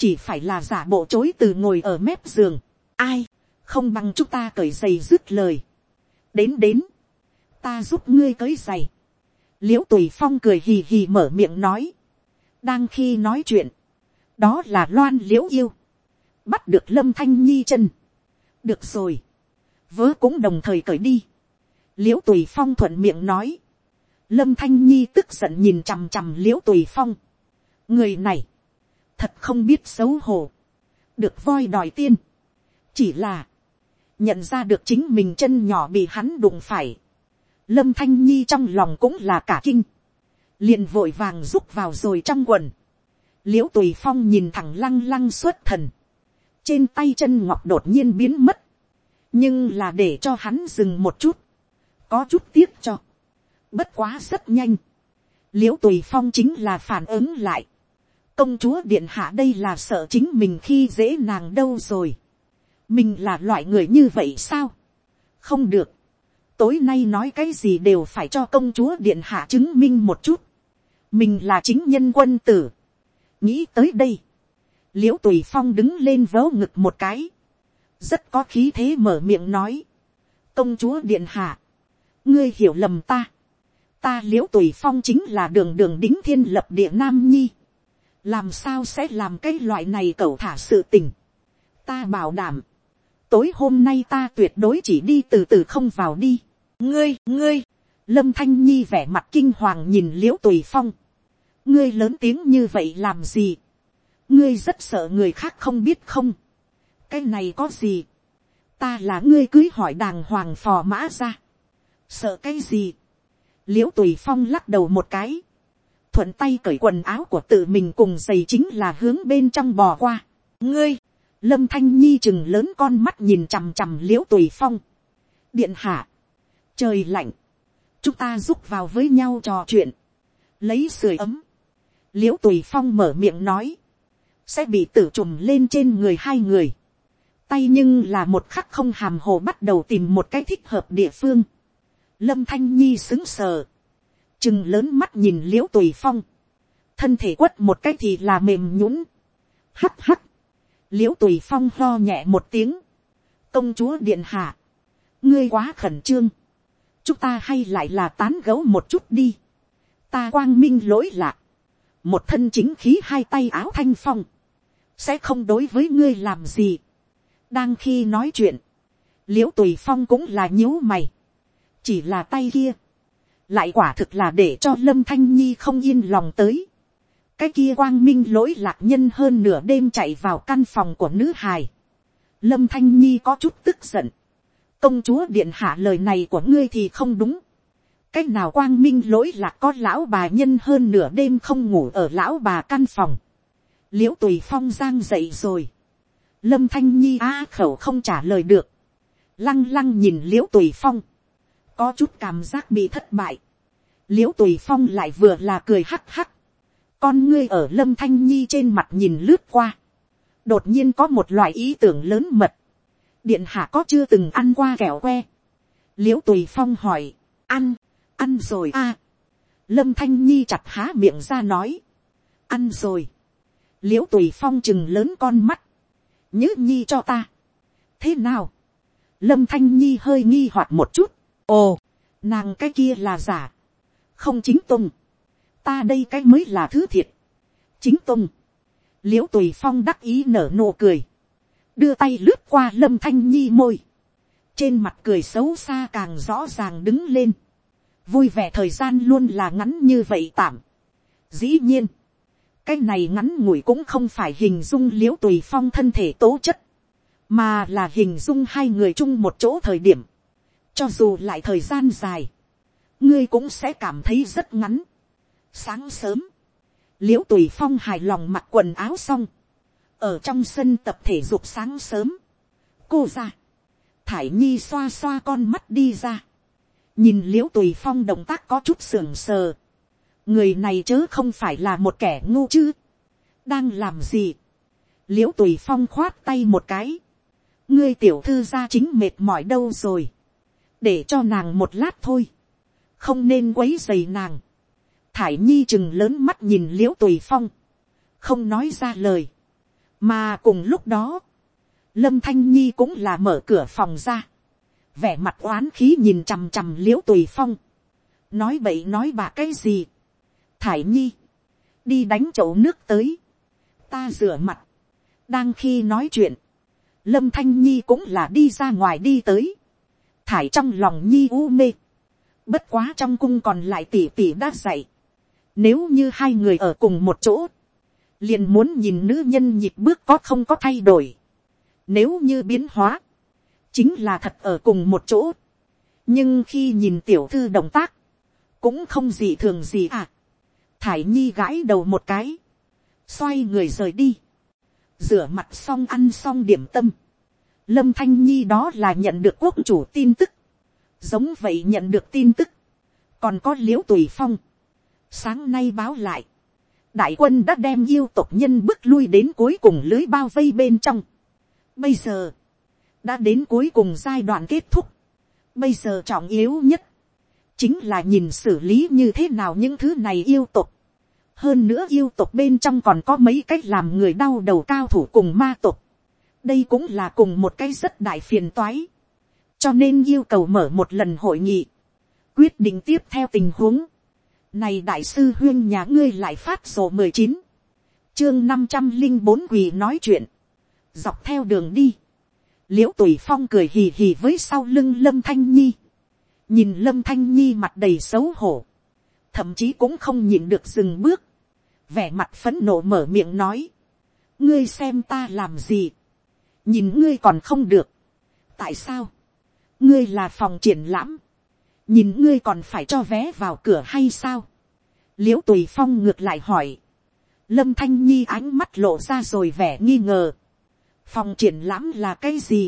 chỉ phải là giả bộ chối từ ngồi ở mép giường, ai, không bằng chúng ta cởi giày dứt lời, đến đến, ta giúp ngươi cởi giày, l i ễ u tùy phong cười hì hì mở miệng nói, đang khi nói chuyện, đó là loan l i ễ u yêu, bắt được lâm thanh nhi chân. được rồi, vớ cũng đồng thời cởi đi. l i ễ u tùy phong thuận miệng nói. lâm thanh nhi tức giận nhìn chằm chằm l i ễ u tùy phong. người này, thật không biết xấu hổ. được voi đòi tiên. chỉ là, nhận ra được chính mình chân nhỏ bị hắn đụng phải lâm thanh nhi trong lòng cũng là cả kinh. liền vội vàng rúc vào rồi trong quần. l i ễ u tùy phong nhìn thẳng lăng lăng xuất thần. Trên tay chân ngọc đột nhiên biến mất, nhưng là để cho hắn dừng một chút, có chút tiếc cho, bất quá rất nhanh, l i ễ u tùy phong chính là phản ứng lại, công chúa điện hạ đây là sợ chính mình khi dễ nàng đâu rồi, mình là loại người như vậy sao, không được, tối nay nói cái gì đều phải cho công chúa điện hạ chứng minh một chút, mình là chính nhân quân tử, nghĩ tới đây, l i ễ u tùy phong đứng lên vớ ngực một cái, rất có khí thế mở miệng nói, công chúa điện hạ, ngươi hiểu lầm ta, ta l i ễ u tùy phong chính là đường đường đính thiên lập địa nam nhi, làm sao sẽ làm cái loại này cẩu thả sự tình, ta bảo đảm, tối hôm nay ta tuyệt đối chỉ đi từ từ không vào đi, ngươi, ngươi, lâm thanh nhi vẻ mặt kinh hoàng nhìn l i ễ u tùy phong, ngươi lớn tiếng như vậy làm gì, ngươi rất sợ người khác không biết không, cái này có gì, ta là ngươi cưới hỏi đàng hoàng phò mã ra, sợ cái gì, l i ễ u tùy phong lắc đầu một cái, thuận tay cởi quần áo của tự mình cùng giày chính là hướng bên trong bò qua. ngươi, lâm thanh nhi chừng lớn con mắt nhìn chằm chằm l i ễ u tùy phong. điện hạ, trời lạnh, chúng ta giúp vào với nhau trò chuyện, lấy sưởi ấm, l i ễ u tùy phong mở miệng nói, sẽ bị tử trùm lên trên người hai người, tay nhưng là một khắc không hàm hồ bắt đầu tìm một cái thích hợp địa phương, lâm thanh nhi xứng sờ, chừng lớn mắt nhìn l i ễ u tùy phong, thân thể quất một cái thì là mềm nhũng, hắt hắt, l i ễ u tùy phong lo nhẹ một tiếng, công chúa điện hạ, ngươi quá khẩn trương, chúng ta hay lại là tán gấu một chút đi. ta quang minh lỗi lạc, một thân chính khí hai tay áo thanh phong, sẽ không đối với ngươi làm gì. đang khi nói chuyện, l i ễ u tùy phong cũng là nhíu mày, chỉ là tay kia, lại quả thực là để cho lâm thanh nhi không yên lòng tới cái kia quang minh lỗi lạc nhân hơn nửa đêm chạy vào căn phòng của nữ hài. lâm thanh nhi có chút tức giận, công chúa điện hạ lời này của ngươi thì không đúng. cái nào quang minh lỗi lạc có lão bà nhân hơn nửa đêm không ngủ ở lão bà căn phòng. l i ễ u tùy phong giang dậy rồi. lâm thanh nhi á khẩu không trả lời được. lăng lăng nhìn l i ễ u tùy phong. có chút cảm giác bị thất bại. l i ễ u tùy phong lại vừa là cười hắc hắc con ngươi ở lâm thanh nhi trên mặt nhìn lướt qua. đột nhiên có một loại ý tưởng lớn mật điện hạ có chưa từng ăn qua kẹo que. l i ễ u tùy phong hỏi, ăn, ăn rồi a. À. lâm thanh nhi chặt há miệng ra nói, ăn rồi. l i ễ u tùy phong chừng lớn con mắt, nhớ nhi cho ta. thế nào, lâm thanh nhi hơi nghi hoặc một chút, ồ, nàng cái kia là giả, không chính tung, ta đây cái mới là thứ thiệt, chính tung, l i ễ u tùy phong đắc ý nở nụ cười, đưa tay lướt qua lâm thanh nhi môi, trên mặt cười xấu xa càng rõ ràng đứng lên, vui vẻ thời gian luôn là ngắn như vậy tạm. dĩ nhiên, cái này ngắn ngủi cũng không phải hình dung l i ễ u tùy phong thân thể tố chất, mà là hình dung hai người chung một chỗ thời điểm, cho dù lại thời gian dài, ngươi cũng sẽ cảm thấy rất ngắn sáng sớm, l i ễ u tùy phong hài lòng mặc quần áo xong, ở trong sân tập thể dục sáng sớm, cô ra, thải nhi xoa xoa con mắt đi ra, nhìn l i ễ u tùy phong động tác có chút sưởng sờ, người này chớ không phải là một kẻ ngu chứ, đang làm gì, l i ễ u tùy phong khoát tay một cái, ngươi tiểu thư ra chính mệt mỏi đâu rồi, để cho nàng một lát thôi, không nên quấy dày nàng, thải nhi chừng lớn mắt nhìn l i ễ u tùy phong, không nói ra lời, mà cùng lúc đó, lâm thanh nhi cũng là mở cửa phòng ra, vẻ mặt oán khí nhìn chằm chằm l i ễ u tùy phong, nói bậy nói bà cái gì, thải nhi, đi đánh chậu nước tới, ta rửa mặt, đang khi nói chuyện, lâm thanh nhi cũng là đi ra ngoài đi tới, thải trong lòng nhi u mê, bất quá trong cung còn lại tỉ tỉ đã dạy, nếu như hai người ở cùng một chỗ, liền muốn nhìn nữ nhân nhịp bước có không có thay đổi. Nếu như biến hóa, chính là thật ở cùng một chỗ. nhưng khi nhìn tiểu thư động tác, cũng không gì thường gì à. thải nhi gãi đầu một cái, xoay người rời đi, rửa mặt xong ăn xong điểm tâm. lâm thanh nhi đó là nhận được quốc chủ tin tức, giống vậy nhận được tin tức, còn có liễu tùy phong, sáng nay báo lại, đại quân đã đem yêu tộc nhân bước lui đến cuối cùng lưới bao vây bên trong. Bây giờ, đã đến cuối cùng giai đoạn kết thúc. Bây giờ trọng yếu nhất, chính là nhìn xử lý như thế nào những thứ này yêu tộc. Hơn nữa yêu tộc bên trong còn có mấy cách làm người đau đầu cao thủ cùng ma tộc. Đây cũng là cùng một cái rất đại phiền toái. Cho nên yêu cầu mở một lần hội nghị. Quyết định tiếp theo tình huống này đại sư huyên nhà ngươi lại phát sổ mười chín. Chương năm trăm linh bốn quỳ nói chuyện. Dọc theo đường đi. Liễu tùy phong cười hì hì với sau lưng lâm thanh nhi. nhìn lâm thanh nhi mặt đầy xấu hổ, thậm chí cũng không nhìn được dừng bước, vẻ mặt phấn nộ mở miệng nói, ngươi xem ta làm gì, nhìn ngươi còn không được, tại sao, ngươi là phòng triển lãm, nhìn ngươi còn phải cho vé vào cửa hay sao, l i ễ u tùy phong ngược lại hỏi, lâm thanh nhi ánh mắt lộ ra rồi vẻ nghi ngờ, phòng triển lãm là cái gì,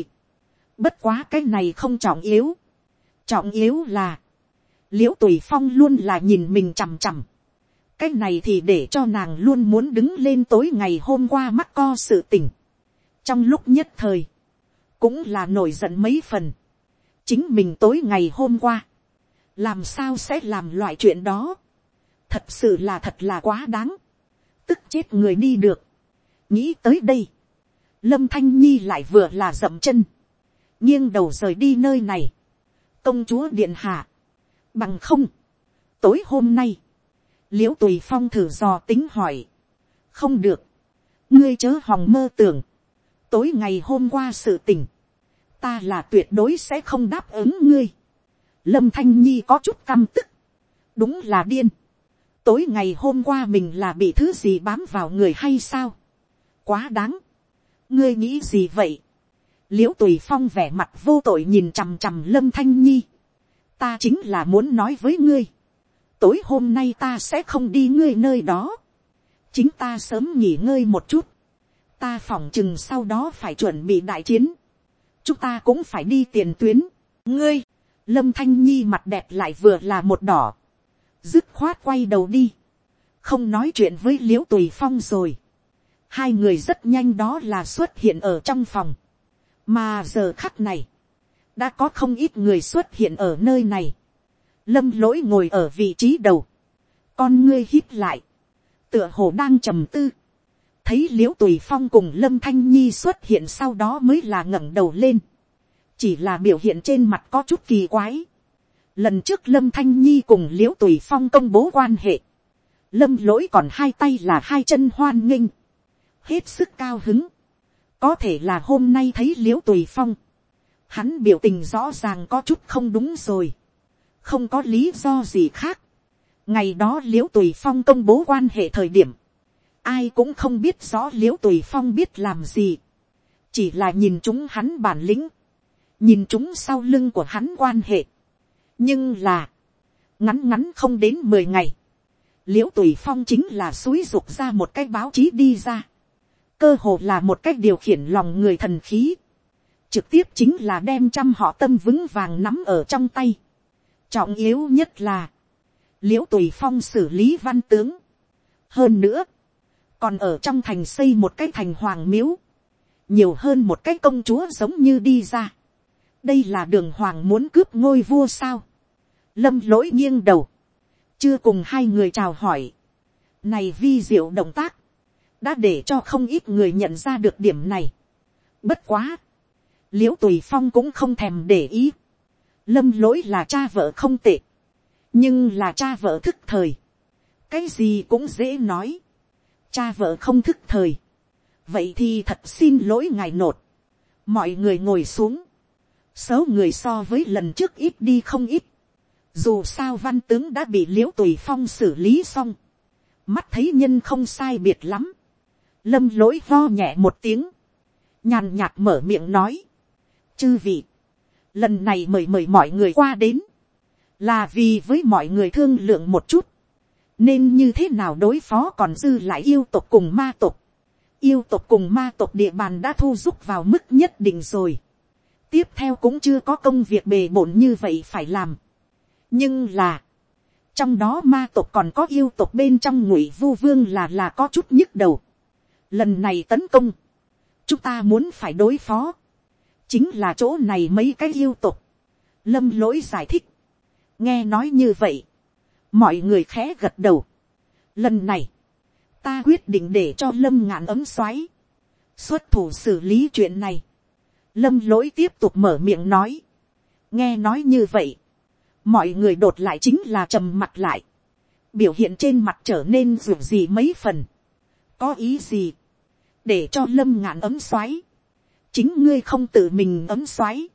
bất quá cái này không trọng yếu, trọng yếu là, l i ễ u tùy phong luôn là nhìn mình chằm chằm, cái này thì để cho nàng luôn muốn đứng lên tối ngày hôm qua mắc co sự tình, trong lúc nhất thời, cũng là nổi giận mấy phần, chính mình tối ngày hôm qua, làm sao sẽ làm loại chuyện đó, thật sự là thật là quá đáng, tức chết người đi được, nghĩ tới đây, lâm thanh nhi lại vừa là dậm chân, nghiêng đầu rời đi nơi này, công chúa điện hạ, bằng không, tối hôm nay, l i ễ u tùy phong thử dò tính hỏi, không được, ngươi chớ hòng mơ tưởng, tối ngày hôm qua sự tình, ta là tuyệt đối sẽ không đáp ứng ngươi, lâm thanh nhi có chút căm tức, đúng là điên, tối ngày hôm qua mình là bị thứ gì bám vào người hay sao, quá đáng, ngươi nghĩ gì vậy, l i ễ u tùy phong vẻ mặt vô tội nhìn chằm chằm lâm thanh nhi, ta chính là muốn nói với ngươi, tối hôm nay ta sẽ không đi ngươi nơi đó, chính ta sớm nghỉ ngơi một chút, ta phỏng chừng sau đó phải chuẩn bị đại chiến, chúng ta cũng phải đi tiền tuyến, ngươi, lâm thanh nhi mặt đẹp lại vừa là một đỏ, dứt khoát quay đầu đi, không nói chuyện với l i ễ u tùy phong rồi, hai người rất nhanh đó là xuất hiện ở trong phòng, mà giờ khắc này, đã có không ít người xuất hiện ở nơi này, lâm lỗi ngồi ở vị trí đầu, con ngươi hít lại, tựa hồ đang trầm tư, thấy l i ễ u tùy phong cùng lâm thanh nhi xuất hiện sau đó mới là ngẩng đầu lên, chỉ là biểu hiện trên mặt có chút kỳ quái. Lần trước lâm thanh nhi cùng l i ễ u tùy phong công bố quan hệ, lâm lỗi còn hai tay là hai chân hoan nghênh, hết sức cao hứng, có thể là hôm nay thấy l i ễ u tùy phong, hắn biểu tình rõ ràng có chút không đúng rồi, không có lý do gì khác. ngày đó l i ễ u tùy phong công bố quan hệ thời điểm, ai cũng không biết rõ l i ễ u tùy phong biết làm gì, chỉ là nhìn chúng hắn bản lĩnh, nhìn chúng sau lưng của hắn quan hệ. nhưng là, ngắn ngắn không đến mười ngày, l i ễ u tùy phong chính là xúi rục ra một cái báo chí đi ra, cơ hồ là một cách điều khiển lòng người thần khí, trực tiếp chính là đem trăm họ tâm vững vàng nắm ở trong tay. trọng yếu nhất là, l i ễ u tùy phong xử lý văn tướng. hơn nữa, còn ở trong thành xây một cái thành hoàng miếu, nhiều hơn một cái công chúa giống như đi ra đây là đường hoàng muốn cướp ngôi vua sao. lâm lỗi nghiêng đầu, chưa cùng hai người chào hỏi. này vi diệu động tác, đã để cho không ít người nhận ra được điểm này. bất quá, l i ễ u tùy phong cũng không thèm để ý. lâm lỗi là cha vợ không tệ, nhưng là cha vợ thức thời. cái gì cũng dễ nói. cha vợ không thức thời. vậy thì thật xin lỗi ngài nột. mọi người ngồi xuống số người so với lần trước ít đi không ít. Dù sao văn tướng đã bị liễu tùy phong xử lý xong. Mắt thấy nhân không sai biệt lắm. Lâm lỗi vo nhẹ một tiếng. Nhàn nhạt mở miệng nói. Chư vị. Lần này mời mời mọi người qua đến. Là vì với mọi người thương lượng một chút. Nên như thế nào đối phó còn dư lại yêu tộc cùng ma tộc. Yêu tộc cùng ma tộc địa bàn đã thu rút vào mức nhất định rồi tiếp theo cũng chưa có công việc bề bộn như vậy phải làm. nhưng là, trong đó ma tộc còn có yêu tộc bên trong ngụy vu vương là là có chút nhức đầu. lần này tấn công, chúng ta muốn phải đối phó, chính là chỗ này mấy cái yêu tộc. lâm lỗi giải thích, nghe nói như vậy, mọi người khẽ gật đầu. lần này, ta quyết định để cho lâm ngạn ấm xoáy, xuất thủ xử lý chuyện này lâm lỗi tiếp tục mở miệng nói. nghe nói như vậy, mọi người đột lại chính là trầm mặt lại, biểu hiện trên mặt trở nên dù gì mấy phần, có ý gì, để cho lâm ngạn ấm xoáy, chính ngươi không tự mình ấm xoáy,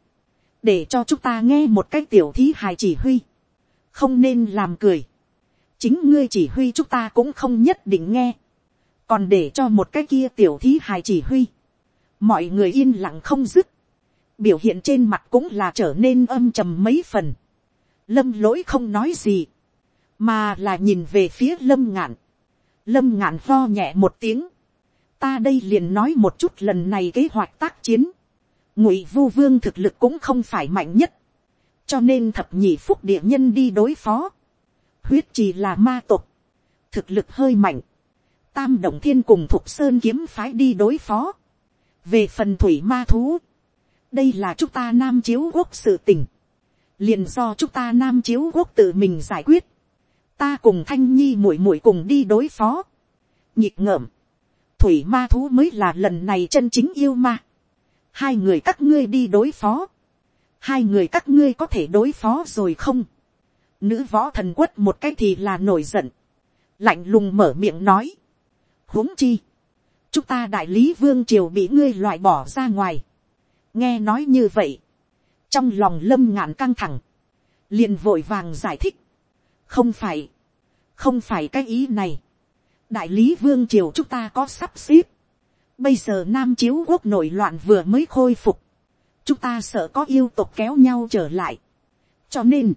để cho chúng ta nghe một cái tiểu thí hài chỉ huy, không nên làm cười, chính ngươi chỉ huy chúng ta cũng không nhất định nghe, còn để cho một cái kia tiểu thí hài chỉ huy, mọi người yên lặng không dứt, biểu hiện trên mặt cũng là trở nên âm trầm mấy phần, lâm lỗi không nói gì, mà là nhìn về phía lâm ngạn, lâm ngạn lo nhẹ một tiếng, ta đây liền nói một chút lần này kế hoạch tác chiến, ngụy vu vương thực lực cũng không phải mạnh nhất, cho nên thập nhị phúc địa nhân đi đối phó, huyết chỉ là ma tục, thực lực hơi mạnh, tam động thiên cùng thục sơn kiếm phái đi đối phó, về phần thủy ma thú, đây là chúng ta nam chiếu quốc sự tình, liền do chúng ta nam chiếu quốc tự mình giải quyết, ta cùng thanh nhi muội muội cùng đi đối phó, nhịp ngợm, thủy ma thú mới là lần này chân chính yêu ma, hai người các ngươi đi đối phó, hai người các ngươi có thể đối phó rồi không, nữ võ thần quất một cái thì là nổi giận, lạnh lùng mở miệng nói, huống chi, chúng ta đại lý vương triều bị ngươi loại bỏ ra ngoài, nghe nói như vậy, trong lòng lâm ngạn căng thẳng, liền vội vàng giải thích, không phải, không phải cái ý này, đại lý vương triều chúng ta có sắp xếp, bây giờ nam chiếu quốc nội loạn vừa mới khôi phục, chúng ta sợ có yêu tục kéo nhau trở lại, cho nên,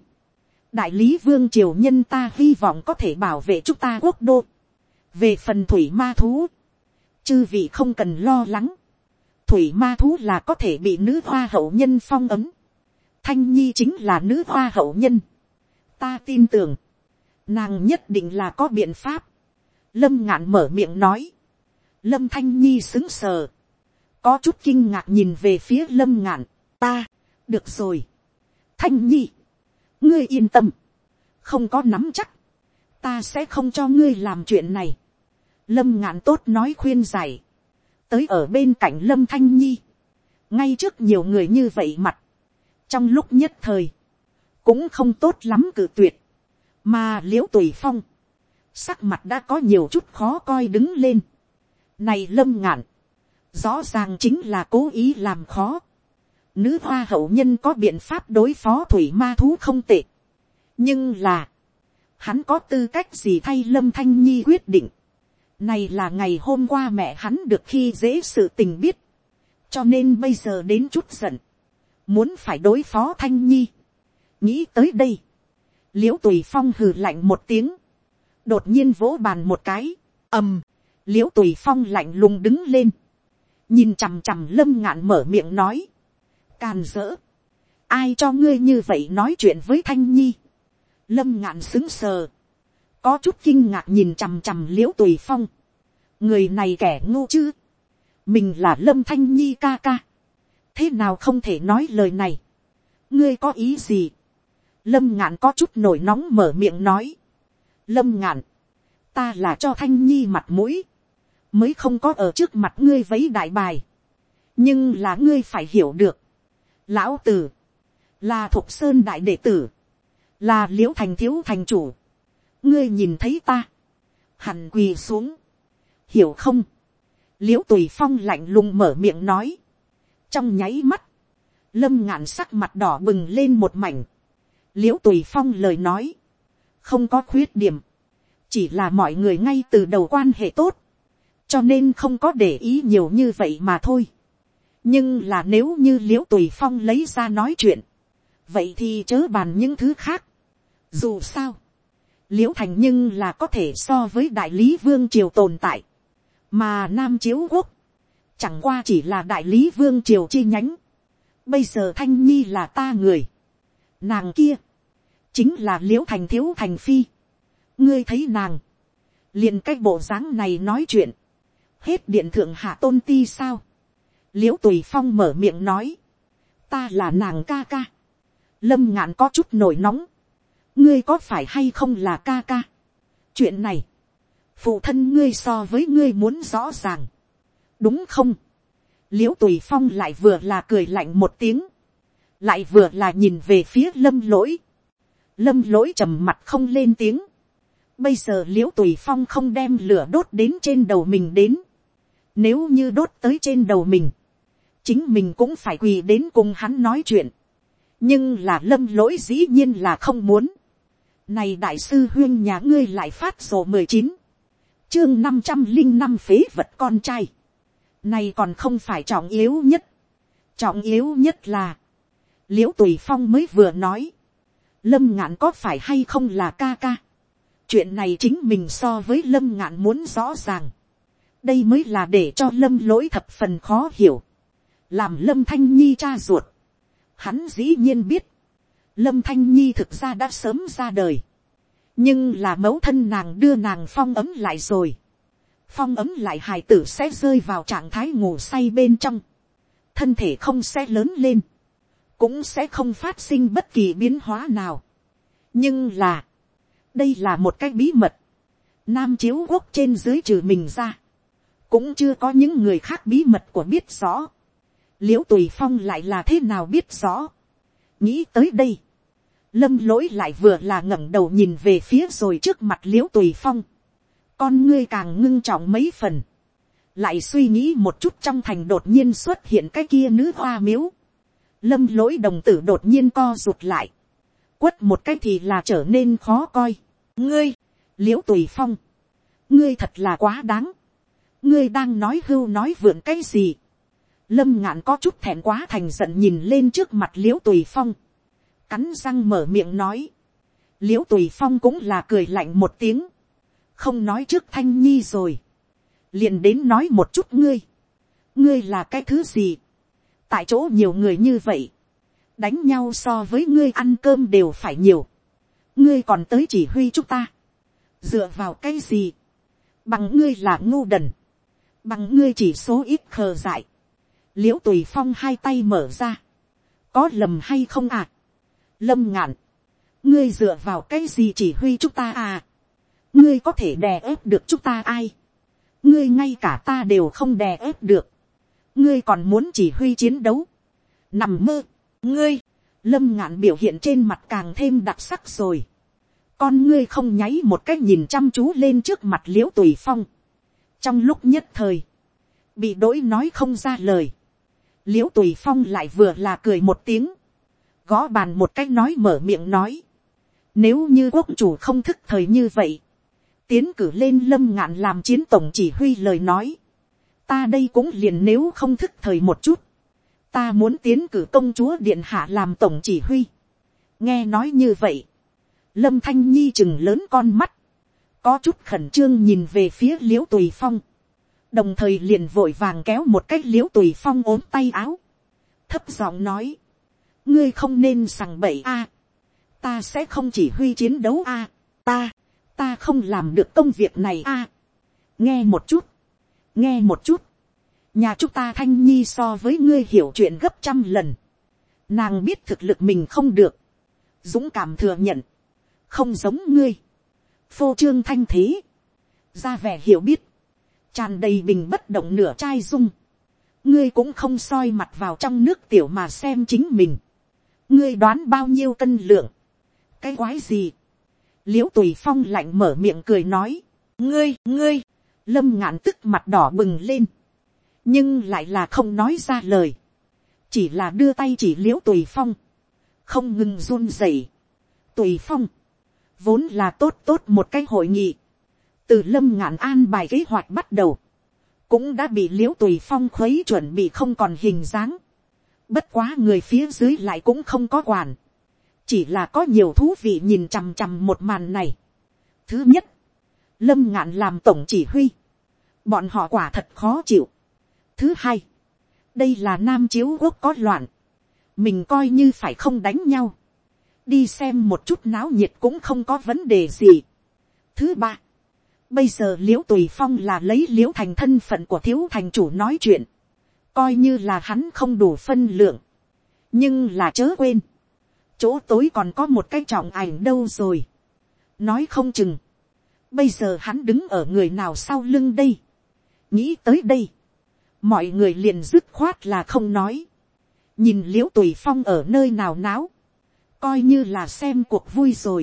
đại lý vương triều nhân ta hy vọng có thể bảo vệ chúng ta quốc đô, về phần thủy ma thú, chư vị không cần lo lắng, thủy ma thú là có thể bị nữ hoa hậu nhân phong ấm, thanh nhi chính là nữ hoa hậu nhân, ta tin tưởng, nàng nhất định là có biện pháp, lâm ngạn mở miệng nói, lâm thanh nhi xứng sờ, có chút kinh ngạc nhìn về phía lâm ngạn, ta, được rồi, thanh nhi, ngươi yên tâm, không có nắm chắc, ta sẽ không cho ngươi làm chuyện này, lâm ngạn tốt nói khuyên giải, tới ở bên cạnh lâm thanh nhi, ngay trước nhiều người như vậy mặt, trong lúc nhất thời, cũng không tốt lắm cử tuyệt, mà l i ễ u tùy phong, sắc mặt đã có nhiều chút khó coi đứng lên. Này lâm ngạn, rõ ràng chính là cố ý làm khó. Nữ hoa hậu nhân có biện pháp đối phó thủy ma thú không tệ. nhưng là, hắn có tư cách gì thay lâm thanh nhi quyết định. Này là ngày hôm qua mẹ hắn được khi dễ sự tình biết. Cho nên bây giờ đến chút giận. Muốn phải đối phó Thanh Nhi. Nghĩ tới đây. Liễu tùy phong hừ lạnh một tiếng. Đột nhiên vỗ bàn một cái. ầm. Liễu tùy phong lạnh lùng đứng lên. Nhìn chằm chằm lâm ngạn mở miệng nói. Càn rỡ. Ai cho ngươi như vậy nói chuyện với Thanh Nhi. Lâm ngạn xứng sờ có chút kinh ngạc nhìn chằm chằm l i ễ u tùy phong, người này kẻ ngu chứ, mình là lâm thanh nhi ca ca, thế nào không thể nói lời này, ngươi có ý gì, lâm ngạn có chút nổi nóng mở miệng nói, lâm ngạn, ta là cho thanh nhi mặt mũi, mới không có ở trước mặt ngươi vấy đại bài, nhưng là ngươi phải hiểu được, lão tử, là thục sơn đại đệ tử, là l i ễ u thành thiếu thành chủ, ngươi nhìn thấy ta, hẳn quỳ xuống, hiểu không, l i ễ u tùy phong lạnh lùng mở miệng nói, trong nháy mắt, lâm ngạn sắc mặt đỏ bừng lên một mảnh, l i ễ u tùy phong lời nói, không có khuyết điểm, chỉ là mọi người ngay từ đầu quan hệ tốt, cho nên không có để ý nhiều như vậy mà thôi. nhưng là nếu như l i ễ u tùy phong lấy ra nói chuyện, vậy thì chớ bàn những thứ khác. dù sao, l i ễ u thành nhưng là có thể so với đại lý vương triều tồn tại, mà nam chiếu quốc, chẳng qua chỉ là đại lý vương triều chi nhánh, bây giờ thanh nhi là ta người, nàng kia, chính là l i ễ u thành thiếu thành phi, ngươi thấy nàng, liền cái bộ dáng này nói chuyện, hết điện thượng hạ tôn ti sao, l i ễ u tùy phong mở miệng nói, ta là nàng ca ca, lâm ngạn có chút nổi nóng, ngươi có phải hay không là ca ca. chuyện này, phụ thân ngươi so với ngươi muốn rõ ràng, đúng không. l i ễ u tùy phong lại vừa là cười lạnh một tiếng, lại vừa là nhìn về phía lâm lỗi. lâm lỗi trầm mặt không lên tiếng. bây giờ l i ễ u tùy phong không đem lửa đốt đến trên đầu mình đến. nếu như đốt tới trên đầu mình, chính mình cũng phải quỳ đến cùng hắn nói chuyện. nhưng là lâm lỗi dĩ nhiên là không muốn này đại sư huyên nhà ngươi lại phát sổ mười chín, chương năm trăm linh năm phế vật con trai. này còn không phải trọng yếu nhất. trọng yếu nhất là, liễu tùy phong mới vừa nói, lâm ngạn có phải hay không là ca ca. chuyện này chính mình so với lâm ngạn muốn rõ ràng. đây mới là để cho lâm lỗi thập phần khó hiểu. làm lâm thanh nhi cha ruột Hắn dĩ nhiên biết. Lâm Thanh Nhi thực ra đã sớm ra đời. Nhưng là mẫu thân nàng đưa nàng phong ấm lại rồi. Phong ấm lại hài tử sẽ rơi vào trạng thái ngủ say bên trong. Thân thể không sẽ lớn lên. Cũng sẽ không phát sinh bất kỳ biến hóa nào. Nhưng là. Đây là một cái bí mật. Nam chiếu quốc trên dưới trừ mình ra. Cũng chưa có những người khác bí mật của biết rõ l i ễ u tùy phong lại là thế nào biết rõ. nghĩ tới đây, lâm lỗi lại vừa là ngẩng đầu nhìn về phía rồi trước mặt l i ễ u tùy phong. con ngươi càng ngưng trọng mấy phần, lại suy nghĩ một chút trong thành đột nhiên xuất hiện cái kia nữ hoa miếu. lâm lỗi đồng tử đột nhiên co rụt lại, quất một cái thì là trở nên khó coi. ngươi, l i ễ u tùy phong, ngươi thật là quá đáng, ngươi đang nói hưu nói vượn cái gì lâm ngạn có chút thẹn quá thành giận nhìn lên trước mặt l i ễ u tùy phong, cắn răng mở miệng nói, l i ễ u tùy phong cũng là cười lạnh một tiếng, không nói trước thanh nhi rồi, liền đến nói một chút ngươi, ngươi là cái thứ gì, tại chỗ nhiều người như vậy, đánh nhau so với ngươi ăn cơm đều phải nhiều, ngươi còn tới chỉ huy chúng ta, dựa vào cái gì, bằng ngươi là ngu đần, bằng ngươi chỉ số ít khờ dại, l i ễ u tùy phong hai tay mở ra, có lầm hay không à, lâm ngạn, ngươi dựa vào cái gì chỉ huy chúng ta à, ngươi có thể đè ép được chúng ta ai, ngươi ngay cả ta đều không đè ép được, ngươi còn muốn chỉ huy chiến đấu, nằm mơ, ngươi, lâm ngạn biểu hiện trên mặt càng thêm đặc sắc rồi, con ngươi không nháy một cách nhìn chăm chú lên trước mặt l i ễ u tùy phong, trong lúc nhất thời, bị đ ố i nói không ra lời, l i ễ u tùy phong lại vừa là cười một tiếng, gõ bàn một cách nói mở miệng nói, nếu như quốc chủ không thức thời như vậy, tiến cử lên lâm ngạn làm chiến tổng chỉ huy lời nói, ta đây cũng liền nếu không thức thời một chút, ta muốn tiến cử công chúa điện hạ làm tổng chỉ huy. nghe nói như vậy, lâm thanh nhi chừng lớn con mắt, có chút khẩn trương nhìn về phía l i ễ u tùy phong, đồng thời liền vội vàng kéo một cách l i ễ u tùy phong ốm tay áo, thấp giọng nói, ngươi không nên sằng bậy a, ta sẽ không chỉ huy chiến đấu a, ta, ta không làm được công việc này a, nghe một chút, nghe một chút, nhà chúng ta thanh nhi so với ngươi hiểu chuyện gấp trăm lần, nàng biết thực lực mình không được, dũng cảm thừa nhận, không giống ngươi, phô trương thanh thế, ra vẻ hiểu biết, tràn đầy bình bất động nửa chai dung, ngươi cũng không soi mặt vào trong nước tiểu mà xem chính mình, ngươi đoán bao nhiêu cân lượng, cái quái gì, l i ễ u tùy phong lạnh mở miệng cười nói, ngươi ngươi, lâm ngạn tức mặt đỏ bừng lên, nhưng lại là không nói ra lời, chỉ là đưa tay chỉ l i ễ u tùy phong, không ngừng run rẩy, tùy phong, vốn là tốt tốt một cái hội nghị, từ lâm ngạn an bài kế hoạch bắt đầu, cũng đã bị l i ễ u tùy phong khuấy chuẩn bị không còn hình dáng bất quá người phía dưới lại cũng không có quản, chỉ là có nhiều thú vị nhìn chằm chằm một màn này. thứ nhất, lâm ngạn làm tổng chỉ huy, bọn họ quả thật khó chịu. thứ hai, đây là nam chiếu quốc có loạn, mình coi như phải không đánh nhau, đi xem một chút náo nhiệt cũng không có vấn đề gì. thứ ba, Bây giờ liễu tùy phong là lấy liễu thành thân phận của thiếu thành chủ nói chuyện. Coi như là hắn không đủ phân lượng. Nhưng là chớ quên. Chỗ tối còn có một cái trọng ảnh đâu rồi. Nói không chừng. Bây giờ hắn đứng ở người nào sau lưng đây. Nghĩ tới đây. Mọi người liền dứt khoát là không nói. Nhìn l i ễ u tùy phong ở nơi nào náo. Coi như là xem cuộc vui rồi.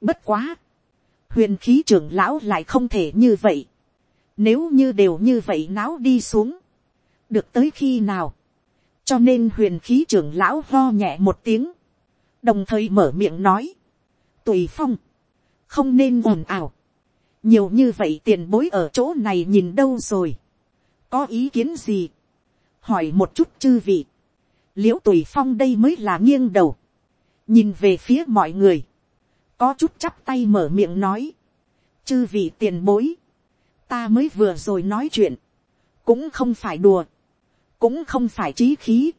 Bất quá huyền khí trưởng lão lại không thể như vậy. Nếu như đều như vậy náo đi xuống. Được tới khi nào. cho nên huyền khí trưởng lão lo nhẹ một tiếng, đồng thời mở miệng nói, tùy phong, không nên ồn ào, nhiều như vậy tiền bối ở chỗ này nhìn đâu rồi, có ý kiến gì, hỏi một chút chư vị, l i ễ u tùy phong đây mới là nghiêng đầu, nhìn về phía mọi người, có chút chắp tay mở miệng nói, chư vị tiền bối, ta mới vừa rồi nói chuyện, cũng không phải đùa, cũng không phải trí khí,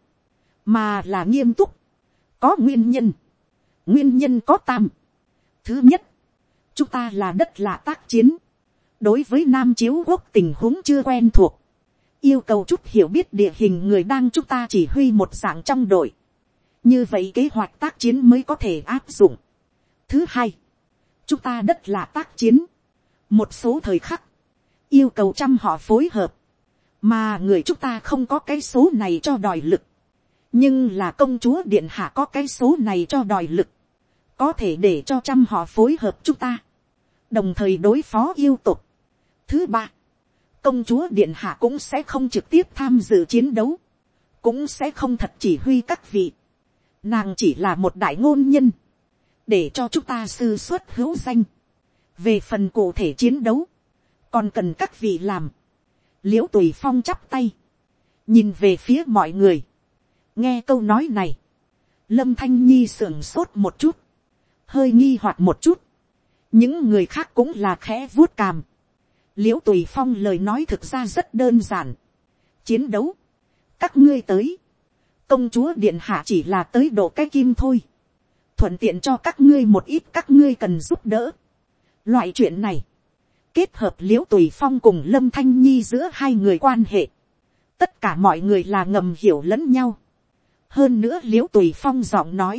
mà là nghiêm túc, có nguyên nhân, nguyên nhân có tam. thứ nhất, chúng ta là đất lạ tác chiến, đối với nam chiếu quốc tình huống chưa quen thuộc, yêu cầu chút hiểu biết địa hình người đang chúng ta chỉ huy một dạng trong đội, như vậy kế hoạch tác chiến mới có thể áp dụng. thứ hai, chúng ta đất lạ tác chiến, một số thời khắc, yêu cầu trăm họ phối hợp, mà người chúng ta không có cái số này cho đòi lực, nhưng là công chúa điện hạ có cái số này cho đòi lực, có thể để cho trăm họ phối hợp chúng ta đồng thời đối phó yêu tục. Thứ ba, công chúa điện hạ cũng sẽ không trực tiếp tham dự chiến đấu, cũng sẽ không thật chỉ huy các vị. Nàng chỉ là một đại ngôn nhân, để cho chúng ta sư xuất hữu danh. về phần cụ thể chiến đấu, còn cần các vị làm l i ễ u tùy phong chắp tay, nhìn về phía mọi người, nghe câu nói này, lâm thanh nhi sưởng sốt một chút, hơi nghi hoặc một chút, những người khác cũng là khẽ vuốt càm. l i ễ u tùy phong lời nói thực ra rất đơn giản. chiến đấu, các ngươi tới, công chúa điện hạ chỉ là tới độ cái kim thôi. thuận tiện cho các ngươi một ít các ngươi cần giúp đỡ. loại chuyện này, kết hợp l i ễ u tùy phong cùng lâm thanh nhi giữa hai người quan hệ. tất cả mọi người là ngầm hiểu lẫn nhau. hơn nữa l i ễ u tùy phong giọng nói,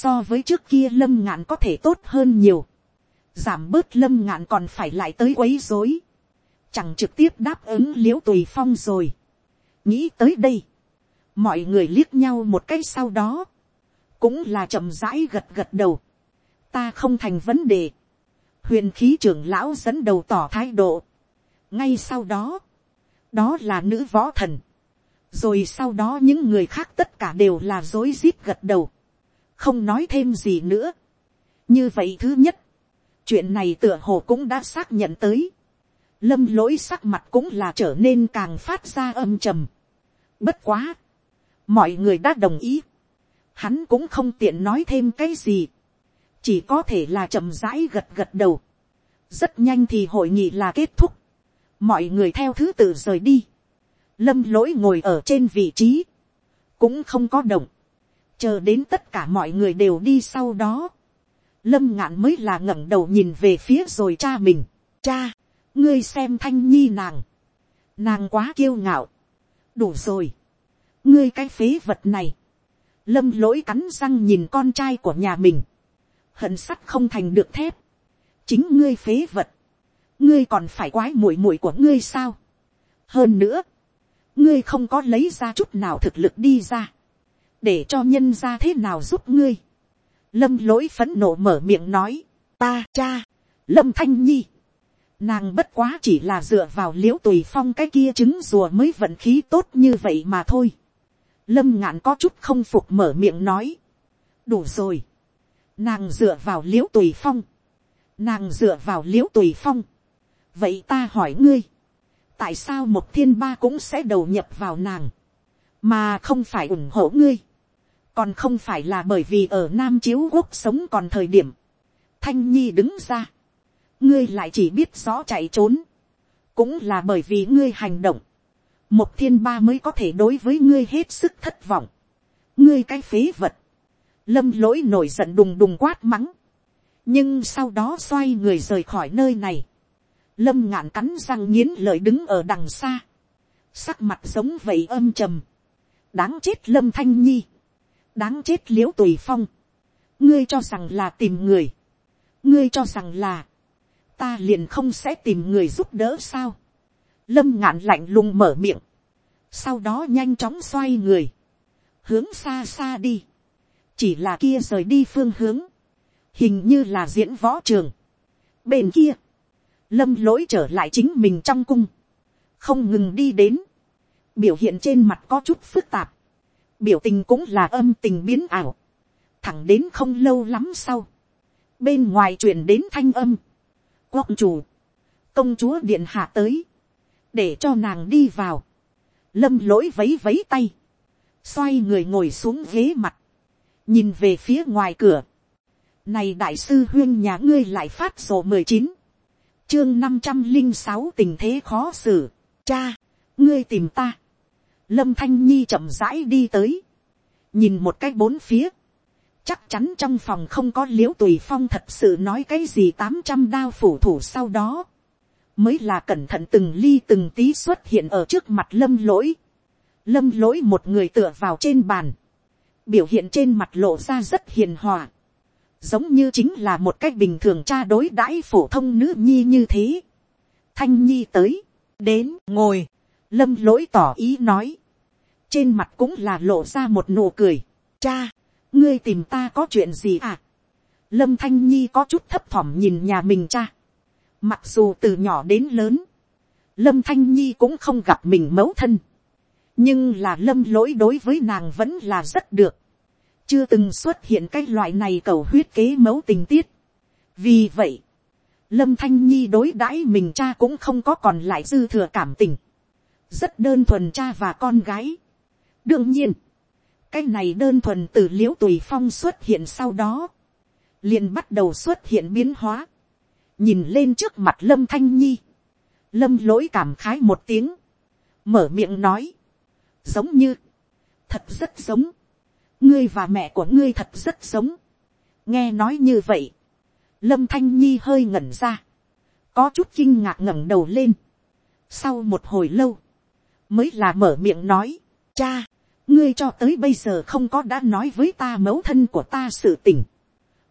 so với trước kia lâm ngạn có thể tốt hơn nhiều. Giảm bớt lâm ngạn còn phải lại tới quấy rối, chẳng trực tiếp đáp ứng l i ễ u tùy phong rồi. nghĩ tới đây, mọi người liếc nhau một cái sau đó, cũng là chậm rãi gật gật đầu, ta không thành vấn đề, huyền khí trưởng lão dẫn đầu tỏ thái độ, ngay sau đó, đó là nữ võ thần, rồi sau đó những người khác tất cả đều là dối rít gật đầu, không nói thêm gì nữa. như vậy thứ nhất, chuyện này tựa hồ cũng đã xác nhận tới. lâm lỗi sắc mặt cũng là trở nên càng phát ra âm trầm. bất quá, mọi người đã đồng ý. hắn cũng không tiện nói thêm cái gì chỉ có thể là chậm rãi gật gật đầu. rất nhanh thì hội nghị là kết thúc. mọi người theo thứ tự rời đi. lâm lỗi ngồi ở trên vị trí. cũng không có động. chờ đến tất cả mọi người đều đi sau đó lâm ngạn mới là ngẩng đầu nhìn về phía rồi cha mình. cha, ngươi xem thanh nhi nàng. nàng quá kiêu ngạo. đủ rồi. ngươi cái phế vật này. lâm lỗi cắn răng nhìn con trai của nhà mình hận sắt không thành được thép. chính ngươi phế vật. ngươi còn phải quái muội muội của ngươi sao. hơn nữa, ngươi không có lấy ra chút nào thực lực đi ra. để cho nhân ra thế nào giúp ngươi lâm lỗi phấn nộ mở miệng nói, ta cha, lâm thanh nhi, nàng bất quá chỉ là dựa vào l i ễ u tùy phong cái kia trứng rùa mới vận khí tốt như vậy mà thôi. lâm ngạn có chút không phục mở miệng nói, đủ rồi, nàng dựa vào l i ễ u tùy phong, nàng dựa vào l i ễ u tùy phong, vậy ta hỏi ngươi, tại sao một thiên ba cũng sẽ đầu nhập vào nàng, mà không phải ủng hộ ngươi, còn không phải là bởi vì ở nam chiếu quốc sống còn thời điểm, thanh nhi đứng ra, ngươi lại chỉ biết rõ chạy trốn, cũng là bởi vì ngươi hành động, một thiên ba mới có thể đối với ngươi hết sức thất vọng, ngươi cái phế vật, lâm lỗi nổi giận đùng đùng quát mắng, nhưng sau đó xoay người rời khỏi nơi này, lâm ngạn cắn răng nghiến lợi đứng ở đằng xa, sắc mặt giống vậy âm trầm, đáng chết lâm thanh nhi, đáng chết l i ễ u tùy phong, ngươi cho rằng là tìm người, ngươi cho rằng là, ta liền không sẽ tìm người giúp đỡ sao, lâm ngạn lạnh lùng mở miệng, sau đó nhanh chóng xoay người, hướng xa xa đi, chỉ là kia rời đi phương hướng, hình như là diễn võ trường. Bên kia, lâm lỗi trở lại chính mình trong cung, không ngừng đi đến, biểu hiện trên mặt có chút phức tạp, biểu tình cũng là âm tình biến ảo, thẳng đến không lâu lắm sau, bên ngoài truyền đến thanh âm, quốc chủ, công chúa điện hạ tới, để cho nàng đi vào, lâm lỗi vấy vấy tay, xoay người ngồi xuống ghế mặt, nhìn về phía ngoài cửa, này đại sư huyên nhà ngươi lại phát sổ mười chín, chương năm trăm linh sáu tình thế khó xử, cha, ngươi tìm ta, lâm thanh nhi chậm rãi đi tới, nhìn một cái bốn phía, chắc chắn trong phòng không có l i ễ u tùy phong thật sự nói cái gì tám trăm đao phủ thủ sau đó, mới là cẩn thận từng ly từng tí xuất hiện ở trước mặt lâm lỗi, lâm lỗi một người tựa vào trên bàn, biểu hiện trên mặt lộ ra rất hiền hòa, giống như chính là một cách bình thường cha đối đãi phổ thông nữ nhi như thế. thanh nhi tới, đến ngồi, lâm lỗi tỏ ý nói, trên mặt cũng là lộ ra một nụ cười, cha, ngươi tìm ta có chuyện gì à. lâm thanh nhi có chút thấp thỏm nhìn nhà mình cha. mặc dù từ nhỏ đến lớn, lâm thanh nhi cũng không gặp mình mẫu thân nhưng là lâm lỗi đối với nàng vẫn là rất được. chưa từng xuất hiện cái loại này cầu huyết kế mẫu tình tiết. vì vậy, lâm thanh nhi đối đãi mình cha cũng không có còn lại dư thừa cảm tình. rất đơn thuần cha và con gái. đương nhiên, cái này đơn thuần từ l i ễ u tùy phong xuất hiện sau đó, liền bắt đầu xuất hiện biến hóa, nhìn lên trước mặt lâm thanh nhi, lâm lỗi cảm khái một tiếng, mở miệng nói, giống như, thật rất giống, ngươi và mẹ của ngươi thật rất giống, nghe nói như vậy, lâm thanh nhi hơi ngẩn ra, có chút kinh ngạc ngẩng đầu lên, sau một hồi lâu, mới là mở miệng nói, cha, ngươi cho tới bây giờ không có đã nói với ta mẫu thân của ta sự tình.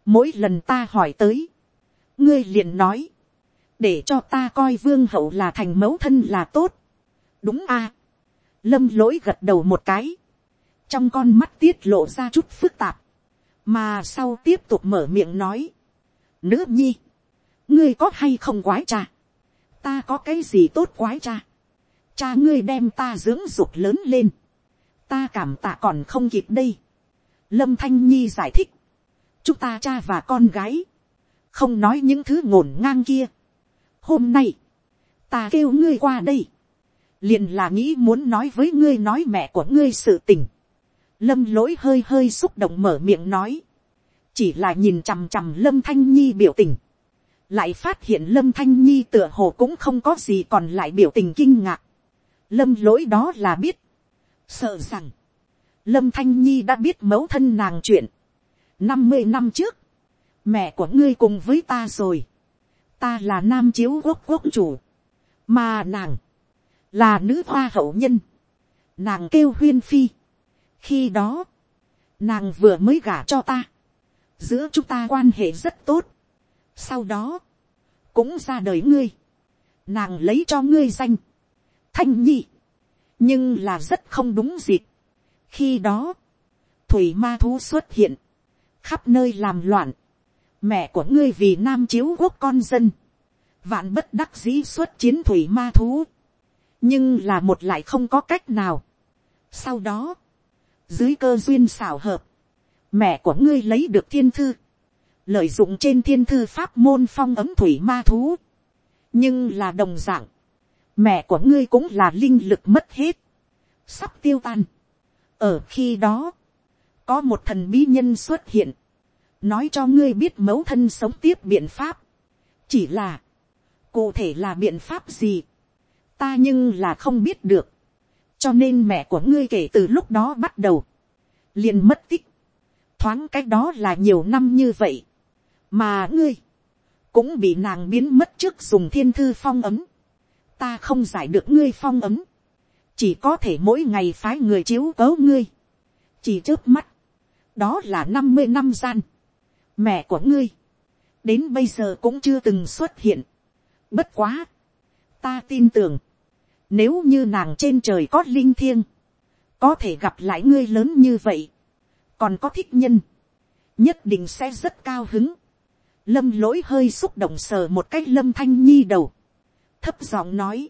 mỗi lần ta hỏi tới, ngươi liền nói, để cho ta coi vương hậu là thành mẫu thân là tốt. đúng a lâm lỗi gật đầu một cái, trong con mắt tiết lộ ra chút phức tạp, mà sau tiếp tục mở miệng nói, nữ nhi, ngươi có hay không quái cha, ta có cái gì tốt quái cha, cha ngươi đem ta dưỡng dục lớn lên, ta cảm tạ còn không kịp đây. lâm thanh nhi giải thích, chúng ta cha và con gái, không nói những thứ ngổn ngang kia. hôm nay, ta kêu ngươi qua đây, liền là nghĩ muốn nói với ngươi nói mẹ của ngươi sự tình. lâm lỗi hơi hơi xúc động mở miệng nói, chỉ là nhìn chằm chằm lâm thanh nhi biểu tình, lại phát hiện lâm thanh nhi tựa hồ cũng không có gì còn lại biểu tình kinh ngạc. lâm lỗi đó là biết, sợ rằng, lâm thanh nhi đã biết mẫu thân nàng chuyện. năm mươi năm trước, mẹ của ngươi cùng với ta rồi. ta là nam chiếu quốc quốc chủ, mà nàng, là nữ hoa hậu nhân. nàng kêu huyên phi. khi đó, nàng vừa mới gả cho ta. giữa chúng ta quan hệ rất tốt. sau đó, cũng ra đời ngươi. nàng lấy cho ngươi danh. thanh nhi nhưng là rất không đúng dịp. khi đó, thủy ma thú xuất hiện, khắp nơi làm loạn, mẹ của ngươi vì nam chiếu quốc con dân, vạn bất đắc dĩ xuất chiến thủy ma thú, nhưng là một lại không có cách nào. sau đó, dưới cơ duyên xảo hợp, mẹ của ngươi lấy được thiên thư, lợi dụng trên thiên thư pháp môn phong ấm thủy ma thú, nhưng là đồng d ạ n g mẹ của ngươi cũng là linh lực mất hết, sắp tiêu tan. ở khi đó, có một thần bí nhân xuất hiện, nói cho ngươi biết mẫu thân sống tiếp biện pháp, chỉ là, cụ thể là biện pháp gì, ta nhưng là không biết được, cho nên mẹ của ngươi kể từ lúc đó bắt đầu, liền mất tích, thoáng cách đó là nhiều năm như vậy, mà ngươi, cũng bị nàng biến mất trước dùng thiên thư phong ấm, ta không giải được ngươi phong ấm, chỉ có thể mỗi ngày phái người chiếu cấu ngươi, chỉ trước mắt, đó là năm mươi năm gian, mẹ của ngươi, đến bây giờ cũng chưa từng xuất hiện, bất quá, ta tin tưởng, nếu như nàng trên trời có linh thiêng, có thể gặp lại ngươi lớn như vậy, còn có thích nhân, nhất định sẽ rất cao hứng. Lâm lỗi hơi xúc động sờ một cách lâm thanh nhi đầu thấp giọng nói,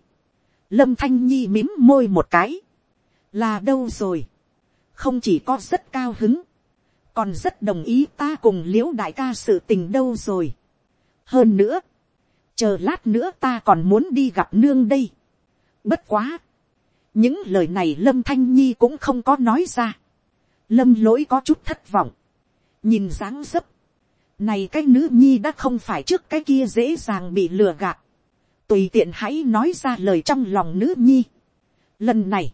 lâm thanh nhi mím môi một cái, là đâu rồi, không chỉ có rất cao hứng, còn rất đồng ý ta cùng l i ễ u đại ca sự tình đâu rồi. hơn nữa, chờ lát nữa ta còn muốn đi gặp nương đây bất quá, những lời này lâm thanh nhi cũng không có nói ra. lâm lỗi có chút thất vọng, nhìn dáng dấp, này cái nữ nhi đã không phải trước cái kia dễ dàng bị lừa gạt, tùy tiện hãy nói ra lời trong lòng nữ nhi. lần này,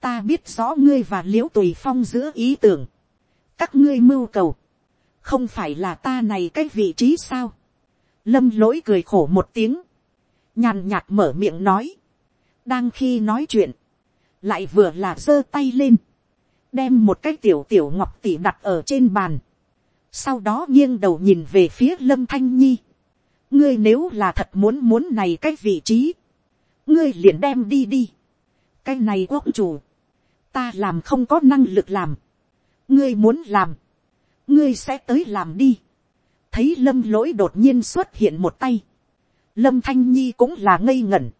ta biết rõ ngươi và l i ễ u tùy phong giữa ý tưởng, các ngươi mưu cầu, không phải là ta này cái vị trí sao. lâm lỗi cười khổ một tiếng, nhàn nhạt mở miệng nói, đang khi nói chuyện, lại vừa là giơ tay lên, đem một cái tiểu tiểu ngọc tỉ đặt ở trên bàn, sau đó nghiêng đầu nhìn về phía lâm thanh nhi, ngươi nếu là thật muốn muốn này cái vị trí, ngươi liền đem đi đi, cái này quốc chủ, ta làm không có năng lực làm, ngươi muốn làm, ngươi sẽ tới làm đi, thấy lâm lỗi đột nhiên xuất hiện một tay, lâm thanh nhi cũng là ngây ngẩn,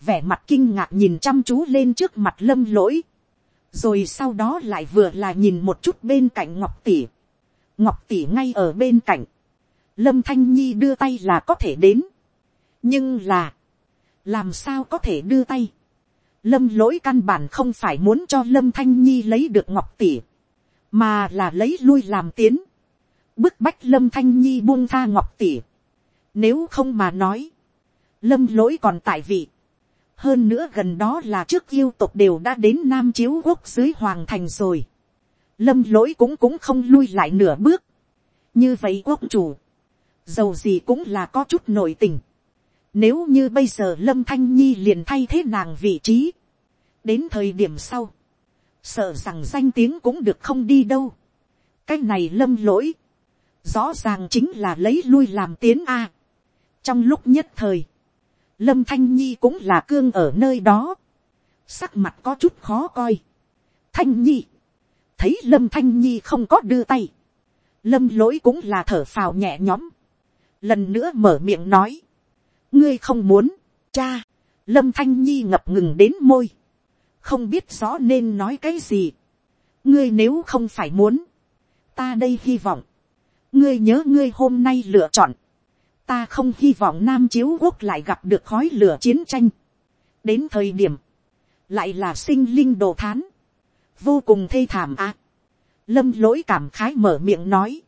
vẻ mặt kinh ngạc nhìn chăm chú lên trước mặt lâm lỗi, rồi sau đó lại vừa là nhìn một chút bên cạnh ngọc tỷ, ngọc tỷ ngay ở bên cạnh, lâm thanh nhi đưa tay là có thể đến, nhưng là, làm sao có thể đưa tay, lâm lỗi căn bản không phải muốn cho lâm thanh nhi lấy được ngọc tỷ, mà là lấy lui làm tiến, bức bách lâm thanh nhi buông tha ngọc tỷ. Nếu không mà nói, lâm lỗi còn tại vị, hơn nữa gần đó là trước yêu tục đều đã đến nam chiếu quốc dưới hoàng thành rồi, lâm lỗi cũng cũng không lui lại nửa bước, như vậy quốc chủ, dầu gì cũng là có chút nội tình, nếu như bây giờ Lâm Thanh Nhi liền thay thế nàng vị trí. Đến thời điểm sau. Sợ rằng danh tiếng cũng được không đi đâu. Cái này lâm lỗi. Rõ ràng chính là lấy lui làm tiến A. Trong lúc nhất thời. Lâm Thanh Nhi cũng là cương ở nơi đó. Sắc mặt có chút khó coi. Thanh Nhi. Thấy Lâm Thanh Nhi không có đưa tay. Lâm lỗi cũng là thở phào nhẹ nhõm. Lần nữa mở miệng nói ngươi không muốn, cha, lâm thanh nhi ngập ngừng đến môi, không biết rõ nên nói cái gì, ngươi nếu không phải muốn, ta đây hy vọng, ngươi nhớ ngươi hôm nay lựa chọn, ta không hy vọng nam chiếu quốc lại gặp được khói lửa chiến tranh, đến thời điểm, lại là sinh linh đồ thán, vô cùng thê thảm ạ. lâm lỗi cảm khái mở miệng nói,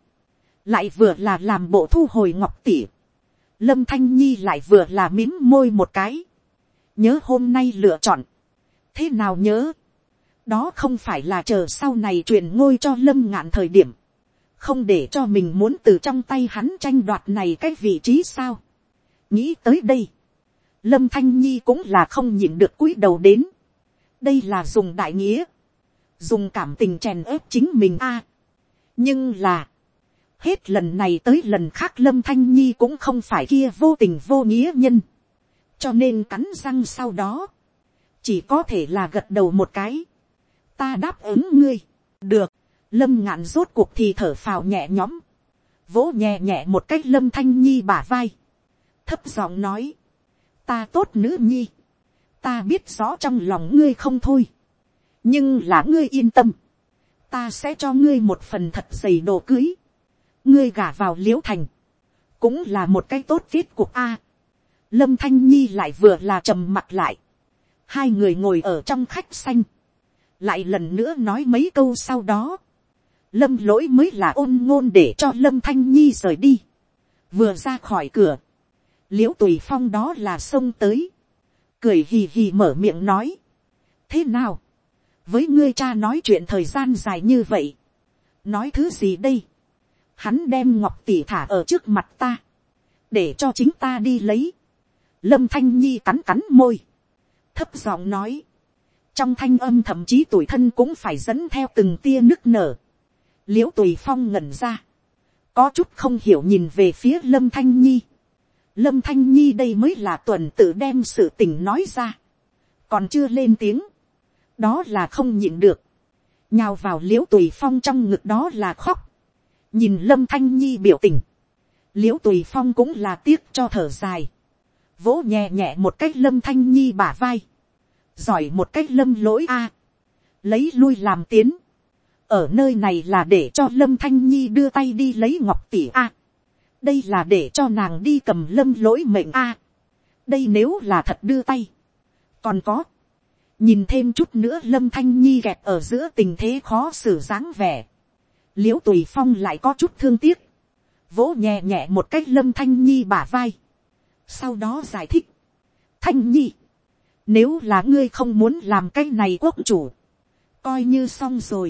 lại vừa là làm bộ thu hồi ngọc tỉ, lâm thanh nhi lại vừa là mím môi một cái, nhớ hôm nay lựa chọn, thế nào nhớ, đó không phải là chờ sau này truyền ngôi cho lâm ngạn thời điểm, không để cho mình muốn từ trong tay hắn tranh đoạt này cái vị trí sao. nghĩ tới đây, lâm thanh nhi cũng là không nhịn được cúi đầu đến, đây là dùng đại nghĩa, dùng cảm tình chèn ớp chính mình a. nhưng là, Hết lần này tới lần khác Lâm Thanh Nhi cũng không phải kia vô tình vô nghĩa nhân. Cho nên cắn răng sau đó. Chỉ có thể là gật đầu một cái. Ta đáp ứng ngươi. Được. Lâm ngạn rốt cuộc thì thở phào nhẹ nhõm. Vỗ nhẹ nhẹ một cách Lâm Thanh Nhi bả vai. Thấp giọng nói. Ta tốt nữ nhi. Ta biết rõ trong lòng ngươi không thôi. Nhưng là ngươi yên tâm. Ta sẽ cho ngươi một phần thật dày đồ cưới ngươi gả vào l i ễ u thành, cũng là một cái tốt viết cuộc a. lâm thanh nhi lại vừa là trầm mặt lại, hai người ngồi ở trong khách xanh, lại lần nữa nói mấy câu sau đó, lâm lỗi mới là ôn ngôn để cho lâm thanh nhi rời đi, vừa ra khỏi cửa, l i ễ u tùy phong đó là xông tới, cười hì hì mở miệng nói, thế nào, với ngươi cha nói chuyện thời gian dài như vậy, nói thứ gì đây, hắn đem ngọc tỷ thả ở trước mặt ta, để cho chính ta đi lấy. lâm thanh nhi cắn cắn môi, thấp giọng nói, trong thanh âm thậm chí tuổi thân cũng phải dẫn theo từng tia nức nở, l i ễ u tùy phong ngẩn ra, có chút không hiểu nhìn về phía lâm thanh nhi, lâm thanh nhi đây mới là tuần tự đem sự tình nói ra, còn chưa lên tiếng, đó là không nhịn được, nhào vào l i ễ u tùy phong trong ngực đó là khóc, nhìn lâm thanh nhi biểu tình, l i ễ u tùy phong cũng là tiếc cho thở dài, vỗ nhẹ nhẹ một cách lâm thanh nhi bả vai, giỏi một cách lâm lỗi a, lấy lui làm tiến, ở nơi này là để cho lâm thanh nhi đưa tay đi lấy ngọc tỷ a. đây là để cho nàng đi cầm lâm lỗi mệnh a. đây nếu là thật đưa tay. còn có, nhìn thêm chút nữa lâm thanh nhi kẹt ở giữa tình thế khó xử dáng vẻ. l i ễ u tùy phong lại có chút thương tiếc, vỗ nhẹ nhẹ một cách lâm thanh nhi bả vai. sau đó giải thích, thanh nhi, nếu là ngươi không muốn làm cái này quốc chủ, coi như xong rồi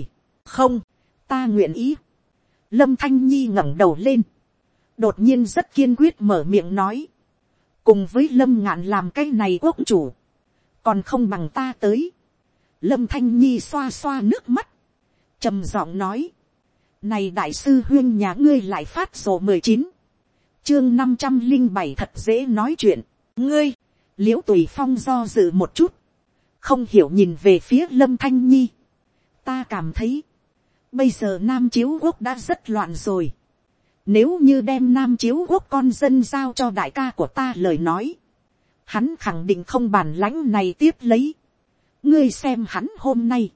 không, ta nguyện ý. lâm thanh nhi ngẩng đầu lên, đột nhiên rất kiên quyết mở miệng nói, cùng với lâm ngạn làm cái này quốc chủ, còn không bằng ta tới. lâm thanh nhi xoa xoa nước mắt, trầm giọng nói, này đại sư huyên nhà ngươi lại phát sổ mười chín, chương năm trăm linh bảy thật dễ nói chuyện, ngươi, l i ễ u tùy phong do dự một chút, không hiểu nhìn về phía lâm thanh nhi, ta cảm thấy, Bây giờ Nam Chiếu Quốc đã rất loạn rồi. Nếu như đem Nam Chiếu Quốc con dân giao cho đại ca của ta lời nói. Hắn khẳng định không bản lãnh này tiếp lấy. Ngươi xem hắn hôm nay.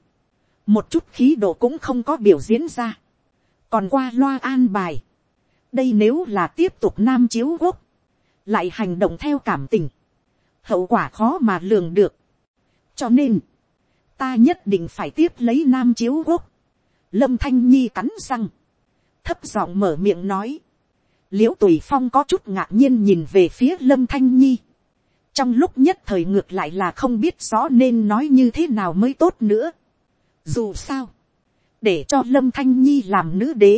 Một chút khí độ cũng không có biểu diễn ra. Còn qua loa an bài. Đây nếu là tiếp tục Nam Chiếu Quốc. Lại hành động theo cảm tình. Hậu quả khó mà lường được. Cho nên. Ta nhất định phải tiếp lấy Nam Chiếu Quốc lâm thanh nhi cắn răng, thấp giọng mở miệng nói, l i ễ u tùy phong có chút ngạc nhiên nhìn về phía lâm thanh nhi, trong lúc nhất thời ngược lại là không biết rõ nên nói như thế nào mới tốt nữa. dù sao, để cho lâm thanh nhi làm nữ đế,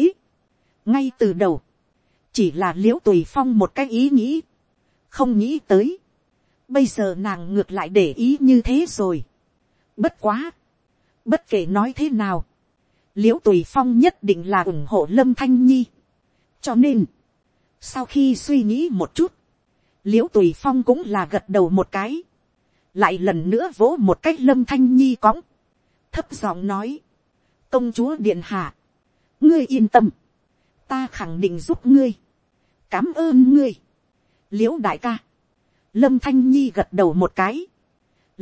ngay từ đầu, chỉ là l i ễ u tùy phong một cái ý nghĩ, không nghĩ tới, bây giờ nàng ngược lại để ý như thế rồi. bất quá, bất kể nói thế nào, l i ễ u tùy phong nhất định là ủng hộ lâm thanh nhi. cho nên, sau khi suy nghĩ một chút, l i ễ u tùy phong cũng là gật đầu một cái, lại lần nữa vỗ một cách lâm thanh nhi cõng, thấp giọng nói, công chúa điện hạ, ngươi yên tâm, ta khẳng định giúp ngươi, Cảm ơn ngươi, l i ễ u đại ca, lâm thanh nhi gật đầu một cái,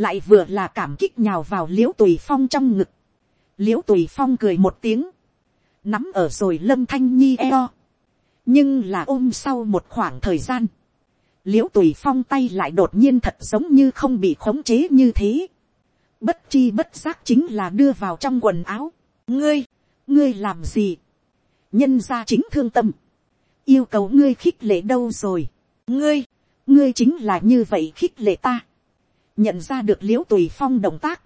lại vừa là cảm kích nhào vào l i ễ u tùy phong trong ngực, l i ễ u tùy phong cười một tiếng, nắm ở rồi lâm thanh nhi eo, nhưng là ôm sau một khoảng thời gian, l i ễ u tùy phong tay lại đột nhiên thật giống như không bị khống chế như thế, bất chi bất giác chính là đưa vào trong quần áo, ngươi, ngươi làm gì, nhân ra chính thương tâm, yêu cầu ngươi khích lệ đâu rồi, ngươi, ngươi chính là như vậy khích lệ ta, nhận ra được l i ễ u tùy phong động tác,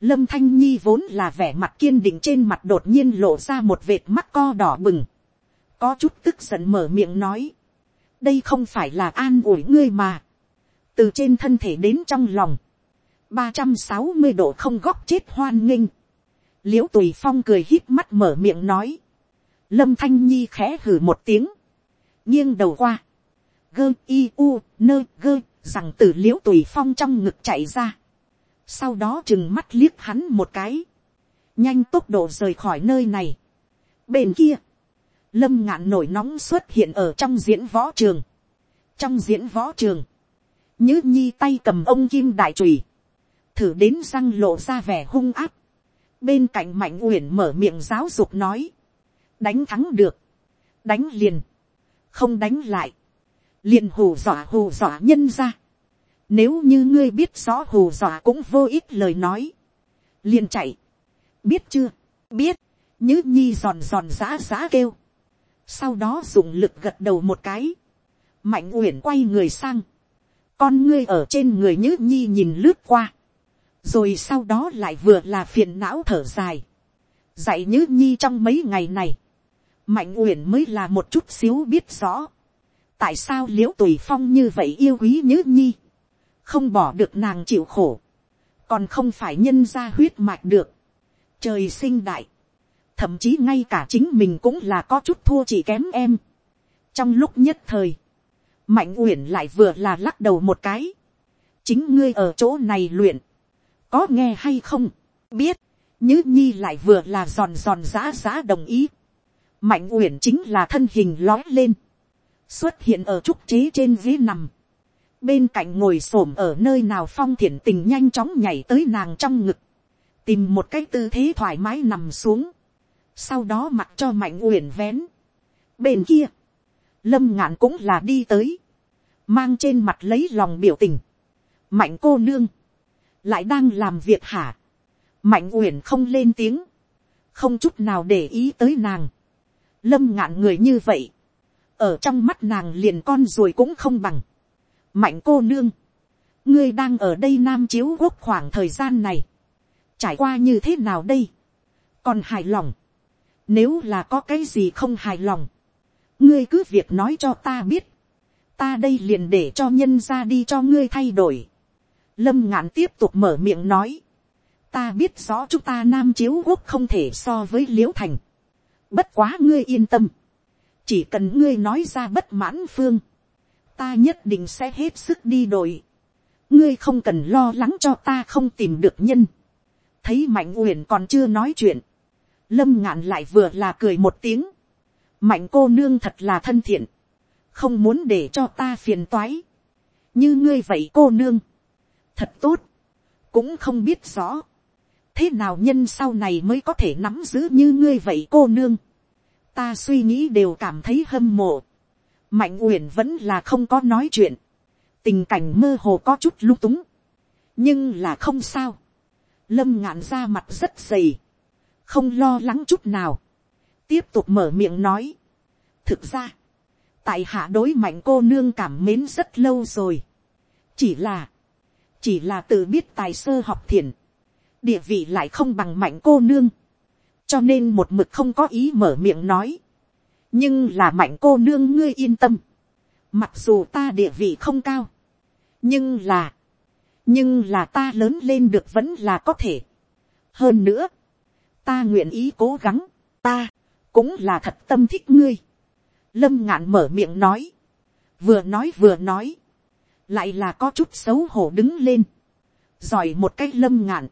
Lâm Thanh Nhi vốn là vẻ mặt kiên định trên mặt đột nhiên lộ ra một vệt mắt co đỏ bừng. Có chút tức giận mở miệng nói. Đây không phải là an ủi ngươi mà. Từ trên thân thể đến trong lòng. ba trăm sáu mươi độ không góc chết hoan nghênh. Liễu tùy phong cười hít mắt mở miệng nói. Lâm Thanh Nhi khẽ hử một tiếng. Nghiêng đầu qua. Gơ, y, u, nơ, gơ, rằng từ liễu tùy phong trong ngực chạy ra sau đó chừng mắt liếc hắn một cái, nhanh tốc độ rời khỏi nơi này. bên kia, lâm ngạn nổi nóng xuất hiện ở trong diễn võ trường. trong diễn võ trường, nhứ nhi tay cầm ông kim đại trùy, thử đến răng lộ ra vẻ hung áp. bên cạnh mạnh uyển mở miệng giáo dục nói, đánh thắng được, đánh liền, không đánh lại, liền hù dọa hù dọa nhân ra nếu như ngươi biết rõ hù dọa cũng vô ích lời nói. liền chạy. Biết chưa? Biết. Nhứ nhi giòn giòn giã giã kêu. Sau đó dùng lực gật đầu một cái. Mạnh uyển quay người sang. Con ngươi ở trên người nhứ nhi nhìn lướt qua. Rồi sau đó lại vừa là phiền não thở dài. Dạy nhứ nhi trong mấy ngày này. Mạnh uyển mới là một chút xíu biết rõ. Tại sao liễu tùy phong như vậy yêu quý nhứ nhi không bỏ được nàng chịu khổ, còn không phải nhân ra huyết mạch được, trời sinh đại, thậm chí ngay cả chính mình cũng là có chút thua chỉ kém em. trong lúc nhất thời, mạnh uyển lại vừa là lắc đầu một cái, chính ngươi ở chỗ này luyện, có nghe hay không, biết, nhứ nhi lại vừa là giòn giòn giã giã đồng ý, mạnh uyển chính là thân hình lói lên, xuất hiện ở trúc chế trên ghế nằm, bên cạnh ngồi s ổ m ở nơi nào phong thiển tình nhanh chóng nhảy tới nàng trong ngực, tìm một cái tư thế thoải mái nằm xuống, sau đó mặc cho mạnh uyển vén. bên kia, lâm ngạn cũng là đi tới, mang trên mặt lấy lòng biểu tình, mạnh cô nương, lại đang làm việc hả, mạnh uyển không lên tiếng, không chút nào để ý tới nàng, lâm ngạn người như vậy, ở trong mắt nàng liền con ruồi cũng không bằng, mạnh cô nương, ngươi đang ở đây nam chiếu quốc khoảng thời gian này, trải qua như thế nào đây, còn hài lòng, nếu là có cái gì không hài lòng, ngươi cứ việc nói cho ta biết, ta đây liền để cho nhân ra đi cho ngươi thay đổi. lâm ngạn tiếp tục mở miệng nói, ta biết rõ chúng ta nam chiếu quốc không thể so với l i ễ u thành, bất quá ngươi yên tâm, chỉ cần ngươi nói ra bất mãn phương, ta nhất định sẽ hết sức đi đổi, ngươi không cần lo lắng cho ta không tìm được nhân, thấy mạnh uyển còn chưa nói chuyện, lâm ngạn lại vừa là cười một tiếng, mạnh cô nương thật là thân thiện, không muốn để cho ta phiền toái, như ngươi vậy cô nương, thật tốt, cũng không biết rõ, thế nào nhân sau này mới có thể nắm giữ như ngươi vậy cô nương, ta suy nghĩ đều cảm thấy hâm mộ, mạnh uyển vẫn là không có nói chuyện, tình cảnh mơ hồ có chút lung túng, nhưng là không sao, lâm ngạn ra mặt rất dày, không lo lắng chút nào, tiếp tục mở miệng nói. thực ra, tại hạ đối mạnh cô nương cảm mến rất lâu rồi. chỉ là, chỉ là tự biết tài sơ học thiền, địa vị lại không bằng mạnh cô nương, cho nên một mực không có ý mở miệng nói nhưng là mạnh cô nương ngươi yên tâm, mặc dù ta địa vị không cao, nhưng là, nhưng là ta lớn lên được vẫn là có thể. hơn nữa, ta nguyện ý cố gắng, ta, cũng là thật tâm thích ngươi. lâm ngạn mở miệng nói, vừa nói vừa nói, lại là có chút xấu hổ đứng lên, giỏi một cái lâm ngạn,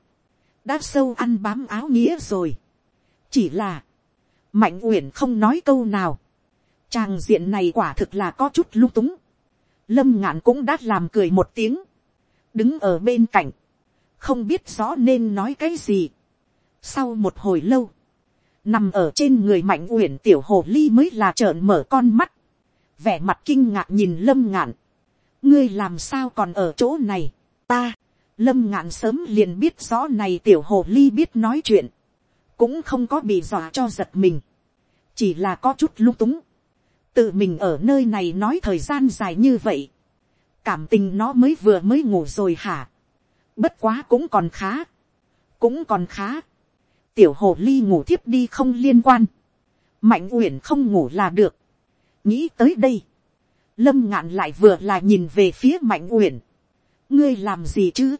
đã sâu ăn bám áo nghĩa rồi. chỉ là, mạnh uyển không nói câu nào, tràng diện này quả thực là có chút lung túng, lâm ngạn cũng đã làm cười một tiếng, đứng ở bên cạnh, không biết rõ nên nói cái gì. sau một hồi lâu, nằm ở trên người mạnh uyển tiểu hồ ly mới là trợn mở con mắt, vẻ mặt kinh ngạc nhìn lâm ngạn, ngươi làm sao còn ở chỗ này, ta, lâm ngạn sớm liền biết rõ này tiểu hồ ly biết nói chuyện, cũng không có bị dọa cho giật mình, chỉ là có chút lung túng, tự mình ở nơi này nói thời gian dài như vậy, cảm tình nó mới vừa mới ngủ rồi hả, bất quá cũng còn khá, cũng còn khá, tiểu hồ ly ngủ thiếp đi không liên quan, mạnh uyển không ngủ là được, nghĩ tới đây, lâm ngạn lại vừa là nhìn về phía mạnh uyển, ngươi làm gì chứ,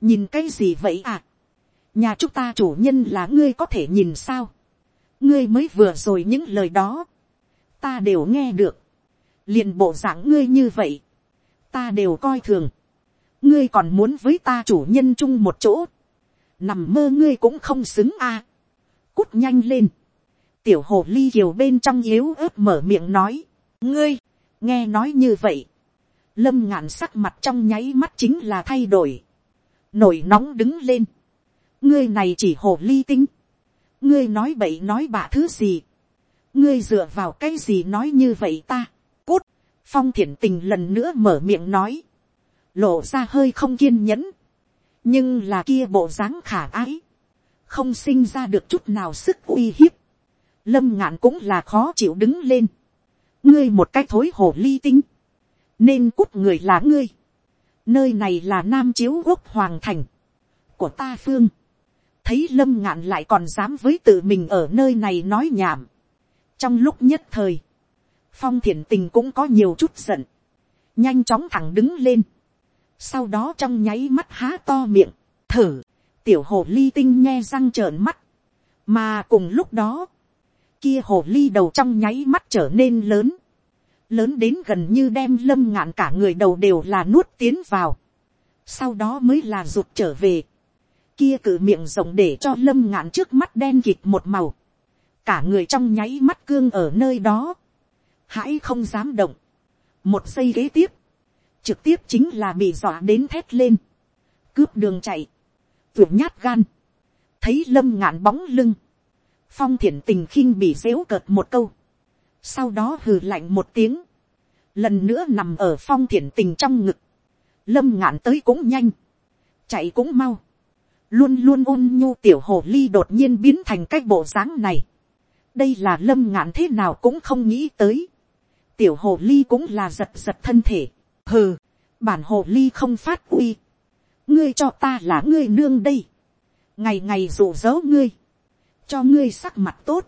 nhìn cái gì vậy à, nhà chúng ta chủ nhân là ngươi có thể nhìn sao, ngươi mới vừa rồi những lời đó, ta đều nghe được, liền bộ dạng ngươi như vậy, ta đều coi thường, ngươi còn muốn với ta chủ nhân chung một chỗ, nằm mơ ngươi cũng không xứng a. cút nhanh lên. tiểu hồ ly kiều bên trong yếu ớt mở miệng nói. ngươi, nghe nói như vậy. lâm ngạn sắc mặt trong nháy mắt chính là thay đổi. nổi nóng đứng lên ngươi này chỉ hồ ly tinh. ngươi nói bậy nói bạ thứ gì. ngươi dựa vào cái gì nói như vậy ta. cút. phong thiển tình lần nữa mở miệng nói. lộ ra hơi không kiên nhẫn nhưng là kia bộ dáng khả ái, không sinh ra được chút nào sức uy hiếp, lâm ngạn cũng là khó chịu đứng lên, ngươi một cái thối hồ ly tinh, nên cút người là ngươi, nơi này là nam chiếu quốc hoàng thành, của ta phương, thấy lâm ngạn lại còn dám với tự mình ở nơi này nói nhảm, trong lúc nhất thời, phong thiển tình cũng có nhiều chút giận, nhanh chóng thẳng đứng lên, sau đó trong nháy mắt há to miệng, thở tiểu hồ ly tinh nghe răng trợn mắt, mà cùng lúc đó, kia hồ ly đầu trong nháy mắt trở nên lớn, lớn đến gần như đem lâm ngạn cả người đầu đều là nuốt tiến vào, sau đó mới là rụt trở về, kia cử miệng rộng để cho lâm ngạn trước mắt đen kịt một màu, cả người trong nháy mắt cương ở nơi đó, hãy không dám động, một giây ghế tiếp, trực tiếp chính là bị dọa đến thét lên, cướp đường chạy, vượt nhát gan, thấy lâm ngạn bóng lưng, phong thiển tình khinh bị dếu cợt một câu, sau đó hừ lạnh một tiếng, lần nữa nằm ở phong thiển tình trong ngực, lâm ngạn tới cũng nhanh, chạy cũng mau, luôn luôn ôn nhu tiểu hồ ly đột nhiên biến thành cái bộ dáng này, đây là lâm ngạn thế nào cũng không nghĩ tới, tiểu hồ ly cũng là giật giật thân thể, hừ, bản hồ ly không phát uy, ngươi cho ta là ngươi nương đây, ngày ngày dụ dấu ngươi, cho ngươi sắc mặt tốt,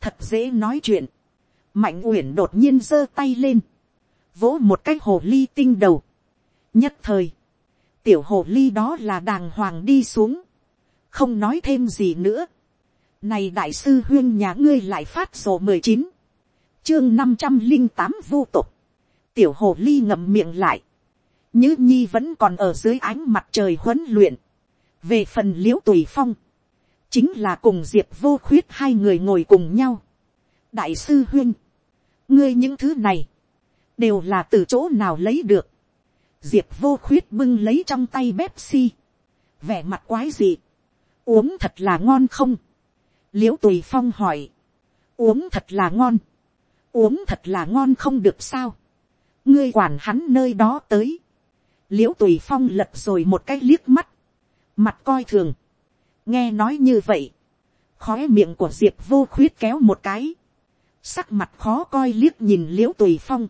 thật dễ nói chuyện, mạnh uyển đột nhiên giơ tay lên, vỗ một cái hồ ly tinh đầu, nhất thời, tiểu hồ ly đó là đàng hoàng đi xuống, không nói thêm gì nữa, này đại sư huyên nhà ngươi lại phát sổ mười chín, chương năm trăm linh tám vô tục, tiểu hồ ly ngậm miệng lại, Nhứ nhi vẫn còn ở dưới ánh mặt trời huấn luyện. Về phần liễu tùy phong. Chính là cùng diệp vô khuyết hai người ngồi cùng nhau. Đại sư huyên. Ngươi những thứ này. Đều là từ chỗ nào lấy được. Diệp vô khuyết bưng lấy trong tay Pepsi. Vẻ mặt quái dị. Uống thật là ngon không? Liễu tùy phong hỏi. Uống thật là ngon. Uống thật là ngon không được sao? Ngươi quản hắn nơi đó tới l i ễ u tùy phong lật rồi một cái liếc mắt, mặt coi thường, nghe nói như vậy, khó miệng của diệp vô khuyết kéo một cái, sắc mặt khó coi liếc nhìn l i ễ u tùy phong,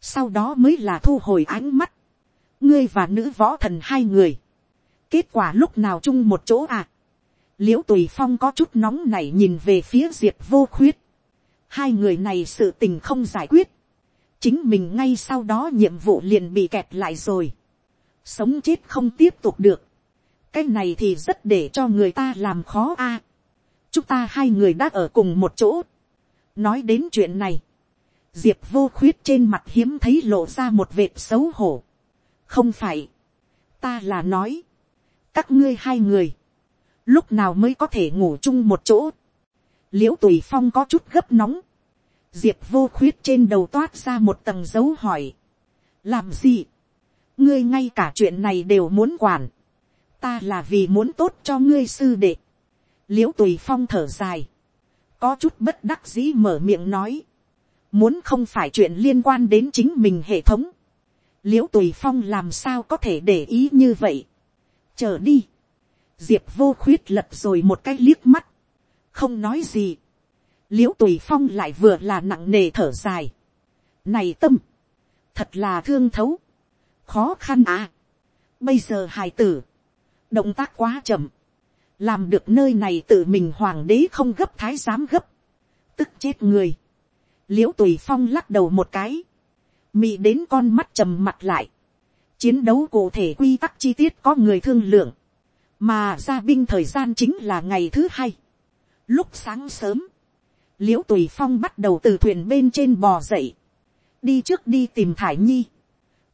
sau đó mới là thu hồi ánh mắt, ngươi và nữ võ thần hai người, kết quả lúc nào chung một chỗ à, l i ễ u tùy phong có chút nóng này nhìn về phía diệp vô khuyết, hai người này sự tình không giải quyết, chính mình ngay sau đó nhiệm vụ liền bị kẹt lại rồi. Sống chết không tiếp tục được, cái này thì rất để cho người ta làm khó a. chúng ta hai người đã ở cùng một chỗ. nói đến chuyện này, diệp vô khuyết trên mặt hiếm thấy lộ ra một vệt xấu hổ không phải, ta là nói, các ngươi hai người, lúc nào mới có thể ngủ chung một chỗ. l i ễ u tùy phong có chút gấp nóng, diệp vô khuyết trên đầu toát ra một tầng dấu hỏi, làm gì, ngươi ngay cả chuyện này đều muốn quản, ta là vì muốn tốt cho ngươi sư đệ, l i ễ u tùy phong thở dài, có chút bất đắc dĩ mở miệng nói, muốn không phải chuyện liên quan đến chính mình hệ thống, l i ễ u tùy phong làm sao có thể để ý như vậy, chờ đi, diệp vô khuyết lật rồi một cái liếc mắt, không nói gì, l i ễ u tùy phong lại vừa là nặng nề thở dài, này tâm, thật là thương thấu, khó khăn à. bây giờ hài tử, động tác quá chậm, làm được nơi này tự mình hoàng đế không gấp thái giám gấp, tức chết người. l i ễ u tùy phong lắc đầu một cái, mị đến con mắt trầm mặt lại, chiến đấu cụ thể quy tắc chi tiết có người thương lượng, mà ra binh thời gian chính là ngày thứ hai. lúc sáng sớm, l i ễ u tùy phong bắt đầu từ thuyền bên trên bò dậy, đi trước đi tìm thải nhi,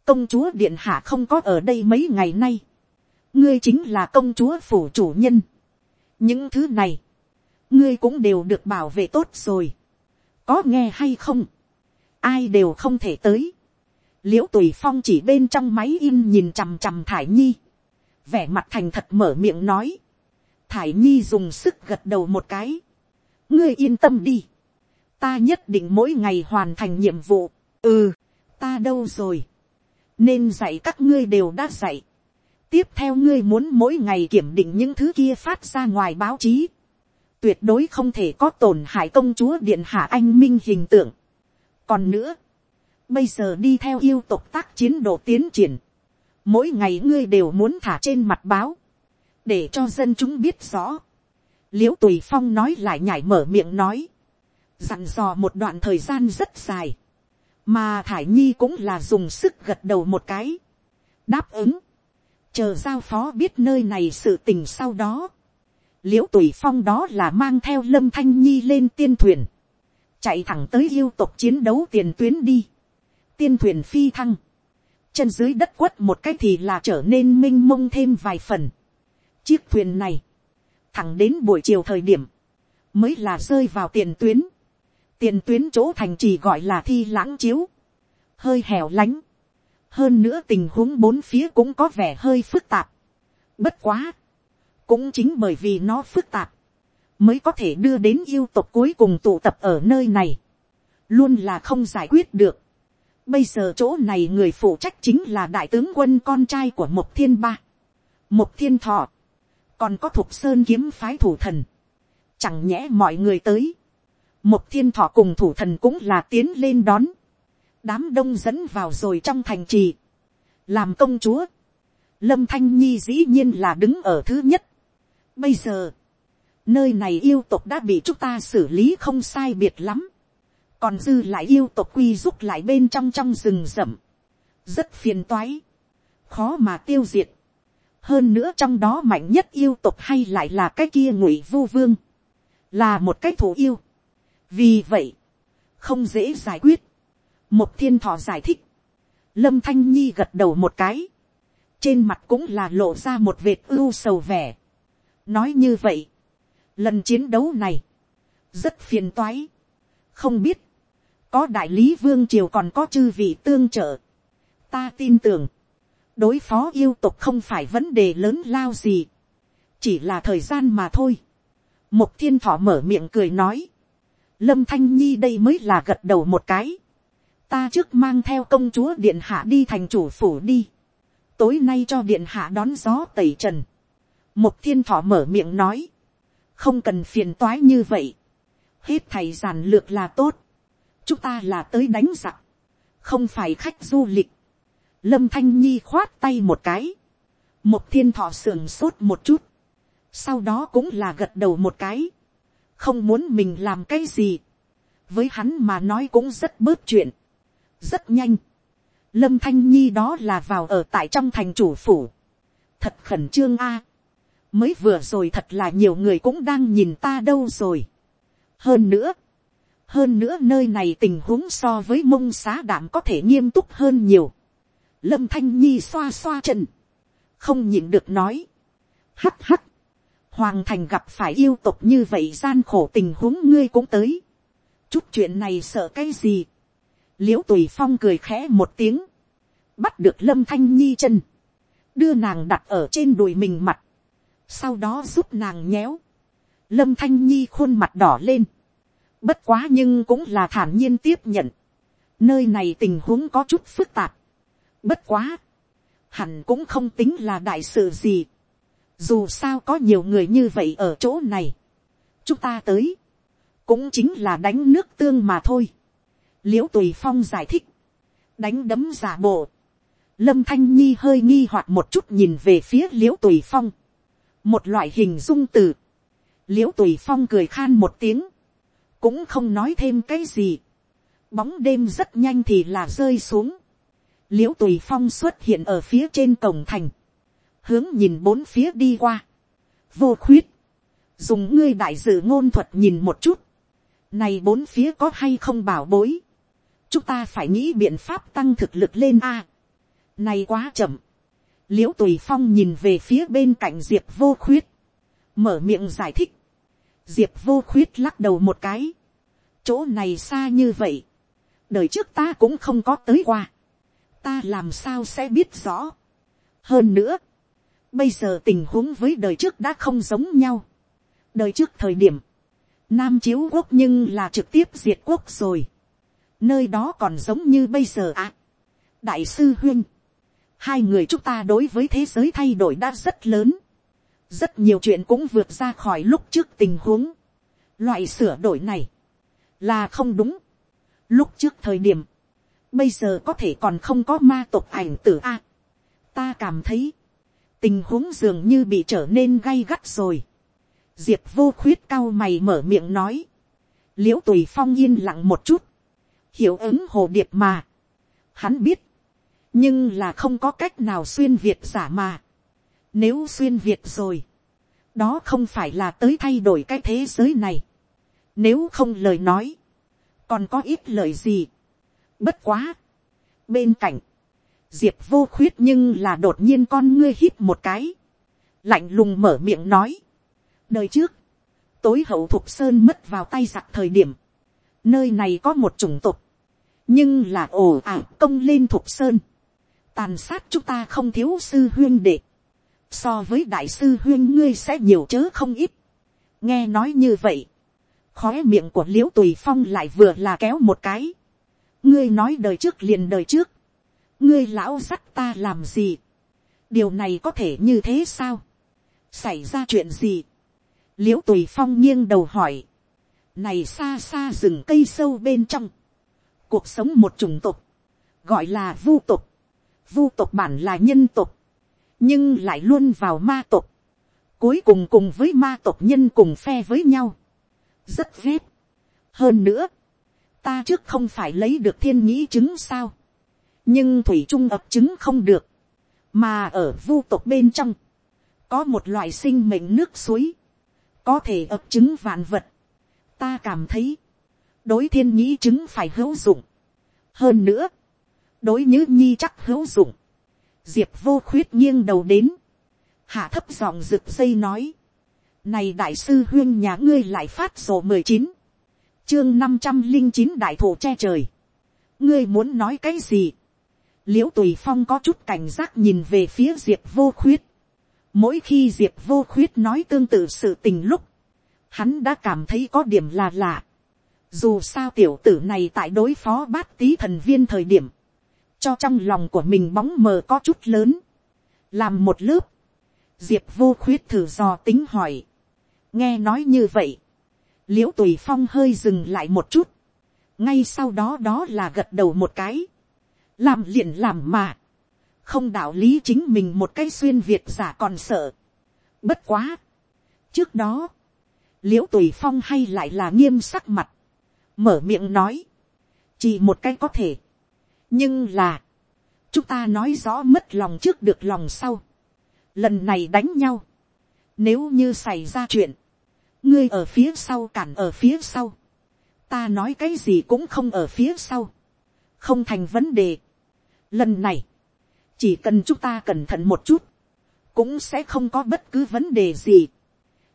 công chúa điện hạ không có ở đây mấy ngày nay. ngươi chính là công chúa phủ chủ nhân. những thứ này, ngươi cũng đều được bảo vệ tốt rồi. có nghe hay không, ai đều không thể tới. l i ễ u tùy phong chỉ bên trong máy in nhìn chằm chằm thải nhi, vẻ mặt thành thật mở miệng nói. thải nhi dùng sức gật đầu một cái. ngươi yên tâm đi. ta nhất định mỗi ngày hoàn thành nhiệm vụ. ừ, ta đâu rồi nên dạy các ngươi đều đã dạy. tiếp theo ngươi muốn mỗi ngày kiểm định những thứ kia phát ra ngoài báo chí. tuyệt đối không thể có tổn hại công chúa điện hạ anh minh hình tượng còn nữa, bây giờ đi theo yêu tục tác chiến độ tiến triển. mỗi ngày ngươi đều muốn thả trên mặt báo, để cho dân chúng biết rõ. l i ễ u tùy phong nói lại nhảy mở miệng nói, dặn dò một đoạn thời gian rất dài. Mà thải nhi cũng là dùng sức gật đầu một cái, đáp ứng, chờ giao phó biết nơi này sự tình sau đó, l i ễ u tùy phong đó là mang theo lâm thanh nhi lên tiên thuyền, chạy thẳng tới yêu tộc chiến đấu tiền tuyến đi, tiên thuyền phi thăng, chân dưới đất quất một cái thì là trở nên m i n h mông thêm vài phần, chiếc thuyền này, thẳng đến buổi chiều thời điểm, mới là rơi vào tiền tuyến, tiền tuyến chỗ thành trì gọi là thi lãng chiếu, hơi hẻo lánh, hơn nữa tình huống bốn phía cũng có vẻ hơi phức tạp. Bất quá, cũng chính bởi vì nó phức tạp, mới có thể đưa đến yêu tộc cuối cùng tụ tập ở nơi này, luôn là không giải quyết được. Bây giờ chỗ này người phụ trách chính là đại tướng quân con trai của Mộc thiên ba, Mộc thiên thọ, còn có thục sơn kiếm phái thủ thần, chẳng nhẽ mọi người tới, Mộc thiên thọ cùng thủ thần cũng là tiến lên đón, đám đông dẫn vào rồi trong thành trì, làm công chúa, lâm thanh nhi dĩ nhiên là đứng ở thứ nhất. Bây giờ, nơi này yêu tục đã bị chúng ta xử lý không sai biệt lắm, còn dư lại yêu tục quy rút lại bên trong trong rừng rậm, rất phiền toái, khó mà tiêu diệt. hơn nữa trong đó mạnh nhất yêu tục hay lại là cái kia ngụy vu vương, là một cái thủ yêu. vì vậy, không dễ giải quyết. một thiên thọ giải thích, lâm thanh nhi gật đầu một cái, trên mặt cũng là lộ ra một vệt ưu sầu vẻ. nói như vậy, lần chiến đấu này, rất phiền toái, không biết, có đại lý vương triều còn có chư vị tương trợ, ta tin tưởng, đối phó yêu tục không phải vấn đề lớn lao gì, chỉ là thời gian mà thôi. một thiên thọ mở miệng cười nói, lâm thanh nhi đây mới là gật đầu một cái, ta trước mang theo công chúa điện hạ đi thành chủ phủ đi, tối nay cho điện hạ đón gió tẩy trần, một thiên thọ mở miệng nói, không cần phiền toái như vậy, hết thầy giản lược là tốt, chúng ta là tới đánh giặc, không phải khách du lịch, lâm thanh nhi khoát tay một cái, một thiên thọ sườn sốt một chút, sau đó cũng là gật đầu một cái, không muốn mình làm cái gì, với hắn mà nói cũng rất bớt chuyện, rất nhanh, lâm thanh nhi đó là vào ở tại trong thành chủ phủ, thật khẩn trương a, mới vừa rồi thật là nhiều người cũng đang nhìn ta đâu rồi. hơn nữa, hơn nữa nơi này tình huống so với mông xá đảm có thể nghiêm túc hơn nhiều. lâm thanh nhi xoa xoa chân, không nhịn được nói, hắt hắt, hoàng thành gặp phải yêu tục như vậy gian khổ tình huống ngươi cũng tới, chút chuyện này sợ cái gì, l i ễ u tùy phong cười khẽ một tiếng, bắt được lâm thanh nhi chân, đưa nàng đặt ở trên đùi mình mặt, sau đó giúp nàng nhéo, lâm thanh nhi khuôn mặt đỏ lên, bất quá nhưng cũng là thản nhiên tiếp nhận, nơi này tình huống có chút phức tạp, bất quá, hẳn cũng không tính là đại sự gì, dù sao có nhiều người như vậy ở chỗ này, chúng ta tới, cũng chính là đánh nước tương mà thôi, l i ễ u tùy phong giải thích, đánh đấm giả bộ, lâm thanh nhi hơi nghi hoặc một chút nhìn về phía l i ễ u tùy phong, một loại hình dung từ, l i ễ u tùy phong cười khan một tiếng, cũng không nói thêm cái gì, bóng đêm rất nhanh thì là rơi xuống, l i ễ u tùy phong xuất hiện ở phía trên cổng thành, hướng nhìn bốn phía đi qua, vô khuyết, dùng ngươi đại dự ngôn thuật nhìn một chút, này bốn phía có hay không bảo bối, chúng ta phải nghĩ biện pháp tăng thực lực lên a, này quá chậm, l i ễ u tùy phong nhìn về phía bên cạnh diệp vô khuyết, mở miệng giải thích, diệp vô khuyết lắc đầu một cái, chỗ này xa như vậy, đời trước ta cũng không có tới qua, ta làm sao sẽ biết rõ. hơn nữa, bây giờ tình huống với đời trước đã không giống nhau. đời trước thời điểm, nam chiếu quốc nhưng là trực tiếp diệt quốc rồi. nơi đó còn giống như bây giờ ạ. À. đại sư huyên, hai người chúng ta đối với thế giới thay đổi đã rất lớn. rất nhiều chuyện cũng vượt ra khỏi lúc trước tình huống. loại sửa đổi này là không đúng. lúc trước thời điểm, bây giờ có thể còn không có ma tộc ảnh tử a. ta cảm thấy, tình huống dường như bị trở nên gay gắt rồi. diệp vô khuyết cao mày mở miệng nói. l i ễ u tùy phong yên lặng một chút. hiểu ứng hồ điệp mà. hắn biết, nhưng là không có cách nào xuyên việt giả mà. Nếu xuyên việt rồi, đó không phải là tới thay đổi cái thế giới này. Nếu không lời nói, còn có ít lời gì. Bất quá. Bên cạnh, diệp vô khuyết nhưng là đột nhiên con ngươi hít một cái. Lạnh lùng mở miệng nói. Đời trước, tối hậu thục sơn mất vào tay giặc thời điểm. Nơi này có một chủng tục. Nhưng là ồ ả công lên thục sơn tàn sát chúng ta không thiếu sư huyên đệ, so với đại sư huyên ngươi sẽ nhiều chớ không ít, nghe nói như vậy, khóe miệng của liễu tùy phong lại vừa là kéo một cái, ngươi nói đời trước liền đời trước, ngươi lão sắt ta làm gì, điều này có thể như thế sao, xảy ra chuyện gì, liễu tùy phong nghiêng đầu hỏi, này xa xa rừng cây sâu bên trong, cuộc sống một chủng tục, gọi là vu tục, vu tộc bản là nhân tộc nhưng lại luôn vào ma tộc cuối cùng cùng với ma tộc nhân cùng phe với nhau, rất ghét. hơn nữa, ta trước không phải lấy được thiên nhĩ chứng sao, nhưng thủy trung ập chứng không được, mà ở vu tộc bên trong, có một loại sinh mệnh nước suối, có thể ập chứng vạn vật. ta cảm thấy, đối thiên nhĩ chứng phải hữu dụng. hơn nữa, đối nhữ nhi chắc hữu dụng. diệp vô khuyết nghiêng đầu đến, hạ thấp giọng rực dây nói, này đại sư huyên nhà ngươi lại phát sổ mười chín Chương năm trăm linh chín đại thổ che trời. Ngươi muốn nói cái gì? Liễu tùy phong có chút cảnh giác nhìn về phía diệp vô khuyết. Mỗi khi diệp vô khuyết nói tương tự sự tình lúc. Hắn đã cảm thấy có điểm là lạ. Dù sao tiểu tử này tại đối phó bát tý thần viên thời điểm. Cho trong lòng của mình bóng mờ có chút lớn. Làm một lớp. Diệp vô khuyết thử dò tính hỏi. Nghe nói như vậy, l i ễ u tùy phong hơi dừng lại một chút, ngay sau đó đó là gật đầu một cái, làm liền làm mà, không đạo lý chính mình một cái xuyên việt giả còn sợ. Bất quá, trước đó, l i ễ u tùy phong hay lại là nghiêm sắc mặt, mở miệng nói, chỉ một cái có thể, nhưng là, chúng ta nói rõ mất lòng trước được lòng sau, lần này đánh nhau, nếu như xảy ra chuyện, ngươi ở phía sau cản ở phía sau, ta nói cái gì cũng không ở phía sau, không thành vấn đề. Lần này, chỉ cần chúng ta cẩn thận một chút, cũng sẽ không có bất cứ vấn đề gì.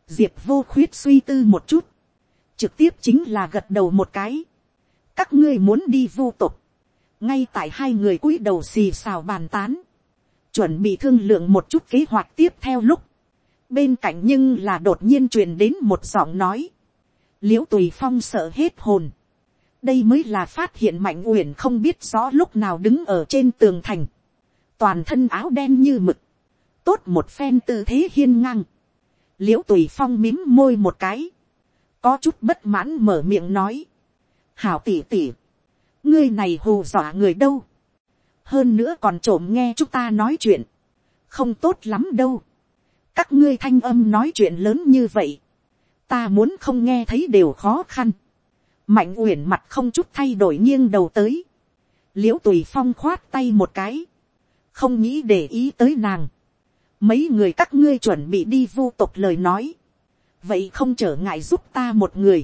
Diệp vô khuyết suy tư một chút, trực tiếp chính là gật đầu một cái. các ngươi muốn đi vô tục, ngay tại hai người cúi đầu xì xào bàn tán, chuẩn bị thương lượng một chút kế hoạch tiếp theo lúc, bên cạnh nhưng là đột nhiên truyền đến một giọng nói, l i ễ u tùy phong sợ hết hồn, đây mới là phát hiện mạnh uyển không biết rõ lúc nào đứng ở trên tường thành, toàn thân áo đen như mực, tốt một phen tư thế hiên ngang, l i ễ u tùy phong mím môi một cái, có chút bất mãn mở miệng nói, hảo tỉ tỉ, ngươi này hù dọa người đâu, hơn nữa còn trộm nghe chúng ta nói chuyện, không tốt lắm đâu, các ngươi thanh âm nói chuyện lớn như vậy, ta muốn không nghe thấy đều khó khăn. mạnh uyển mặt không chút thay đổi nghiêng đầu tới, l i ễ u tùy phong khoát tay một cái, không nghĩ để ý tới nàng. mấy người các ngươi chuẩn bị đi vô tục lời nói, vậy không trở ngại giúp ta một người.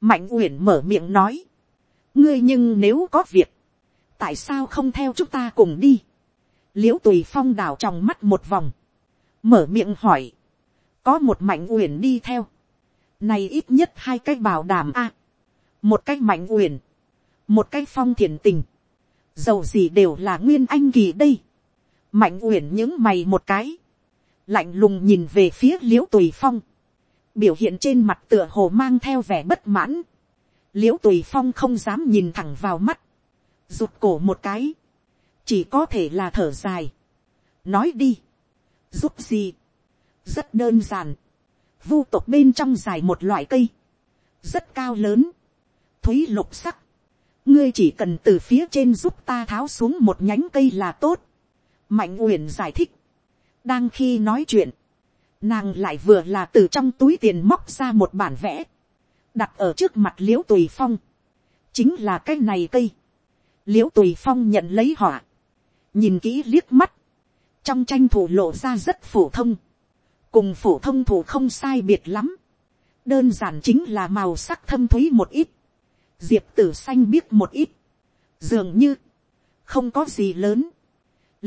mạnh uyển mở miệng nói, ngươi nhưng nếu có việc, tại sao không theo chúng ta cùng đi. l i ễ u tùy phong đào trong mắt một vòng, mở miệng hỏi, có một mạnh uyển đi theo, này ít nhất hai cái bảo đảm a, một cái mạnh uyển, một cái phong thiền tình, dầu gì đều là nguyên anh kỳ đây, mạnh uyển những mày một cái, lạnh lùng nhìn về phía l i ễ u tùy phong, biểu hiện trên mặt tựa hồ mang theo vẻ bất mãn, l i ễ u tùy phong không dám nhìn thẳng vào mắt, rụt cổ một cái, chỉ có thể là thở dài, nói đi, giúp gì, rất đơn giản, vu tộc bên trong dài một loại cây, rất cao lớn, thúy lục sắc, ngươi chỉ cần từ phía trên giúp ta tháo xuống một nhánh cây là tốt, mạnh uyển giải thích, đang khi nói chuyện, nàng lại vừa là từ trong túi tiền móc ra một bản vẽ, đặt ở trước mặt l i ễ u tùy phong, chính là cái này cây, l i ễ u tùy phong nhận lấy họa, nhìn kỹ liếc mắt, trong tranh thủ lộ ra rất phổ thông, cùng phổ thông thủ không sai biệt lắm, đơn giản chính là màu sắc thâm t h ú y một ít, diệp tử xanh biết một ít, dường như, không có gì lớn.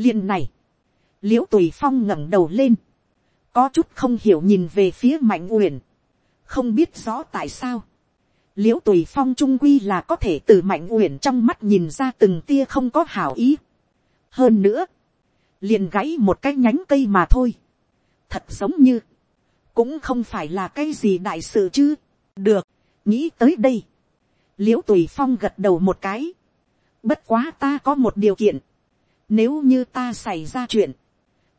liền này, l i ễ u tùy phong ngẩng đầu lên, có chút không hiểu nhìn về phía mạnh uyển, không biết rõ tại sao, l i ễ u tùy phong trung quy là có thể từ mạnh uyển trong mắt nhìn ra từng tia không có hảo ý. hơn nữa, liền gãy một cái nhánh cây mà thôi. thật giống như, cũng không phải là cái gì đại sự chứ. được, nghĩ tới đây. l i ễ u tùy phong gật đầu một cái. bất quá ta có một điều kiện. nếu như ta xảy ra chuyện,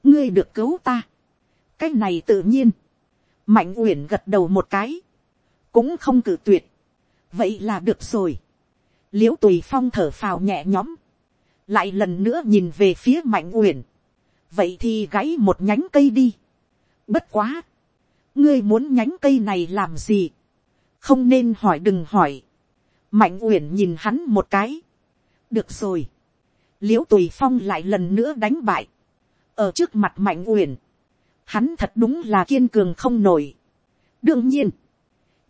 ngươi được cứu ta. cái này tự nhiên mạnh uyển gật đầu một cái. cũng không cử tuyệt. vậy là được rồi. l i ễ u tùy phong thở phào nhẹ nhõm. lại lần nữa nhìn về phía mạnh uyển. vậy thì gãy một nhánh cây đi. bất quá ngươi muốn nhánh cây này làm gì, không nên hỏi đừng hỏi, mạnh uyển nhìn hắn một cái, được rồi, l i ễ u tùy phong lại lần nữa đánh bại, ở trước mặt mạnh uyển, hắn thật đúng là kiên cường không nổi, đương nhiên,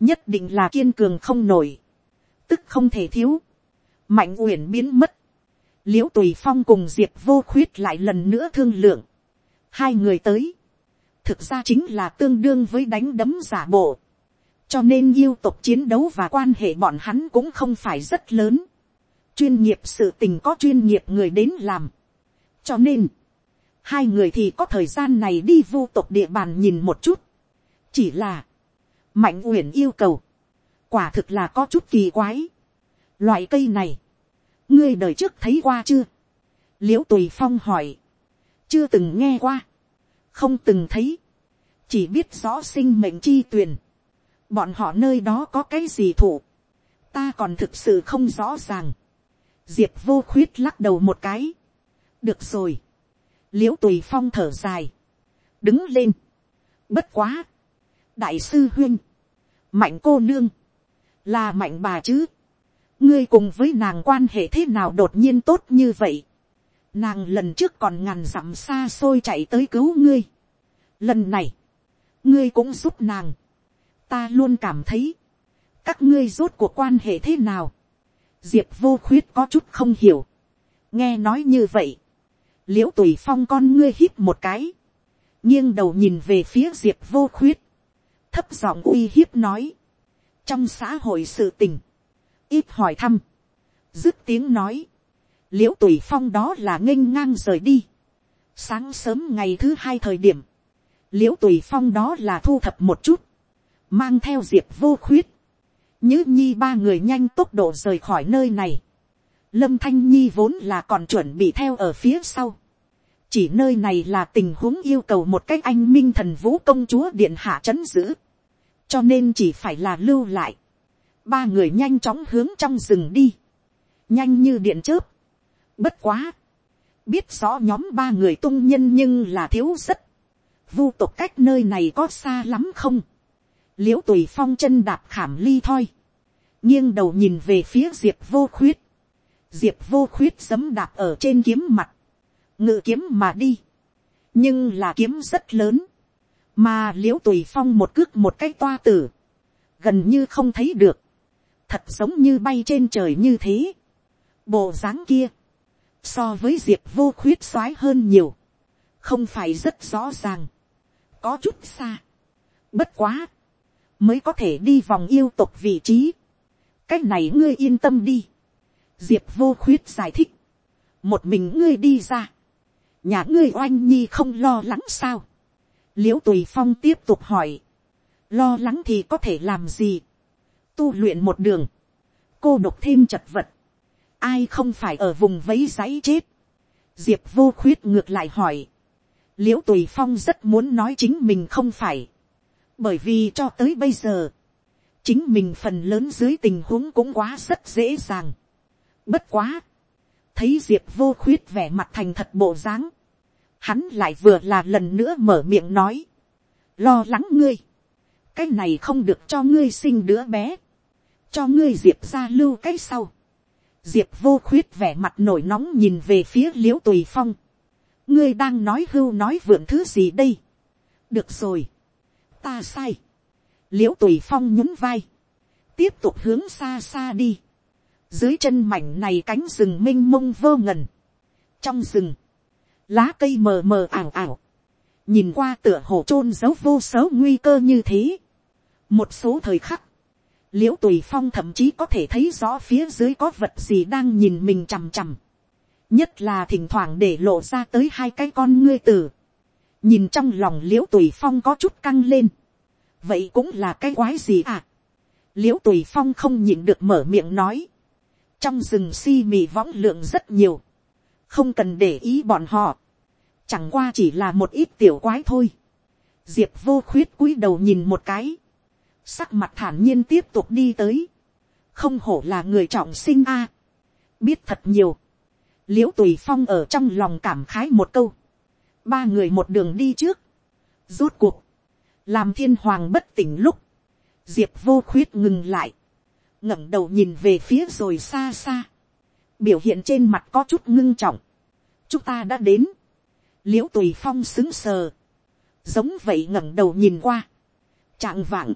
nhất định là kiên cường không nổi, tức không thể thiếu, mạnh uyển biến mất, l i ễ u tùy phong cùng diệp vô khuyết lại lần nữa thương lượng, hai người tới, thực ra chính là tương đương với đánh đấm giả bộ. cho nên yêu tục chiến đấu và quan hệ bọn hắn cũng không phải rất lớn. chuyên nghiệp sự tình có chuyên nghiệp người đến làm. cho nên, hai người thì có thời gian này đi vô tộc địa bàn nhìn một chút. chỉ là, mạnh uyển yêu cầu, quả thực là có chút kỳ quái. loại cây này, ngươi đời trước thấy qua chưa. l i ễ u tùy phong hỏi, chưa từng nghe qua. Không từng thấy, chỉ biết rõ sinh mệnh chi tuyền, bọn họ nơi đó có cái gì thủ, ta còn thực sự không rõ ràng, diệp vô khuyết lắc đầu một cái, được rồi, l i ễ u tùy phong thở dài, đứng lên, bất quá, đại sư huyên, mạnh cô nương, là mạnh bà chứ, ngươi cùng với nàng quan hệ thế nào đột nhiên tốt như vậy, Nàng lần trước còn ngàn dặm xa xôi chạy tới cứu ngươi. Lần này, ngươi cũng giúp nàng. Ta luôn cảm thấy, các ngươi rốt cuộc quan hệ thế nào. Diệp vô khuyết có chút không hiểu. Nghe nói như vậy, l i ễ u tùy phong con ngươi hít một cái, nghiêng đầu nhìn về phía diệp vô khuyết, thấp giọng uy hiếp nói, trong xã hội sự tình, ít hỏi thăm, dứt tiếng nói, l i ễ u tùy phong đó là nghênh ngang rời đi. sáng sớm ngày thứ hai thời điểm, l i ễ u tùy phong đó là thu thập một chút, mang theo diệp vô khuyết, nhứ nhi ba người nhanh tốc độ rời khỏi nơi này lâm thanh nhi vốn là còn chuẩn bị theo ở phía sau. chỉ nơi này là tình huống yêu cầu một cách anh minh thần vũ công chúa điện hạ chấn giữ. cho nên chỉ phải là lưu lại. ba người nhanh chóng hướng trong rừng đi. nhanh như điện chớp Bất quá. Biết rõ nhóm ba người tung nhân nhưng là thiếu rất. Vu tục cách nơi này có xa lắm không? Liễu tùy phong chân đạp khảm ly thôi nghiêng đầu nhìn về phía diệp vô khuyết. Diệp vô khuyết dấm đạp ở trên kiếm mặt. Ngự kiếm mà đi. Nhưng là kiếm rất lớn. Mà liễu tùy phong một cước một cái toa tử. Gần như không thấy được. Thật giống như bay trên trời như thế. Bộ dáng kia so với diệp vô khuyết soái hơn nhiều, không phải rất rõ ràng, có chút xa, bất quá, mới có thể đi vòng yêu tục vị trí, cái này ngươi yên tâm đi, diệp vô khuyết giải thích, một mình ngươi đi ra, nhà ngươi oanh nhi không lo lắng sao, l i ễ u tùy phong tiếp tục hỏi, lo lắng thì có thể làm gì, tu luyện một đường, cô độc thêm chật vật, ai không phải ở vùng vấy giấy chết. diệp vô khuyết ngược lại hỏi. l i ễ u tùy phong rất muốn nói chính mình không phải. bởi vì cho tới bây giờ, chính mình phần lớn dưới tình huống cũng quá rất dễ dàng bất quá, thấy diệp vô khuyết vẻ mặt thành thật bộ dáng, hắn lại vừa là lần nữa mở miệng nói, lo lắng ngươi, cái này không được cho ngươi sinh đứa bé, cho ngươi diệp ra lưu cái sau, diệp vô khuyết vẻ mặt nổi nóng nhìn về phía l i ễ u tùy phong. ngươi đang nói hưu nói vượn thứ gì đây. được rồi. ta sai. l i ễ u tùy phong nhún vai. tiếp tục hướng xa xa đi dưới chân mảnh này cánh rừng m i n h mông vô ngần. trong rừng, lá cây mờ mờ ảo ảo. nhìn qua tựa hồ t r ô n giấu vô số nguy cơ như thế. một số thời khắc, l i ễ u tùy phong thậm chí có thể thấy rõ phía dưới có vật gì đang nhìn mình chằm chằm. nhất là thỉnh thoảng để lộ ra tới hai cái con ngươi tử. nhìn trong lòng l i ễ u tùy phong có chút căng lên. vậy cũng là cái quái gì à. l i ễ u tùy phong không nhịn được mở miệng nói trong rừng si mì võng lượng rất nhiều. không cần để ý bọn họ. chẳng qua chỉ là một ít tiểu quái thôi. diệp vô khuyết cúi đầu nhìn một cái. sắc mặt thản nhiên tiếp tục đi tới. không hổ là người trọng sinh a. biết thật nhiều. l i ễ u tùy phong ở trong lòng cảm khái một câu. ba người một đường đi trước. rốt cuộc làm thiên hoàng bất tỉnh lúc, diệp vô khuyết ngừng lại, ngẩng đầu nhìn về phía rồi xa xa, biểu hiện trên mặt có chút ngưng trọng, chúng ta đã đến, l i ễ u tùy phong xứng sờ, giống vậy ngẩng đầu nhìn qua, trạng vạng,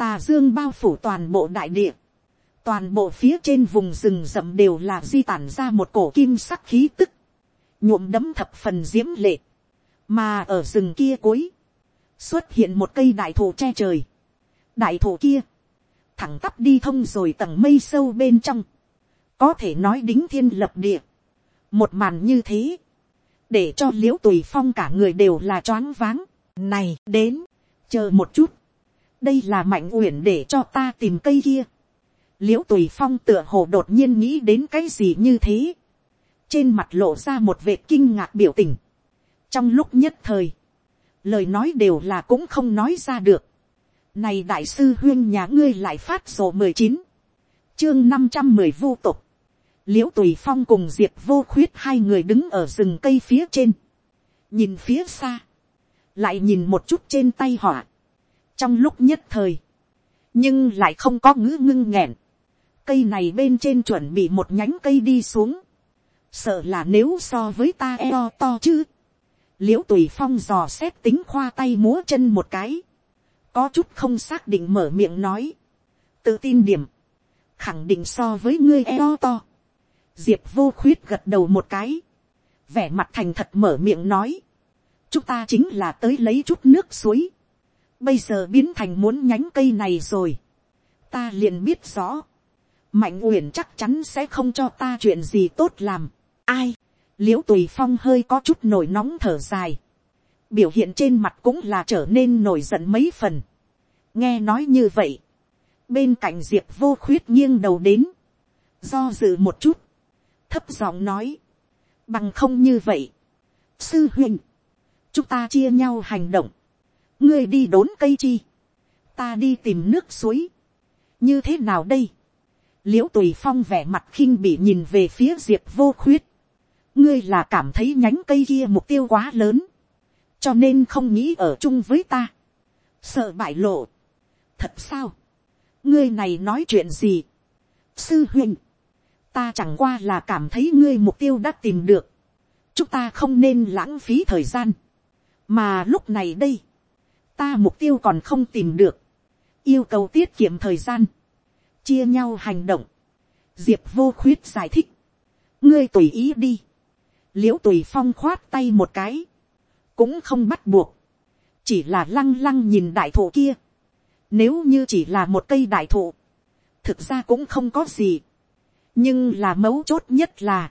tà dương bao phủ toàn bộ đại địa, toàn bộ phía trên vùng rừng rậm đều là di tản ra một cổ kim sắc khí tức, nhuộm đấm thập phần diễm lệ, mà ở rừng kia cuối, xuất hiện một cây đại thụ che trời. đại thụ kia, thẳng tắp đi thông rồi tầng mây sâu bên trong, có thể nói đính thiên lập địa. một màn như thế, để cho l i ễ u tùy phong cả người đều là choáng váng. này đến, chờ một chút, đây là mạnh uyển để cho ta tìm cây kia. l i ễ u tùy phong tựa hồ đột nhiên nghĩ đến cái gì như thế. trên mặt lộ ra một vệt kinh ngạc biểu tình. trong lúc nhất thời, lời nói đều là cũng không nói ra được. Này đại sư huyên nhà ngươi lại phát sổ mười chín chương năm trăm mười vô tục. Liễu tùy phong cùng diệp vô khuyết hai người đứng ở rừng cây phía trên. Nhìn phía xa. Lại nhìn một chút trên tay họa. Trong lúc nhất thời. Nhưng lại không có ngữ ngưng nghẹn. Cây này bên trên chuẩn bị một nhánh cây đi xuống. Sợ là nếu so với ta eo to chứ liễu tùy phong dò xét tính khoa tay múa chân một cái, có chút không xác định mở miệng nói, tự tin điểm, khẳng định so với ngươi eo to, diệp vô khuyết gật đầu một cái, vẻ mặt thành thật mở miệng nói, chúng ta chính là tới lấy chút nước suối, bây giờ biến thành muốn nhánh cây này rồi, ta liền biết rõ, mạnh uyển chắc chắn sẽ không cho ta chuyện gì tốt làm, ai, l i ễ u tùy phong hơi có chút nổi nóng thở dài, biểu hiện trên mặt cũng là trở nên nổi giận mấy phần. nghe nói như vậy, bên cạnh diệp vô khuyết nghiêng đầu đến, do dự một chút, thấp giọng nói, bằng không như vậy, sư huynh, chúng ta chia nhau hành động, ngươi đi đốn cây chi, ta đi tìm nước suối, như thế nào đây, l i ễ u tùy phong vẻ mặt khinh bị nhìn về phía diệp vô khuyết, ngươi là cảm thấy nhánh cây kia mục tiêu quá lớn, cho nên không nghĩ ở chung với ta, sợ bại lộ, thật sao, ngươi này nói chuyện gì, sư huynh, ta chẳng qua là cảm thấy ngươi mục tiêu đã tìm được, chúng ta không nên lãng phí thời gian, mà lúc này đây, ta mục tiêu còn không tìm được, yêu cầu tiết kiệm thời gian, chia nhau hành động, diệp vô khuyết giải thích, ngươi tùy ý đi, l i ễ u tùy phong khoát tay một cái, cũng không bắt buộc, chỉ là lăng lăng nhìn đại thụ kia, nếu như chỉ là một cây đại thụ, thực ra cũng không có gì, nhưng là mấu chốt nhất là,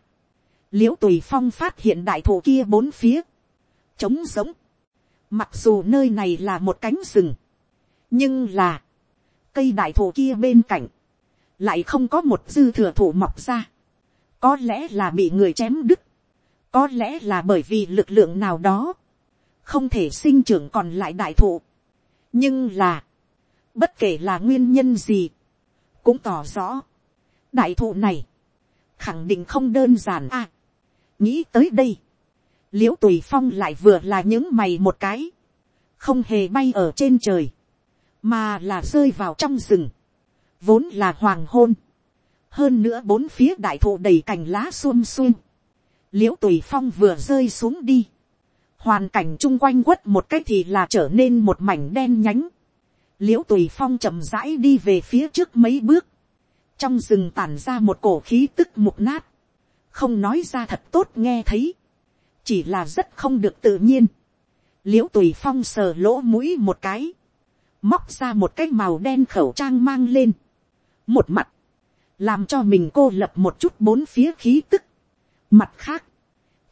l i ễ u tùy phong phát hiện đại thụ kia bốn phía, trống giống, mặc dù nơi này là một cánh rừng, nhưng là, cây đại thụ kia bên cạnh, lại không có một dư thừa thụ mọc ra, có lẽ là bị người chém đứt, có lẽ là bởi vì lực lượng nào đó. Không thể sinh trưởng còn lại đại thụ. Nhưng là. Bất kể là nguyên nhân gì. Cũng tỏ rõ. Đại thụ này. Khẳng định không đơn giản à. Nghĩ tới đây. Liễu tùy phong lại vừa là những mày một cái. Không hề bay ở trên trời. Mà là rơi vào trong rừng. Vốn là hoàng hôn hơn nữa bốn phía đại thụ đầy cành lá xuông xuông, l i ễ u tùy phong vừa rơi xuống đi, hoàn cảnh chung quanh quất một cái thì là trở nên một mảnh đen nhánh, l i ễ u tùy phong chậm rãi đi về phía trước mấy bước, trong rừng tản ra một cổ khí tức mục nát, không nói ra thật tốt nghe thấy, chỉ là rất không được tự nhiên, l i ễ u tùy phong sờ lỗ mũi một cái, móc ra một cái màu đen khẩu trang mang lên, một mặt, làm cho mình cô lập một chút bốn phía khí tức, Mặt khác,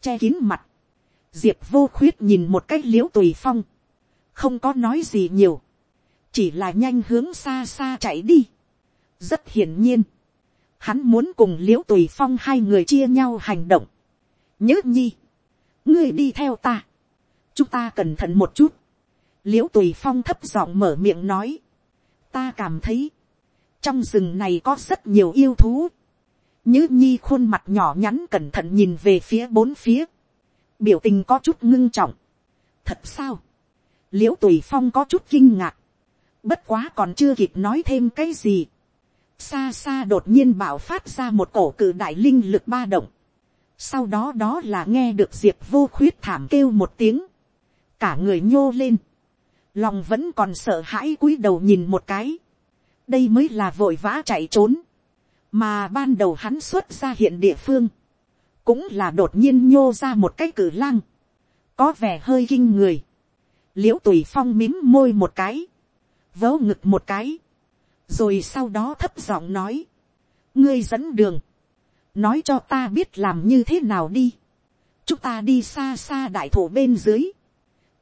che kín mặt, diệp vô khuyết nhìn một cách l i ễ u tùy phong, không có nói gì nhiều, chỉ là nhanh hướng xa xa chạy đi. rất hiển nhiên, hắn muốn cùng l i ễ u tùy phong hai người chia nhau hành động. nhớ nhi, ngươi đi theo ta, chúng ta cẩn thận một chút. l i ễ u tùy phong thấp giọng mở miệng nói, ta cảm thấy, trong rừng này có rất nhiều yêu thú. nhớ nhi khuôn mặt nhỏ nhắn cẩn thận nhìn về phía bốn phía, biểu tình có chút ngưng trọng. thật sao, l i ễ u tùy phong có chút kinh ngạc, bất quá còn chưa kịp nói thêm cái gì xa xa đột nhiên bảo phát ra một cổ cử đại linh lực ba động. Sau đó đó là nghe được diệp vô khuyết thảm kêu một tiếng. Cả người nhô lên. Lòng vẫn còn sợ hãi cúi đầu nhìn một cái. Đây mới là vội vã chạy trốn. Mà ban đầu hắn xuất ra hiện địa phương. Cũng là đột nhiên nhô ra một cái cử lang. Có vẻ hơi kinh người. Liễu tùy phong mím môi một cái. Vớ ngực một cái rồi sau đó thấp giọng nói, ngươi dẫn đường, nói cho ta biết làm như thế nào đi, chúng ta đi xa xa đại thổ bên dưới,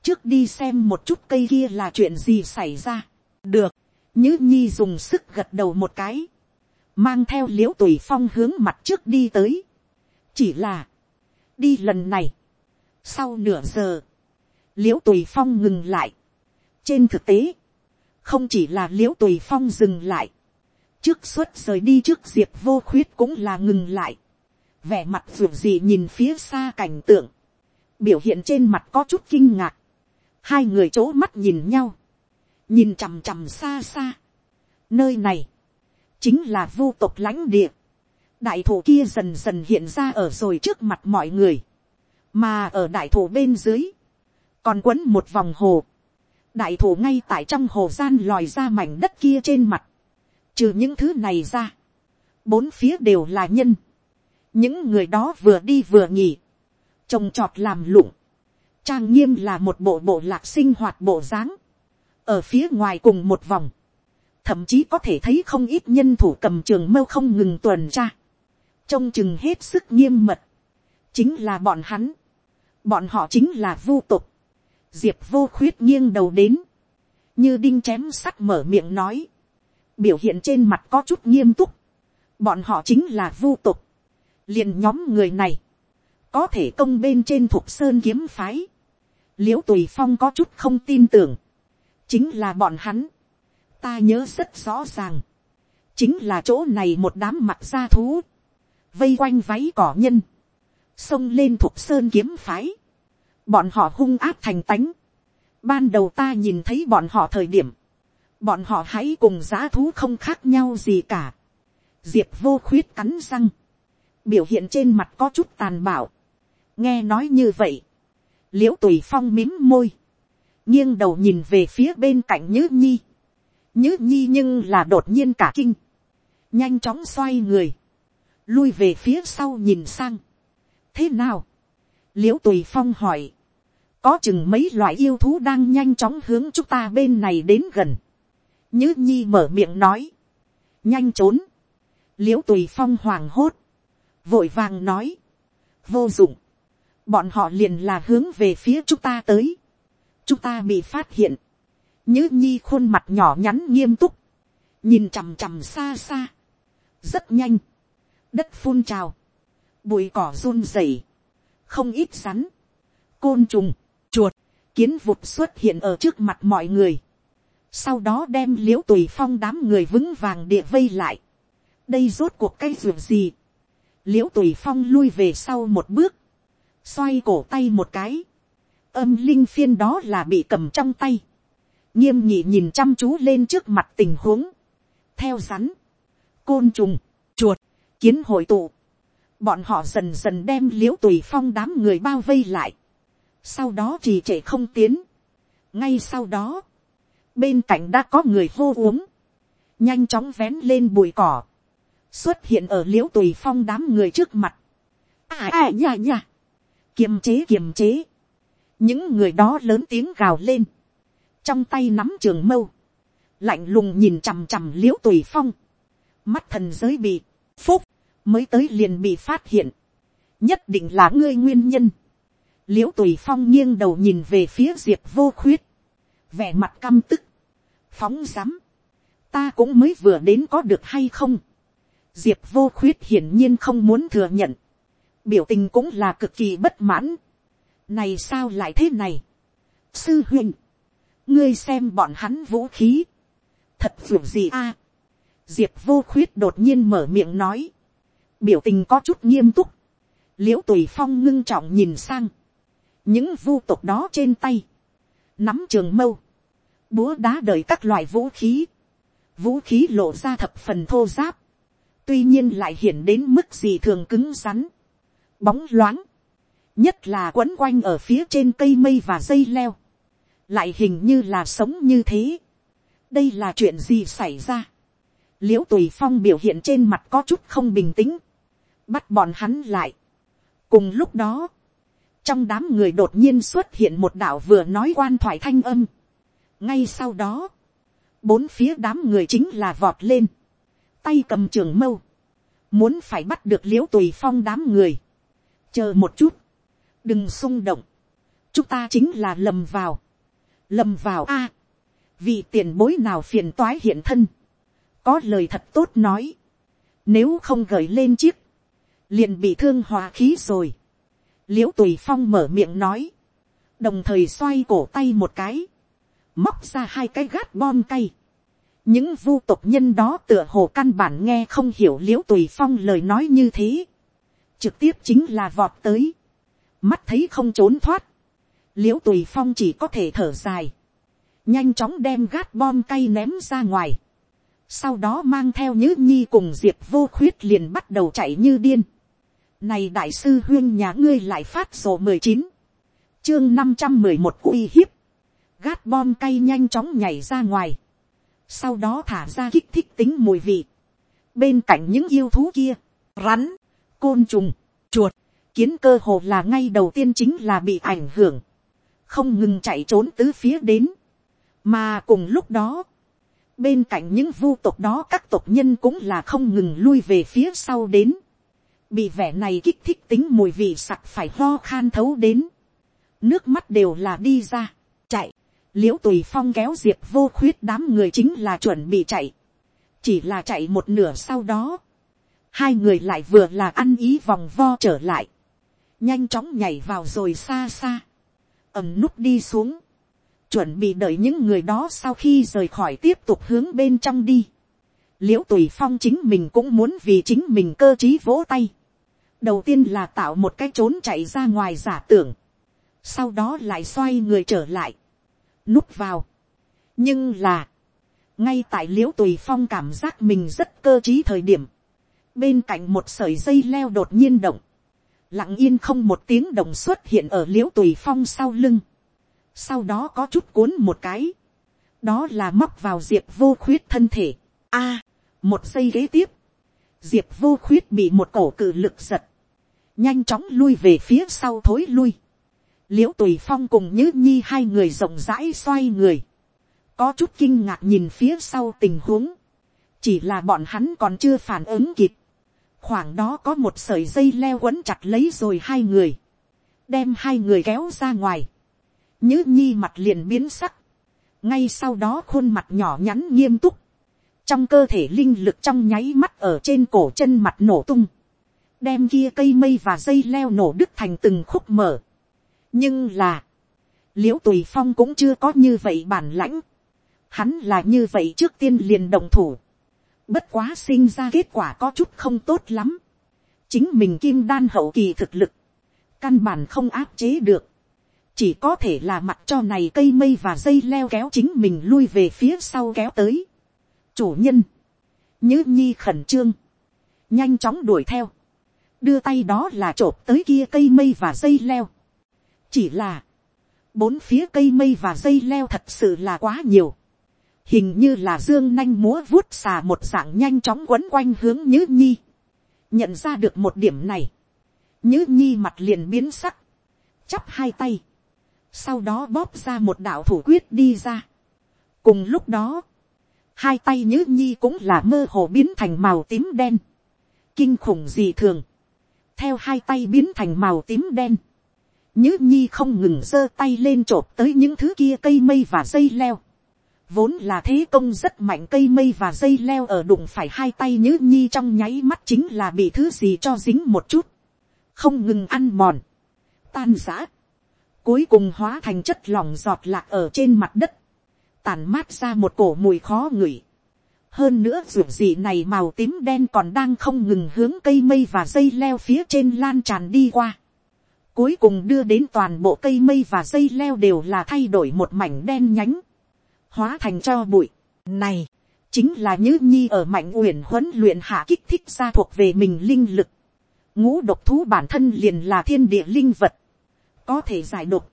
trước đi xem một chút cây kia là chuyện gì xảy ra, được, nhứ nhi dùng sức gật đầu một cái, mang theo l i ễ u tùy phong hướng mặt trước đi tới, chỉ là, đi lần này, sau nửa giờ, l i ễ u tùy phong ngừng lại, trên thực tế, không chỉ là l i ễ u tùy phong dừng lại, trước suốt rời đi trước diệp vô khuyết cũng là ngừng lại, vẻ mặt ruột gì nhìn phía xa cảnh tượng, biểu hiện trên mặt có chút kinh ngạc, hai người chỗ mắt nhìn nhau, nhìn chằm chằm xa xa, nơi này, chính là vô tộc lãnh địa, đại thổ kia dần dần hiện ra ở rồi trước mặt mọi người, mà ở đại thổ bên dưới, còn quấn một vòng hồ, đại thủ ngay tại trong hồ gian lòi ra mảnh đất kia trên mặt, trừ những thứ này ra, bốn phía đều là nhân, những người đó vừa đi vừa nghỉ, trồng trọt làm lụng, trang nghiêm là một bộ bộ lạc sinh hoạt bộ dáng, ở phía ngoài cùng một vòng, thậm chí có thể thấy không ít nhân thủ cầm trường mâu không ngừng tuần tra, trông chừng hết sức nghiêm mật, chính là bọn hắn, bọn họ chính là vu tục, diệp vô khuyết nghiêng đầu đến, như đinh chém sắt mở miệng nói, biểu hiện trên mặt có chút nghiêm túc, bọn họ chính là vu tục, liền nhóm người này, có thể công bên trên thuộc sơn kiếm phái, l i ễ u tùy phong có chút không tin tưởng, chính là bọn hắn, ta nhớ rất rõ ràng, chính là chỗ này một đám mặt gia thú, vây quanh váy cỏ nhân, xông lên thục sơn kiếm phái, bọn họ hung áp thành tánh. Ban đầu ta nhìn thấy bọn họ thời điểm, bọn họ hãy cùng giá thú không khác nhau gì cả. Diệp vô khuyết cắn răng, biểu hiện trên mặt có chút tàn bạo. nghe nói như vậy, l i ễ u tùy phong mím môi, nghiêng đầu nhìn về phía bên cạnh nhữ nhi. nhữ nhi nhưng là đột nhiên cả kinh, nhanh chóng xoay người, lui về phía sau nhìn sang. thế nào, l i ễ u tùy phong hỏi, có chừng mấy loại yêu thú đang nhanh chóng hướng chúng ta bên này đến gần. nhứ nhi mở miệng nói, nhanh trốn, l i ễ u tùy phong hoàng hốt, vội vàng nói, vô dụng, bọn họ liền là hướng về phía chúng ta tới, chúng ta bị phát hiện, nhứ nhi khuôn mặt nhỏ nhắn nghiêm túc, nhìn chằm chằm xa xa, rất nhanh, đất phun trào, bụi cỏ run rẩy, không ít rắn, côn trùng, chuột, kiến vụt xuất hiện ở trước mặt mọi người, sau đó đem l i ễ u tùy phong đám người vững vàng địa vây lại, đây rốt cuộc cái ruột gì, l i ễ u tùy phong lui về sau một bước, xoay cổ tay một cái, âm linh phiên đó là bị cầm trong tay, nghiêm nhị nhìn chăm chú lên trước mặt tình huống, theo rắn, côn trùng, chuột, kiến hội tụ, bọn họ dần dần đem l i ễ u tùy phong đám người bao vây lại, sau đó trì trệ không tiến. ngay sau đó, bên cạnh đã có người hô uống, nhanh chóng vén lên bụi cỏ, xuất hiện ở l i ễ u tùy phong đám người trước mặt. à à nhà nhà, kiềm chế kiềm chế, những người đó lớn tiếng gào lên, trong tay nắm trường mâu, lạnh lùng nhìn chằm chằm l i ễ u tùy phong, mắt thần giới bị, phúc, mới tới liền bị phát hiện, nhất định là ngươi nguyên nhân, l i ễ u tùy phong nghiêng đầu nhìn về phía diệp vô khuyết, vẻ mặt căm tức, phóng rắm, ta cũng mới vừa đến có được hay không, diệp vô khuyết hiển nhiên không muốn thừa nhận, biểu tình cũng là cực kỳ bất mãn, này sao lại thế này, sư huynh, ngươi xem bọn hắn vũ khí, thật vượt gì a, diệp vô khuyết đột nhiên mở miệng nói, biểu tình có chút nghiêm túc, l i ễ u tùy phong ngưng trọng nhìn sang, những vu tục đó trên tay, nắm trường mâu, búa đá đời các loại vũ khí, vũ khí lộ ra thập phần thô giáp, tuy nhiên lại hiện đến mức gì thường cứng rắn, bóng loáng, nhất là quấn quanh ở phía trên cây mây và dây leo, lại hình như là sống như thế. đây là chuyện gì xảy ra? L i ễ u tùy phong biểu hiện trên mặt có chút không bình tĩnh, bắt bọn hắn lại. cùng lúc đó, trong đám người đột nhiên xuất hiện một đạo vừa nói quan thoại thanh âm. ngay sau đó, bốn phía đám người chính là vọt lên, tay cầm trường mâu, muốn phải bắt được l i ễ u tùy phong đám người. chờ một chút, đừng xung động, chúng ta chính là lầm vào, lầm vào a, vì tiền bối nào phiền toái hiện thân, có lời thật tốt nói, nếu không gởi lên chiếc, liền bị thương hòa khí rồi. l i ễ u tùy phong mở miệng nói, đồng thời xoay cổ tay một cái, móc ra hai cái gát bom cay. những vu tộc nhân đó tựa hồ căn bản nghe không hiểu l i ễ u tùy phong lời nói như thế, trực tiếp chính là vọt tới, mắt thấy không trốn thoát, l i ễ u tùy phong chỉ có thể thở dài, nhanh chóng đem gát bom cay ném ra ngoài, sau đó mang theo nhữ nhi cùng diệp vô khuyết liền bắt đầu chạy như điên. này đại sư huyên nhà ngươi lại phát sổ mười chín, chương năm trăm mười một uy hiếp, gát bom cay nhanh chóng nhảy ra ngoài, sau đó thả ra kích thích tính mùi vị, bên cạnh những yêu thú kia, rắn, côn trùng, chuột, kiến cơ hồ là ngay đầu tiên chính là bị ảnh hưởng, không ngừng chạy trốn tứ phía đến, mà cùng lúc đó, bên cạnh những vu tộc đó các tộc nhân cũng là không ngừng lui về phía sau đến. bị vẻ này kích thích tính mùi vị sặc phải ho khan thấu đến. nước mắt đều là đi ra, chạy. liễu tùy phong kéo diệp vô khuyết đám người chính là chuẩn bị chạy. chỉ là chạy một nửa sau đó. hai người lại vừa là ăn ý vòng vo trở lại. nhanh chóng nhảy vào rồi xa xa. ẩm nút đi xuống chuẩn bị đợi những người đó sau khi rời khỏi tiếp tục hướng bên trong đi. l i ễ u tùy phong chính mình cũng muốn vì chính mình cơ t r í vỗ tay. đầu tiên là tạo một cái trốn chạy ra ngoài giả tưởng. sau đó lại xoay người trở lại. núp vào. nhưng là, ngay tại l i ễ u tùy phong cảm giác mình rất cơ t r í thời điểm, bên cạnh một sợi dây leo đột nhiên động, lặng yên không một tiếng động xuất hiện ở l i ễ u tùy phong sau lưng sau đó có chút cuốn một cái, đó là móc vào diệp vô khuyết thân thể. a, một giây kế tiếp, diệp vô khuyết bị một cổ cự lực giật, nhanh chóng lui về phía sau thối lui. l i ễ u tùy phong cùng nhữ nhi hai người rộng rãi xoay người, có chút kinh ngạc nhìn phía sau tình huống, chỉ là bọn hắn còn chưa phản ứng kịp, khoảng đó có một sợi dây leo quấn chặt lấy rồi hai người, đem hai người kéo ra ngoài, Nhữ nhi mặt liền biến sắc. Ngay sau đó khuôn mặt nhỏ nhắn nghiêm túc. Trong cơ thể linh lực trong nháy mắt ở trên cổ chân mặt nổ tung. Đem kia cây mây và dây leo nổ đứt thành từng khúc mở. Nhưng là. Liễu tùy phong cũng chưa có như vậy bản lãnh. Hắn là như vậy trước tiên liền đồng thủ. Bất quá sinh ra kết quả có chút không tốt lắm. Chính mình kim đan hậu kỳ thực lực. Căn bản không áp chế được chỉ có thể là mặt cho này cây mây và dây leo kéo chính mình lui về phía sau kéo tới. chủ nhân, nhữ nhi khẩn trương, nhanh chóng đuổi theo, đưa tay đó là t r ộ p tới kia cây mây và dây leo. chỉ là, bốn phía cây mây và dây leo thật sự là quá nhiều, hình như là dương nanh múa vuốt xà một dạng nhanh chóng quấn quanh hướng nhữ nhi, nhận ra được một điểm này, nhữ nhi mặt liền biến sắc, chắp hai tay, sau đó bóp ra một đạo thủ quyết đi ra. cùng lúc đó, hai tay nhữ nhi cũng là mơ hồ biến thành màu tím đen, kinh khủng gì thường, theo hai tay biến thành màu tím đen, nhữ nhi không ngừng giơ tay lên t r ộ p tới những thứ kia cây mây và dây leo, vốn là thế công rất mạnh cây mây và dây leo ở đụng phải hai tay nhớ nhi trong nháy mắt chính là bị thứ gì cho dính một chút, không ngừng ăn mòn, tan giã, cuối cùng hóa thành chất lỏng giọt lạc ở trên mặt đất, tàn mát ra một cổ mùi khó ngửi. hơn nữa ruột gì này màu tím đen còn đang không ngừng hướng cây mây và dây leo phía trên lan tràn đi qua. cuối cùng đưa đến toàn bộ cây mây và dây leo đều là thay đổi một mảnh đen nhánh hóa thành cho bụi. Này, chính là như nhi ở mạnh uyển huấn luyện hạ kích thích ra thuộc về mình linh lực. Ngũ độc thú bản thân liền là thiên địa linh vật. Có thể giải độc,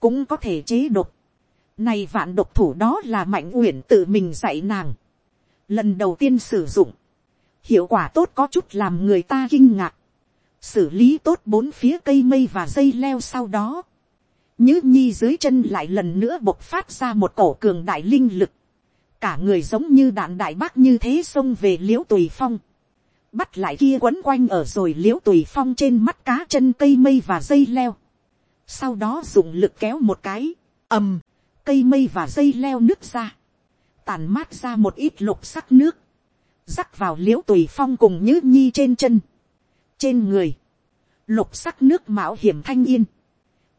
cũng có thể chế độc. Này vạn độc thủ đó là mạnh uyển tự mình dạy nàng. Lần đầu tiên sử dụng. Hiệu quả tốt có chút làm người ta kinh ngạc. Xử lý tốt bốn phía cây mây và dây leo sau đó Nhứ nhi dưới chân lại lần nữa bộc phát ra một cổ cường đại linh lực. Cả người giống như đạn đại bác như thế xông về liễu tùy phong. Bắt lại kia quấn quanh ở rồi liễu tùy phong trên mắt cá chân cây mây và dây leo. Sau đó dùng lực kéo một cái. ầm, cây mây và dây leo nước ra. Tàn mát ra một ít lục sắc nước. Rắc vào liễu tùy phong cùng nhứ nhi trên chân. Trên người. Lục sắc nước mạo hiểm thanh yên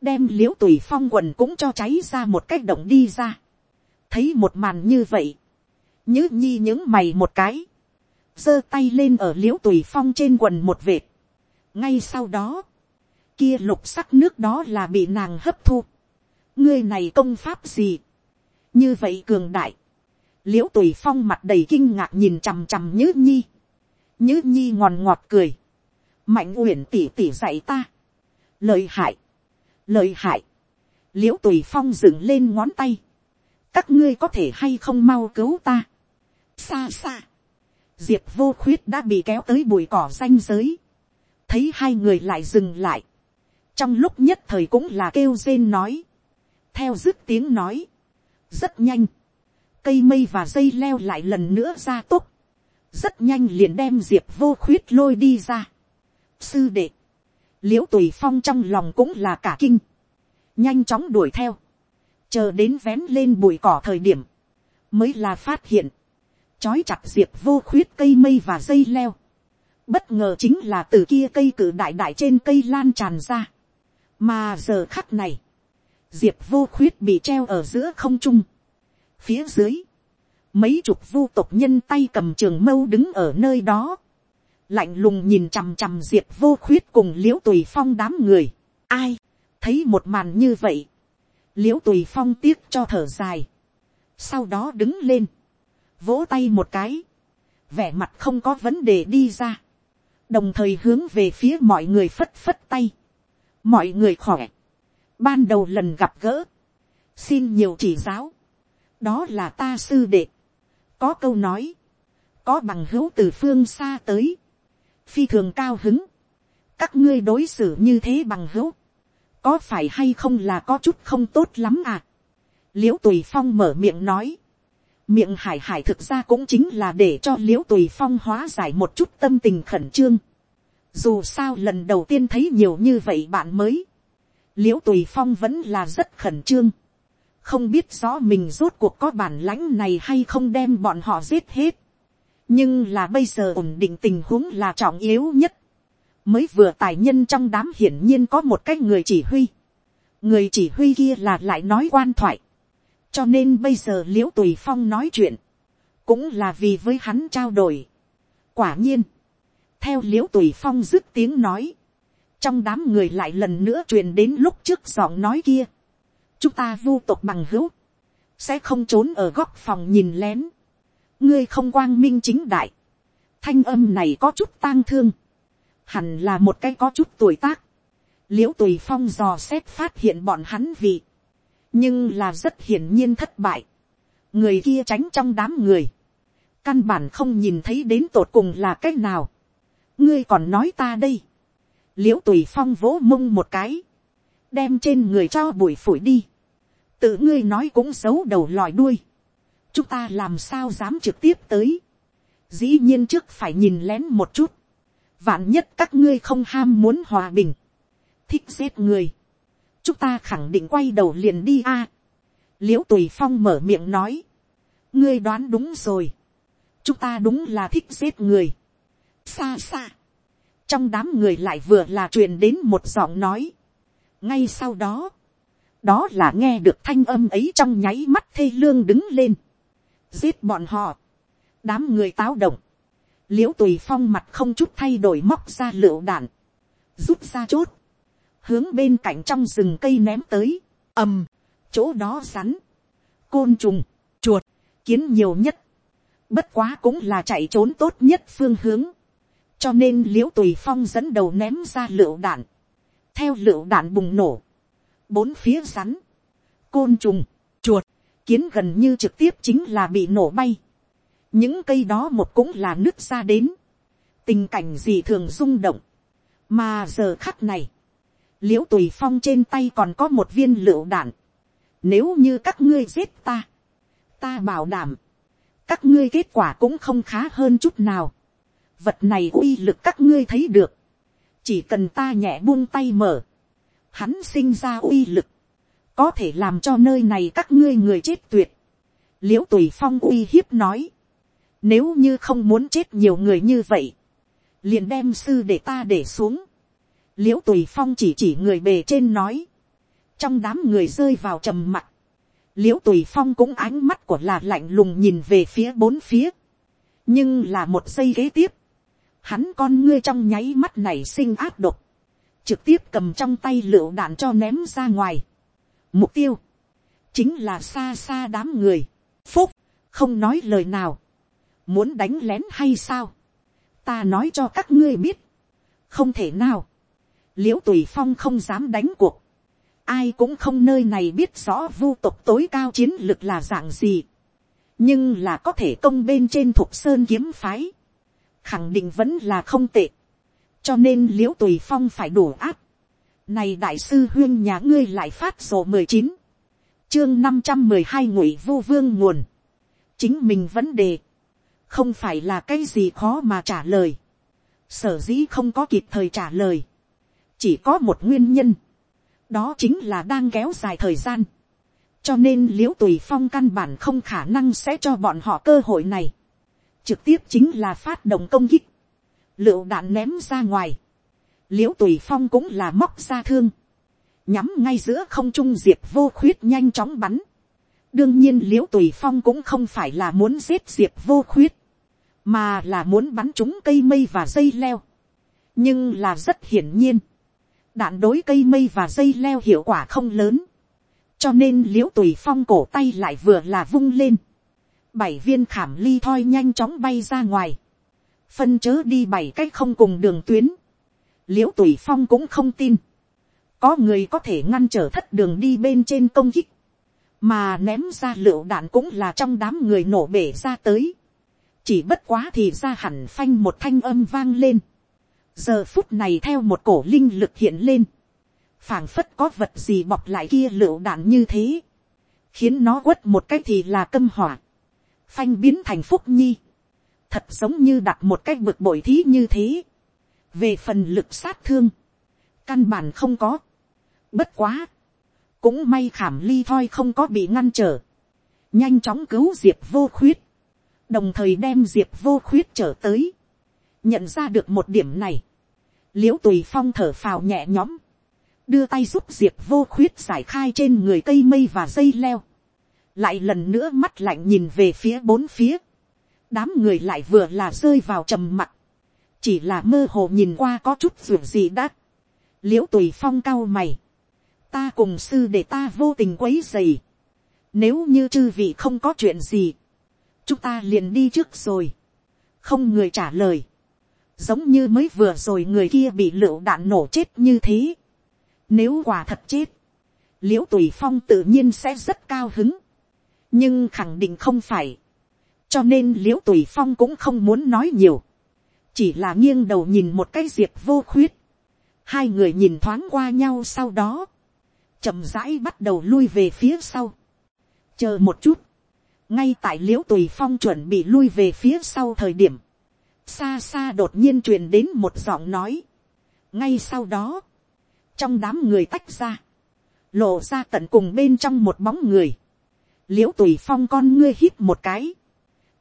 đem l i ễ u tùy phong quần cũng cho cháy ra một cách động đi ra. thấy một màn như vậy, nhứ nhi những mày một cái, giơ tay lên ở l i ễ u tùy phong trên quần một vệt. ngay sau đó, kia lục sắc nước đó là bị nàng hấp thu. ngươi này công pháp gì, như vậy cường đại, l i ễ u tùy phong mặt đầy kinh ngạc nhìn chằm chằm nhứ nhi, nhứ nhi ngòn ngọt cười, mạnh uyển tỉ tỉ dạy ta, lời hại, lợi hại, l i ễ u tùy phong dựng lên ngón tay, các ngươi có thể hay không mau cứu ta, xa xa, diệp vô khuyết đã bị kéo tới bụi cỏ danh giới, thấy hai người lại dừng lại, trong lúc nhất thời cũng là kêu rên nói, theo dứt tiếng nói, rất nhanh, cây mây và dây leo lại lần nữa ra tốt, rất nhanh liền đem diệp vô khuyết lôi đi ra. sư đệ, l i ễ u tùy phong trong lòng cũng là cả kinh, nhanh chóng đuổi theo, chờ đến vén lên bụi cỏ thời điểm, mới là phát hiện, trói chặt diệp vô khuyết cây mây và dây leo, bất ngờ chính là từ kia cây cử đại đại trên cây lan tràn ra, mà giờ khắc này, diệp vô khuyết bị treo ở giữa không trung, phía dưới, mấy chục vu tộc nhân tay cầm trường mâu đứng ở nơi đó, lạnh lùng nhìn chằm chằm diệp vô khuyết cùng l i ễ u tùy phong đám người. ai, thấy một màn như vậy, l i ễ u tùy phong tiếc cho thở dài, sau đó đứng lên, vỗ tay một cái, vẻ mặt không có vấn đề đi ra, đồng thời hướng về phía mọi người phất phất tay, mọi người khỏe, ban đầu lần gặp gỡ, xin nhiều chỉ giáo, đó là ta sư đệ, có câu nói, có bằng hữu từ phương xa tới, phi thường cao hứng, các ngươi đối xử như thế bằng hữu, có phải hay không là có chút không tốt lắm à. l i ễ u tùy phong mở miệng nói, miệng hải hải thực ra cũng chính là để cho l i ễ u tùy phong hóa giải một chút tâm tình khẩn trương dù sao lần đầu tiên thấy nhiều như vậy bạn mới, l i ễ u tùy phong vẫn là rất khẩn trương, không biết rõ mình rốt cuộc có bản lãnh này hay không đem bọn họ giết hết nhưng là bây giờ ổn định tình huống là trọng yếu nhất. mới vừa tài nhân trong đám hiển nhiên có một cái người chỉ huy. người chỉ huy kia là lại nói quan thoại. cho nên bây giờ l i ễ u tùy phong nói chuyện, cũng là vì với hắn trao đổi. quả nhiên, theo l i ễ u tùy phong dứt tiếng nói, trong đám người lại lần nữa truyền đến lúc trước giọng nói kia. chúng ta vu tục bằng hữu, sẽ không trốn ở góc phòng nhìn lén. Ngươi không quang minh chính đại, thanh âm này có chút tang thương, hẳn là một cái có chút tuổi tác, l i ễ u tùy phong dò xét phát hiện bọn hắn vì, nhưng là rất hiển nhiên thất bại, người kia tránh trong đám người, căn bản không nhìn thấy đến tột cùng là cái nào, ngươi còn nói ta đây, l i ễ u tùy phong vỗ mông một cái, đem trên người cho bụi phổi đi, tự ngươi nói cũng xấu đầu lòi đuôi, chúng ta làm sao dám trực tiếp tới. dĩ nhiên trước phải nhìn lén một chút. vạn nhất các ngươi không ham muốn hòa bình. thích giết người. chúng ta khẳng định quay đầu liền đi a. à, l i ễ u tùy phong mở miệng nói. ngươi đoán đúng rồi, chúng ta đúng là thích giết người, xa xa, trong đám người lại vừa là truyền đến một giọng nói, ngay sau đó, đó là nghe được thanh âm ấy trong nháy mắt thê lương đứng lên, giết bọn họ, đám người táo động, liễu tùy phong mặt không chút thay đổi móc ra lựu đạn, rút ra chốt, hướng bên cạnh trong rừng cây ném tới, ầm, chỗ đó rắn, côn trùng, chuột, kiến nhiều nhất, bất quá cũng là chạy trốn tốt nhất phương hướng, cho nên l i ễ u tùy phong dẫn đầu ném ra lựu đạn, theo lựu đạn bùng nổ, bốn phía rắn, côn trùng, chuột, kiến gần như trực tiếp chính là bị nổ bay, những cây đó một cũng là nước ra đến, tình cảnh gì thường rung động, mà giờ khắc này, l i ễ u tùy phong trên tay còn có một viên lựu đạn, nếu như các ngươi giết ta, ta bảo đảm, các ngươi kết quả cũng không khá hơn chút nào, vật này uy lực các ngươi thấy được, chỉ cần ta nhẹ buông tay mở, hắn sinh ra uy lực, có thể làm cho nơi này các ngươi người chết tuyệt, l i ễ u tùy phong uy hiếp nói, nếu như không muốn chết nhiều người như vậy. Liền đem sư để ta để xuống. Liễu tùy phong chỉ chỉ người bề trên nói. Trong đám người rơi vào trầm mặc. Liễu tùy phong cũng ánh mắt của là lạnh lùng nhìn về phía bốn phía. Nhưng là một giây kế tiếp. Hắn con ngươi trong nháy mắt này sinh áp độc. Trực tiếp cầm trong tay lựu đạn cho ném ra ngoài. Mục tiêu. Chính là xa xa đám người. Phúc. Không nói lời nào muốn đánh lén hay sao, ta nói cho các ngươi biết, không thể nào, l i ễ u tùy phong không dám đánh cuộc, ai cũng không nơi này biết rõ vu tục tối cao chiến lực là dạng gì, nhưng là có thể công bên trên thuộc sơn kiếm phái, khẳng định vẫn là không tệ, cho nên l i ễ u tùy phong phải đủ áp, này đại sư huyên nhà ngươi lại phát sổ mười chín, chương năm trăm mười hai ngụy vu vương nguồn, chính mình vấn đề, không phải là cái gì khó mà trả lời. sở dĩ không có kịp thời trả lời. chỉ có một nguyên nhân. đó chính là đang kéo dài thời gian. cho nên l i ễ u tùy phong căn bản không khả năng sẽ cho bọn họ cơ hội này trực tiếp chính là phát động công kích. lựu đạn ném ra ngoài. l i ễ u tùy phong cũng là móc ra thương. nhắm ngay giữa không trung diệp vô khuyết nhanh chóng bắn đương nhiên l i ễ u tùy phong cũng không phải là muốn giết diệp vô khuyết, mà là muốn bắn trúng cây mây và dây leo. nhưng là rất hiển nhiên, đạn đối cây mây và dây leo hiệu quả không lớn, cho nên l i ễ u tùy phong cổ tay lại vừa là vung lên, bảy viên khảm ly thoi nhanh chóng bay ra ngoài, phân chớ đi bảy cách không cùng đường tuyến, l i ễ u tùy phong cũng không tin, có người có thể ngăn trở thất đường đi bên trên công kích, mà ném ra lựu đạn cũng là trong đám người nổ bể ra tới, chỉ bất quá thì ra hẳn phanh một thanh âm vang lên. giờ phút này theo một cổ linh lực hiện lên, phảng phất có vật gì bọc lại kia lựu đạn như thế, khiến nó quất một cách thì là câm hỏa, phanh biến thành phúc nhi, thật giống như đặt một cái bực bội thí như thế, về phần lực sát thương, căn bản không có, bất quá, cũng may khảm ly thoi không có bị ngăn trở, nhanh chóng cứu diệp vô khuyết, đồng thời đem diệp vô khuyết trở tới, nhận ra được một điểm này, l i ễ u tùy phong thở phào nhẹ nhõm, đưa tay giúp diệp vô khuyết giải khai trên người cây mây và dây leo, lại lần nữa mắt lạnh nhìn về phía bốn phía, đám người lại vừa là rơi vào trầm mặt, chỉ là mơ hồ nhìn qua có chút ruộng gì đã, l i ễ u tùy phong cao mày, ta cùng sư để ta vô tình quấy dày, nếu như chư vị không có chuyện gì, chúng ta liền đi trước rồi, không người trả lời, giống như mới vừa rồi người kia bị lựu đạn nổ chết như thế. Nếu quả thật chết, l i ễ u tùy phong tự nhiên sẽ rất cao hứng, nhưng khẳng định không phải, cho nên l i ễ u tùy phong cũng không muốn nói nhiều, chỉ là nghiêng đầu nhìn một cái diệp vô khuyết, hai người nhìn thoáng qua nhau sau đó, chậm rãi bắt đầu lui về phía sau, chờ một chút, ngay tại l i ễ u tùy phong chuẩn bị lui về phía sau thời điểm, xa xa đột nhiên truyền đến một giọng nói. ngay sau đó, trong đám người tách ra, lộ ra tận cùng bên trong một bóng người, l i ễ u tùy phong con ngươi hít một cái,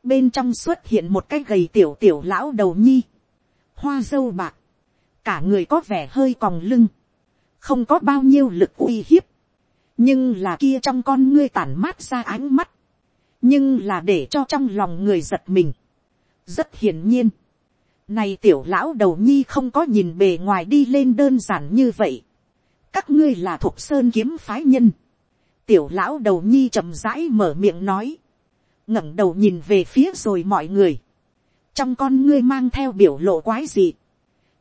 bên trong xuất hiện một cái gầy tiểu tiểu lão đầu nhi, hoa dâu bạc, cả người có vẻ hơi còng lưng, không có bao nhiêu lực uy hiếp, nhưng là kia trong con ngươi tản mát ra ánh mắt, nhưng là để cho trong lòng người giật mình. rất hiển nhiên, này tiểu lão đầu nhi không có nhìn bề ngoài đi lên đơn giản như vậy, các ngươi là thuộc sơn kiếm phái nhân tiểu lão đầu nhi chậm rãi mở miệng nói, ngẩng đầu nhìn về phía rồi mọi người, trong con ngươi mang theo biểu lộ quái gì,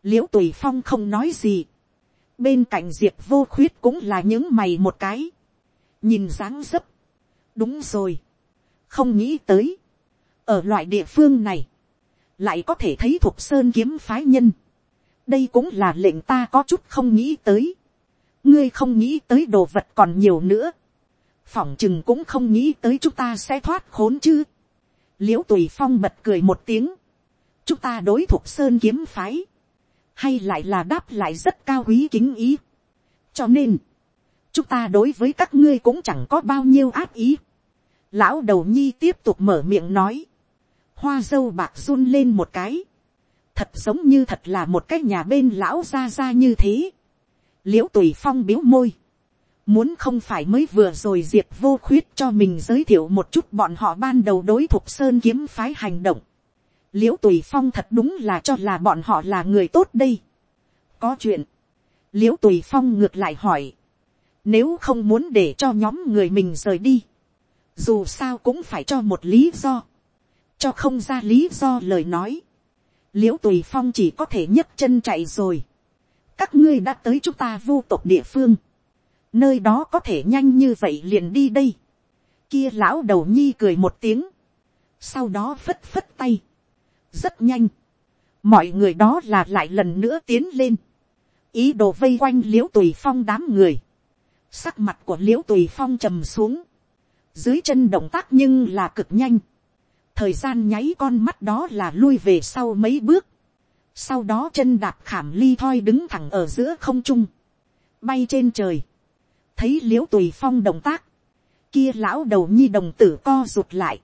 l i ễ u tùy phong không nói gì, bên cạnh diệp vô khuyết cũng là những mày một cái, nhìn dáng dấp, đúng rồi, không nghĩ tới, ở loại địa phương này, lại có thể thấy thuộc sơn kiếm phái nhân, đây cũng là lệnh ta có chút không nghĩ tới, ngươi không nghĩ tới đồ vật còn nhiều nữa, phỏng chừng cũng không nghĩ tới chúng ta sẽ thoát khốn chứ. l i ễ u tùy phong bật cười một tiếng, chúng ta đối thuộc sơn kiếm phái, hay lại là đáp lại rất cao quý kính ý. cho nên, chúng ta đối với các ngươi cũng chẳng có bao nhiêu áp ý. lão đầu nhi tiếp tục mở miệng nói, hoa dâu bạc run lên một cái, thật giống như thật là một cái nhà bên lão ra ra như thế l i ễ u tùy phong biếu môi, muốn không phải mới vừa rồi diệp vô khuyết cho mình giới thiệu một chút bọn họ ban đầu đối thuộc sơn kiếm phái hành động, liễu tùy phong thật đúng là cho là bọn họ là người tốt đây. có chuyện, liễu tùy phong ngược lại hỏi, nếu không muốn để cho nhóm người mình rời đi, dù sao cũng phải cho một lý do, cho không ra lý do lời nói, liễu tùy phong chỉ có thể nhấc chân chạy rồi, các ngươi đã tới chúng ta vô tộc địa phương, nơi đó có thể nhanh như vậy liền đi đây, kia lão đầu nhi cười một tiếng, sau đó phất phất tay, rất nhanh, mọi người đó là lại lần nữa tiến lên, ý đồ vây quanh l i ễ u tùy phong đám người, sắc mặt của l i ễ u tùy phong trầm xuống, dưới chân động tác nhưng là cực nhanh, thời gian nháy con mắt đó là lui về sau mấy bước, sau đó chân đạp khảm ly thoi đứng thẳng ở giữa không trung, bay trên trời, thấy l i ễ u tùy phong động tác, kia lão đầu nhi đồng tử co rụt lại,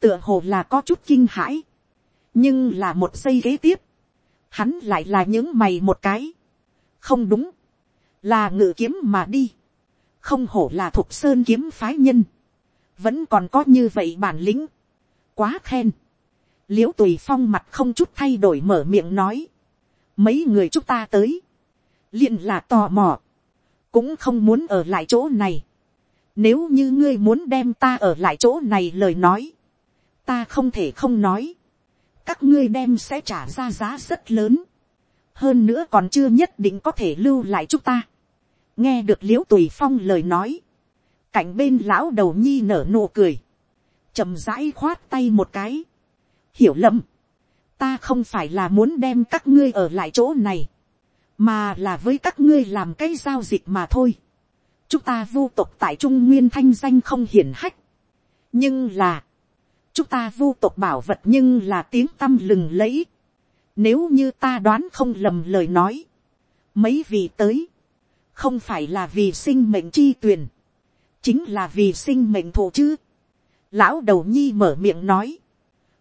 tựa hồ là có chút kinh hãi, nhưng là một giây kế tiếp, hắn lại là những mày một cái, không đúng, là ngự kiếm mà đi, không hổ là thuộc sơn kiếm phái nhân, vẫn còn có như vậy bản lĩnh, quá khen, l i ễ u tùy phong mặt không chút thay đổi mở miệng nói, mấy người chúng ta tới, liền là tò mò, cũng không muốn ở lại chỗ này, nếu như ngươi muốn đem ta ở lại chỗ này lời nói, ta không thể không nói, các ngươi đem sẽ trả ra giá rất lớn, hơn nữa còn chưa nhất định có thể lưu lại chúng ta. nghe được l i ễ u tùy phong lời nói, cạnh bên lão đầu nhi nở nụ cười, chầm rãi khoát tay một cái, hiểu lầm, ta không phải là muốn đem các ngươi ở lại chỗ này, mà là với các ngươi làm cái giao dịch mà thôi. chúng ta vô tục tại trung nguyên thanh danh không hiển hách, nhưng là, chúng ta vô tục bảo vật nhưng là tiếng tâm lừng lẫy. Nếu như ta đoán không lầm lời nói, mấy vị tới, không phải là vì sinh mệnh chi tuyển, chính là vì sinh mệnh thổ chứ. Lão đầu nhi mở miệng nói,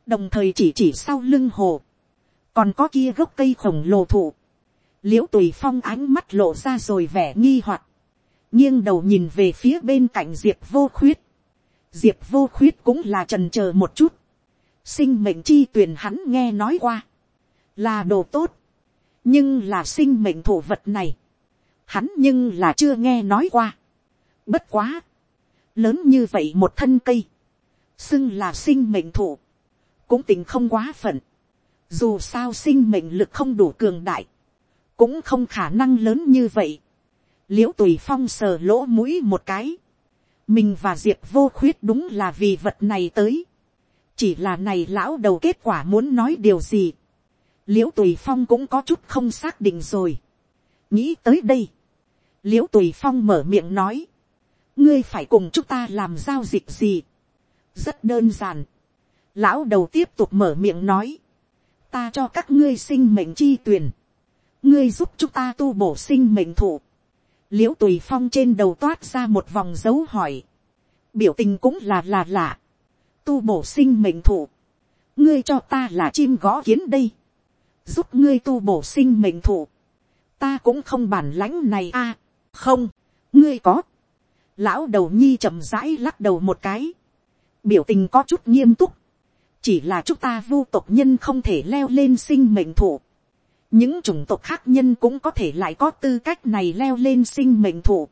đồng thời chỉ chỉ sau lưng hồ, còn có kia gốc cây khổng lồ thụ, l i ễ u tùy phong ánh mắt lộ ra rồi vẻ nghi hoặc, nghiêng đầu nhìn về phía bên cạnh diệp vô khuyết, diệp vô khuyết cũng là trần c h ờ một chút, sinh mệnh chi tuyển hắn nghe nói qua, là đồ tốt, nhưng là sinh mệnh thổ vật này, hắn nhưng là chưa nghe nói qua. Bất quá, lớn như vậy một thân cây, xưng là sinh mệnh thổ. Cũng tình không quá phận. Dù sao sinh mệnh lực không đủ cường đại, cũng không khả năng lớn như vậy. l i ễ u tùy phong sờ lỗ mũi một cái. mình và diệp vô khuyết đúng là vì vật này tới. chỉ là này lão đầu kết quả muốn nói điều gì. l i ễ u tùy phong cũng có chút không xác định rồi. nghĩ tới đây. l i ễ u tùy phong mở miệng nói. ngươi phải cùng chúng ta làm giao dịch gì. rất đơn giản Lão đầu tiếp tục mở miệng nói. Ta cho các ngươi sinh mệnh chi tuyển. Ngươi giúp chúng ta tu bổ sinh mệnh thụ. Liễu tùy phong trên đầu toát ra một vòng dấu hỏi. biểu tình cũng là là lạ, tu bổ sinh mệnh thụ, ngươi cho ta là chim gõ kiến đây, giúp ngươi tu bổ sinh mệnh thụ, ta cũng không bản lãnh này a, không, ngươi có, lão đầu nhi chậm rãi lắc đầu một cái, biểu tình có chút nghiêm túc, chỉ là chúng ta vu tộc nhân không thể leo lên sinh mệnh thụ, những chủng tộc khác nhân cũng có thể lại có tư cách này leo lên sinh mệnh thụ,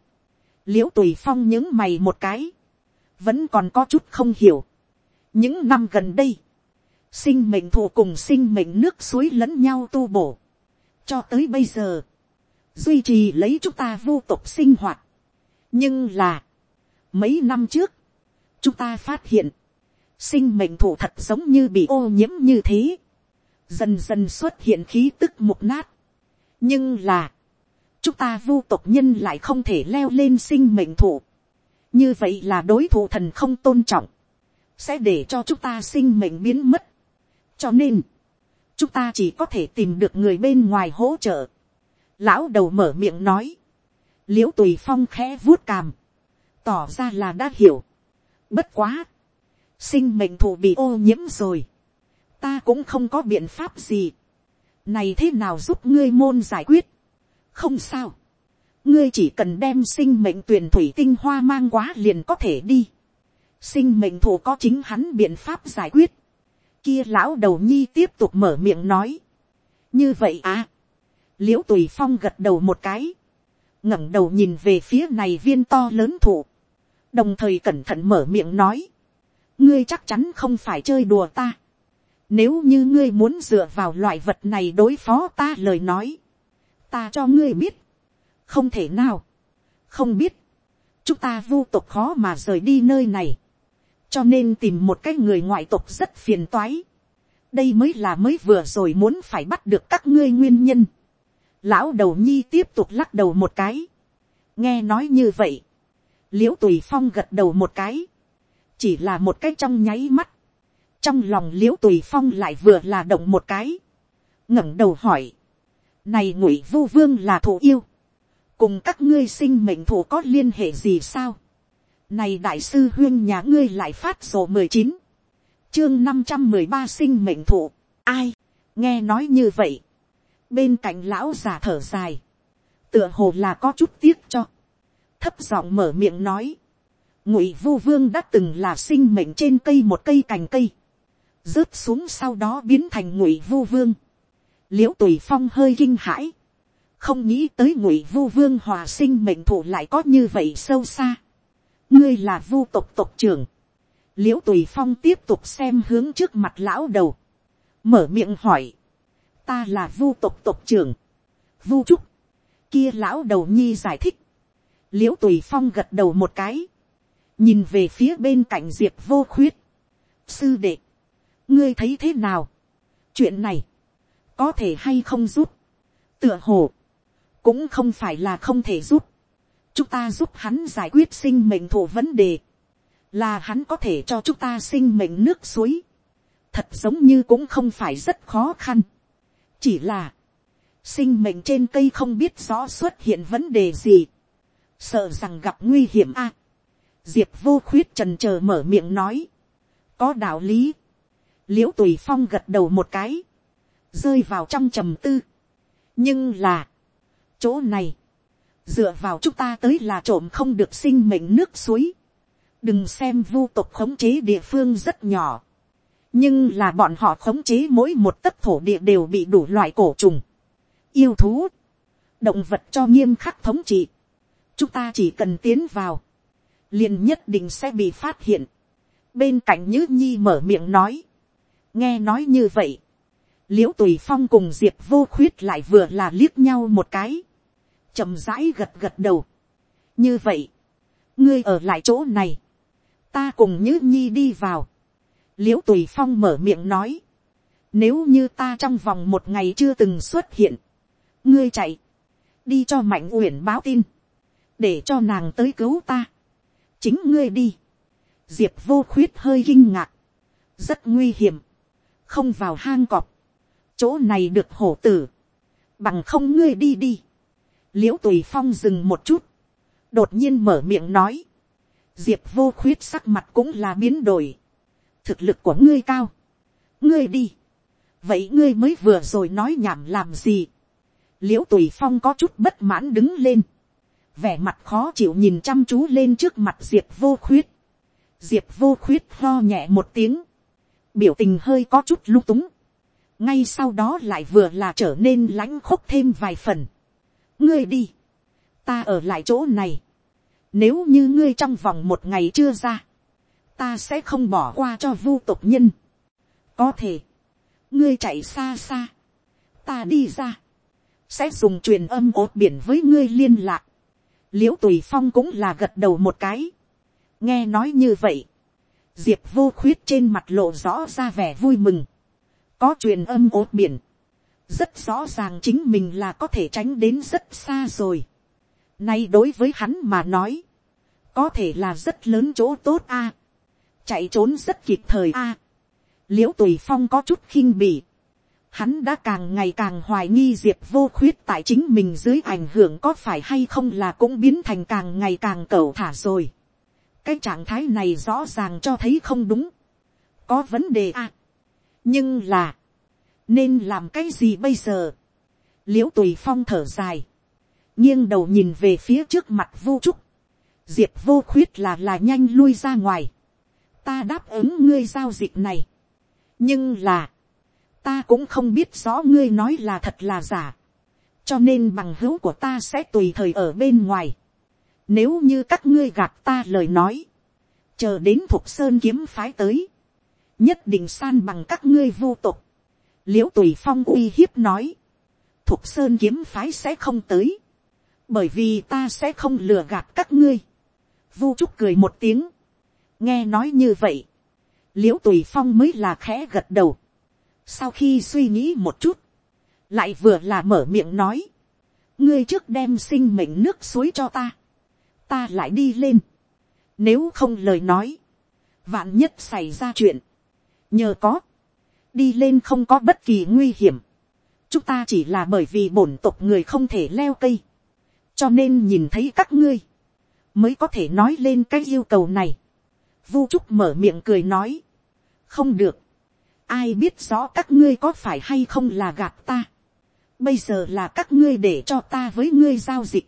l i ễ u tùy phong những mày một cái, vẫn còn có chút không hiểu, những năm gần đây, sinh mệnh thụ cùng sinh mệnh nước suối lẫn nhau tu bổ, cho tới bây giờ, duy trì lấy chúng ta vu tộc sinh hoạt, nhưng là, mấy năm trước, chúng ta phát hiện, sinh mệnh thụ thật giống như bị ô nhiễm như thế, dần dần xuất hiện khí tức mục nát. nhưng là, chúng ta vu tộc nhân lại không thể leo lên sinh mệnh thụ. như vậy là đối thủ thần không tôn trọng, sẽ để cho chúng ta sinh mệnh biến mất. cho nên, chúng ta chỉ có thể tìm được người bên ngoài hỗ trợ. lão đầu mở miệng nói, l i ễ u tùy phong khẽ vuốt càm, tỏ ra là đã hiểu. bất quá, sinh mệnh thụ bị ô nhiễm rồi, ta cũng không có biện pháp gì, này thế nào giúp ngươi môn giải quyết, không sao, ngươi chỉ cần đem sinh mệnh tuyển thủy tinh hoa mang quá liền có thể đi, sinh mệnh thủ có chính hắn biện pháp giải quyết, kia lão đầu nhi tiếp tục mở miệng nói, như vậy à, l i ễ u tùy phong gật đầu một cái, ngẩng đầu nhìn về phía này viên to lớn thụ, đồng thời cẩn thận mở miệng nói, ngươi chắc chắn không phải chơi đùa ta. Nếu như ngươi muốn dựa vào loại vật này đối phó ta lời nói, ta cho ngươi biết, không thể nào, không biết, chúng ta vu tục khó mà rời đi nơi này, cho nên tìm một cái người ngoại tục rất phiền toái. đây mới là mới vừa rồi muốn phải bắt được các ngươi nguyên nhân. lão đầu nhi tiếp tục lắc đầu một cái, nghe nói như vậy, l i ễ u tùy phong gật đầu một cái, chỉ là một cái trong nháy mắt, trong lòng l i ễ u tùy phong lại vừa là động một cái, ngẩng đầu hỏi, này ngụy vu vương là thủ yêu, cùng các ngươi sinh mệnh thủ có liên hệ gì sao, này đại sư huyên nhà ngươi lại phát sổ mười chín, chương năm trăm mười ba sinh mệnh thủ, ai, nghe nói như vậy, bên cạnh lão già thở dài, tựa hồ là có chút tiếc cho, thấp giọng mở miệng nói, ngụy vu vương đã từng là sinh mệnh trên cây một cây cành cây, rớt xuống sau đó biến thành ngụy vu vương, l i ễ u tùy phong hơi kinh hãi, không nghĩ tới ngụy vu vương hòa sinh mệnh thụ lại có như vậy sâu xa, ngươi là vu tộc tộc trưởng, l i ễ u tùy phong tiếp tục xem hướng trước mặt lão đầu, mở miệng hỏi, ta là vu tộc tộc trưởng, vu trúc, kia lão đầu nhi giải thích, l i ễ u tùy phong gật đầu một cái, nhìn về phía bên cạnh diệp vô khuyết, sư đệ, ngươi thấy thế nào, chuyện này, có thể hay không giúp, tựa hồ, cũng không phải là không thể giúp, chúng ta giúp hắn giải quyết sinh mệnh thổ vấn đề, là hắn có thể cho chúng ta sinh mệnh nước suối, thật giống như cũng không phải rất khó khăn, chỉ là, sinh mệnh trên cây không biết rõ xuất hiện vấn đề gì, sợ rằng gặp nguy hiểm a, diệp vô khuyết trần c mở miệng nói, có đạo lý, l i ễ u tùy phong gật đầu một cái, rơi vào trong trầm tư. nhưng là, chỗ này, dựa vào chúng ta tới là trộm không được sinh mệnh nước suối, đừng xem vu tục khống chế địa phương rất nhỏ, nhưng là bọn họ khống chế mỗi một tấc thổ địa đều bị đủ loại cổ trùng, yêu thú, động vật cho nghiêm khắc thống trị, chúng ta chỉ cần tiến vào, liền nhất định sẽ bị phát hiện. bên cạnh nhữ nhi mở miệng nói, nghe nói như vậy, l i ễ u tùy phong cùng diệp vô khuyết lại vừa là liếc nhau một cái, chậm rãi gật gật đầu. như vậy, ngươi ở lại chỗ này, ta cùng nhữ nhi đi vào, l i ễ u tùy phong mở miệng nói, nếu như ta trong vòng một ngày chưa từng xuất hiện, ngươi chạy, đi cho mạnh uyển báo tin, để cho nàng tới cứu ta. Chính ngươi đi. diệp vô khuyết hơi kinh ngạc, rất nguy hiểm, không vào hang cọp, chỗ này được hổ tử, bằng không ngươi đi đi. l i ễ u tùy phong dừng một chút, đột nhiên mở miệng nói, diệp vô khuyết sắc mặt cũng là biến đổi, thực lực của ngươi cao, ngươi đi, vậy ngươi mới vừa rồi nói nhảm làm gì, l i ễ u tùy phong có chút bất mãn đứng lên, vẻ mặt khó chịu nhìn chăm chú lên trước mặt diệp vô khuyết, diệp vô khuyết lo nhẹ một tiếng, biểu tình hơi có chút lung túng, ngay sau đó lại vừa là trở nên lãnh khúc thêm vài phần, ngươi đi, ta ở lại chỗ này, nếu như ngươi trong vòng một ngày chưa ra, ta sẽ không bỏ qua cho vu Tộc nhân, có thể, ngươi chạy xa xa, ta đi ra, sẽ dùng truyền âm ốt biển với ngươi liên lạc, l i ễ u tùy phong cũng là gật đầu một cái, nghe nói như vậy, diệp vô khuyết trên mặt lộ rõ ra vẻ vui mừng, có truyền âm ốt biển, rất rõ ràng chính mình là có thể tránh đến rất xa rồi. Nay đối với hắn mà nói, có thể là rất lớn chỗ tốt a, chạy trốn rất kịp thời a l i ễ u tùy phong có chút khinh bỉ. Hắn đã càng ngày càng hoài nghi diệp vô khuyết tại chính mình dưới ảnh hưởng có phải hay không là cũng biến thành càng ngày càng cẩu thả rồi cái trạng thái này rõ ràng cho thấy không đúng. có vấn đề à. nhưng là, nên làm cái gì bây giờ. l i ễ u tùy phong thở dài, nghiêng đầu nhìn về phía trước mặt vô trúc. diệp vô khuyết là là nhanh lui ra ngoài. ta đáp ứng ngươi giao dịch này nhưng là, ta cũng không biết rõ ngươi nói là thật là giả, cho nên bằng hữu của ta sẽ tùy thời ở bên ngoài. Nếu như các ngươi gạt ta lời nói, chờ đến thục sơn kiếm phái tới, nhất định san bằng các ngươi vô tục. l i ễ u tùy phong uy hiếp nói, thục sơn kiếm phái sẽ không tới, bởi vì ta sẽ không lừa gạt các ngươi. Vu trúc cười một tiếng, nghe nói như vậy, l i ễ u tùy phong mới là khẽ gật đầu. sau khi suy nghĩ một chút, lại vừa là mở miệng nói, ngươi trước đem sinh mệnh nước suối cho ta, ta lại đi lên, nếu không lời nói, vạn nhất xảy ra chuyện, nhờ có, đi lên không có bất kỳ nguy hiểm, chúng ta chỉ là bởi vì bổn tộc người không thể leo cây, cho nên nhìn thấy các ngươi, mới có thể nói lên cái yêu cầu này. Vu Trúc mở miệng cười nói. Không được. Ai biết rõ các ngươi có phải hay không là gạt ta. Bây giờ là các ngươi để cho ta với ngươi giao dịch.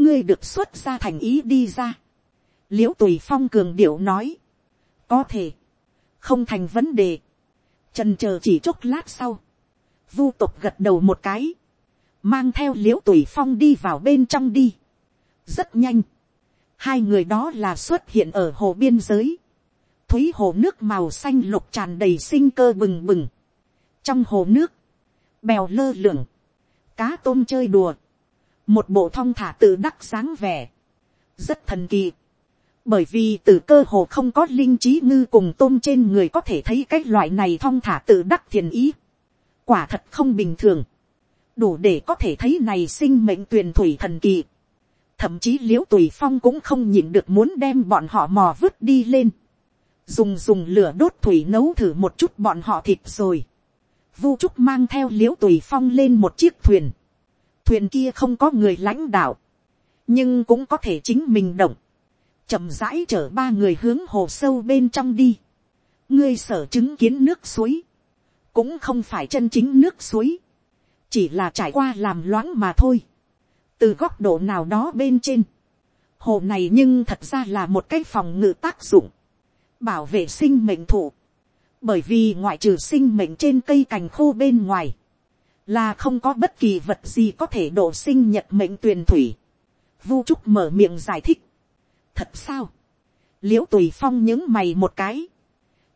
Ngươi được xuất ra thành ý đi ra. Liễu tùy phong cường điệu nói. Có thể. Không thành vấn đề. Trần chờ chỉ chốc lát sau. Vu tục gật đầu một cái. Mang theo liễu tùy phong đi vào bên trong đi. Rất nhanh hai người đó là xuất hiện ở hồ biên giới, thúy hồ nước màu xanh lục tràn đầy sinh cơ bừng bừng, trong hồ nước, bèo lơ lửng, cá tôm chơi đùa, một bộ thong thả tự đắc sáng vẻ, rất thần kỳ, bởi vì từ cơ hồ không có linh trí ngư cùng tôm trên người có thể thấy cái loại này thong thả tự đắc thiền ý, quả thật không bình thường, đủ để có thể thấy này sinh mệnh tuyền thủy thần kỳ, thậm chí l i ễ u tùy phong cũng không nhịn được muốn đem bọn họ mò vứt đi lên, dùng dùng lửa đốt thủy nấu thử một chút bọn họ thịt rồi, vu trúc mang theo l i ễ u tùy phong lên một chiếc thuyền, thuyền kia không có người lãnh đạo, nhưng cũng có thể chính mình động, chậm rãi chở ba người hướng hồ sâu bên trong đi, ngươi sở chứng kiến nước suối, cũng không phải chân chính nước suối, chỉ là trải qua làm loãng mà thôi. Từ góc độ nào đó bên trên, hồ này nhưng thật ra là một cái phòng ngự tác dụng, bảo vệ sinh mệnh thụ, bởi vì ngoại trừ sinh mệnh trên cây cành khô bên ngoài, là không có bất kỳ vật gì có thể độ sinh nhật mệnh tuyền thủy. Vu trúc mở miệng giải thích. thật sao, l i ễ u tùy phong những mày một cái,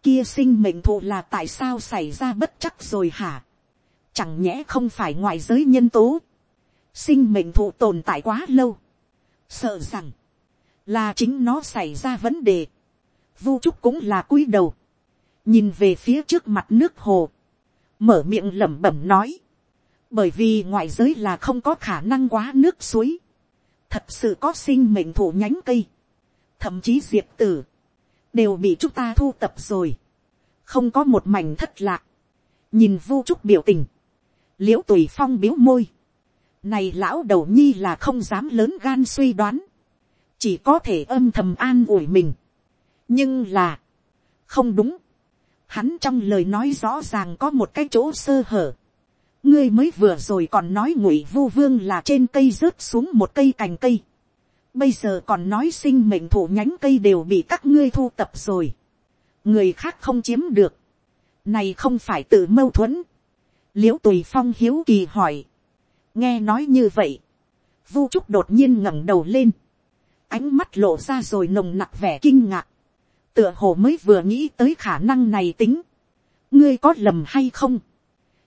kia sinh mệnh thụ là tại sao xảy ra bất chắc rồi hả, chẳng nhẽ không phải ngoại giới nhân tố, sinh mệnh thụ tồn tại quá lâu, sợ rằng, là chính nó xảy ra vấn đề, vu trúc cũng là cúi đầu, nhìn về phía trước mặt nước hồ, mở miệng lẩm bẩm nói, bởi vì ngoại giới là không có khả năng quá nước suối, thật sự có sinh mệnh thụ nhánh cây, thậm chí diệp tử, đều bị chúng ta thu tập rồi, không có một mảnh thất lạc, nhìn vu trúc biểu tình, l i ễ u tùy phong biếu môi, này lão đầu nhi là không dám lớn gan suy đoán. chỉ có thể âm thầm an ủi mình. nhưng là, không đúng, hắn trong lời nói rõ ràng có một cái chỗ sơ hở ngươi mới vừa rồi còn nói ngụy vu vương là trên cây rớt xuống một cây cành cây. bây giờ còn nói sinh mệnh thủ nhánh cây đều bị các ngươi thu tập rồi. người khác không chiếm được. này không phải tự mâu thuẫn. l i ễ u tùy phong hiếu kỳ hỏi. nghe nói như vậy. vu trúc đột nhiên ngẩng đầu lên. ánh mắt lộ ra rồi nồng nặc vẻ kinh ngạc. tựa hồ mới vừa nghĩ tới khả năng này tính ngươi có lầm hay không,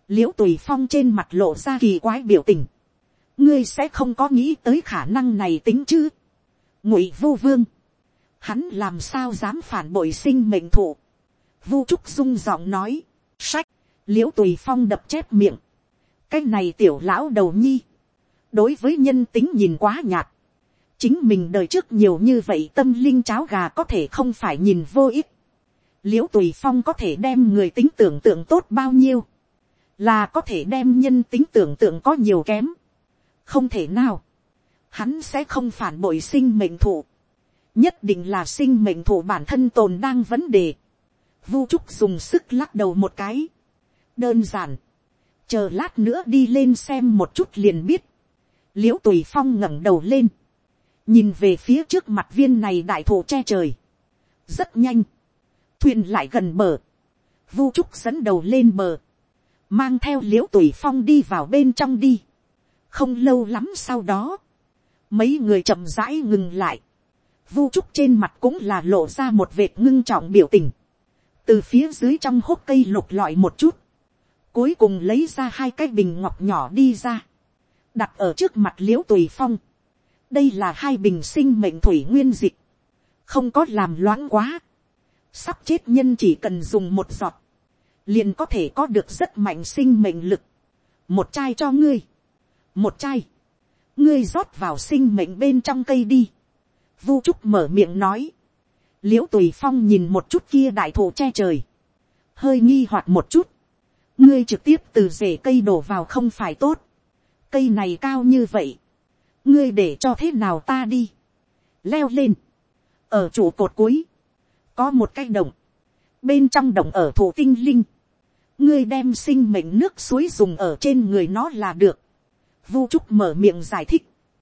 l i ễ u tùy phong trên mặt lộ ra kỳ quái biểu tình, ngươi sẽ không có nghĩ tới khả năng này tính chứ, ngụy vô vương, hắn làm sao dám phản bội sinh mệnh thụ, vu trúc dung giọng nói, sách, l i ễ u tùy phong đập chép miệng, cái này tiểu lão đầu nhi, đối với nhân tính nhìn quá nhạt, chính mình đời trước nhiều như vậy tâm linh cháo gà có thể không phải nhìn vô ích, l i ễ u tùy phong có thể đem người tính tưởng tượng tốt bao nhiêu, là có thể đem nhân tính tưởng tượng có nhiều kém, không thể nào, hắn sẽ không phản bội sinh mệnh thụ, nhất định là sinh mệnh thụ bản thân tồn đang vấn đề, vu trúc dùng sức lắc đầu một cái, đơn giản, chờ lát nữa đi lên xem một chút liền biết, l i ễ u tùy phong ngẩng đầu lên, nhìn về phía trước mặt viên này đại thụ che trời, rất nhanh, thuyền lại gần bờ, vu trúc dẫn đầu lên bờ, mang theo l i ễ u tùy phong đi vào bên trong đi. không lâu lắm sau đó, mấy người chậm rãi ngừng lại, vu trúc trên mặt cũng là lộ ra một vệt ngưng trọng biểu tình, từ phía dưới trong hốc cây lục lọi một chút, cuối cùng lấy ra hai cái bình ngọc nhỏ đi ra, đặt ở trước mặt l i ễ u tùy phong, đây là hai bình sinh mệnh thủy nguyên dịch, không có làm loãng quá, sắp chết nhân chỉ cần dùng một giọt, liền có thể có được rất mạnh sinh mệnh lực. một chai cho ngươi, một chai, ngươi rót vào sinh mệnh bên trong cây đi. vu trúc mở miệng nói, l i ễ u tùy phong nhìn một chút kia đại thụ che trời, hơi nghi hoặc một chút, ngươi trực tiếp từ rễ cây đổ vào không phải tốt, cây này cao như vậy, ngươi để cho thế nào ta đi, leo lên, ở trụ cột cuối, có một cái động, bên trong động ở thủ tinh linh, ngươi đem sinh mệnh nước suối dùng ở trên người nó là được, vu trúc mở miệng giải thích,